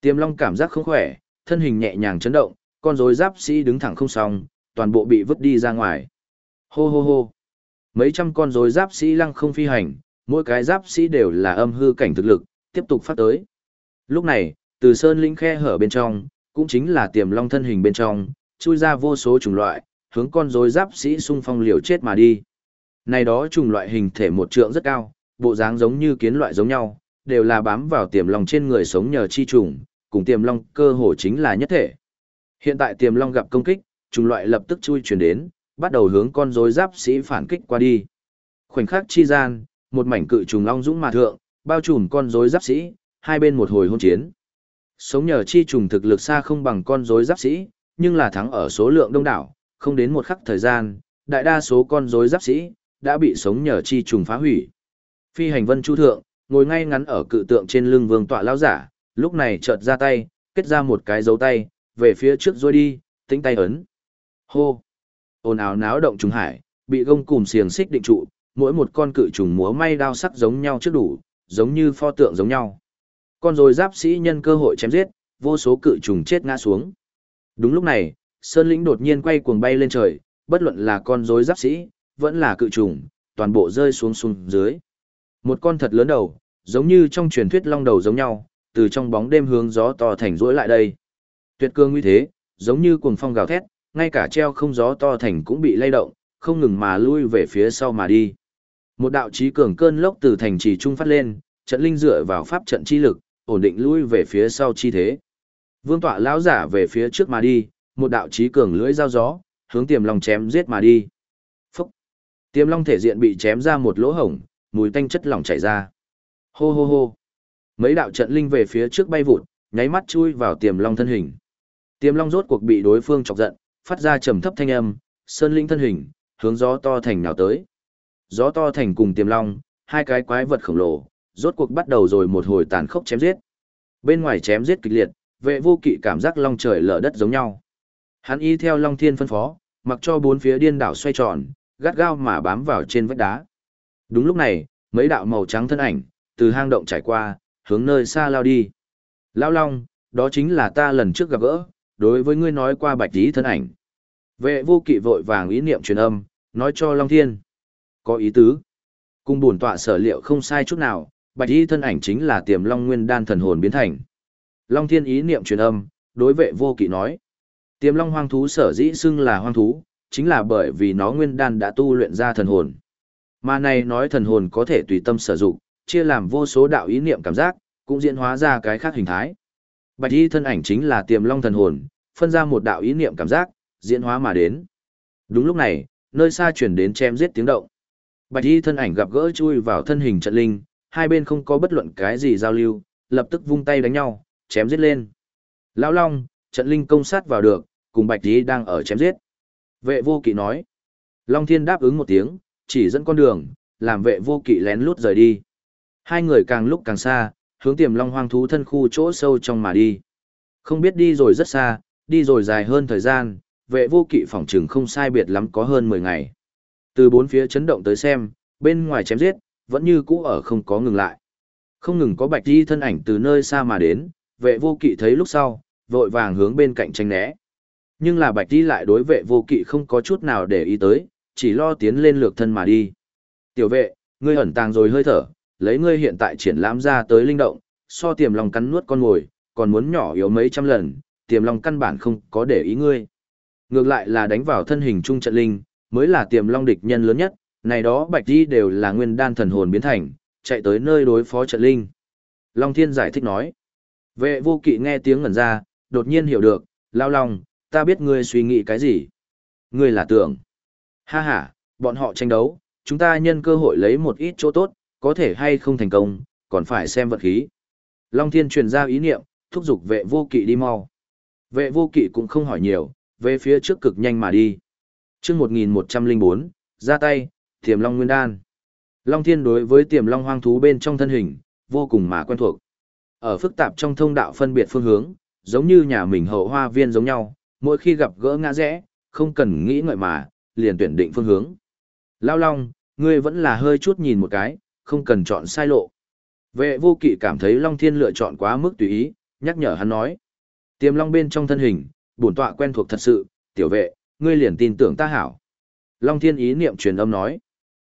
Tiềm Long cảm giác không khỏe, thân hình nhẹ nhàng chấn động, con rối giáp sĩ đứng thẳng không xong, toàn bộ bị vứt đi ra ngoài. Hô hô hô. Mấy trăm con rối giáp sĩ lăng không phi hành, mỗi cái giáp sĩ đều là âm hư cảnh thực lực, tiếp tục phát tới. Lúc này, từ sơn linh khe hở bên trong, cũng chính là tiềm long thân hình bên trong, chui ra vô số chủng loại, hướng con rối giáp sĩ xung phong liều chết mà đi. Này đó chủng loại hình thể một trượng rất cao, bộ dáng giống như kiến loại giống nhau, đều là bám vào tiềm long trên người sống nhờ chi trùng, cùng tiềm long cơ hồ chính là nhất thể. Hiện tại tiềm long gặp công kích, trùng loại lập tức chui chuyển đến, bắt đầu hướng con rối giáp sĩ phản kích qua đi. Khoảnh khắc chi gian, một mảnh cự trùng long dũng mà thượng, bao trùm con rối giáp sĩ, hai bên một hồi hôn chiến. Sống nhờ chi trùng thực lực xa không bằng con rối giáp sĩ, nhưng là thắng ở số lượng đông đảo, không đến một khắc thời gian, đại đa số con rối giáp sĩ đã bị sống nhờ chi trùng phá hủy. Phi hành vân chu thượng, ngồi ngay ngắn ở cự tượng trên lưng vương tọa lão giả, lúc này chợt ra tay, kết ra một cái dấu tay, về phía trước rồi đi, tĩnh tay ấn. Hô! ồn ào náo động trùng hải, bị gông cùm xiềng xích định trụ, mỗi một con cự trùng múa may đao sắc giống nhau trước đủ, giống như pho tượng giống nhau. Con rồi giáp sĩ nhân cơ hội chém giết, vô số cự trùng chết ngã xuống. Đúng lúc này, Sơn Lĩnh đột nhiên quay cuồng bay lên trời, bất luận là con rối giáp sĩ, vẫn là cự trùng, toàn bộ rơi xuống xuống dưới. Một con thật lớn đầu, giống như trong truyền thuyết long đầu giống nhau, từ trong bóng đêm hướng gió to thành rỗi lại đây. Tuyệt cương như thế, giống như cuồng phong gào thét, ngay cả treo không gió to thành cũng bị lay động, không ngừng mà lui về phía sau mà đi. Một đạo chí cường cơn lốc từ thành trì trung phát lên, trận linh dựa vào pháp trận chi lực, ổn định lui về phía sau chi thế. Vương tọa lão giả về phía trước mà đi, một đạo chí cường lưỡi dao gió, hướng tiềm long chém giết mà đi. Phúc! Tiềm long thể diện bị chém ra một lỗ hổng, mùi tanh chất lỏng chảy ra. Hô hô hô! Mấy đạo trận linh về phía trước bay vụt, nháy mắt chui vào tiềm long thân hình. Tiềm long rốt cuộc bị đối phương chọc giận, phát ra trầm thấp thanh âm, sơn linh thân hình, hướng gió to thành nào tới. Gió to thành cùng tiềm long, hai cái quái vật khổng lồ, rốt cuộc bắt đầu rồi một hồi tàn khốc chém giết. Bên ngoài chém giết kịch liệt, vệ vô kỵ cảm giác long trời lở đất giống nhau. Hắn y theo long thiên phân phó, mặc cho bốn phía điên đảo xoay tròn, gắt gao mà bám vào trên vách đá. Đúng lúc này, mấy đạo màu trắng thân ảnh, từ hang động trải qua, hướng nơi xa lao đi. Lao long, đó chính là ta lần trước gặp gỡ, đối với ngươi nói qua bạch tí thân ảnh. Vệ vô kỵ vội vàng ý niệm truyền âm, nói cho Long Thiên. Có ý tứ. Cung buồn tọa sở liệu không sai chút nào, bạch y thân ảnh chính là tiềm long nguyên đan thần hồn biến thành. Long Thiên ý niệm truyền âm, đối vệ vô kỵ nói. Tiềm long hoang thú sở dĩ xưng là hoang thú, chính là bởi vì nó nguyên đan đã tu luyện ra thần hồn. Mà này nói thần hồn có thể tùy tâm sử dụng, chia làm vô số đạo ý niệm cảm giác, cũng diễn hóa ra cái khác hình thái. Bạch y thân ảnh chính là tiềm long thần hồn, phân ra một đạo ý niệm cảm giác, diễn hóa mà đến. Đúng lúc này, nơi xa chuyển đến chém giết tiếng động. Bạch y thân ảnh gặp gỡ chui vào thân hình trận linh, hai bên không có bất luận cái gì giao lưu, lập tức vung tay đánh nhau, chém giết lên. Lão Long, trận linh công sát vào được, cùng Bạch y đang ở chém giết. Vệ vô kỵ nói. Long Thiên đáp ứng một tiếng, chỉ dẫn con đường, làm vệ vô kỵ lén lút rời đi. Hai người càng lúc càng xa, hướng tiềm long hoang thú thân khu chỗ sâu trong mà đi. Không biết đi rồi rất xa, đi rồi dài hơn thời gian, vệ vô kỵ phòng trừng không sai biệt lắm có hơn 10 ngày. Từ bốn phía chấn động tới xem, bên ngoài chém giết, vẫn như cũ ở không có ngừng lại. Không ngừng có bạch đi thân ảnh từ nơi xa mà đến, vệ vô kỵ thấy lúc sau, vội vàng hướng bên cạnh tranh né. Nhưng là bạch đi lại đối vệ vô kỵ không có chút nào để ý tới, chỉ lo tiến lên lược thân mà đi. Tiểu vệ, ngươi ẩn tàng rồi hơi thở, lấy ngươi hiện tại triển lãm ra tới linh động, so tiềm lòng cắn nuốt con ngồi, còn muốn nhỏ yếu mấy trăm lần, tiềm long căn bản không có để ý ngươi. Ngược lại là đánh vào thân hình trung trận linh, mới là tiềm long địch nhân lớn nhất, này đó bạch đi đều là nguyên đan thần hồn biến thành, chạy tới nơi đối phó trận linh. Long thiên giải thích nói. Vệ vô kỵ nghe tiếng ngẩn ra, đột nhiên hiểu được, lao long, ta biết ngươi suy nghĩ cái gì. Ngươi là tưởng. Ha ha, bọn họ tranh đấu, chúng ta nhân cơ hội lấy một ít chỗ tốt, có thể hay không thành công, còn phải xem vật khí. Long thiên truyền ra ý niệm, thúc giục vệ vô kỵ đi mau. Vệ vô kỵ cũng không hỏi nhiều, về phía trước cực nhanh mà đi. chương 1104, ra tay, tiềm long nguyên đan. Long thiên đối với tiềm long hoang thú bên trong thân hình, vô cùng mà quen thuộc. Ở phức tạp trong thông đạo phân biệt phương hướng, giống như nhà mình hậu hoa viên giống nhau, mỗi khi gặp gỡ ngã rẽ, không cần nghĩ ngợi mà, liền tuyển định phương hướng. Lao long, ngươi vẫn là hơi chút nhìn một cái, không cần chọn sai lộ. Vệ vô kỵ cảm thấy Long Thiên lựa chọn quá mức tùy ý, nhắc nhở hắn nói. Tiềm long bên trong thân hình, bổn tọa quen thuộc thật sự, tiểu vệ, ngươi liền tin tưởng ta hảo. Long thiên ý niệm truyền âm nói.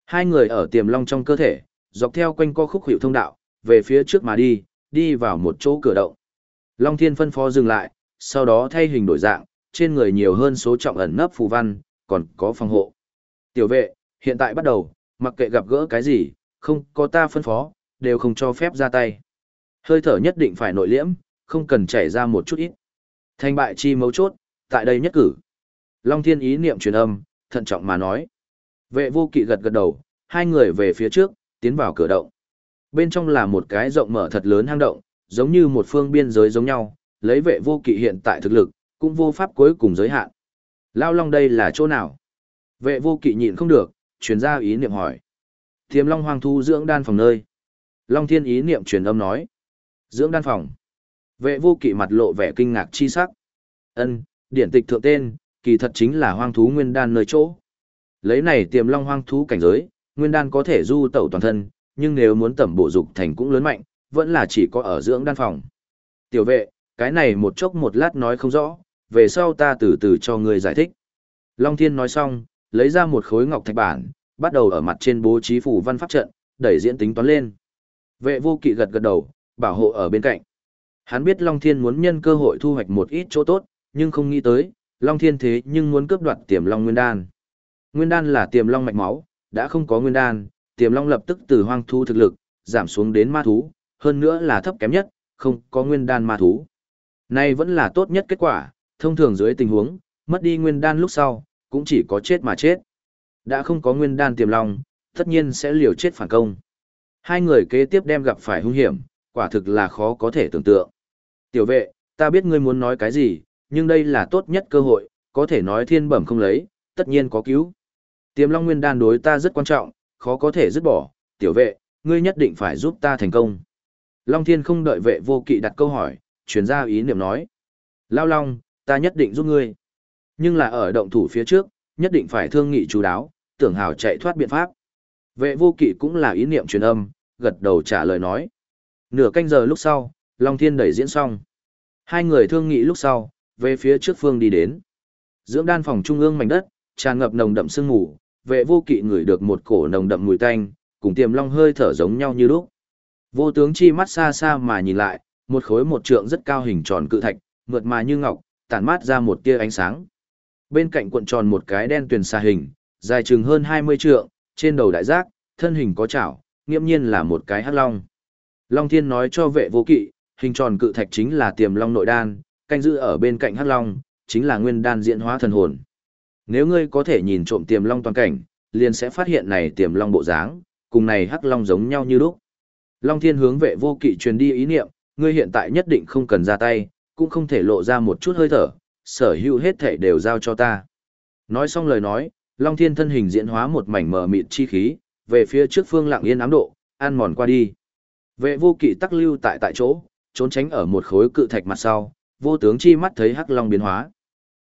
Hai người ở tiềm long trong cơ thể, dọc theo quanh co khúc hiệu thông đạo, về phía trước mà đi, đi vào một chỗ cửa động. Long thiên phân phó dừng lại, sau đó thay hình đổi dạng, trên người nhiều hơn số trọng ẩn nấp phù văn, còn có phòng hộ. Tiểu vệ, hiện tại bắt đầu, mặc kệ gặp gỡ cái gì, không có ta phân phó, đều không cho phép ra tay. Hơi thở nhất định phải nội liễm, không cần chảy ra một chút ít. Thành bại chi mấu chốt, tại đây nhất cử. Long Thiên ý niệm truyền âm, thận trọng mà nói. Vệ vô kỵ gật gật đầu, hai người về phía trước, tiến vào cửa động. Bên trong là một cái rộng mở thật lớn hang động, giống như một phương biên giới giống nhau, lấy vệ vô kỵ hiện tại thực lực, cũng vô pháp cuối cùng giới hạn. Lao Long đây là chỗ nào? Vệ vô kỵ nhịn không được, truyền ra ý niệm hỏi. Thiềm Long Hoàng Thu dưỡng đan phòng nơi. Long Thiên ý niệm truyền âm nói. Dưỡng đan phòng. Vệ vô kỵ mặt lộ vẻ kinh ngạc chi sắc. Ân, điển tịch thượng tên, kỳ thật chính là hoang thú nguyên đan nơi chỗ. Lấy này tiềm long hoang thú cảnh giới, nguyên đan có thể du tẩu toàn thân, nhưng nếu muốn tẩm bổ dục thành cũng lớn mạnh, vẫn là chỉ có ở dưỡng đan phòng. Tiểu vệ, cái này một chốc một lát nói không rõ, về sau ta từ từ cho người giải thích. Long Thiên nói xong, lấy ra một khối ngọc thạch bản, bắt đầu ở mặt trên bố trí phủ văn pháp trận, đẩy diễn tính toán lên. Vệ vô kỵ gật gật đầu, bảo hộ ở bên cạnh. Hắn biết Long Thiên muốn nhân cơ hội thu hoạch một ít chỗ tốt, nhưng không nghĩ tới, Long Thiên thế nhưng muốn cướp đoạt tiềm long nguyên đan. Nguyên đan là tiềm long mạch máu, đã không có nguyên đan, tiềm long lập tức từ hoang thu thực lực, giảm xuống đến ma thú, hơn nữa là thấp kém nhất, không có nguyên đan ma thú. Này vẫn là tốt nhất kết quả, thông thường dưới tình huống, mất đi nguyên đan lúc sau, cũng chỉ có chết mà chết. Đã không có nguyên đan tiềm long, tất nhiên sẽ liều chết phản công. Hai người kế tiếp đem gặp phải hung hiểm, quả thực là khó có thể tưởng tượng. Tiểu vệ, ta biết ngươi muốn nói cái gì, nhưng đây là tốt nhất cơ hội, có thể nói thiên bẩm không lấy, tất nhiên có cứu. Tiềm long nguyên đan đối ta rất quan trọng, khó có thể dứt bỏ, tiểu vệ, ngươi nhất định phải giúp ta thành công. Long thiên không đợi vệ vô kỵ đặt câu hỏi, chuyển ra ý niệm nói. Lao long, ta nhất định giúp ngươi. Nhưng là ở động thủ phía trước, nhất định phải thương nghị chú đáo, tưởng hào chạy thoát biện pháp. Vệ vô kỵ cũng là ý niệm truyền âm, gật đầu trả lời nói. Nửa canh giờ lúc sau, Long Thiên đẩy diễn xong. Hai người thương nghị lúc sau, về phía trước phương đi đến. Dưỡng đan phòng trung ương mảnh đất, tràn ngập nồng đậm sương mù, vệ vô kỵ ngửi được một cổ nồng đậm mùi tanh, cùng tiềm long hơi thở giống nhau như lúc. Vô tướng chi mắt xa xa mà nhìn lại, một khối một trượng rất cao hình tròn cự thạch, mượt mà như ngọc, tản mát ra một tia ánh sáng. Bên cạnh cuộn tròn một cái đen tuyền xa hình, dài chừng hơn 20 trượng, trên đầu đại giác, thân hình có chảo, nghiêm nhiên là một cái hắc long. Long Thiên nói cho vệ vô kỵ, hình tròn cự thạch chính là tiềm long nội đan, canh giữ ở bên cạnh hắc long, chính là nguyên đan diễn hóa thần hồn. Nếu ngươi có thể nhìn trộm tiềm long toàn cảnh, liền sẽ phát hiện này tiềm long bộ dáng, cùng này hắc long giống nhau như lúc. Long Thiên hướng vệ vô kỵ truyền đi ý niệm, ngươi hiện tại nhất định không cần ra tay, cũng không thể lộ ra một chút hơi thở, sở hữu hết thể đều giao cho ta. Nói xong lời nói, Long Thiên thân hình diễn hóa một mảnh mờ mịt chi khí, về phía trước phương lặng yên ám độ, an mòn qua đi. Vệ vô kỵ tắc lưu tại tại chỗ, trốn tránh ở một khối cự thạch mặt sau, vô tướng chi mắt thấy Hắc Long biến hóa.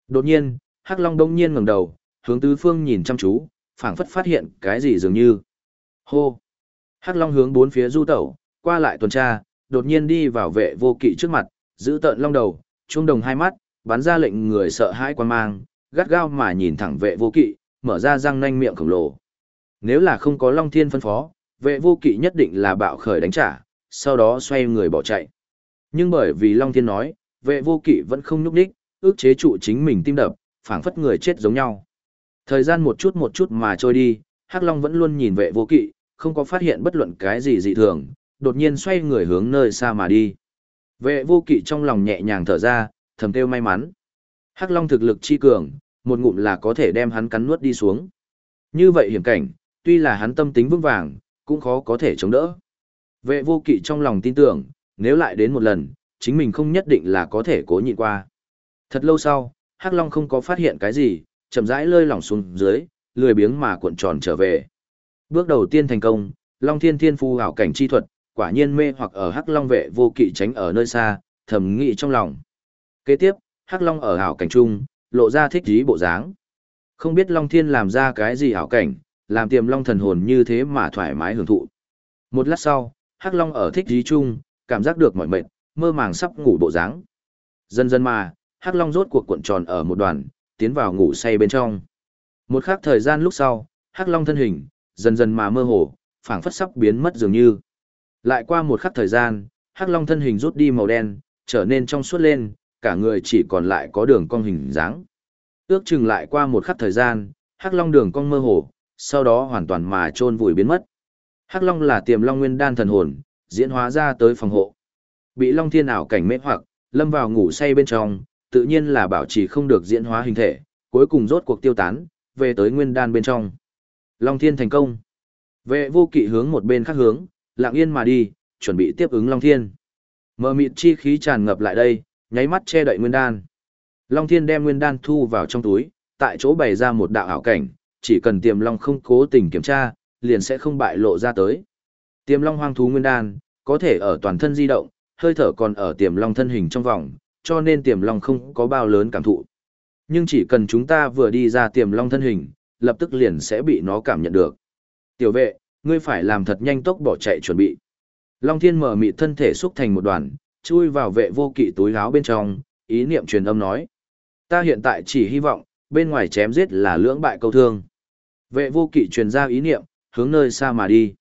Đột nhiên, Hắc Long đông nhiên ngẩng đầu, hướng tứ phương nhìn chăm chú, phảng phất phát hiện cái gì dường như. Hô! Hắc Long hướng bốn phía du tẩu, qua lại tuần tra, đột nhiên đi vào vệ vô kỵ trước mặt, giữ tợn long đầu, trung đồng hai mắt, bắn ra lệnh người sợ hãi quan mang, gắt gao mà nhìn thẳng vệ vô kỵ, mở ra răng nanh miệng khổng lồ. Nếu là không có Long Thiên phân phó, vệ vô kỵ nhất định là bạo khởi đánh trả, sau đó xoay người bỏ chạy. Nhưng bởi vì Long Thiên nói, vệ vô kỵ vẫn không nhúc đích, ước chế trụ chính mình tim đập, phảng phất người chết giống nhau. Thời gian một chút một chút mà trôi đi, Hắc Long vẫn luôn nhìn vệ vô kỵ, không có phát hiện bất luận cái gì dị thường, đột nhiên xoay người hướng nơi xa mà đi. Vệ vô kỵ trong lòng nhẹ nhàng thở ra, thầm kêu may mắn. Hắc Long thực lực chi cường, một ngụm là có thể đem hắn cắn nuốt đi xuống. Như vậy hiểm cảnh, tuy là hắn tâm tính vững vàng, cũng khó có thể chống đỡ. Vệ vô kỵ trong lòng tin tưởng, nếu lại đến một lần, chính mình không nhất định là có thể cố nhịn qua. Thật lâu sau, Hắc Long không có phát hiện cái gì, chậm rãi lơi lỏng xuống dưới, lười biếng mà cuộn tròn trở về. Bước đầu tiên thành công, Long Thiên Thiên Phu hảo cảnh chi thuật, quả nhiên mê hoặc ở Hắc Long vệ vô kỵ tránh ở nơi xa, thầm nghĩ trong lòng. Kế tiếp, Hắc Long ở hảo cảnh trung, lộ ra thích ý bộ dáng. Không biết Long Thiên làm ra cái gì hảo cảnh, làm tiềm Long thần hồn như thế mà thoải mái hưởng thụ. Một lát sau, Hắc Long ở thích ý trung cảm giác được mỏi mệt, mơ màng sắp ngủ bộ dáng. Dần dần mà, Hắc Long rốt cuộc cuộn tròn ở một đoàn, tiến vào ngủ say bên trong. Một khắc thời gian lúc sau, Hắc Long thân hình, dần dần mà mơ hồ, phảng phất sắp biến mất dường như. Lại qua một khắc thời gian, Hắc Long thân hình rút đi màu đen, trở nên trong suốt lên, cả người chỉ còn lại có đường cong hình dáng. Ước chừng lại qua một khắc thời gian, Hắc Long đường cong mơ hồ, sau đó hoàn toàn mà trôn vùi biến mất. Hắc Long là tiềm long nguyên đan thần hồn, diễn hóa ra tới phòng hộ. Bị Long Thiên ảo cảnh mê hoặc, lâm vào ngủ say bên trong, tự nhiên là bảo trì không được diễn hóa hình thể, cuối cùng rốt cuộc tiêu tán, về tới nguyên đan bên trong. Long Thiên thành công. Vệ vô kỵ hướng một bên khác hướng, lặng yên mà đi, chuẩn bị tiếp ứng Long Thiên. Mờ mịt chi khí tràn ngập lại đây, nháy mắt che đậy nguyên đan. Long Thiên đem nguyên đan thu vào trong túi, tại chỗ bày ra một đạo ảo cảnh, chỉ cần tiềm long không cố tình kiểm tra, liền sẽ không bại lộ ra tới. Tiềm long hoang thú nguyên đan, có thể ở toàn thân di động, hơi thở còn ở tiềm long thân hình trong vòng, cho nên tiềm long không có bao lớn cảm thụ. Nhưng chỉ cần chúng ta vừa đi ra tiềm long thân hình, lập tức liền sẽ bị nó cảm nhận được. Tiểu vệ, ngươi phải làm thật nhanh tốc bỏ chạy chuẩn bị. Long thiên mở mị thân thể xúc thành một đoàn, chui vào vệ vô kỵ túi áo bên trong, ý niệm truyền âm nói. Ta hiện tại chỉ hy vọng, bên ngoài chém giết là lưỡng bại câu thương. Vệ vô kỵ truyền ra ý niệm, hướng nơi xa mà đi.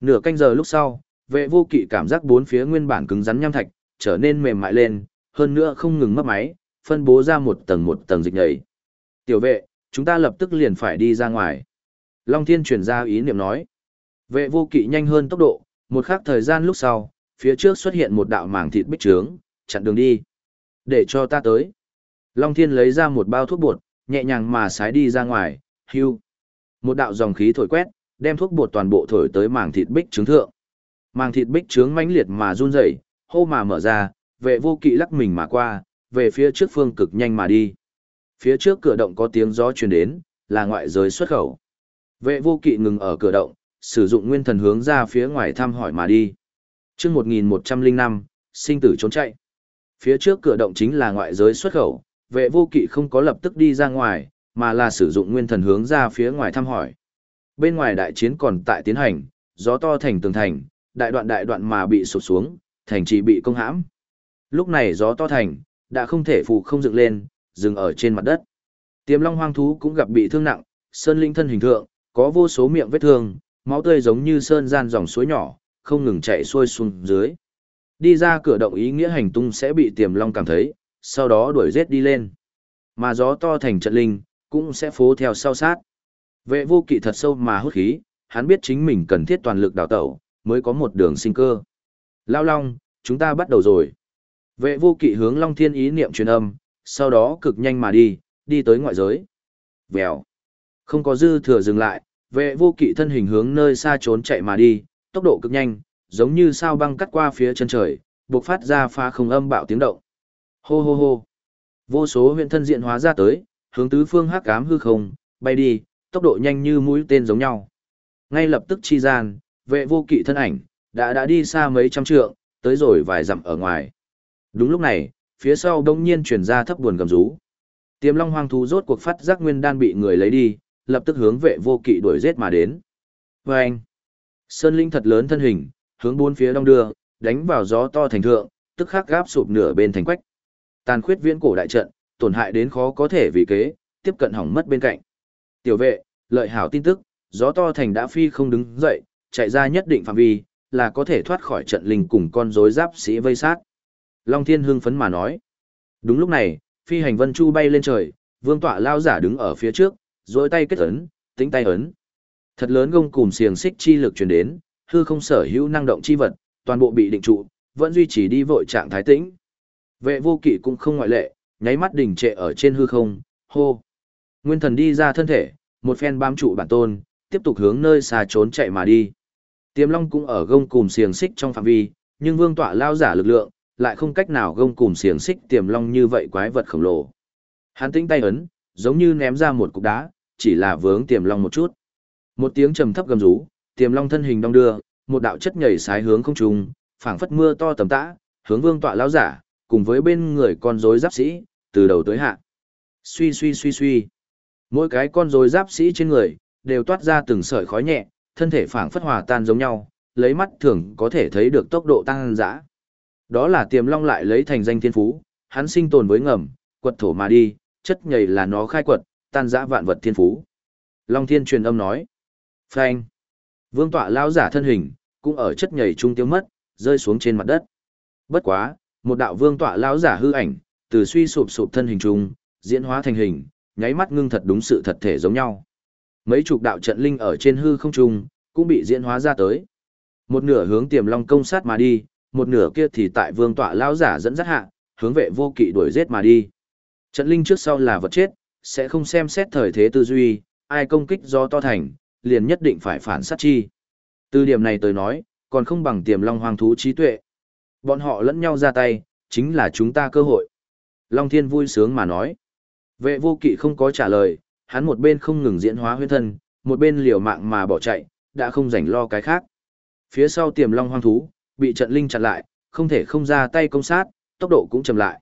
Nửa canh giờ lúc sau, vệ vô kỵ cảm giác bốn phía nguyên bản cứng rắn nham thạch, trở nên mềm mại lên, hơn nữa không ngừng mất máy, phân bố ra một tầng một tầng dịch nhảy. Tiểu vệ, chúng ta lập tức liền phải đi ra ngoài. Long Thiên truyền ra ý niệm nói. Vệ vô kỵ nhanh hơn tốc độ, một khắc thời gian lúc sau, phía trước xuất hiện một đạo mảng thịt bích trướng, chặn đường đi. Để cho ta tới. Long Thiên lấy ra một bao thuốc bột, nhẹ nhàng mà sái đi ra ngoài, hưu. Một đạo dòng khí thổi quét, đem thuốc bột toàn bộ thổi tới mảng thịt bích trướng thượng. mảng thịt bích trướng mãnh liệt mà run rẩy, hô mà mở ra, vệ vô kỵ lắc mình mà qua, về phía trước phương cực nhanh mà đi. Phía trước cửa động có tiếng gió truyền đến, là ngoại giới xuất khẩu. Vệ vô kỵ ngừng ở cửa động, sử dụng nguyên thần hướng ra phía ngoài thăm hỏi mà đi. Trước 1105, sinh tử trốn chạy. Phía trước cửa động chính là ngoại giới xuất khẩu, vệ vô kỵ không có lập tức đi ra ngoài, mà là sử dụng nguyên thần hướng ra phía ngoài thăm hỏi. Bên ngoài đại chiến còn tại tiến hành, gió to thành tường thành, đại đoạn đại đoạn mà bị sụp xuống, thành trì bị công hãm. Lúc này gió to thành, đã không thể phụ không dựng lên, dừng ở trên mặt đất. Tiềm long hoang thú cũng gặp bị thương nặng, sơn linh thân hình thượng, có vô số miệng vết thương, máu tươi giống như sơn gian dòng suối nhỏ, không ngừng chạy xuôi xuống dưới. Đi ra cửa động ý nghĩa hành tung sẽ bị tiềm long cảm thấy, sau đó đuổi giết đi lên. Mà gió to thành trận linh, cũng sẽ phố theo sau sát. Vệ vô kỵ thật sâu mà hút khí, hắn biết chính mình cần thiết toàn lực đào tẩu, mới có một đường sinh cơ. Lao Long, chúng ta bắt đầu rồi. Vệ vô kỵ hướng Long Thiên ý niệm truyền âm, sau đó cực nhanh mà đi, đi tới ngoại giới. Vèo. Không có dư thừa dừng lại, vệ vô kỵ thân hình hướng nơi xa trốn chạy mà đi, tốc độ cực nhanh, giống như sao băng cắt qua phía chân trời, bộc phát ra pha không âm bạo tiếng động. Hô hô hô. Vô số huyện thân diện hóa ra tới, hướng tứ phương hắc ám hư không, bay đi, tốc độ nhanh như mũi tên giống nhau. Ngay lập tức chi gian, vệ vô kỵ thân ảnh, đã đã đi xa mấy trăm trượng, tới rồi vài dặm ở ngoài. Đúng lúc này, phía sau đông nhiên truyền ra thấp buồn gầm rú. Tiềm long hoang thú rốt cuộc phát giác nguyên đan bị người lấy đi, lập tức hướng vệ vô kỵ đuổi giết mà đến. Và anh, sơn linh thật lớn thân hình, hướng bốn phía đông đưa, đánh vào gió to thành thượng, tức khắc gáp sụp nửa bên thành quách. Tàn khuyết viễn cổ đại trận, tổn hại đến khó có thể vì kế, tiếp cận hỏng mất bên cạnh. Tiểu vệ, lợi hảo tin tức, gió to thành đã phi không đứng dậy, chạy ra nhất định phạm vi, là có thể thoát khỏi trận linh cùng con rối giáp sĩ vây sát. Long Thiên hưng phấn mà nói. Đúng lúc này, phi hành vân chu bay lên trời, vương tọa lao giả đứng ở phía trước, dối tay kết ấn, tính tay ấn. Thật lớn gông cùm xiềng xích chi lực truyền đến, hư không sở hữu năng động chi vật, toàn bộ bị định trụ, vẫn duy trì đi vội trạng thái tĩnh. Vệ vô kỵ cũng không ngoại lệ, nháy mắt đỉnh trệ ở trên hư không, hô. Nguyên thần đi ra thân thể, một phen bám trụ bản tôn, tiếp tục hướng nơi xa trốn chạy mà đi. Tiềm long cũng ở gông cùm xiềng xích trong phạm vi, nhưng vương tọa lao giả lực lượng, lại không cách nào gông cùm xiềng xích tiềm long như vậy quái vật khổng lồ. Hắn tĩnh tay ấn, giống như ném ra một cục đá, chỉ là vướng tiềm long một chút. Một tiếng trầm thấp gầm rú, tiềm long thân hình đong đưa, một đạo chất nhảy sái hướng không trung, phảng phất mưa to tầm tã, hướng vương tọa lão giả, cùng với bên người con rối giáp sĩ, từ đầu tới hạ. Suy suy suy suy. Mỗi cái con rối giáp sĩ trên người, đều toát ra từng sợi khói nhẹ, thân thể phảng phất hòa tan giống nhau, lấy mắt thường có thể thấy được tốc độ tăng dã. Đó là tiềm long lại lấy thành danh thiên phú, hắn sinh tồn với ngầm, quật thổ mà đi, chất nhầy là nó khai quật, tan dã vạn vật thiên phú. Long thiên truyền âm nói. Phanh. Vương tọa lao giả thân hình, cũng ở chất nhảy trung tiêu mất, rơi xuống trên mặt đất. Bất quá, một đạo vương tọa lao giả hư ảnh, từ suy sụp sụp thân hình trung, diễn hóa thành hình, nháy mắt ngưng thật đúng sự thật thể giống nhau. Mấy chục đạo trận linh ở trên hư không trung, cũng bị diễn hóa ra tới. Một nửa hướng tiềm long công sát mà đi, một nửa kia thì tại vương tọa lao giả dẫn dắt hạ, hướng vệ vô kỵ đuổi giết mà đi. Trận linh trước sau là vật chết, sẽ không xem xét thời thế tư duy, ai công kích do to thành, liền nhất định phải phản sát chi. Từ điểm này tôi nói, còn không bằng tiềm long hoàng thú trí tuệ. Bọn họ lẫn nhau ra tay, chính là chúng ta cơ hội. Long thiên vui sướng mà nói. Vệ vô kỵ không có trả lời, hắn một bên không ngừng diễn hóa huyết thân, một bên liều mạng mà bỏ chạy, đã không rảnh lo cái khác. Phía sau tiềm long hoang thú, bị trận linh chặn lại, không thể không ra tay công sát, tốc độ cũng chậm lại.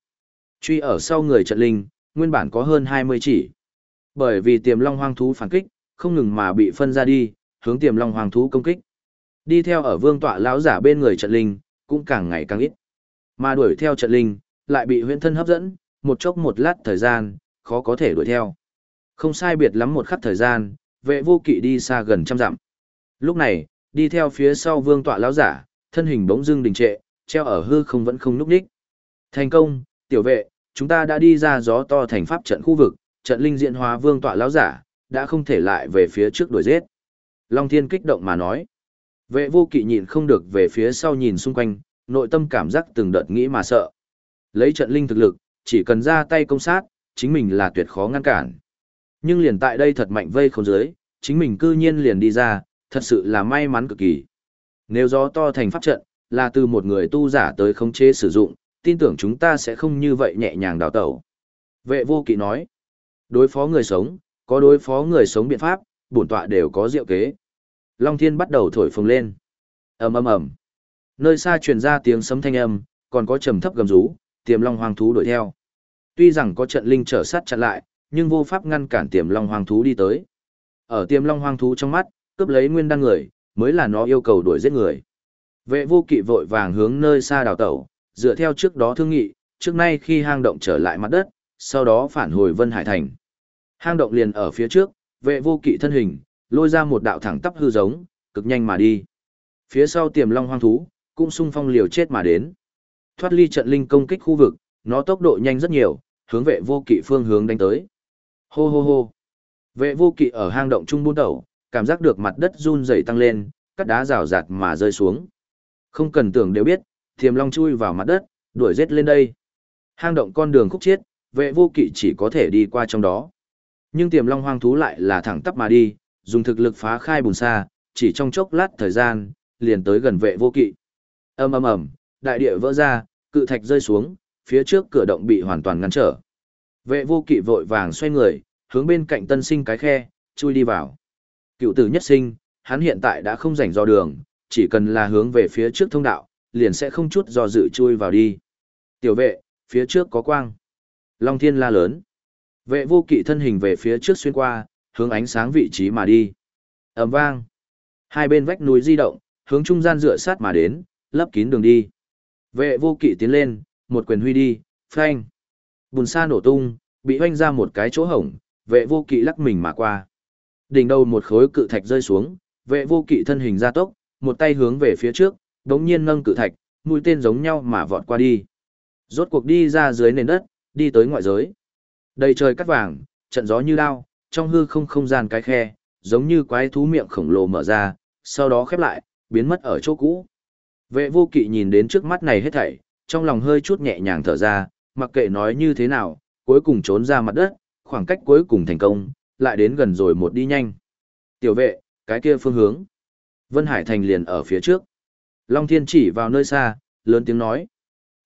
Truy ở sau người trận linh, nguyên bản có hơn 20 chỉ. Bởi vì tiềm long hoang thú phản kích, không ngừng mà bị phân ra đi, hướng tiềm long hoàng thú công kích. Đi theo ở vương tọa lão giả bên người trận linh, cũng càng ngày càng ít. Mà đuổi theo trận linh, lại bị huyễn thân hấp dẫn, một chốc một lát thời gian, khó có thể đuổi theo. Không sai biệt lắm một khắc thời gian, vệ vô kỵ đi xa gần trăm dặm. Lúc này, đi theo phía sau vương tọa lão giả, thân hình bỗng dưng đình trệ, treo ở hư không vẫn không núp đích. Thành công, tiểu vệ, chúng ta đã đi ra gió to thành pháp trận khu vực, trận linh diện hóa vương tọa lão giả, đã không thể lại về phía trước đuổi giết. Long Thiên kích động mà nói. Vệ vô kỵ nhịn không được về phía sau nhìn xung quanh, nội tâm cảm giác từng đợt nghĩ mà sợ. Lấy trận linh thực lực, chỉ cần ra tay công sát, chính mình là tuyệt khó ngăn cản. Nhưng liền tại đây thật mạnh vây không dưới, chính mình cư nhiên liền đi ra, thật sự là may mắn cực kỳ. Nếu gió to thành pháp trận, là từ một người tu giả tới khống chế sử dụng, tin tưởng chúng ta sẽ không như vậy nhẹ nhàng đào tẩu. Vệ vô kỵ nói, đối phó người sống, có đối phó người sống biện pháp, bổn tọa đều có diệu kế. Long thiên bắt đầu thổi phồng lên. ầm ầm ầm Nơi xa truyền ra tiếng sấm thanh âm, còn có trầm thấp gầm rú, tiềm long hoàng thú đuổi theo. Tuy rằng có trận linh trở sát chặn lại, nhưng vô pháp ngăn cản tiềm long hoàng thú đi tới. Ở tiềm long hoàng thú trong mắt, cướp lấy nguyên đan người, mới là nó yêu cầu đuổi giết người. Vệ vô kỵ vội vàng hướng nơi xa đào tẩu, dựa theo trước đó thương nghị, trước nay khi hang động trở lại mặt đất, sau đó phản hồi Vân Hải Thành. Hang động liền ở phía trước, vệ vô kỵ thân hình, lôi ra một đạo thẳng tắp hư giống, cực nhanh mà đi. Phía sau tiềm long hoang thú, cũng sung phong liều chết mà đến. Thoát ly trận linh công kích khu vực, nó tốc độ nhanh rất nhiều, hướng vệ vô kỵ phương hướng đánh tới. Hô hô hô. Vệ vô kỵ ở hang động trung buôn đầu, cảm giác được mặt đất run rẩy tăng lên, cắt đá rào rạt mà rơi xuống. Không cần tưởng đều biết, thiềm long chui vào mặt đất, đuổi giết lên đây. Hang động con đường khúc chiết, vệ vô kỵ chỉ có thể đi qua trong đó. Nhưng tiềm long hoang thú lại là thẳng tắp mà đi, dùng thực lực phá khai bùn xa, chỉ trong chốc lát thời gian, liền tới gần vệ vô kỵ. ầm ầm ầm, đại địa vỡ ra, cự thạch rơi xuống, phía trước cửa động bị hoàn toàn ngăn trở. Vệ vô kỵ vội vàng xoay người, hướng bên cạnh tân sinh cái khe, chui đi vào. Cựu tử nhất sinh, hắn hiện tại đã không rảnh do đường, chỉ cần là hướng về phía trước thông đạo, liền sẽ không chút do dự chui vào đi. Tiểu vệ, phía trước có quang. Long thiên la lớn. Vệ vô kỵ thân hình về phía trước xuyên qua, hướng ánh sáng vị trí mà đi. ầm vang. Hai bên vách núi di động, hướng trung gian dựa sát mà đến, lấp kín đường đi. Vệ vô kỵ tiến lên, một quyền huy đi, phanh. Bùn sa nổ tung, bị hoanh ra một cái chỗ hổng, vệ vô kỵ lắc mình mà qua. Đỉnh đầu một khối cự thạch rơi xuống, vệ vô kỵ thân hình ra tốc, một tay hướng về phía trước, đống nhiên nâng cự thạch, mũi tên giống nhau mà vọt qua đi. Rốt cuộc đi ra dưới nền đất, đi tới ngoại giới. Đầy trời cắt vàng, trận gió như đao, trong hư không không gian cái khe, giống như quái thú miệng khổng lồ mở ra, sau đó khép lại, biến mất ở chỗ cũ. Vệ vô kỵ nhìn đến trước mắt này hết thảy, trong lòng hơi chút nhẹ nhàng thở ra, mặc kệ nói như thế nào, cuối cùng trốn ra mặt đất, khoảng cách cuối cùng thành công, lại đến gần rồi một đi nhanh. Tiểu vệ, cái kia phương hướng. Vân Hải Thành liền ở phía trước. Long Thiên chỉ vào nơi xa, lớn tiếng nói.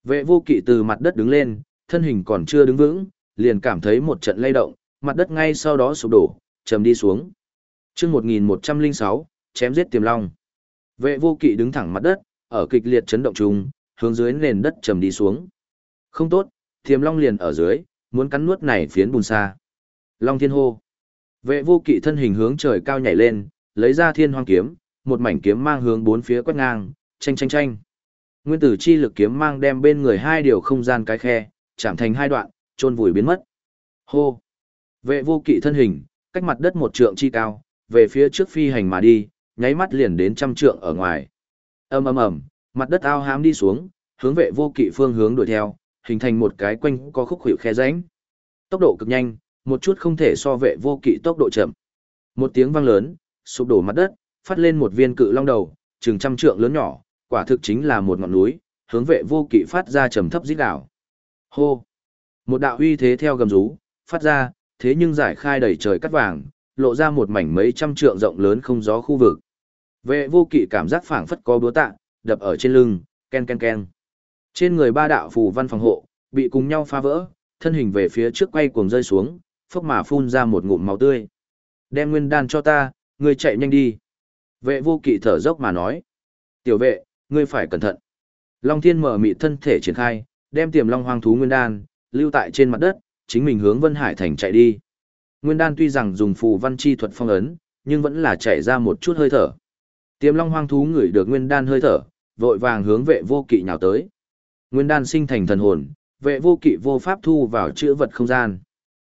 Vệ vô kỵ từ mặt đất đứng lên, thân hình còn chưa đứng vững, liền cảm thấy một trận lay động, mặt đất ngay sau đó sụp đổ, chầm đi xuống. chương 1106, chém giết tiềm long. Vệ vô kỵ đứng thẳng mặt đất, ở kịch liệt chấn động chung, hướng dưới nền đất chầm đi xuống. Không tốt, tiềm long liền ở dưới, muốn cắn nuốt này phiến bùn xa. Long thiên hô. Vệ vô kỵ thân hình hướng trời cao nhảy lên, lấy ra thiên hoang kiếm, một mảnh kiếm mang hướng bốn phía quét ngang, tranh tranh tranh. Nguyên tử chi lực kiếm mang đem bên người hai điều không gian cái khe, chạm thành hai đoạn, chôn vùi biến mất. Hô! Vệ vô kỵ thân hình, cách mặt đất một trượng chi cao, về phía trước phi hành mà đi, nháy mắt liền đến trăm trượng ở ngoài. ầm ầm ầm, mặt đất ao hám đi xuống, hướng vệ vô kỵ phương hướng đuổi theo, hình thành một cái quanh có khúc khuỷu khe rãnh. Tốc độ cực nhanh, một chút không thể so vệ vô kỵ tốc độ chậm. Một tiếng vang lớn, sụp đổ mặt đất, phát lên một viên cự long đầu, chừng trăm trượng lớn nhỏ, quả thực chính là một ngọn núi, hướng vệ vô kỵ phát ra trầm thấp rít đảo. Hô! Một đạo uy thế theo gầm rú, phát ra, thế nhưng giải khai đầy trời cắt vàng, lộ ra một mảnh mấy trăm trượng rộng lớn không gió khu vực. Vệ vô kỵ cảm giác phảng phất có búa tạ, đập ở trên lưng, ken ken ken. Trên người ba đạo phù văn phòng hộ, bị cùng nhau phá vỡ, thân hình về phía trước quay cuồng rơi xuống, phốc mà phun ra một ngụm máu tươi. Đem nguyên đan cho ta, ngươi chạy nhanh đi. Vệ vô kỵ thở dốc mà nói. Tiểu vệ, ngươi phải cẩn thận. Long thiên mở mị thân thể triển khai, đem tiềm long hoang thú nguyên đan, lưu tại trên mặt đất, chính mình hướng Vân Hải Thành chạy đi. Nguyên đan tuy rằng dùng phù văn chi thuật phong ấn, nhưng vẫn là chạy ra một chút hơi thở. Tiềm long hoang thú ngửi được nguyên đan hơi thở, vội vàng hướng vệ vô kỵ nhào tới. Nguyên đan sinh thành thần hồn, vệ vô kỵ vô pháp thu vào chữ vật không gian.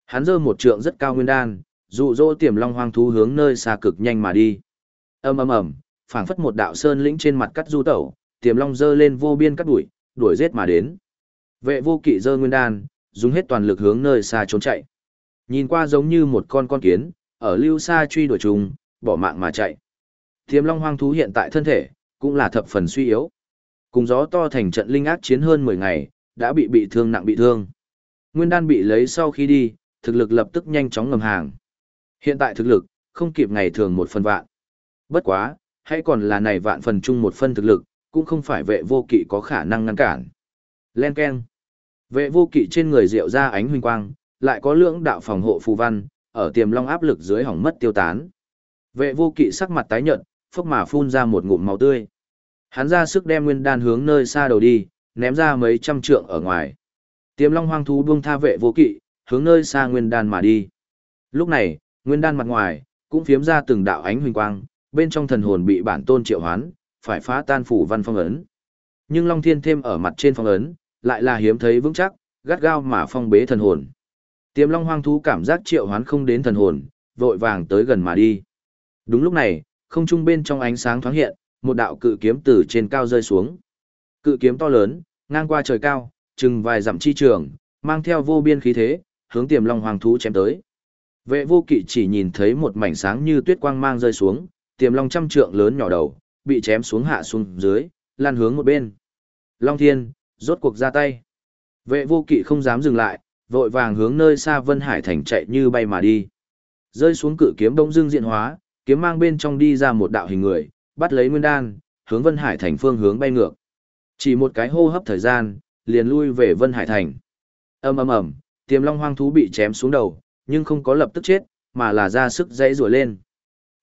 Hắn giơ một trượng rất cao nguyên đan, dụ dỗ tiềm long hoang thú hướng nơi xa cực nhanh mà đi. Ầm ầm ầm, phảng phất một đạo sơn lĩnh trên mặt cắt du tẩu, tiềm long giơ lên vô biên cắt đuổi, đuổi giết mà đến. Vệ vô kỵ giơ nguyên đan, dùng hết toàn lực hướng nơi xa trốn chạy. Nhìn qua giống như một con con kiến, ở lưu xa truy đuổi trùng, bỏ mạng mà chạy. Tiềm long hoang thú hiện tại thân thể, cũng là thập phần suy yếu. Cùng gió to thành trận linh ác chiến hơn 10 ngày, đã bị bị thương nặng bị thương. Nguyên đan bị lấy sau khi đi, thực lực lập tức nhanh chóng ngầm hàng. Hiện tại thực lực, không kịp ngày thường một phần vạn. Bất quá, hay còn là này vạn phần chung một phân thực lực, cũng không phải vệ vô kỵ có khả năng ngăn cản. Len keng. Vệ vô kỵ trên người rượu ra ánh huỳnh quang, lại có lưỡng đạo phòng hộ phù văn, ở tiềm long áp lực dưới hỏng mất tiêu tán. Vệ vô kỵ sắc mặt tái nhợt, phốc mà phun ra một ngụm máu tươi. Hắn ra sức đem nguyên đan hướng nơi xa đầu đi, ném ra mấy trăm trượng ở ngoài. Tiềm long hoang thú buông tha vệ vô kỵ, hướng nơi xa nguyên đan mà đi. Lúc này, nguyên đan mặt ngoài, cũng phiếm ra từng đạo ánh huỳnh quang, bên trong thần hồn bị bản tôn triệu hoán, phải phá tan phủ văn phong ấn. Nhưng Long Thiên thêm ở mặt trên phong ấn, lại là hiếm thấy vững chắc, gắt gao mà phong bế thần hồn. Tiềm Long hoang thú cảm giác triệu hoán không đến thần hồn, vội vàng tới gần mà đi. Đúng lúc này, không trung bên trong ánh sáng thoáng hiện, một đạo cự kiếm từ trên cao rơi xuống. Cự kiếm to lớn, ngang qua trời cao, chừng vài dặm chi trường, mang theo vô biên khí thế, hướng Tiềm Long hoàng thú chém tới. Vệ vô kỵ chỉ nhìn thấy một mảnh sáng như tuyết quang mang rơi xuống, Tiềm Long trăm trượng lớn nhỏ đầu, bị chém xuống hạ xuống dưới, lan hướng một bên. Long Thiên, rốt cuộc ra tay. Vệ vô kỵ không dám dừng lại, vội vàng hướng nơi xa Vân Hải Thành chạy như bay mà đi. Rơi xuống cự kiếm đông dương diện hóa, kiếm mang bên trong đi ra một đạo hình người, bắt lấy nguyên đan, hướng Vân Hải Thành phương hướng bay ngược. Chỉ một cái hô hấp thời gian, liền lui về Vân Hải Thành. Ầm ầm ầm, Tiềm Long hoang thú bị chém xuống đầu, nhưng không có lập tức chết, mà là ra sức dãy rủa lên.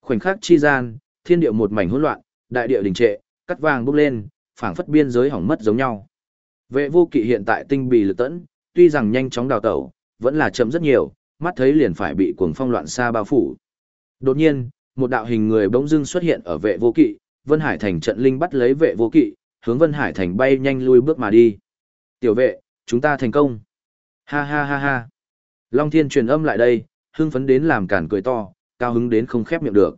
Khoảnh khắc chi gian, thiên địa một mảnh hỗn loạn, đại địa đình trệ, cắt vàng bốc lên, phảng phất biên giới hỏng mất giống nhau. Vệ vô kỵ hiện tại tinh bì lực tẫn, tuy rằng nhanh chóng đào tẩu, vẫn là chậm rất nhiều, mắt thấy liền phải bị cuồng phong loạn xa bao phủ. Đột nhiên, một đạo hình người bỗng dưng xuất hiện ở vệ vô kỵ, Vân Hải Thành trận linh bắt lấy vệ vô kỵ, hướng Vân Hải Thành bay nhanh lui bước mà đi. Tiểu vệ, chúng ta thành công. Ha ha ha ha. Long Thiên truyền âm lại đây, hưng phấn đến làm cản cười to, cao hứng đến không khép miệng được.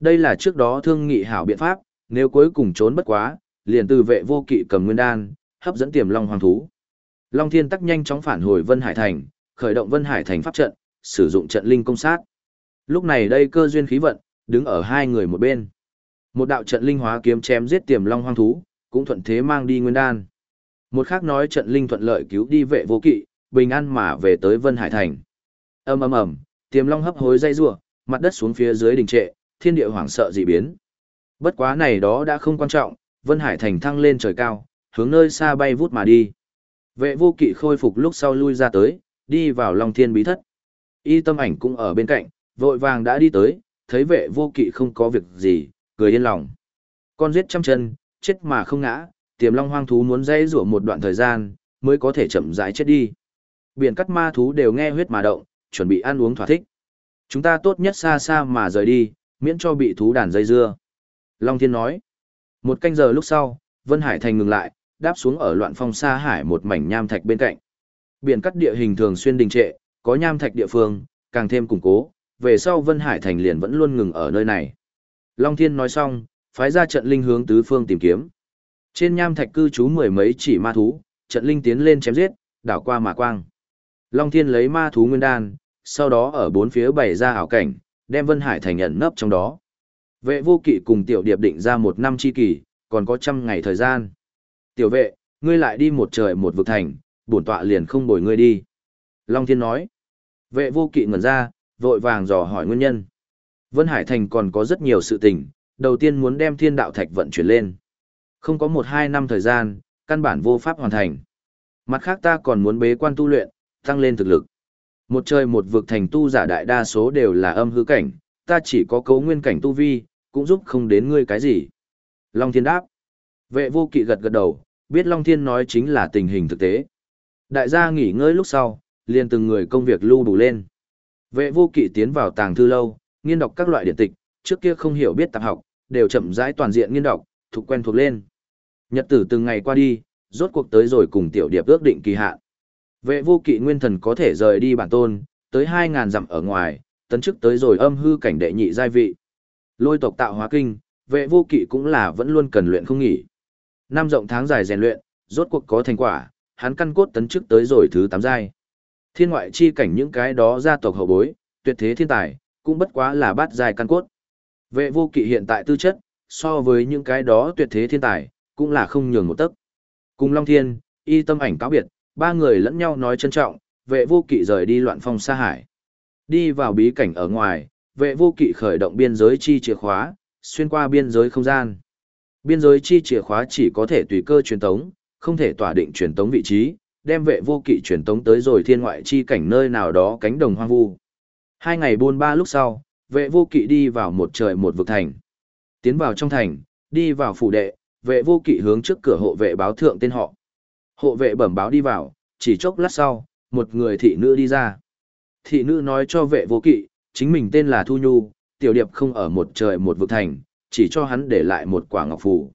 Đây là trước đó thương nghị hảo biện pháp, nếu cuối cùng trốn bất quá, liền từ vệ vô kỵ cầm nguyên đan, hấp dẫn tiềm long hoàng thú. Long Thiên tắc nhanh chóng phản hồi Vân Hải Thành, khởi động Vân Hải Thành pháp trận, sử dụng trận linh công sát. Lúc này đây cơ duyên khí vận, đứng ở hai người một bên. Một đạo trận linh hóa kiếm chém giết tiềm long hoang thú, cũng thuận thế mang đi nguyên đan. Một khác nói trận linh thuận lợi cứu đi vệ vô kỵ, bình an mà về tới Vân Hải Thành. Ầm ầm ầm, tiềm long hấp hối dây rủa, mặt đất xuống phía dưới đình trệ, thiên địa hoảng sợ dị biến. Bất quá này đó đã không quan trọng, Vân Hải Thành thăng lên trời cao, hướng nơi xa bay vút mà đi. Vệ vô kỵ khôi phục lúc sau lui ra tới, đi vào Long Thiên Bí Thất. Y tâm ảnh cũng ở bên cạnh, vội vàng đã đi tới, thấy vệ vô kỵ không có việc gì, cười yên lòng. Con giết trăm chân, chết mà không ngã, tiềm long hoang thú muốn dây rủa một đoạn thời gian, mới có thể chậm rãi chết đi. Biển cắt ma thú đều nghe huyết mà động, chuẩn bị ăn uống thỏa thích. Chúng ta tốt nhất xa xa mà rời đi, miễn cho bị thú đàn dây dưa. Long Thiên nói. Một canh giờ lúc sau, Vân Hải Thành ngừng lại, đáp xuống ở loạn phong xa hải một mảnh nham thạch bên cạnh. Biển cắt địa hình thường xuyên đình trệ, có nham thạch địa phương, càng thêm củng cố, về sau Vân Hải Thành liền vẫn luôn ngừng ở nơi này. Long Thiên nói xong, phái ra trận linh hướng tứ phương tìm kiếm. Trên nham thạch cư trú mười mấy chỉ ma thú, trận linh tiến lên chém giết, đảo qua mà quang. Long Thiên lấy ma thú nguyên đan, sau đó ở bốn phía bày ra ảo cảnh, đem Vân Hải thành nhận nấp trong đó. Vệ vô kỵ cùng tiểu điệp định ra một năm chi kỳ, còn có trăm ngày thời gian. Tiểu vệ, ngươi lại đi một trời một vực thành, bổn tọa liền không bồi ngươi đi. Long Thiên nói. Vệ vô kỵ ngẩn ra, vội vàng dò hỏi nguyên nhân. Vân Hải Thành còn có rất nhiều sự tình, đầu tiên muốn đem thiên đạo thạch vận chuyển lên. Không có một hai năm thời gian, căn bản vô pháp hoàn thành. Mặt khác ta còn muốn bế quan tu luyện, tăng lên thực lực. Một trời một vực thành tu giả đại đa số đều là âm hư cảnh, ta chỉ có cấu nguyên cảnh tu vi, cũng giúp không đến ngươi cái gì. Long Thiên đáp. Vệ vô kỵ gật gật đầu, biết Long Thiên nói chính là tình hình thực tế. Đại gia nghỉ ngơi lúc sau, liền từng người công việc lưu đủ lên. Vệ vô kỵ tiến vào tàng thư lâu, nghiên đọc các loại điển tịch, trước kia không hiểu biết tạp học, đều chậm rãi toàn diện nghiên đọc, thuộc quen thuộc lên. Nhật tử từng ngày qua đi, rốt cuộc tới rồi cùng tiểu điệp ước định kỳ hạn. Vệ vô kỵ nguyên thần có thể rời đi bản tôn, tới 2.000 dặm ở ngoài, tấn chức tới rồi âm hư cảnh đệ nhị giai vị. Lôi tộc tạo hóa kinh, vệ vô kỵ cũng là vẫn luôn cần luyện không nghỉ. Năm rộng tháng dài rèn luyện, rốt cuộc có thành quả, hắn căn cốt tấn chức tới rồi thứ 8 giai. Thiên ngoại chi cảnh những cái đó gia tộc hậu bối, tuyệt thế thiên tài, cũng bất quá là bát giai căn cốt. Vệ vô kỵ hiện tại tư chất, so với những cái đó tuyệt thế thiên tài, cũng là không nhường một tấc. Cùng Long Thiên, y tâm ảnh cáo biệt, ba người lẫn nhau nói trân trọng, vệ vô kỵ rời đi loạn phong xa hải. Đi vào bí cảnh ở ngoài, vệ vô kỵ khởi động biên giới chi chìa khóa, xuyên qua biên giới không gian. Biên giới chi chìa khóa chỉ có thể tùy cơ truyền tống, không thể tỏa định truyền tống vị trí, đem vệ vô kỵ truyền tống tới rồi thiên ngoại chi cảnh nơi nào đó cánh đồng hoang vu. Hai ngày buôn ba lúc sau, vệ vô kỵ đi vào một trời một vực thành. Tiến vào trong thành, đi vào phủ đệ, vệ vô kỵ hướng trước cửa hộ vệ báo thượng tên họ. Hộ vệ bẩm báo đi vào, chỉ chốc lát sau, một người thị nữ đi ra. Thị nữ nói cho vệ vô kỵ, chính mình tên là Thu Nhu, tiểu điệp không ở một trời một vực thành, chỉ cho hắn để lại một quả ngọc phù.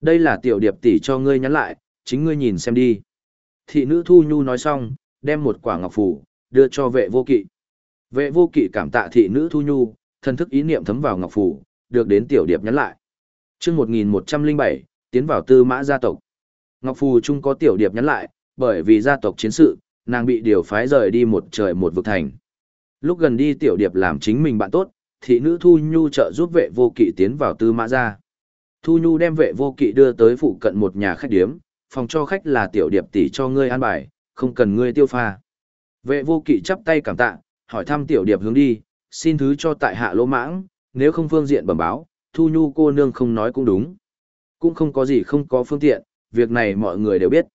Đây là tiểu điệp tỷ cho ngươi nhắn lại, chính ngươi nhìn xem đi. Thị nữ Thu Nhu nói xong, đem một quả ngọc phù, đưa cho vệ vô kỵ. Vệ vô kỵ cảm tạ thị nữ Thu Nhu, thân thức ý niệm thấm vào ngọc phù, được đến tiểu điệp nhắn lại. chương 1107, tiến vào tư mã gia tộc. Ngọc phù chung có tiểu điệp nhắn lại, bởi vì gia tộc chiến sự, nàng bị điều phái rời đi một trời một vực thành. Lúc gần đi tiểu điệp làm chính mình bạn tốt, thị nữ Thu Nhu trợ giúp vệ vô kỵ tiến vào tư mã gia. Thu Nhu đem vệ vô kỵ đưa tới phụ cận một nhà khách điếm, phòng cho khách là tiểu điệp tỷ cho ngươi an bài, không cần ngươi tiêu pha. Vệ vô kỵ chắp tay cảm tạ, hỏi thăm tiểu điệp hướng đi, xin thứ cho tại hạ lỗ mãng, nếu không phương diện bẩm báo, Thu Nhu cô nương không nói cũng đúng. Cũng không có gì không có phương tiện, việc này mọi người đều biết.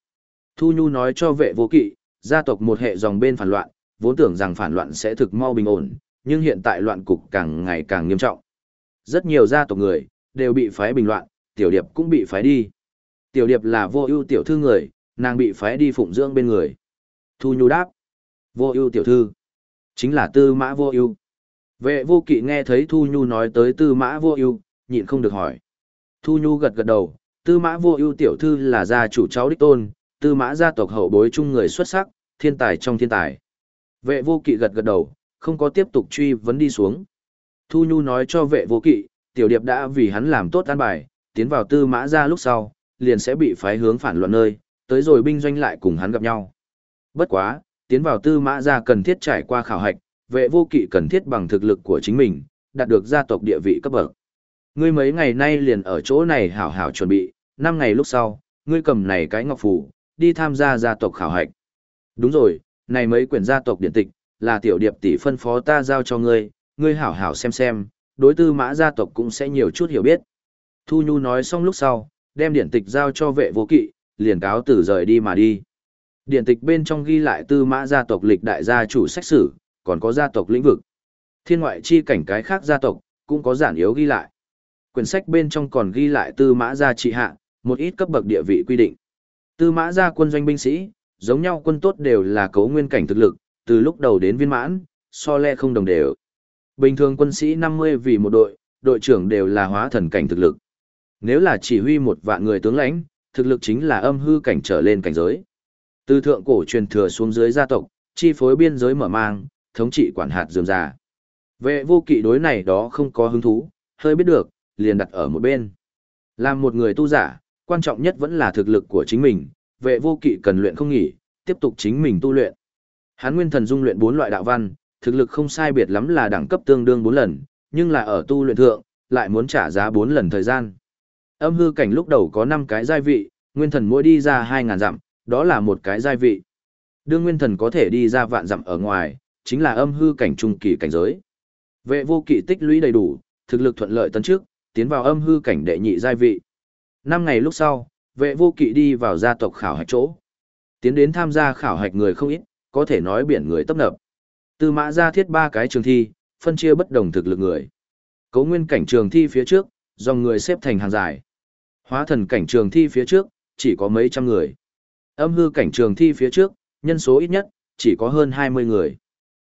Thu Nhu nói cho vệ vô kỵ, gia tộc một hệ dòng bên phản loạn, vốn tưởng rằng phản loạn sẽ thực mau bình ổn, nhưng hiện tại loạn cục càng ngày càng nghiêm trọng. Rất nhiều gia tộc người, đều bị phái bình loạn, tiểu điệp cũng bị phái đi. Tiểu điệp là vô ưu tiểu thư người, nàng bị phái đi phụng dưỡng bên người. Thu Nhu đáp, vô ưu tiểu thư, chính là tư mã vô ưu. Vệ vô kỵ nghe thấy Thu Nhu nói tới tư mã vô ưu, nhịn không được hỏi. Thu Nhu gật gật đầu, tư mã vô ưu tiểu thư là gia chủ cháu đích tôn, tư mã gia tộc hậu bối chung người xuất sắc, thiên tài trong thiên tài. Vệ vô kỵ gật gật đầu, không có tiếp tục truy vấn đi xuống. Thu Nhu nói cho vệ vô kỵ, tiểu điệp đã vì hắn làm tốt an bài, tiến vào tư mã gia lúc sau, liền sẽ bị phái hướng phản loạn nơi, tới rồi binh doanh lại cùng hắn gặp nhau. Bất quá, tiến vào tư mã gia cần thiết trải qua khảo hạch, vệ vô kỵ cần thiết bằng thực lực của chính mình, đạt được gia tộc địa vị cấp bậc. Ngươi mấy ngày nay liền ở chỗ này hảo hảo chuẩn bị, năm ngày lúc sau, ngươi cầm này cái ngọc phủ, đi tham gia gia tộc khảo hạch. Đúng rồi, này mấy quyển gia tộc điển tịch, là tiểu điệp tỷ phân phó ta giao cho ngươi, ngươi hảo hảo xem xem, đối tư mã gia tộc cũng sẽ nhiều chút hiểu biết. Thu Nhu nói xong lúc sau, đem điển tịch giao cho vệ vô kỵ, liền cáo tử rời đi mà đi. Điển tịch bên trong ghi lại tư mã gia tộc lịch đại gia chủ sách sử, còn có gia tộc lĩnh vực. Thiên ngoại chi cảnh cái khác gia tộc, cũng có giản yếu ghi lại. Quyển sách bên trong còn ghi lại tư mã gia trị hạ, một ít cấp bậc địa vị quy định. Tư mã gia quân doanh binh sĩ, giống nhau quân tốt đều là cấu nguyên cảnh thực lực, từ lúc đầu đến viên mãn, so le không đồng đều. Bình thường quân sĩ 50 vì một đội, đội trưởng đều là hóa thần cảnh thực lực. Nếu là chỉ huy một vạn người tướng lãnh, thực lực chính là âm hư cảnh trở lên cảnh giới. Từ thượng cổ truyền thừa xuống dưới gia tộc, chi phối biên giới mở mang, thống trị quản hạt dườm già. Vệ vô kỵ đối này đó không có hứng thú, hơi biết được, liền đặt ở một bên. Làm một người tu giả, quan trọng nhất vẫn là thực lực của chính mình, vệ vô kỵ cần luyện không nghỉ, tiếp tục chính mình tu luyện. Hán nguyên thần dung luyện bốn loại đạo văn, thực lực không sai biệt lắm là đẳng cấp tương đương bốn lần, nhưng là ở tu luyện thượng, lại muốn trả giá bốn lần thời gian. Âm hư cảnh lúc đầu có năm cái giai vị, nguyên thần mỗi đi ra hai ngàn dặm, đó là một cái giai vị. Đương nguyên thần có thể đi ra vạn dặm ở ngoài, chính là âm hư cảnh trung kỳ cảnh giới. Vệ vô kỵ tích lũy đầy đủ, thực lực thuận lợi tấn trước, tiến vào âm hư cảnh đệ nhị giai vị. Năm ngày lúc sau, vệ vô kỵ đi vào gia tộc khảo hạch chỗ. Tiến đến tham gia khảo hạch người không ít, có thể nói biển người tấp nập. Tư mã ra thiết ba cái trường thi, phân chia bất đồng thực lực người. Cấu nguyên cảnh trường thi phía trước, dòng người xếp thành hàng dài. Hóa thần cảnh trường thi phía trước, chỉ có mấy trăm người. Âm hư cảnh trường thi phía trước, nhân số ít nhất, chỉ có hơn 20 người.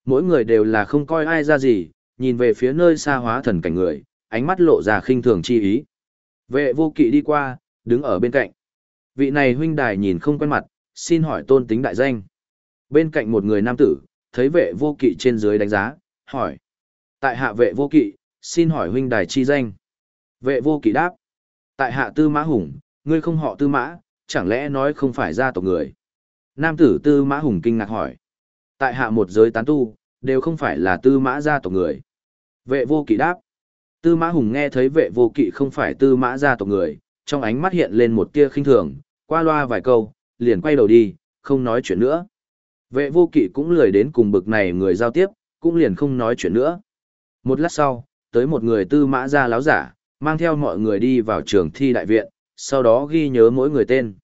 Mỗi người đều là không coi ai ra gì, nhìn về phía nơi xa hóa thần cảnh người, ánh mắt lộ ra khinh thường chi ý. Vệ vô kỵ đi qua, đứng ở bên cạnh. Vị này huynh đài nhìn không quen mặt, xin hỏi tôn tính đại danh. Bên cạnh một người nam tử, thấy vệ vô kỵ trên dưới đánh giá, hỏi. Tại hạ vệ vô kỵ, xin hỏi huynh đài chi danh. Vệ vô kỵ đáp. Tại hạ tư mã hùng, ngươi không họ tư mã, chẳng lẽ nói không phải gia tộc người. Nam tử tư mã hùng kinh ngạc hỏi. Tại hạ một giới tán tu, đều không phải là tư mã gia tộc người. Vệ vô kỵ đáp. Tư mã hùng nghe thấy vệ vô kỵ không phải tư mã gia tộc người, trong ánh mắt hiện lên một tia khinh thường, qua loa vài câu, liền quay đầu đi, không nói chuyện nữa. Vệ vô kỵ cũng lười đến cùng bực này người giao tiếp, cũng liền không nói chuyện nữa. Một lát sau, tới một người tư mã gia láo giả, mang theo mọi người đi vào trường thi đại viện, sau đó ghi nhớ mỗi người tên.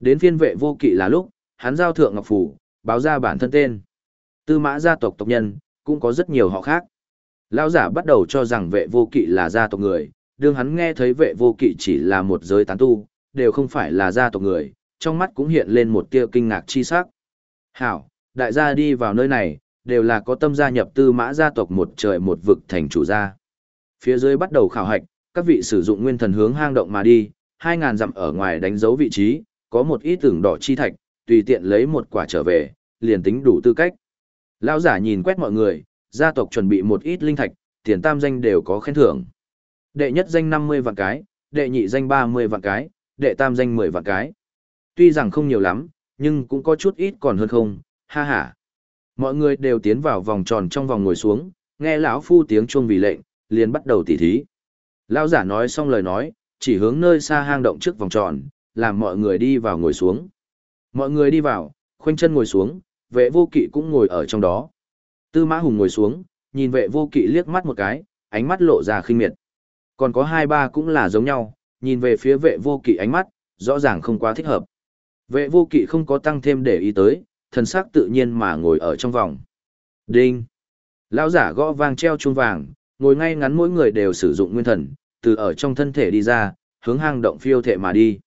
Đến phiên vệ vô kỵ là lúc, hắn giao thượng ngọc phủ, báo ra bản thân tên. Tư mã gia tộc tộc nhân, cũng có rất nhiều họ khác. Lão giả bắt đầu cho rằng vệ vô kỵ là gia tộc người, đương hắn nghe thấy vệ vô kỵ chỉ là một giới tán tu, đều không phải là gia tộc người, trong mắt cũng hiện lên một tia kinh ngạc chi sắc. Hảo, đại gia đi vào nơi này, đều là có tâm gia nhập tư mã gia tộc một trời một vực thành chủ gia. Phía dưới bắt đầu khảo hạch, các vị sử dụng nguyên thần hướng hang động mà đi, 2.000 dặm ở ngoài đánh dấu vị trí, có một ít tưởng đỏ chi thạch, tùy tiện lấy một quả trở về, liền tính đủ tư cách. Lão giả nhìn quét mọi người, gia tộc chuẩn bị một ít linh thạch, tiền tam danh đều có khen thưởng. Đệ nhất danh 50 vạn cái, đệ nhị danh 30 vạn cái, đệ tam danh 10 vạn cái. Tuy rằng không nhiều lắm, nhưng cũng có chút ít còn hơn không, ha ha. Mọi người đều tiến vào vòng tròn trong vòng ngồi xuống, nghe lão phu tiếng chuông vì lệnh, liền bắt đầu tỉ thí. Lão giả nói xong lời nói, chỉ hướng nơi xa hang động trước vòng tròn, làm mọi người đi vào ngồi xuống. Mọi người đi vào, khoanh chân ngồi xuống, vệ vô kỵ cũng ngồi ở trong đó. Tư mã hùng ngồi xuống, nhìn vệ vô kỵ liếc mắt một cái, ánh mắt lộ ra khinh miệt. Còn có hai ba cũng là giống nhau, nhìn về phía vệ vô kỵ ánh mắt, rõ ràng không quá thích hợp. Vệ vô kỵ không có tăng thêm để ý tới, thần sắc tự nhiên mà ngồi ở trong vòng. Đinh! Lão giả gõ vang treo chuông vàng, ngồi ngay ngắn mỗi người đều sử dụng nguyên thần, từ ở trong thân thể đi ra, hướng hang động phiêu thệ mà đi.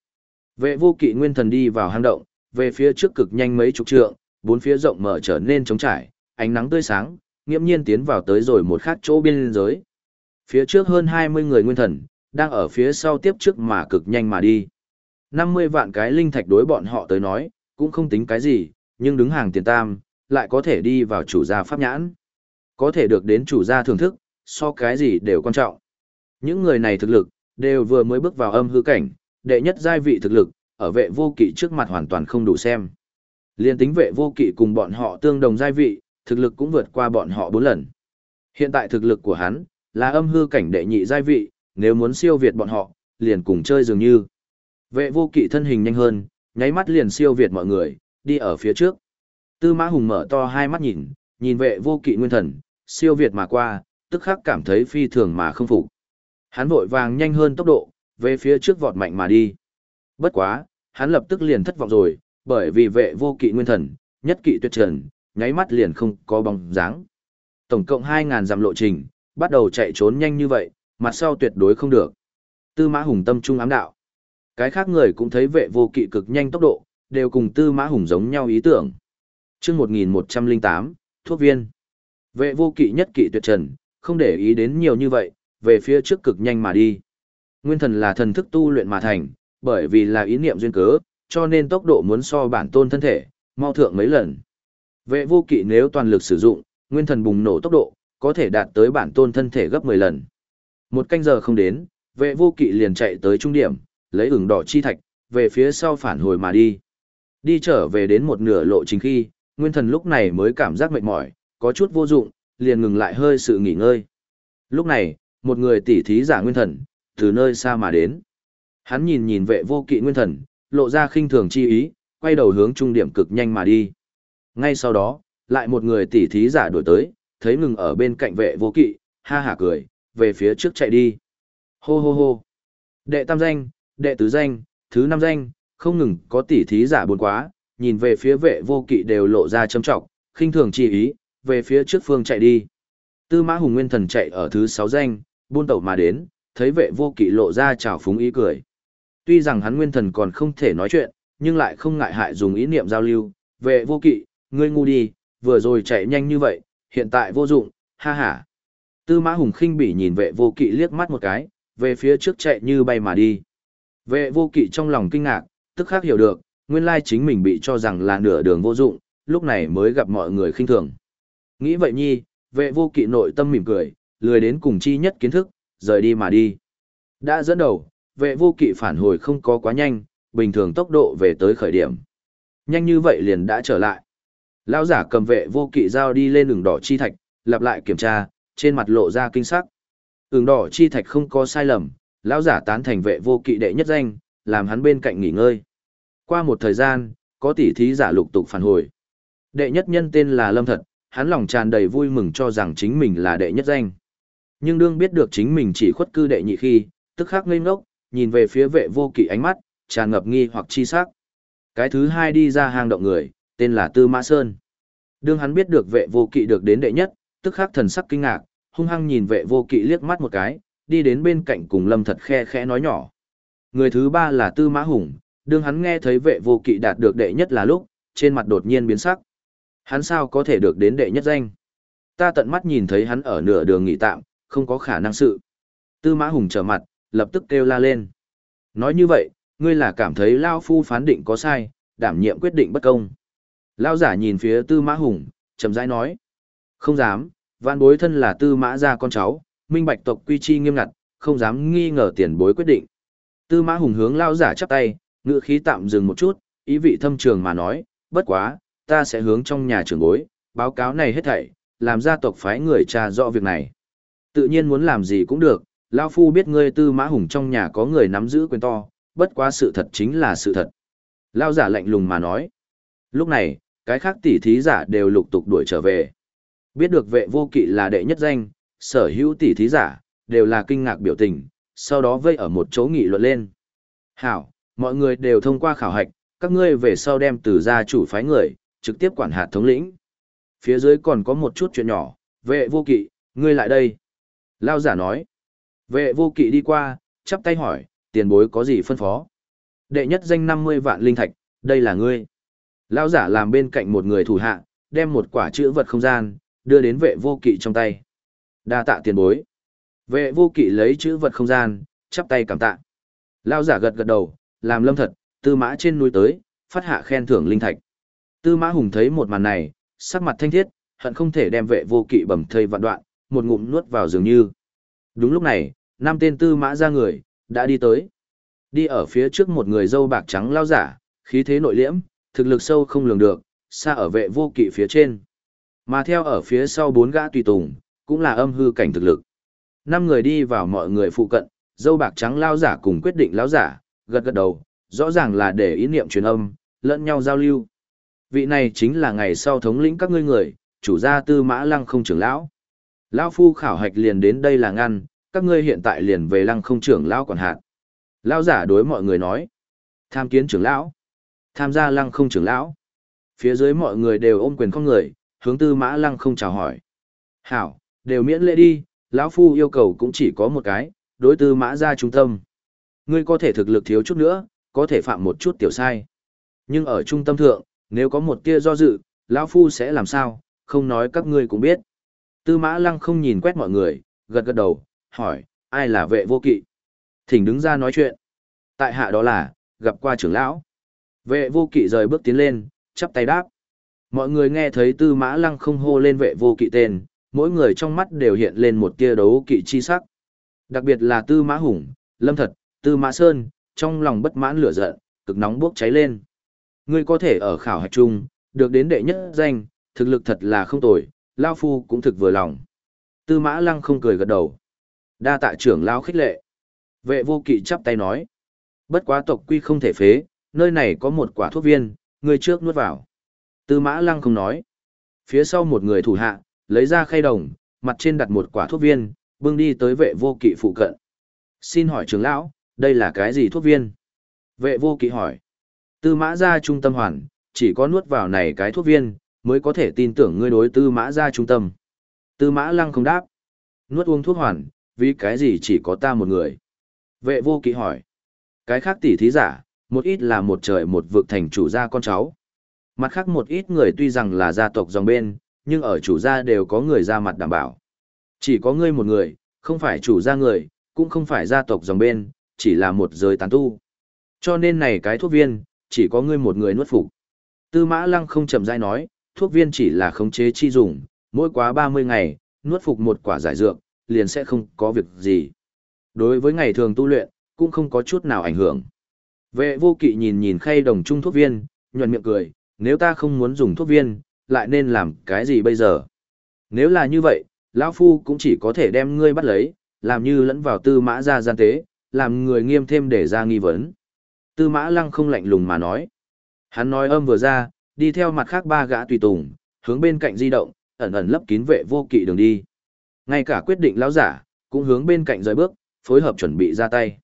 Vệ vô kỵ nguyên thần đi vào hang động, về phía trước cực nhanh mấy chục trượng, bốn phía rộng mở trở nên trống trải, ánh nắng tươi sáng, nghiễm nhiên tiến vào tới rồi một khác chỗ biên giới. Phía trước hơn 20 người nguyên thần, đang ở phía sau tiếp trước mà cực nhanh mà đi. 50 vạn cái linh thạch đối bọn họ tới nói, cũng không tính cái gì, nhưng đứng hàng tiền tam, lại có thể đi vào chủ gia pháp nhãn. Có thể được đến chủ gia thưởng thức, so cái gì đều quan trọng. Những người này thực lực, đều vừa mới bước vào âm hư cảnh, đệ nhất giai vị thực lực, ở vệ vô kỵ trước mặt hoàn toàn không đủ xem. Liên tính vệ vô kỵ cùng bọn họ tương đồng giai vị, thực lực cũng vượt qua bọn họ bốn lần. Hiện tại thực lực của hắn, là âm hư cảnh đệ nhị giai vị, nếu muốn siêu việt bọn họ, liền cùng chơi dường như. Vệ vô kỵ thân hình nhanh hơn, nháy mắt liền siêu việt mọi người, đi ở phía trước. Tư mã hùng mở to hai mắt nhìn, nhìn vệ vô kỵ nguyên thần, siêu việt mà qua, tức khắc cảm thấy phi thường mà không phục. Hắn vội vàng nhanh hơn tốc độ, về phía trước vọt mạnh mà đi. Bất quá, hắn lập tức liền thất vọng rồi, bởi vì vệ vô kỵ nguyên thần, nhất kỵ tuyệt trần, nháy mắt liền không có bóng dáng. Tổng cộng 2.000 dặm lộ trình, bắt đầu chạy trốn nhanh như vậy, mặt sau tuyệt đối không được. Tư mã hùng tâm trung ám đạo. Cái khác người cũng thấy vệ vô kỵ cực nhanh tốc độ, đều cùng tư mã hùng giống nhau ý tưởng. chương 1108, thuốc viên. Vệ vô kỵ nhất kỵ tuyệt trần, không để ý đến nhiều như vậy, về phía trước cực nhanh mà đi. Nguyên thần là thần thức tu luyện mà thành, bởi vì là ý niệm duyên cớ, cho nên tốc độ muốn so bản tôn thân thể, mau thượng mấy lần. Vệ vô kỵ nếu toàn lực sử dụng, nguyên thần bùng nổ tốc độ, có thể đạt tới bản tôn thân thể gấp 10 lần. Một canh giờ không đến, vệ vô kỵ liền chạy tới trung điểm, lấy ửng đỏ chi thạch, về phía sau phản hồi mà đi. Đi trở về đến một nửa lộ trình khi, nguyên thần lúc này mới cảm giác mệt mỏi, có chút vô dụng, liền ngừng lại hơi sự nghỉ ngơi. Lúc này, một người tỉ thí giả nguyên thần, từ nơi xa mà đến. Hắn nhìn nhìn vệ vô kỵ nguyên thần, lộ ra khinh thường chi ý, quay đầu hướng trung điểm cực nhanh mà đi. Ngay sau đó, lại một người tỉ thí giả đổi tới, thấy ngừng ở bên cạnh vệ vô kỵ, ha hả cười, về phía trước chạy đi. Hô hô hô. Đệ tam danh, đệ tứ danh, thứ năm danh, không ngừng có tỉ thí giả buồn quá, nhìn về phía vệ vô kỵ đều lộ ra châm trọng, khinh thường chi ý, về phía trước phương chạy đi. Tư mã hùng nguyên thần chạy ở thứ sáu danh, buôn tẩu mà đến, thấy vệ vô kỵ lộ ra trào phúng ý cười. Tuy rằng hắn nguyên thần còn không thể nói chuyện, nhưng lại không ngại hại dùng ý niệm giao lưu, vệ vô kỵ, ngươi ngu đi, vừa rồi chạy nhanh như vậy, hiện tại vô dụng, ha ha. Tư mã hùng khinh bỉ nhìn vệ vô kỵ liếc mắt một cái, về phía trước chạy như bay mà đi. Vệ vô kỵ trong lòng kinh ngạc, tức khắc hiểu được, nguyên lai chính mình bị cho rằng là nửa đường vô dụng, lúc này mới gặp mọi người khinh thường. Nghĩ vậy nhi, vệ vô kỵ nội tâm mỉm cười, lười đến cùng chi nhất kiến thức, rời đi mà đi. Đã dẫn đầu, vệ vô kỵ phản hồi không có quá nhanh, bình thường tốc độ về tới khởi điểm. Nhanh như vậy liền đã trở lại. Lão giả cầm vệ vô kỵ giao đi lên đường đỏ chi thạch, lặp lại kiểm tra, trên mặt lộ ra kinh sắc. Đường đỏ chi thạch không có sai lầm, lão giả tán thành vệ vô kỵ đệ nhất danh, làm hắn bên cạnh nghỉ ngơi. Qua một thời gian, có tỷ thí giả lục tục phản hồi. Đệ nhất nhân tên là Lâm Thật, hắn lòng tràn đầy vui mừng cho rằng chính mình là đệ nhất danh. Nhưng đương biết được chính mình chỉ khuất cư đệ nhị khi, tức khắc ngây ngốc, nhìn về phía vệ vô kỵ ánh mắt, tràn ngập nghi hoặc chi sắc. Cái thứ hai đi ra hang động người, tên là Tư Mã Sơn. Đương hắn biết được vệ vô kỵ được đến đệ nhất, tức khắc thần sắc kinh ngạc, hung hăng nhìn vệ vô kỵ liếc mắt một cái, đi đến bên cạnh cùng lâm thật khe khẽ nói nhỏ. Người thứ ba là Tư Mã Hùng, đương hắn nghe thấy vệ vô kỵ đạt được đệ nhất là lúc, trên mặt đột nhiên biến sắc. Hắn sao có thể được đến đệ nhất danh? Ta tận mắt nhìn thấy hắn ở nửa đường nghỉ tạm, không có khả năng sự. Tư Mã Hùng trở mặt, lập tức kêu la lên. Nói như vậy, ngươi là cảm thấy Lao Phu phán định có sai, đảm nhiệm quyết định bất công. Lao giả nhìn phía Tư Mã Hùng, chậm rãi nói. Không dám, văn bối thân là Tư Mã gia con cháu, minh bạch tộc quy chi nghiêm ngặt, không dám nghi ngờ tiền bối quyết định. Tư Mã Hùng hướng Lao giả chắp tay, ngựa khí tạm dừng một chút, ý vị thâm trường mà nói, bất quá, ta sẽ hướng trong nhà trưởng bối, báo cáo này hết thảy, làm gia tộc phái người tra rõ việc này. Tự nhiên muốn làm gì cũng được, Lao Phu biết ngươi tư mã hùng trong nhà có người nắm giữ quyền to, bất quá sự thật chính là sự thật. Lao giả lạnh lùng mà nói. Lúc này, cái khác tỷ thí giả đều lục tục đuổi trở về. Biết được vệ vô kỵ là đệ nhất danh, sở hữu tỷ thí giả, đều là kinh ngạc biểu tình, sau đó vây ở một chỗ nghị luận lên. Hảo, mọi người đều thông qua khảo hạch, các ngươi về sau đem từ gia chủ phái người, trực tiếp quản hạt thống lĩnh. Phía dưới còn có một chút chuyện nhỏ, vệ vô kỵ, ngươi lại đây. Lao giả nói. Vệ vô kỵ đi qua, chắp tay hỏi, tiền bối có gì phân phó? Đệ nhất danh 50 vạn linh thạch, đây là ngươi. Lao giả làm bên cạnh một người thủ hạ, đem một quả chữ vật không gian, đưa đến vệ vô kỵ trong tay đa tạ tiền bối. Vệ vô kỵ lấy chữ vật không gian, chắp tay cảm tạ. Lao giả gật gật đầu, làm lâm thật, tư mã trên núi tới, phát hạ khen thưởng linh thạch. Tư mã hùng thấy một màn này, sắc mặt thanh thiết, hận không thể đem vệ vô kỵ bầm thây vạn đoạn, một ngụm nuốt vào dường như. Đúng lúc này, năm tên tư mã ra người, đã đi tới. Đi ở phía trước một người dâu bạc trắng lao giả, khí thế nội liễm, thực lực sâu không lường được, xa ở vệ vô kỵ phía trên. Mà theo ở phía sau bốn gã tùy tùng, cũng là âm hư cảnh thực lực. Năm người đi vào mọi người phụ cận, dâu bạc trắng lao giả cùng quyết định lao giả, gật gật đầu, rõ ràng là để ý niệm truyền âm, lẫn nhau giao lưu. Vị này chính là ngày sau thống lĩnh các ngươi người, chủ gia tư mã lăng không trưởng lão. Lão phu khảo hạch liền đến đây là ngăn, các ngươi hiện tại liền về lăng không trưởng lão quản hạt. Lão giả đối mọi người nói. Tham kiến trưởng lão. Tham gia lăng không trưởng lão. Phía dưới mọi người đều ôm quyền không người, hướng tư mã lăng không chào hỏi. Hảo, đều miễn lễ đi, lão phu yêu cầu cũng chỉ có một cái, đối tư mã ra trung tâm. Ngươi có thể thực lực thiếu chút nữa, có thể phạm một chút tiểu sai. Nhưng ở trung tâm thượng, nếu có một tia do dự, lão phu sẽ làm sao, không nói các ngươi cũng biết. Tư mã lăng không nhìn quét mọi người, gật gật đầu, hỏi, ai là vệ vô kỵ? Thỉnh đứng ra nói chuyện. Tại hạ đó là, gặp qua trưởng lão. Vệ vô kỵ rời bước tiến lên, chắp tay đáp. Mọi người nghe thấy tư mã lăng không hô lên vệ vô kỵ tên, mỗi người trong mắt đều hiện lên một tia đấu kỵ chi sắc. Đặc biệt là tư mã hùng, lâm thật, tư mã sơn, trong lòng bất mãn lửa giận, cực nóng bốc cháy lên. Ngươi có thể ở khảo hạch chung, được đến đệ nhất danh, thực lực thật là không tồi, Lao Phu cũng thực vừa lòng. Tư mã lăng không cười gật đầu. Đa tạ trưởng Lao khích lệ. Vệ vô kỵ chắp tay nói. Bất quá tộc quy không thể phế, nơi này có một quả thuốc viên, người trước nuốt vào. Tư mã lăng không nói. Phía sau một người thủ hạ, lấy ra khay đồng, mặt trên đặt một quả thuốc viên, bưng đi tới vệ vô kỵ phụ cận. Xin hỏi trưởng lão, đây là cái gì thuốc viên? Vệ vô kỵ hỏi. Tư mã ra trung tâm hoàn, chỉ có nuốt vào này cái thuốc viên, mới có thể tin tưởng ngươi đối tư mã ra trung tâm. Tư mã lăng không đáp. Nuốt uống thuốc hoàn, vì cái gì chỉ có ta một người? Vệ vô kỵ hỏi. Cái khác tỷ thí giả, một ít là một trời một vực thành chủ gia con cháu. Mặt khác một ít người tuy rằng là gia tộc dòng bên, nhưng ở chủ gia đều có người ra mặt đảm bảo. Chỉ có ngươi một người, không phải chủ gia người, cũng không phải gia tộc dòng bên, chỉ là một giới tán tu. Cho nên này cái thuốc viên, chỉ có ngươi một người nuốt phục. Tư mã lăng không chậm rãi nói, thuốc viên chỉ là khống chế chi dùng, mỗi quá 30 ngày, nuốt phục một quả giải dược, liền sẽ không có việc gì. Đối với ngày thường tu luyện, cũng không có chút nào ảnh hưởng. Vệ vô kỵ nhìn nhìn khay đồng trung thuốc viên, nhuận miệng cười, nếu ta không muốn dùng thuốc viên, lại nên làm cái gì bây giờ? Nếu là như vậy, lão Phu cũng chỉ có thể đem ngươi bắt lấy, làm như lẫn vào tư mã ra gian tế, làm người nghiêm thêm để ra nghi vấn. Tư mã lăng không lạnh lùng mà nói. Hắn nói âm vừa ra, đi theo mặt khác ba gã tùy tùng, hướng bên cạnh di động, ẩn ẩn lấp kín vệ vô kỵ đường đi. Ngay cả quyết định lão giả, cũng hướng bên cạnh rời bước, phối hợp chuẩn bị ra tay.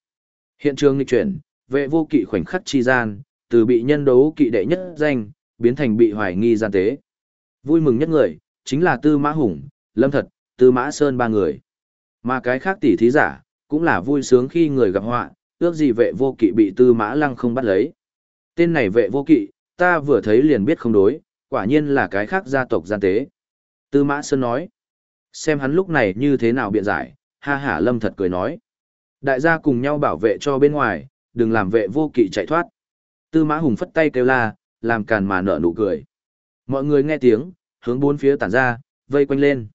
Hiện trường nghịch chuyển, vệ vô kỵ khoảnh khắc chi gian, từ bị nhân đấu kỵ đệ nhất danh, biến thành bị hoài nghi gian tế. Vui mừng nhất người, chính là Tư Mã Hùng, Lâm Thật, Tư Mã Sơn ba người. Mà cái khác tỷ thí giả, cũng là vui sướng khi người gặp họa, ước gì vệ vô kỵ bị Tư Mã Lăng không bắt lấy. Tên này vệ vô kỵ, ta vừa thấy liền biết không đối, quả nhiên là cái khác gia tộc gian tế. Tư Mã Sơn nói, xem hắn lúc này như thế nào biện giải, ha hả Lâm Thật cười nói. Đại gia cùng nhau bảo vệ cho bên ngoài, đừng làm vệ vô kỵ chạy thoát. Tư Mã Hùng phất tay kêu la, làm càn mà nở nụ cười. Mọi người nghe tiếng, hướng bốn phía tản ra, vây quanh lên.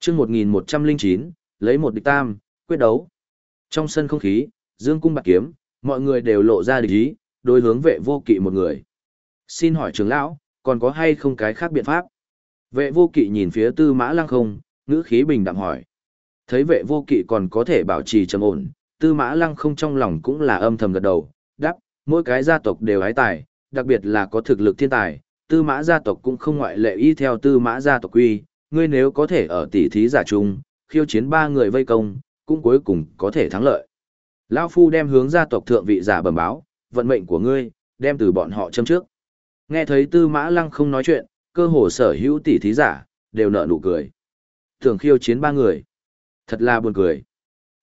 Chương 1109, lấy một địch tam, quyết đấu. Trong sân không khí, dương cung bạc kiếm, mọi người đều lộ ra địch ý, đối hướng vệ vô kỵ một người. Xin hỏi trưởng lão, còn có hay không cái khác biện pháp? Vệ vô kỵ nhìn phía tư mã lăng không, ngữ khí bình đạm hỏi. Thấy vệ vô kỵ còn có thể bảo trì trầm ổn, tư mã lăng không trong lòng cũng là âm thầm gật đầu, đáp, mỗi cái gia tộc đều hái tài, đặc biệt là có thực lực thiên tài, tư mã gia tộc cũng không ngoại lệ y theo tư mã gia tộc quy, ngươi nếu có thể ở tỷ thí giả chung, khiêu chiến ba người vây công, cũng cuối cùng có thể thắng lợi. Lão Phu đem hướng gia tộc thượng vị giả bẩm báo, vận mệnh của ngươi, đem từ bọn họ châm trước. Nghe thấy tư mã lăng không nói chuyện, cơ hồ sở hữu tỷ thí giả, đều nở nụ cười. Thường khiêu chiến ba người. Thật là buồn cười.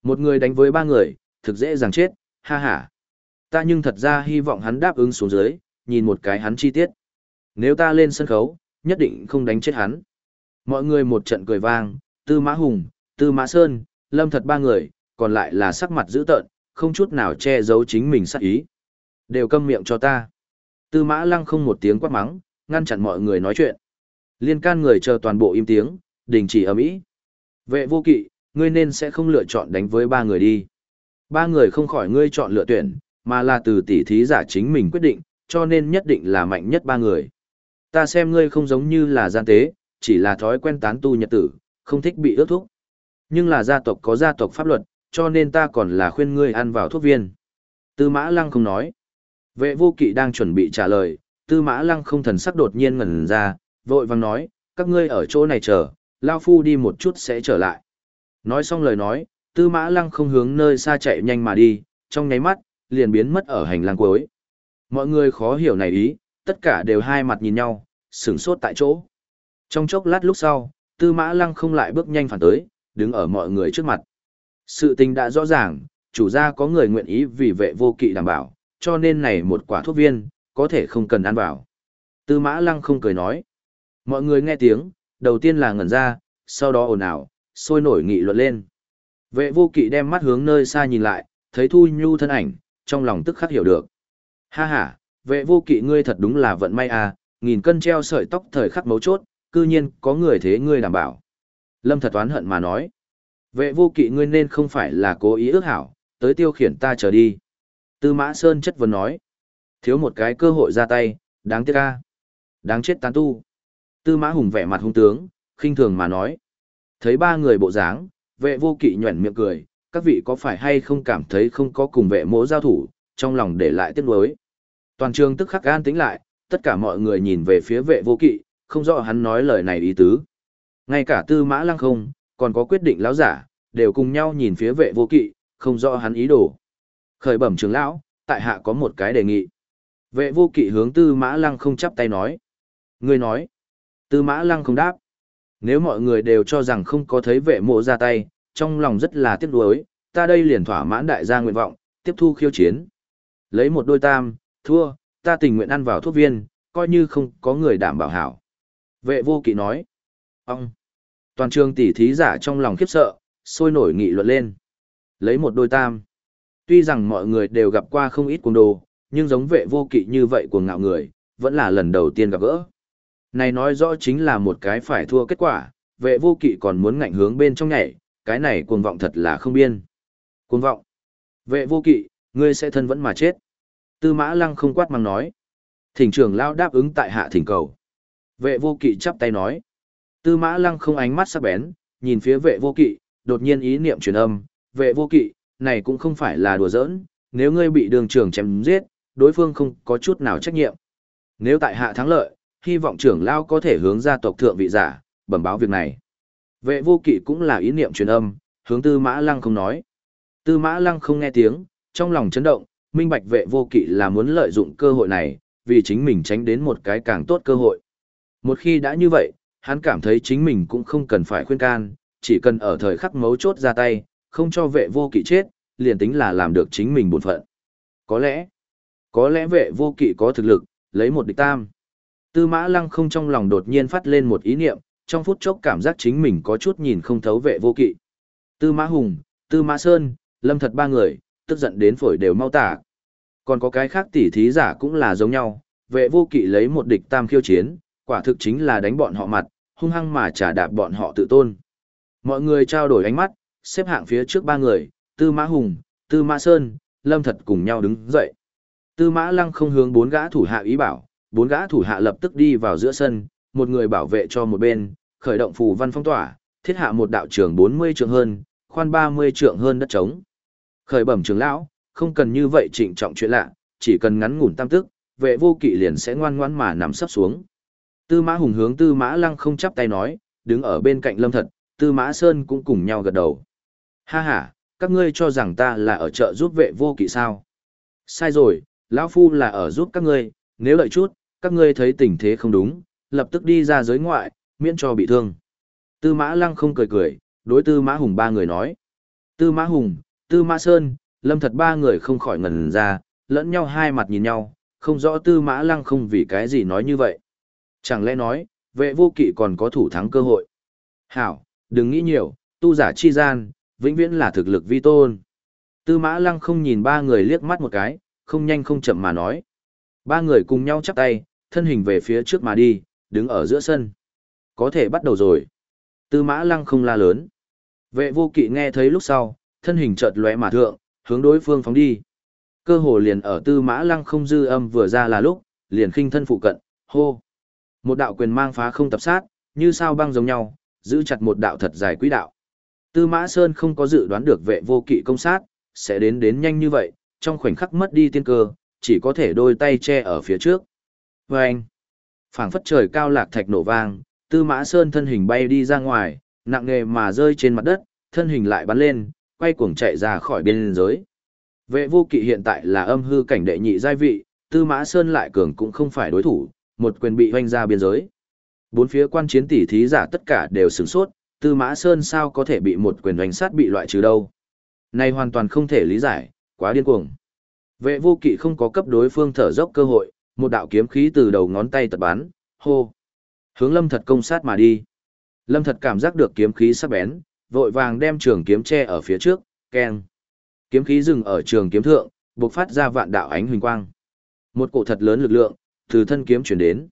Một người đánh với ba người, thực dễ dàng chết, ha ha. Ta nhưng thật ra hy vọng hắn đáp ứng xuống dưới, nhìn một cái hắn chi tiết. Nếu ta lên sân khấu, nhất định không đánh chết hắn. Mọi người một trận cười vang, Tư Mã Hùng, Tư Mã Sơn, Lâm thật ba người, còn lại là sắc mặt dữ tợn, không chút nào che giấu chính mình sắc ý. Đều câm miệng cho ta. Tư Mã Lăng không một tiếng quát mắng, ngăn chặn mọi người nói chuyện. Liên can người chờ toàn bộ im tiếng, đình chỉ ầm ĩ. Vệ vô kỵ, ngươi nên sẽ không lựa chọn đánh với ba người đi. Ba người không khỏi ngươi chọn lựa tuyển, mà là từ tỷ thí giả chính mình quyết định, cho nên nhất định là mạnh nhất ba người. Ta xem ngươi không giống như là gian tế, chỉ là thói quen tán tu nhật tử, không thích bị ước thúc. Nhưng là gia tộc có gia tộc pháp luật, cho nên ta còn là khuyên ngươi ăn vào thuốc viên. Tư mã lăng không nói. Vệ vô kỵ đang chuẩn bị trả lời, tư mã lăng không thần sắc đột nhiên ngẩn ra, vội vàng nói, các ngươi ở chỗ này chờ, Lao Phu đi một chút sẽ trở lại. Nói xong lời nói, tư mã lăng không hướng nơi xa chạy nhanh mà đi, trong nháy mắt, liền biến mất ở hành lang cuối. Mọi người khó hiểu này ý, tất cả đều hai mặt nhìn nhau, sửng sốt tại chỗ. Trong chốc lát lúc sau, tư mã lăng không lại bước nhanh phản tới, đứng ở mọi người trước mặt. Sự tình đã rõ ràng, chủ gia có người nguyện ý vì vệ vô kỵ đảm bảo, cho nên này một quả thuốc viên, có thể không cần ăn vào. Tư mã lăng không cười nói. Mọi người nghe tiếng, đầu tiên là ngẩn ra, sau đó ồn ào, sôi nổi nghị luận lên. Vệ vô kỵ đem mắt hướng nơi xa nhìn lại, thấy Thu Nhu thân ảnh, trong lòng tức khắc hiểu được. Ha ha, vệ vô kỵ ngươi thật đúng là vận may à, nghìn cân treo sợi tóc thời khắc mấu chốt, cư nhiên có người thế ngươi đảm bảo. Lâm thật oán hận mà nói. Vệ vô kỵ ngươi nên không phải là cố ý ước hảo, tới tiêu khiển ta trở đi. Tư mã Sơn chất vấn nói. Thiếu một cái cơ hội ra tay, đáng tiếc ca. Đáng chết tán tu. Tư mã hùng vẻ mặt hung tướng, khinh thường mà nói. Thấy ba người bộ dáng, vệ vô kỵ nhuẩn miệng cười, các vị có phải hay không cảm thấy không có cùng vệ mỗ giao thủ, trong lòng để lại tiếc nuối. Toàn trường tức khắc gan tính lại, tất cả mọi người nhìn về phía vệ vô kỵ, không rõ hắn nói lời này ý tứ. Ngay cả tư mã lăng không, còn có quyết định lão giả, đều cùng nhau nhìn phía vệ vô kỵ, không rõ hắn ý đồ. Khởi bẩm trưởng lão, tại hạ có một cái đề nghị. Vệ vô kỵ hướng tư mã lăng không chắp tay nói. Người nói. Tư mã lăng không đáp. Nếu mọi người đều cho rằng không có thấy vệ mộ ra tay, trong lòng rất là tiếc nuối, ta đây liền thỏa mãn đại gia nguyện vọng, tiếp thu khiêu chiến. Lấy một đôi tam, thua, ta tình nguyện ăn vào thuốc viên, coi như không có người đảm bảo hảo. Vệ vô kỵ nói. Ông. Toàn trường tỷ thí giả trong lòng khiếp sợ, sôi nổi nghị luận lên. Lấy một đôi tam. Tuy rằng mọi người đều gặp qua không ít cuồng đồ, nhưng giống vệ vô kỵ như vậy cuồng ngạo người, vẫn là lần đầu tiên gặp gỡ. Này nói rõ chính là một cái phải thua kết quả, vệ vô kỵ còn muốn ngạnh hướng bên trong nhảy, cái này cuồng vọng thật là không biên. Cuồng vọng. Vệ vô kỵ, ngươi sẽ thân vẫn mà chết. Tư mã lăng không quát mang nói. Thỉnh trưởng lao đáp ứng tại hạ thỉnh cầu. Vệ vô kỵ chắp tay nói. Tư mã lăng không ánh mắt sắc bén, nhìn phía vệ vô kỵ, đột nhiên ý niệm truyền âm. Vệ vô kỵ, này cũng không phải là đùa giỡn, nếu ngươi bị đường trưởng chém giết, đối phương không có chút nào trách nhiệm. Nếu tại hạ thắng lợi, hy vọng trưởng lao có thể hướng ra tộc thượng vị giả, bẩm báo việc này. Vệ vô kỵ cũng là ý niệm truyền âm, hướng tư mã lăng không nói. Tư mã lăng không nghe tiếng, trong lòng chấn động, minh bạch vệ vô kỵ là muốn lợi dụng cơ hội này, vì chính mình tránh đến một cái càng tốt cơ hội. Một khi đã như vậy, hắn cảm thấy chính mình cũng không cần phải khuyên can, chỉ cần ở thời khắc mấu chốt ra tay, không cho vệ vô kỵ chết, liền tính là làm được chính mình bổn phận. Có lẽ, có lẽ vệ vô kỵ có thực lực, lấy một địch tam. Tư mã lăng không trong lòng đột nhiên phát lên một ý niệm, trong phút chốc cảm giác chính mình có chút nhìn không thấu vệ vô kỵ. Tư mã hùng, tư mã sơn, lâm thật ba người, tức giận đến phổi đều mau tả. Còn có cái khác tỉ thí giả cũng là giống nhau, vệ vô kỵ lấy một địch tam khiêu chiến, quả thực chính là đánh bọn họ mặt, hung hăng mà trả đạp bọn họ tự tôn. Mọi người trao đổi ánh mắt, xếp hạng phía trước ba người, Tư Mã Hùng, Tư Mã Sơn, Lâm Thật cùng nhau đứng dậy. Tư Mã Lăng không hướng bốn gã thủ hạ ý bảo, bốn gã thủ hạ lập tức đi vào giữa sân, một người bảo vệ cho một bên, khởi động phù văn phong tỏa, thiết hạ một đạo trường 40 trượng hơn, khoan 30 trượng hơn đất trống. Khởi bẩm trưởng lão, không cần như vậy trịnh trọng chuyện lạ, chỉ cần ngắn ngủn tam tức, vệ vô kỵ liền sẽ ngoan ngoãn mà nằm sấp xuống. Tư Mã Hùng hướng Tư Mã Lăng không chắp tay nói, đứng ở bên cạnh Lâm Thật, Tư Mã Sơn cũng cùng nhau gật đầu. Ha ha, các ngươi cho rằng ta là ở chợ giúp vệ vô kỵ sao? Sai rồi, lão phu là ở giúp các ngươi, nếu lợi chút, các ngươi thấy tình thế không đúng, lập tức đi ra giới ngoại, miễn cho bị thương. Tư Mã Lăng không cười cười, đối Tư Mã Hùng ba người nói. Tư Mã Hùng, Tư Mã Sơn, Lâm Thật ba người không khỏi ngẩn ra, lẫn nhau hai mặt nhìn nhau, không rõ Tư Mã Lăng không vì cái gì nói như vậy. Chẳng lẽ nói, vệ vô kỵ còn có thủ thắng cơ hội. Hảo, đừng nghĩ nhiều, tu giả chi gian, vĩnh viễn là thực lực vi tôn. Tư mã lăng không nhìn ba người liếc mắt một cái, không nhanh không chậm mà nói. Ba người cùng nhau chắp tay, thân hình về phía trước mà đi, đứng ở giữa sân. Có thể bắt đầu rồi. Tư mã lăng không la lớn. Vệ vô kỵ nghe thấy lúc sau, thân hình chợt lóe mà thượng, hướng đối phương phóng đi. Cơ hồ liền ở tư mã lăng không dư âm vừa ra là lúc, liền khinh thân phụ cận, hô. Một đạo quyền mang phá không tập sát, như sao băng giống nhau, giữ chặt một đạo thật dài quỹ đạo. Tư Mã Sơn không có dự đoán được vệ vô kỵ công sát, sẽ đến đến nhanh như vậy, trong khoảnh khắc mất đi tiên cơ, chỉ có thể đôi tay che ở phía trước. Và anh, phảng phất trời cao lạc thạch nổ vang, Tư Mã Sơn thân hình bay đi ra ngoài, nặng nề mà rơi trên mặt đất, thân hình lại bắn lên, quay cuồng chạy ra khỏi biên giới. Vệ vô kỵ hiện tại là âm hư cảnh đệ nhị giai vị, Tư Mã Sơn lại cường cũng không phải đối thủ, một quyền bị hoanh ra biên giới. Bốn phía quan chiến tỷ thí giả tất cả đều sửng sốt, Tư Mã Sơn sao có thể bị một quyền hoành sát bị loại trừ đâu. Này hoàn toàn không thể lý giải, quá điên cuồng. Vệ vô kỵ không có cấp đối phương thở dốc cơ hội, một đạo kiếm khí từ đầu ngón tay tật bắn, hô. Hướng lâm thật công sát mà đi. Lâm thật cảm giác được kiếm khí sắc bén, vội vàng đem trường kiếm che ở phía trước, keng. Kiếm khí dừng ở trường kiếm thượng, bộc phát ra vạn đạo ánh huỳnh quang. Một cổ thật lớn lực lượng, từ thân kiếm chuyển đến.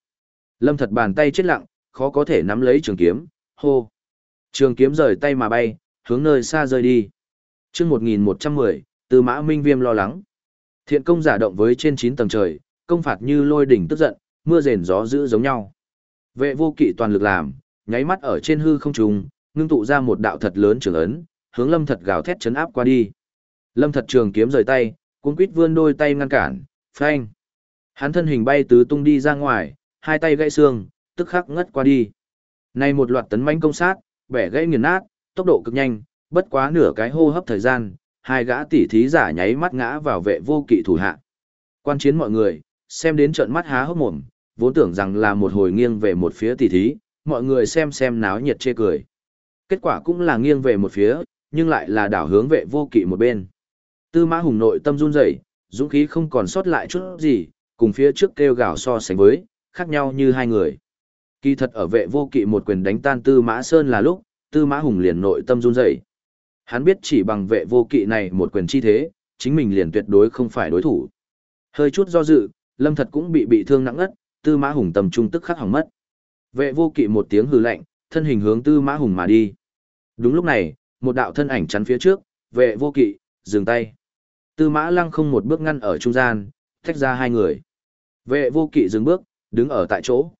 Lâm thật bàn tay chết lặng, khó có thể nắm lấy trường kiếm, hô. Trường kiếm rời tay mà bay, hướng nơi xa rơi đi. chương 1110, từ mã minh viêm lo lắng. Thiện công giả động với trên 9 tầng trời, công phạt như lôi đỉnh tức giận, mưa rền gió dữ giống nhau. Vệ vô kỵ toàn lực làm, nháy mắt ở trên hư không trùng, ngưng tụ ra một đạo thật lớn trường ấn, hướng lâm thật gào thét chấn áp qua đi. Lâm thật trường kiếm rời tay, cuốn quýt vươn đôi tay ngăn cản, phanh. Hắn thân hình bay tứ tung đi ra ngoài, hai tay gãy xương, tức khắc ngất qua đi. Này một loạt tấn mãnh công sát, bẻ gãy nghiền nát, tốc độ cực nhanh, bất quá nửa cái hô hấp thời gian, hai gã tỷ thí giả nháy mắt ngã vào vệ vô kỵ thủ hạ. Quan chiến mọi người, xem đến trận mắt há hốc mồm, vốn tưởng rằng là một hồi nghiêng về một phía tỷ thí, mọi người xem xem náo nhiệt chê cười. Kết quả cũng là nghiêng về một phía, nhưng lại là đảo hướng vệ vô kỵ một bên. Tư mã hùng nội tâm run rẩy, dũng khí không còn sót lại chút gì, cùng phía trước kêu gào so sánh với, khác nhau như hai người. Kỳ thật ở vệ vô kỵ một quyền đánh tan Tư Mã Sơn là lúc, Tư Mã Hùng liền nội tâm run rẩy. Hắn biết chỉ bằng vệ vô kỵ này một quyền chi thế, chính mình liền tuyệt đối không phải đối thủ. Hơi chút do dự, Lâm Thật cũng bị bị thương nặng ngất, Tư Mã Hùng tầm trung tức khắc hỏng mất. Vệ vô kỵ một tiếng hừ lạnh, thân hình hướng Tư Mã Hùng mà đi. Đúng lúc này, một đạo thân ảnh chắn phía trước, vệ vô kỵ, dừng tay. Tư Mã Lăng không một bước ngăn ở trung gian, tách ra hai người. Vệ vô kỵ dừng bước, đứng ở tại chỗ.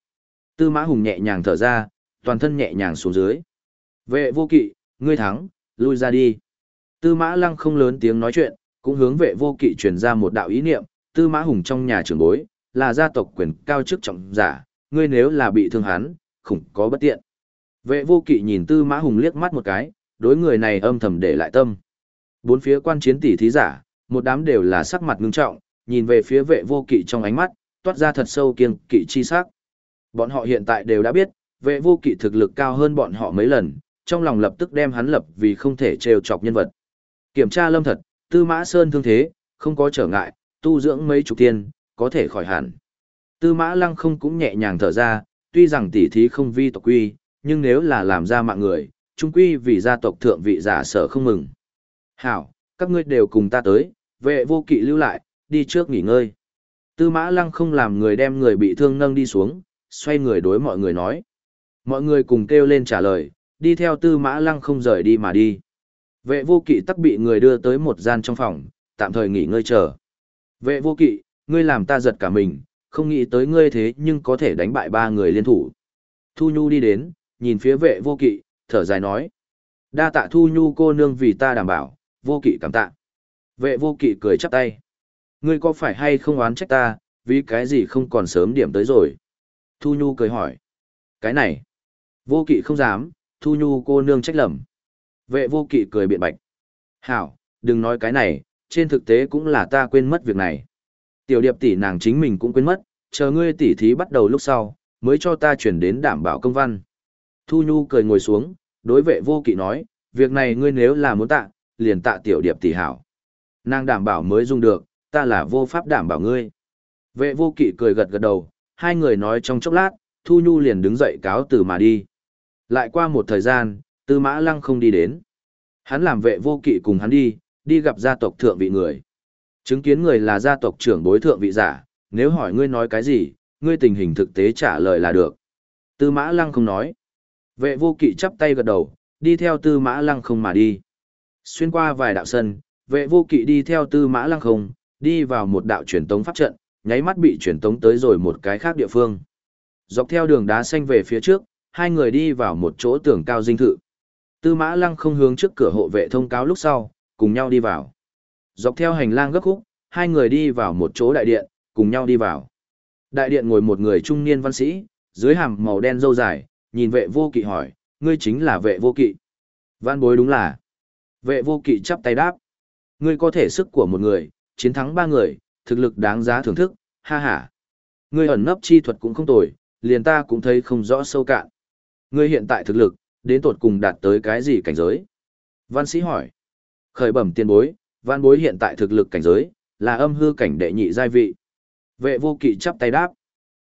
Tư Mã Hùng nhẹ nhàng thở ra, toàn thân nhẹ nhàng xuống dưới. Vệ vô kỵ, ngươi thắng, lui ra đi. Tư Mã Lăng không lớn tiếng nói chuyện, cũng hướng vệ vô kỵ truyền ra một đạo ý niệm, Tư Mã Hùng trong nhà trưởng bối, là gia tộc quyền cao chức trọng giả, ngươi nếu là bị thương hắn, khủng có bất tiện. Vệ vô kỵ nhìn Tư Mã Hùng liếc mắt một cái, đối người này âm thầm để lại tâm. Bốn phía quan chiến tỷ thí giả, một đám đều là sắc mặt ngưng trọng, nhìn về phía vệ vô kỵ trong ánh mắt, toát ra thật sâu kiêng kỵ chi sắc. Bọn họ hiện tại đều đã biết, vệ vô kỵ thực lực cao hơn bọn họ mấy lần, trong lòng lập tức đem hắn lập vì không thể trêu chọc nhân vật. Kiểm tra lâm thật, Tư Mã Sơn thương thế, không có trở ngại, tu dưỡng mấy chục tiên, có thể khỏi hẳn. Tư Mã Lăng không cũng nhẹ nhàng thở ra, tuy rằng tỷ thí không vi tộc quy, nhưng nếu là làm ra mạng người, trung quy vì gia tộc thượng vị giả sở không mừng. Hảo, các ngươi đều cùng ta tới, vệ vô kỵ lưu lại, đi trước nghỉ ngơi. Tư Mã Lăng không làm người đem người bị thương nâng đi xuống, xoay người đối mọi người nói. Mọi người cùng kêu lên trả lời, đi theo Tư Mã Lăng không rời đi mà đi. Vệ vô kỵ tắc bị người đưa tới một gian trong phòng, tạm thời nghỉ ngơi chờ. Vệ vô kỵ, ngươi làm ta giật cả mình, không nghĩ tới ngươi thế nhưng có thể đánh bại ba người liên thủ. Thu Nhu đi đến, nhìn phía vệ vô kỵ, thở dài nói. Đa tạ Thu Nhu cô nương vì ta đảm bảo, vô kỵ cảm tạ. Vệ vô kỵ cười chắp tay. Ngươi có phải hay không oán trách ta, vì cái gì không còn sớm điểm tới rồi? Thu Nhu cười hỏi. Cái này. Vô kỵ không dám, Thu Nhu cô nương trách lầm. Vệ vô kỵ cười biện bạch. Hảo, đừng nói cái này, trên thực tế cũng là ta quên mất việc này. Tiểu điệp tỷ nàng chính mình cũng quên mất, chờ ngươi tỷ thí bắt đầu lúc sau, mới cho ta chuyển đến đảm bảo công văn. Thu Nhu cười ngồi xuống, đối vệ vô kỵ nói, việc này ngươi nếu là muốn tạ, liền tạ tiểu điệp tỷ hảo. Nàng đảm bảo mới dùng được, ta là vô pháp đảm bảo ngươi. Vệ vô kỵ cười gật gật đầu, hai người nói trong chốc lát, Thu Nhu liền đứng dậy cáo từ mà đi. Lại qua một thời gian, Tư Mã Lăng không đi đến. Hắn làm vệ vô kỵ cùng hắn đi, đi gặp gia tộc thượng vị người. Chứng kiến người là gia tộc trưởng bối thượng vị giả, nếu hỏi ngươi nói cái gì, ngươi tình hình thực tế trả lời là được. Tư Mã Lăng không nói. Vệ vô kỵ chắp tay gật đầu, đi theo Tư Mã Lăng không mà đi. Xuyên qua vài đạo sân, vệ vô kỵ đi theo Tư Mã Lăng không, đi vào một đạo truyền tống pháp trận, nháy mắt bị truyền tống tới rồi một cái khác địa phương. Dọc theo đường đá xanh về phía trước, hai người đi vào một chỗ tường cao dinh thự. Tư mã lăng không hướng trước cửa hộ vệ thông cáo lúc sau, cùng nhau đi vào. Dọc theo hành lang gấp khúc, hai người đi vào một chỗ đại điện, cùng nhau đi vào. Đại điện ngồi một người trung niên văn sĩ, dưới hàm màu đen râu dài, nhìn vệ vô kỵ hỏi, ngươi chính là vệ vô kỵ. Văn bối đúng là. Vệ vô kỵ chắp tay đáp. Ngươi có thể sức của một người, chiến thắng ba người, thực lực đáng giá thưởng thức, ha ha. Ngươi ẩn nấp chi thuật cũng không tồi, liền ta cũng thấy không rõ sâu cạn. Ngươi hiện tại thực lực, đến tột cùng đạt tới cái gì cảnh giới? Văn sĩ hỏi. Khởi bẩm tiên bối, văn bối hiện tại thực lực cảnh giới, là âm hư cảnh đệ nhị giai vị. Vệ vô kỵ chắp tay đáp.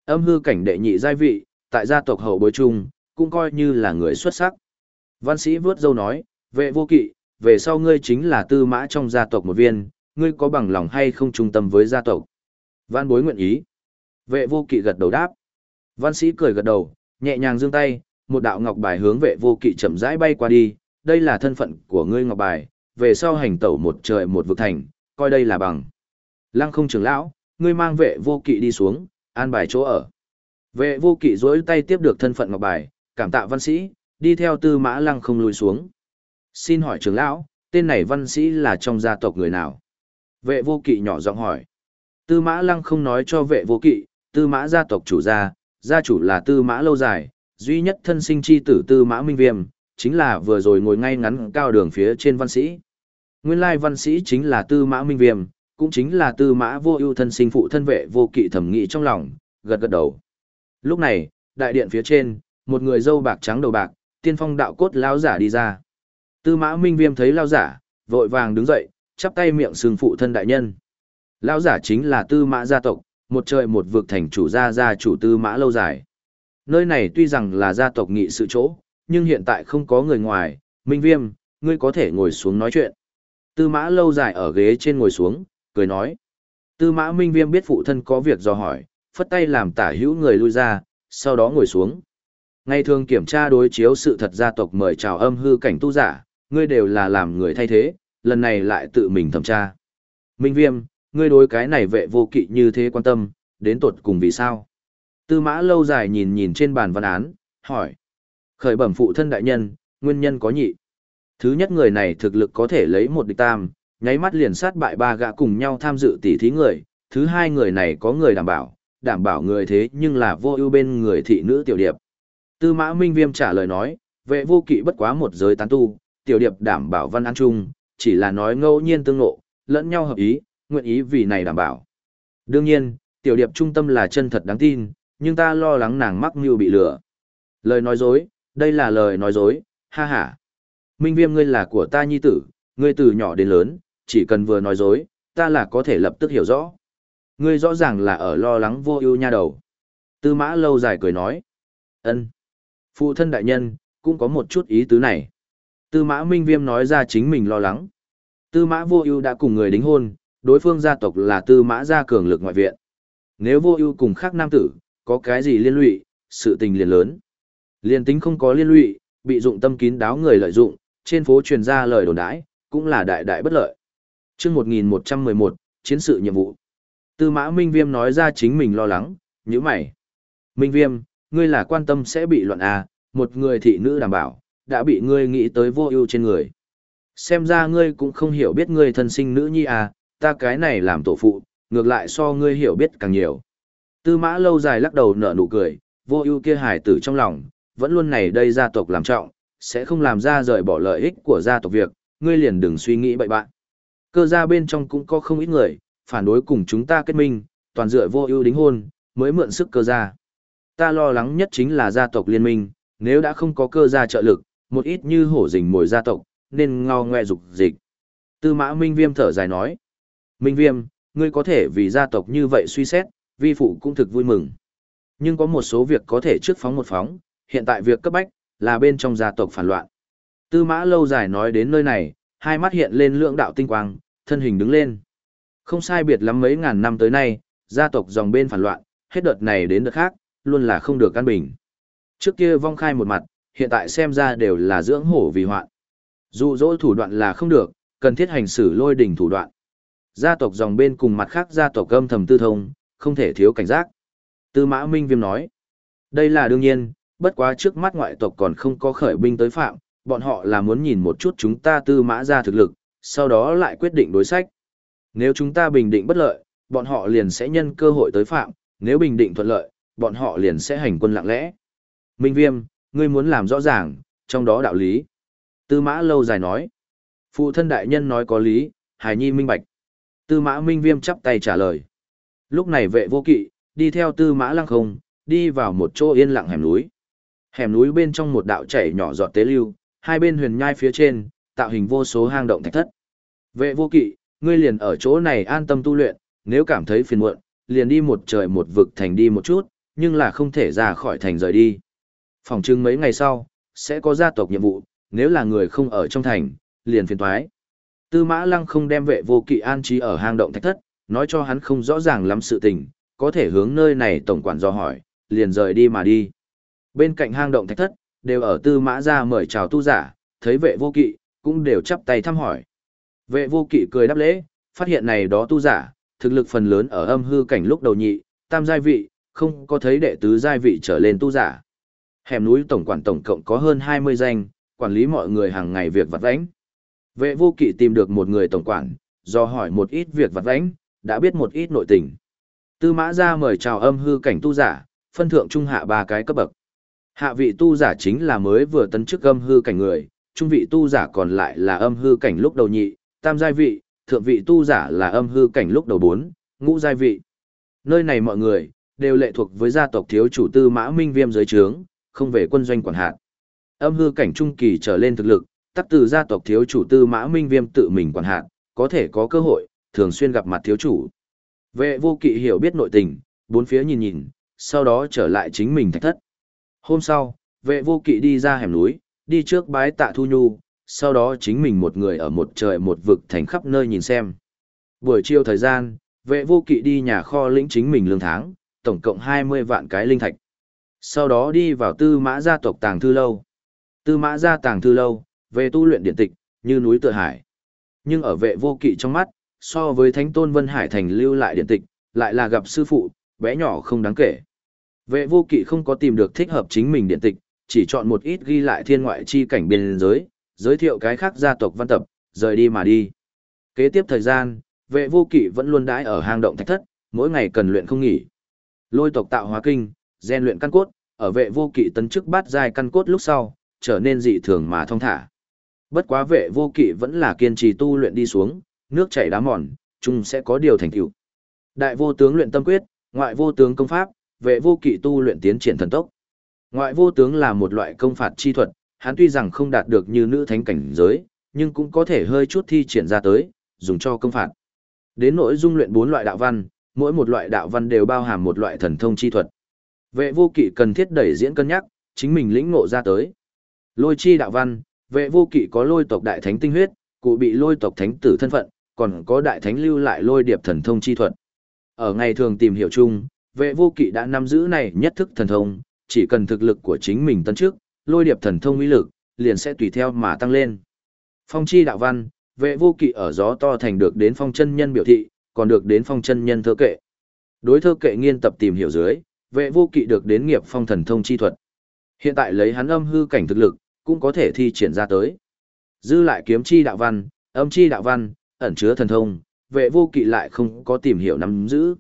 Âm hư cảnh đệ nhị giai vị, tại gia tộc hậu bối trung cũng coi như là người xuất sắc. Văn sĩ vớt dâu nói, vệ vô kỵ, về sau ngươi chính là tư mã trong gia tộc một viên, ngươi có bằng lòng hay không trung tâm với gia tộc? Văn bối nguyện ý. Vệ vô kỵ gật đầu đáp. Văn sĩ cười gật đầu, nhẹ nhàng giương tay, một đạo ngọc bài hướng vệ vô kỵ chậm rãi bay qua đi, đây là thân phận của ngươi ngọc bài, về sau hành tẩu một trời một vực thành, coi đây là bằng. Lăng không trưởng lão, ngươi mang vệ vô kỵ đi xuống, an bài chỗ ở. Vệ vô kỵ dối tay tiếp được thân phận ngọc bài, cảm tạ văn sĩ, đi theo tư mã lăng không lùi xuống. Xin hỏi trưởng lão, tên này văn sĩ là trong gia tộc người nào? Vệ vô kỵ nhỏ giọng hỏi. Tư mã lăng không nói cho vệ vô kỵ, tư mã gia tộc chủ gia, gia chủ là tư mã lâu dài, duy nhất thân sinh chi tử tư mã minh viêm, chính là vừa rồi ngồi ngay ngắn cao đường phía trên văn sĩ. Nguyên lai văn sĩ chính là tư mã minh viêm, cũng chính là tư mã vô ưu thân sinh phụ thân vệ vô kỵ thẩm nghị trong lòng, gật gật đầu. Lúc này, đại điện phía trên, một người dâu bạc trắng đầu bạc, tiên phong đạo cốt lao giả đi ra. Tư mã minh viêm thấy lao giả, vội vàng đứng dậy, chắp tay miệng sừng phụ thân đại nhân. Lao giả chính là tư mã gia tộc, một trời một vực thành chủ gia gia chủ tư mã lâu dài. Nơi này tuy rằng là gia tộc nghị sự chỗ, nhưng hiện tại không có người ngoài, Minh Viêm, ngươi có thể ngồi xuống nói chuyện. Tư mã lâu dài ở ghế trên ngồi xuống, cười nói. Tư mã Minh Viêm biết phụ thân có việc do hỏi, phất tay làm tả hữu người lui ra, sau đó ngồi xuống. Ngày thường kiểm tra đối chiếu sự thật gia tộc mời chào âm hư cảnh tu giả, ngươi đều là làm người thay thế, lần này lại tự mình thẩm tra. Minh Viêm, ngươi đối cái này vệ vô kỵ như thế quan tâm, đến tột cùng vì sao? Tư mã lâu dài nhìn nhìn trên bàn văn án, hỏi. Khởi bẩm phụ thân đại nhân, nguyên nhân có nhị. Thứ nhất người này thực lực có thể lấy một địch tam, nháy mắt liền sát bại ba gã cùng nhau tham dự tỷ thí người. Thứ hai người này có người đảm bảo, đảm bảo người thế nhưng là vô ưu bên người thị nữ tiểu điệp. Tư mã minh viêm trả lời nói, vệ vô kỵ bất quá một giới tán tu, tiểu điệp đảm bảo văn an chung, chỉ là nói ngẫu nhiên tương ngộ, lẫn nhau hợp ý, nguyện ý vì này đảm bảo. Đương nhiên, tiểu điệp trung tâm là chân thật đáng tin, nhưng ta lo lắng nàng mắc mưu bị lừa. Lời nói dối, đây là lời nói dối, ha ha. Minh viêm ngươi là của ta nhi tử, ngươi từ nhỏ đến lớn, chỉ cần vừa nói dối, ta là có thể lập tức hiểu rõ. Ngươi rõ ràng là ở lo lắng vô ưu nha đầu. Tư mã lâu dài cười nói. ân Phụ thân đại nhân, cũng có một chút ý tứ này. Tư mã minh viêm nói ra chính mình lo lắng. Tư mã vô ưu đã cùng người đính hôn, đối phương gia tộc là tư mã gia cường lực ngoại viện. Nếu vô ưu cùng khác nam tử, có cái gì liên lụy, sự tình liền lớn. Liên tính không có liên lụy, bị dụng tâm kín đáo người lợi dụng, trên phố truyền ra lời đồn đãi, cũng là đại đại bất lợi. chương 1111, chiến sự nhiệm vụ. Tư mã Minh Viêm nói ra chính mình lo lắng, như mày. Minh Viêm, ngươi là quan tâm sẽ bị loạn à, một người thị nữ đảm bảo, đã bị ngươi nghĩ tới vô ưu trên người. Xem ra ngươi cũng không hiểu biết ngươi thân sinh nữ nhi à, ta cái này làm tổ phụ, ngược lại so ngươi hiểu biết càng nhiều. Tư mã lâu dài lắc đầu nở nụ cười, vô ưu kia hài tử trong lòng, vẫn luôn này đây gia tộc làm trọng, sẽ không làm ra rời bỏ lợi ích của gia tộc việc, ngươi liền đừng suy nghĩ bậy bạn. Cơ gia bên trong cũng có không ít người, phản đối cùng chúng ta kết minh, toàn dựa vô ưu đính hôn, mới mượn sức cơ gia. Ta lo lắng nhất chính là gia tộc liên minh, nếu đã không có cơ gia trợ lực, một ít như hổ rình mồi gia tộc, nên ngao ngoe dục dịch. Tư mã Minh Viêm thở dài nói. Minh Viêm, ngươi có thể vì gia tộc như vậy suy xét, vi phụ cũng thực vui mừng. Nhưng có một số việc có thể trước phóng một phóng, hiện tại việc cấp bách, là bên trong gia tộc phản loạn. Tư mã lâu dài nói đến nơi này, hai mắt hiện lên lượng đạo tinh quang, thân hình đứng lên. Không sai biệt lắm mấy ngàn năm tới nay, gia tộc dòng bên phản loạn, hết đợt này đến đợt khác, luôn là không được căn bình. Trước kia vong khai một mặt, hiện tại xem ra đều là dưỡng hổ vì hoạn. Dù dỗ thủ đoạn là không được, cần thiết hành xử lôi đỉnh thủ đoạn. Gia tộc dòng bên cùng mặt khác gia tộc âm thầm tư thông, không thể thiếu cảnh giác. Tư mã Minh Viêm nói, đây là đương nhiên, bất quá trước mắt ngoại tộc còn không có khởi binh tới phạm, bọn họ là muốn nhìn một chút chúng ta tư mã ra thực lực, sau đó lại quyết định đối sách. Nếu chúng ta bình định bất lợi, bọn họ liền sẽ nhân cơ hội tới phạm, nếu bình định thuận lợi, bọn họ liền sẽ hành quân lặng lẽ. Minh Viêm, ngươi muốn làm rõ ràng, trong đó đạo lý. Tư mã lâu dài nói. Phụ thân đại nhân nói có lý, hài nhi minh bạch. Tư mã Minh Viêm chắp tay trả lời. Lúc này vệ vô kỵ, đi theo tư mã lăng không, đi vào một chỗ yên lặng hẻm núi. Hẻm núi bên trong một đạo chảy nhỏ giọt tế lưu, hai bên huyền nhai phía trên, tạo hình vô số hang động thạch thất. Vệ vô kỵ, ngươi liền ở chỗ này an tâm tu luyện, nếu cảm thấy phiền muộn, liền đi một trời một vực thành đi một chút, nhưng là không thể ra khỏi thành rời đi. Phòng trưng mấy ngày sau, sẽ có gia tộc nhiệm vụ, nếu là người không ở trong thành, liền phiền toái. Tư mã lăng không đem vệ vô kỵ an trí ở hang động thạch thất, nói cho hắn không rõ ràng lắm sự tình, có thể hướng nơi này tổng quản do hỏi, liền rời đi mà đi. Bên cạnh hang động thạch thất, đều ở tư mã ra mời chào tu giả, thấy vệ vô kỵ, cũng đều chắp tay thăm hỏi. Vệ vô kỵ cười đáp lễ, phát hiện này đó tu giả, thực lực phần lớn ở âm hư cảnh lúc đầu nhị, tam giai vị, không có thấy đệ tứ giai vị trở lên tu giả. Hẻm núi tổng quản tổng cộng có hơn 20 danh, quản lý mọi người hàng ngày việc vặt vãnh. Vệ vô kỵ tìm được một người tổng quản, do hỏi một ít việc vặt vãnh, đã biết một ít nội tình. Tư mã ra mời chào âm hư cảnh tu giả, phân thượng trung hạ ba cái cấp bậc. Hạ vị tu giả chính là mới vừa tấn chức âm hư cảnh người, trung vị tu giả còn lại là âm hư cảnh lúc đầu nhị, tam giai vị, thượng vị tu giả là âm hư cảnh lúc đầu bốn, ngũ giai vị. Nơi này mọi người, đều lệ thuộc với gia tộc thiếu chủ tư mã minh viêm giới trướng, không về quân doanh quản hạt. Âm hư cảnh trung kỳ trở lên thực lực, tắc từ gia tộc thiếu chủ tư mã minh viêm tự mình quản hạt, có thể có cơ hội, thường xuyên gặp mặt thiếu chủ. Vệ vô kỵ hiểu biết nội tình, bốn phía nhìn nhìn, sau đó trở lại chính mình thạch thất. Hôm sau, vệ vô kỵ đi ra hẻm núi, đi trước bái tạ thu nhu, sau đó chính mình một người ở một trời một vực thành khắp nơi nhìn xem. Buổi chiều thời gian, vệ vô kỵ đi nhà kho lĩnh chính mình lương tháng, tổng cộng 20 vạn cái linh thạch. Sau đó đi vào tư mã gia tộc tàng thư lâu. Tư mã gia tàng thư lâu, về tu luyện điện tịch, như núi tựa hải. Nhưng ở vệ vô kỵ trong mắt, so với thánh tôn Vân Hải Thành lưu lại điện tịch, lại là gặp sư phụ, bé nhỏ không đáng kể. Vệ vô kỵ không có tìm được thích hợp chính mình điện tịch, chỉ chọn một ít ghi lại thiên ngoại chi cảnh biên giới, giới thiệu cái khác gia tộc văn tập, rời đi mà đi. Kế tiếp thời gian, vệ vô kỵ vẫn luôn đãi ở hang động thạch thất, mỗi ngày cần luyện không nghỉ. Lôi tộc tạo hóa kinh, gen luyện căn cốt, ở vệ vô kỵ tấn chức bát giai căn cốt lúc sau, trở nên dị thường mà thông thả. Bất quá vệ vô kỵ vẫn là kiên trì tu luyện đi xuống, nước chảy đá mòn, chung sẽ có điều thành tựu. Đại vô tướng luyện tâm quyết, ngoại vô tướng công pháp, vệ vô kỵ tu luyện tiến triển thần tốc. Ngoại vô tướng là một loại công phạt chi thuật, hắn tuy rằng không đạt được như nữ thánh cảnh giới, nhưng cũng có thể hơi chút thi triển ra tới, dùng cho công phạt. Đến nỗi dung luyện bốn loại đạo văn, mỗi một loại đạo văn đều bao hàm một loại thần thông chi thuật. Vệ vô kỵ cần thiết đẩy diễn cân nhắc, chính mình lĩnh ngộ ra tới. Lôi chi đạo văn, vệ vô kỵ có lôi tộc đại thánh tinh huyết, cụ bị lôi tộc thánh tử thân phận, còn có đại thánh lưu lại lôi điệp thần thông chi thuật. Ở ngày thường tìm hiểu chung, vệ vô kỵ đã nắm giữ này nhất thức thần thông, chỉ cần thực lực của chính mình tấn trước, lôi điệp thần thông uy lực, liền sẽ tùy theo mà tăng lên. Phong chi đạo văn, vệ vô kỵ ở gió to thành được đến phong chân nhân biểu thị, còn được đến phong chân nhân thơ kệ. Đối thơ kệ nghiên tập tìm hiểu dưới, vệ vô kỵ được đến nghiệp phong thần thông chi thuật. Hiện tại lấy hắn âm hư cảnh thực lực, cũng có thể thi triển ra tới. Dư lại kiếm chi đạo văn, âm chi đạo văn, ẩn chứa thần thông, vệ vô kỵ lại không có tìm hiểu nắm giữ.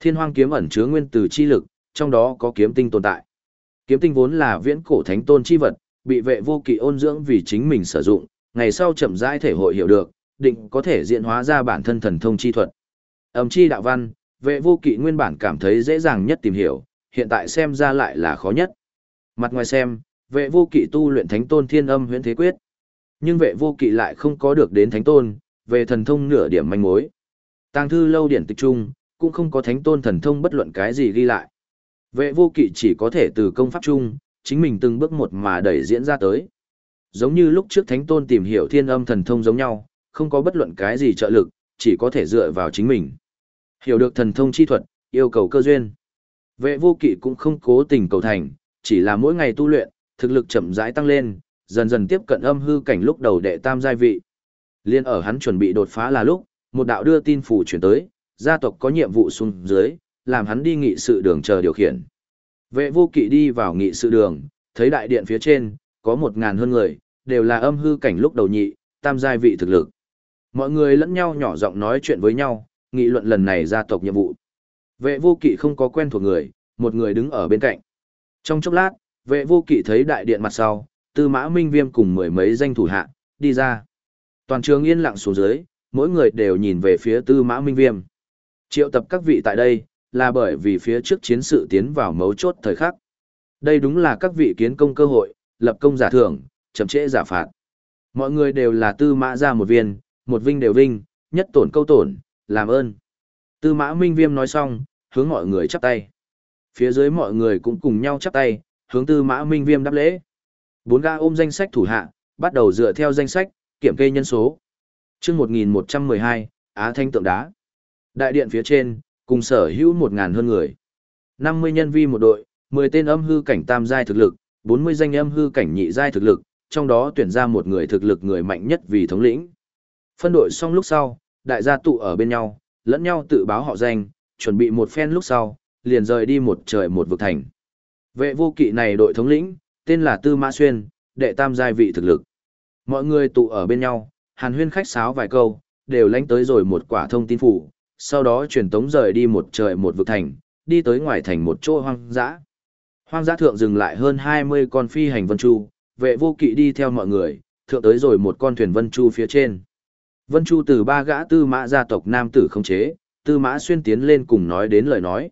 Thiên hoang kiếm ẩn chứa nguyên tử chi lực, trong đó có kiếm tinh tồn tại. Kiếm tinh vốn là viễn cổ thánh tôn chi vật, bị vệ vô kỵ ôn dưỡng vì chính mình sử dụng, ngày sau chậm rãi thể hội hiểu được, định có thể diễn hóa ra bản thân thần thông chi thuật. Âm chi đạo văn, vệ vô kỵ nguyên bản cảm thấy dễ dàng nhất tìm hiểu, hiện tại xem ra lại là khó nhất. Mặt ngoài xem, vệ vô kỵ tu luyện thánh tôn thiên âm huyễn thế quyết. Nhưng vệ vô kỵ lại không có được đến thánh tôn, về thần thông nửa điểm manh mối. Tàng thư lâu điển tịch trung, cũng không có thánh tôn thần thông bất luận cái gì ghi lại. Vệ vô kỵ chỉ có thể từ công pháp chung, chính mình từng bước một mà đẩy diễn ra tới. Giống như lúc trước thánh tôn tìm hiểu thiên âm thần thông giống nhau, không có bất luận cái gì trợ lực, chỉ có thể dựa vào chính mình. Hiểu được thần thông chi thuật, yêu cầu cơ duyên. Vệ vô kỵ cũng không cố tình cầu thành, chỉ là mỗi ngày tu luyện, thực lực chậm rãi tăng lên, dần dần tiếp cận âm hư cảnh lúc đầu đệ tam giai vị. Liên ở hắn chuẩn bị đột phá là lúc, một đạo đưa tin phủ chuyển tới, gia tộc có nhiệm vụ xuống dưới, làm hắn đi nghị sự đường chờ điều khiển. Vệ vô kỵ đi vào nghị sự đường, thấy đại điện phía trên, có một ngàn hơn người, đều là âm hư cảnh lúc đầu nhị, tam giai vị thực lực. Mọi người lẫn nhau nhỏ giọng nói chuyện với nhau, nghị luận lần này gia tộc nhiệm vụ. Vệ vô kỵ không có quen thuộc người, một người đứng ở bên cạnh. Trong chốc lát, vệ vô kỵ thấy đại điện mặt sau, tư mã minh viêm cùng mười mấy danh thủ hạ, đi ra. Toàn trường yên lặng xuống dưới, mỗi người đều nhìn về phía tư mã minh viêm. Triệu tập các vị tại đây, là bởi vì phía trước chiến sự tiến vào mấu chốt thời khắc. Đây đúng là các vị kiến công cơ hội, lập công giả thưởng, chậm trễ giả phạt. Mọi người đều là tư mã ra một viên, một vinh đều vinh, nhất tổn câu tổn, làm ơn. Tư mã minh viêm nói xong, hướng mọi người chắp tay. Phía dưới mọi người cũng cùng nhau chắp tay, hướng tư mã minh viêm đáp lễ. Bốn ga ôm danh sách thủ hạ, bắt đầu dựa theo danh sách, kiểm kê nhân số. chương 1112, Á Thanh tượng đá. Đại điện phía trên, cùng sở hữu 1.000 hơn người. 50 nhân vi một đội, 10 tên âm hư cảnh tam giai thực lực, 40 danh âm hư cảnh nhị giai thực lực, trong đó tuyển ra một người thực lực người mạnh nhất vì thống lĩnh. Phân đội xong lúc sau, đại gia tụ ở bên nhau, lẫn nhau tự báo họ danh, chuẩn bị một phen lúc sau, liền rời đi một trời một vực thành. Vệ vô kỵ này đội thống lĩnh, tên là Tư Mã Xuyên, đệ tam giai vị thực lực. Mọi người tụ ở bên nhau, hàn huyên khách sáo vài câu, đều lánh tới rồi một quả thông tin phủ, sau đó truyền tống rời đi một trời một vực thành, đi tới ngoài thành một chỗ hoang dã. Hoang dã thượng dừng lại hơn 20 con phi hành vân chu, vệ vô kỵ đi theo mọi người, thượng tới rồi một con thuyền vân chu phía trên. Vân chu từ ba gã tư mã gia tộc nam tử không chế, tư mã xuyên tiến lên cùng nói đến lời nói.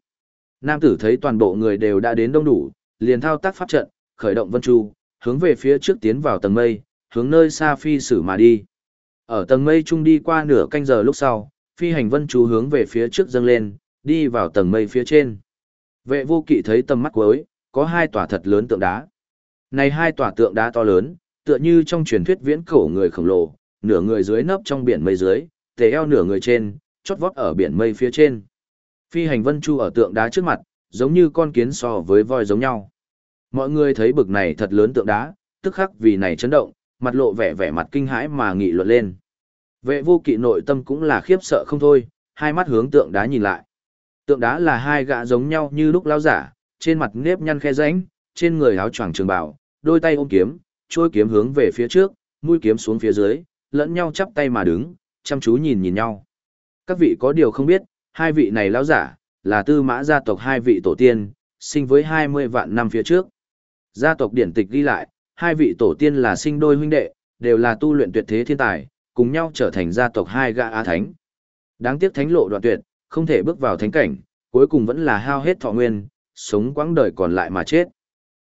Nam tử thấy toàn bộ người đều đã đến đông đủ, liền thao tác pháp trận, khởi động vân chu, hướng về phía trước tiến vào tầng mây, hướng nơi xa phi sử mà đi. Ở tầng mây trung đi qua nửa canh giờ lúc sau, phi hành vân chu hướng về phía trước dâng lên, đi vào tầng mây phía trên. Vệ vô kỵ thấy tầm mắt cuối, có hai tòa thật lớn tượng đá. Này hai tòa tượng đá to lớn, tựa như trong truyền thuyết viễn cổ người khổng lồ, nửa người dưới nấp trong biển mây dưới, tề eo nửa người trên, chót vót ở biển mây phía trên. Phi hành vân chu ở tượng đá trước mặt, giống như con kiến so với voi giống nhau. Mọi người thấy bực này thật lớn tượng đá, tức khắc vì này chấn động, mặt lộ vẻ vẻ mặt kinh hãi mà nghị luận lên. Vệ vô kỵ nội tâm cũng là khiếp sợ không thôi, hai mắt hướng tượng đá nhìn lại. Tượng đá là hai gã giống nhau như lúc lao giả, trên mặt nếp nhăn khe rãnh, trên người áo choàng trường bào, đôi tay ôm kiếm, trôi kiếm hướng về phía trước, mũi kiếm xuống phía dưới, lẫn nhau chắp tay mà đứng, chăm chú nhìn nhìn nhau. Các vị có điều không biết, hai vị này lão giả, là tư mã gia tộc hai vị tổ tiên, sinh với 20 vạn năm phía trước. Gia tộc điển tịch ghi lại, hai vị tổ tiên là sinh đôi huynh đệ, đều là tu luyện tuyệt thế thiên tài, cùng nhau trở thành gia tộc hai gã á thánh. Đáng tiếc thánh lộ đoạn tuyệt, không thể bước vào thánh cảnh, cuối cùng vẫn là hao hết thọ nguyên, sống quãng đời còn lại mà chết.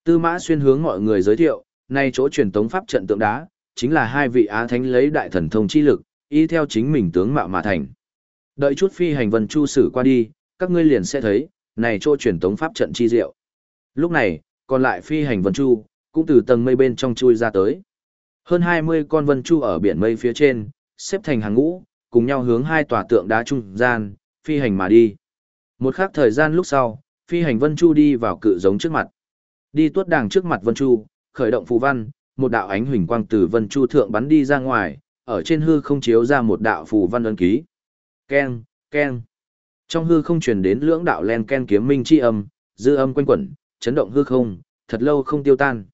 Tư mã xuyên hướng mọi người giới thiệu, nay chỗ truyền tống pháp trận tượng đá, chính là hai vị á thánh lấy đại thần thông chi lực, y theo chính mình tướng mạo mà thành. Đợi chút phi hành vân chu sử qua đi, các ngươi liền sẽ thấy, này chỗ truyền tống pháp trận chi diệu. Lúc này, còn lại phi hành vân chu, cũng từ tầng mây bên trong chui ra tới. Hơn 20 con vân chu ở biển mây phía trên, xếp thành hàng ngũ, cùng nhau hướng hai tòa tượng đá trung gian, phi hành mà đi. Một khắc thời gian lúc sau, phi hành vân chu đi vào cự giống trước mặt. Đi tuốt đàng trước mặt vân chu, khởi động phù văn, một đạo ánh huỳnh quang từ vân chu thượng bắn đi ra ngoài, ở trên hư không chiếu ra một đạo phù văn ấn ký. Ken, ken. Trong hư không truyền đến lưỡng đạo len ken kiếm minh chi âm, dư âm quanh quẩn, chấn động hư không, thật lâu không tiêu tan.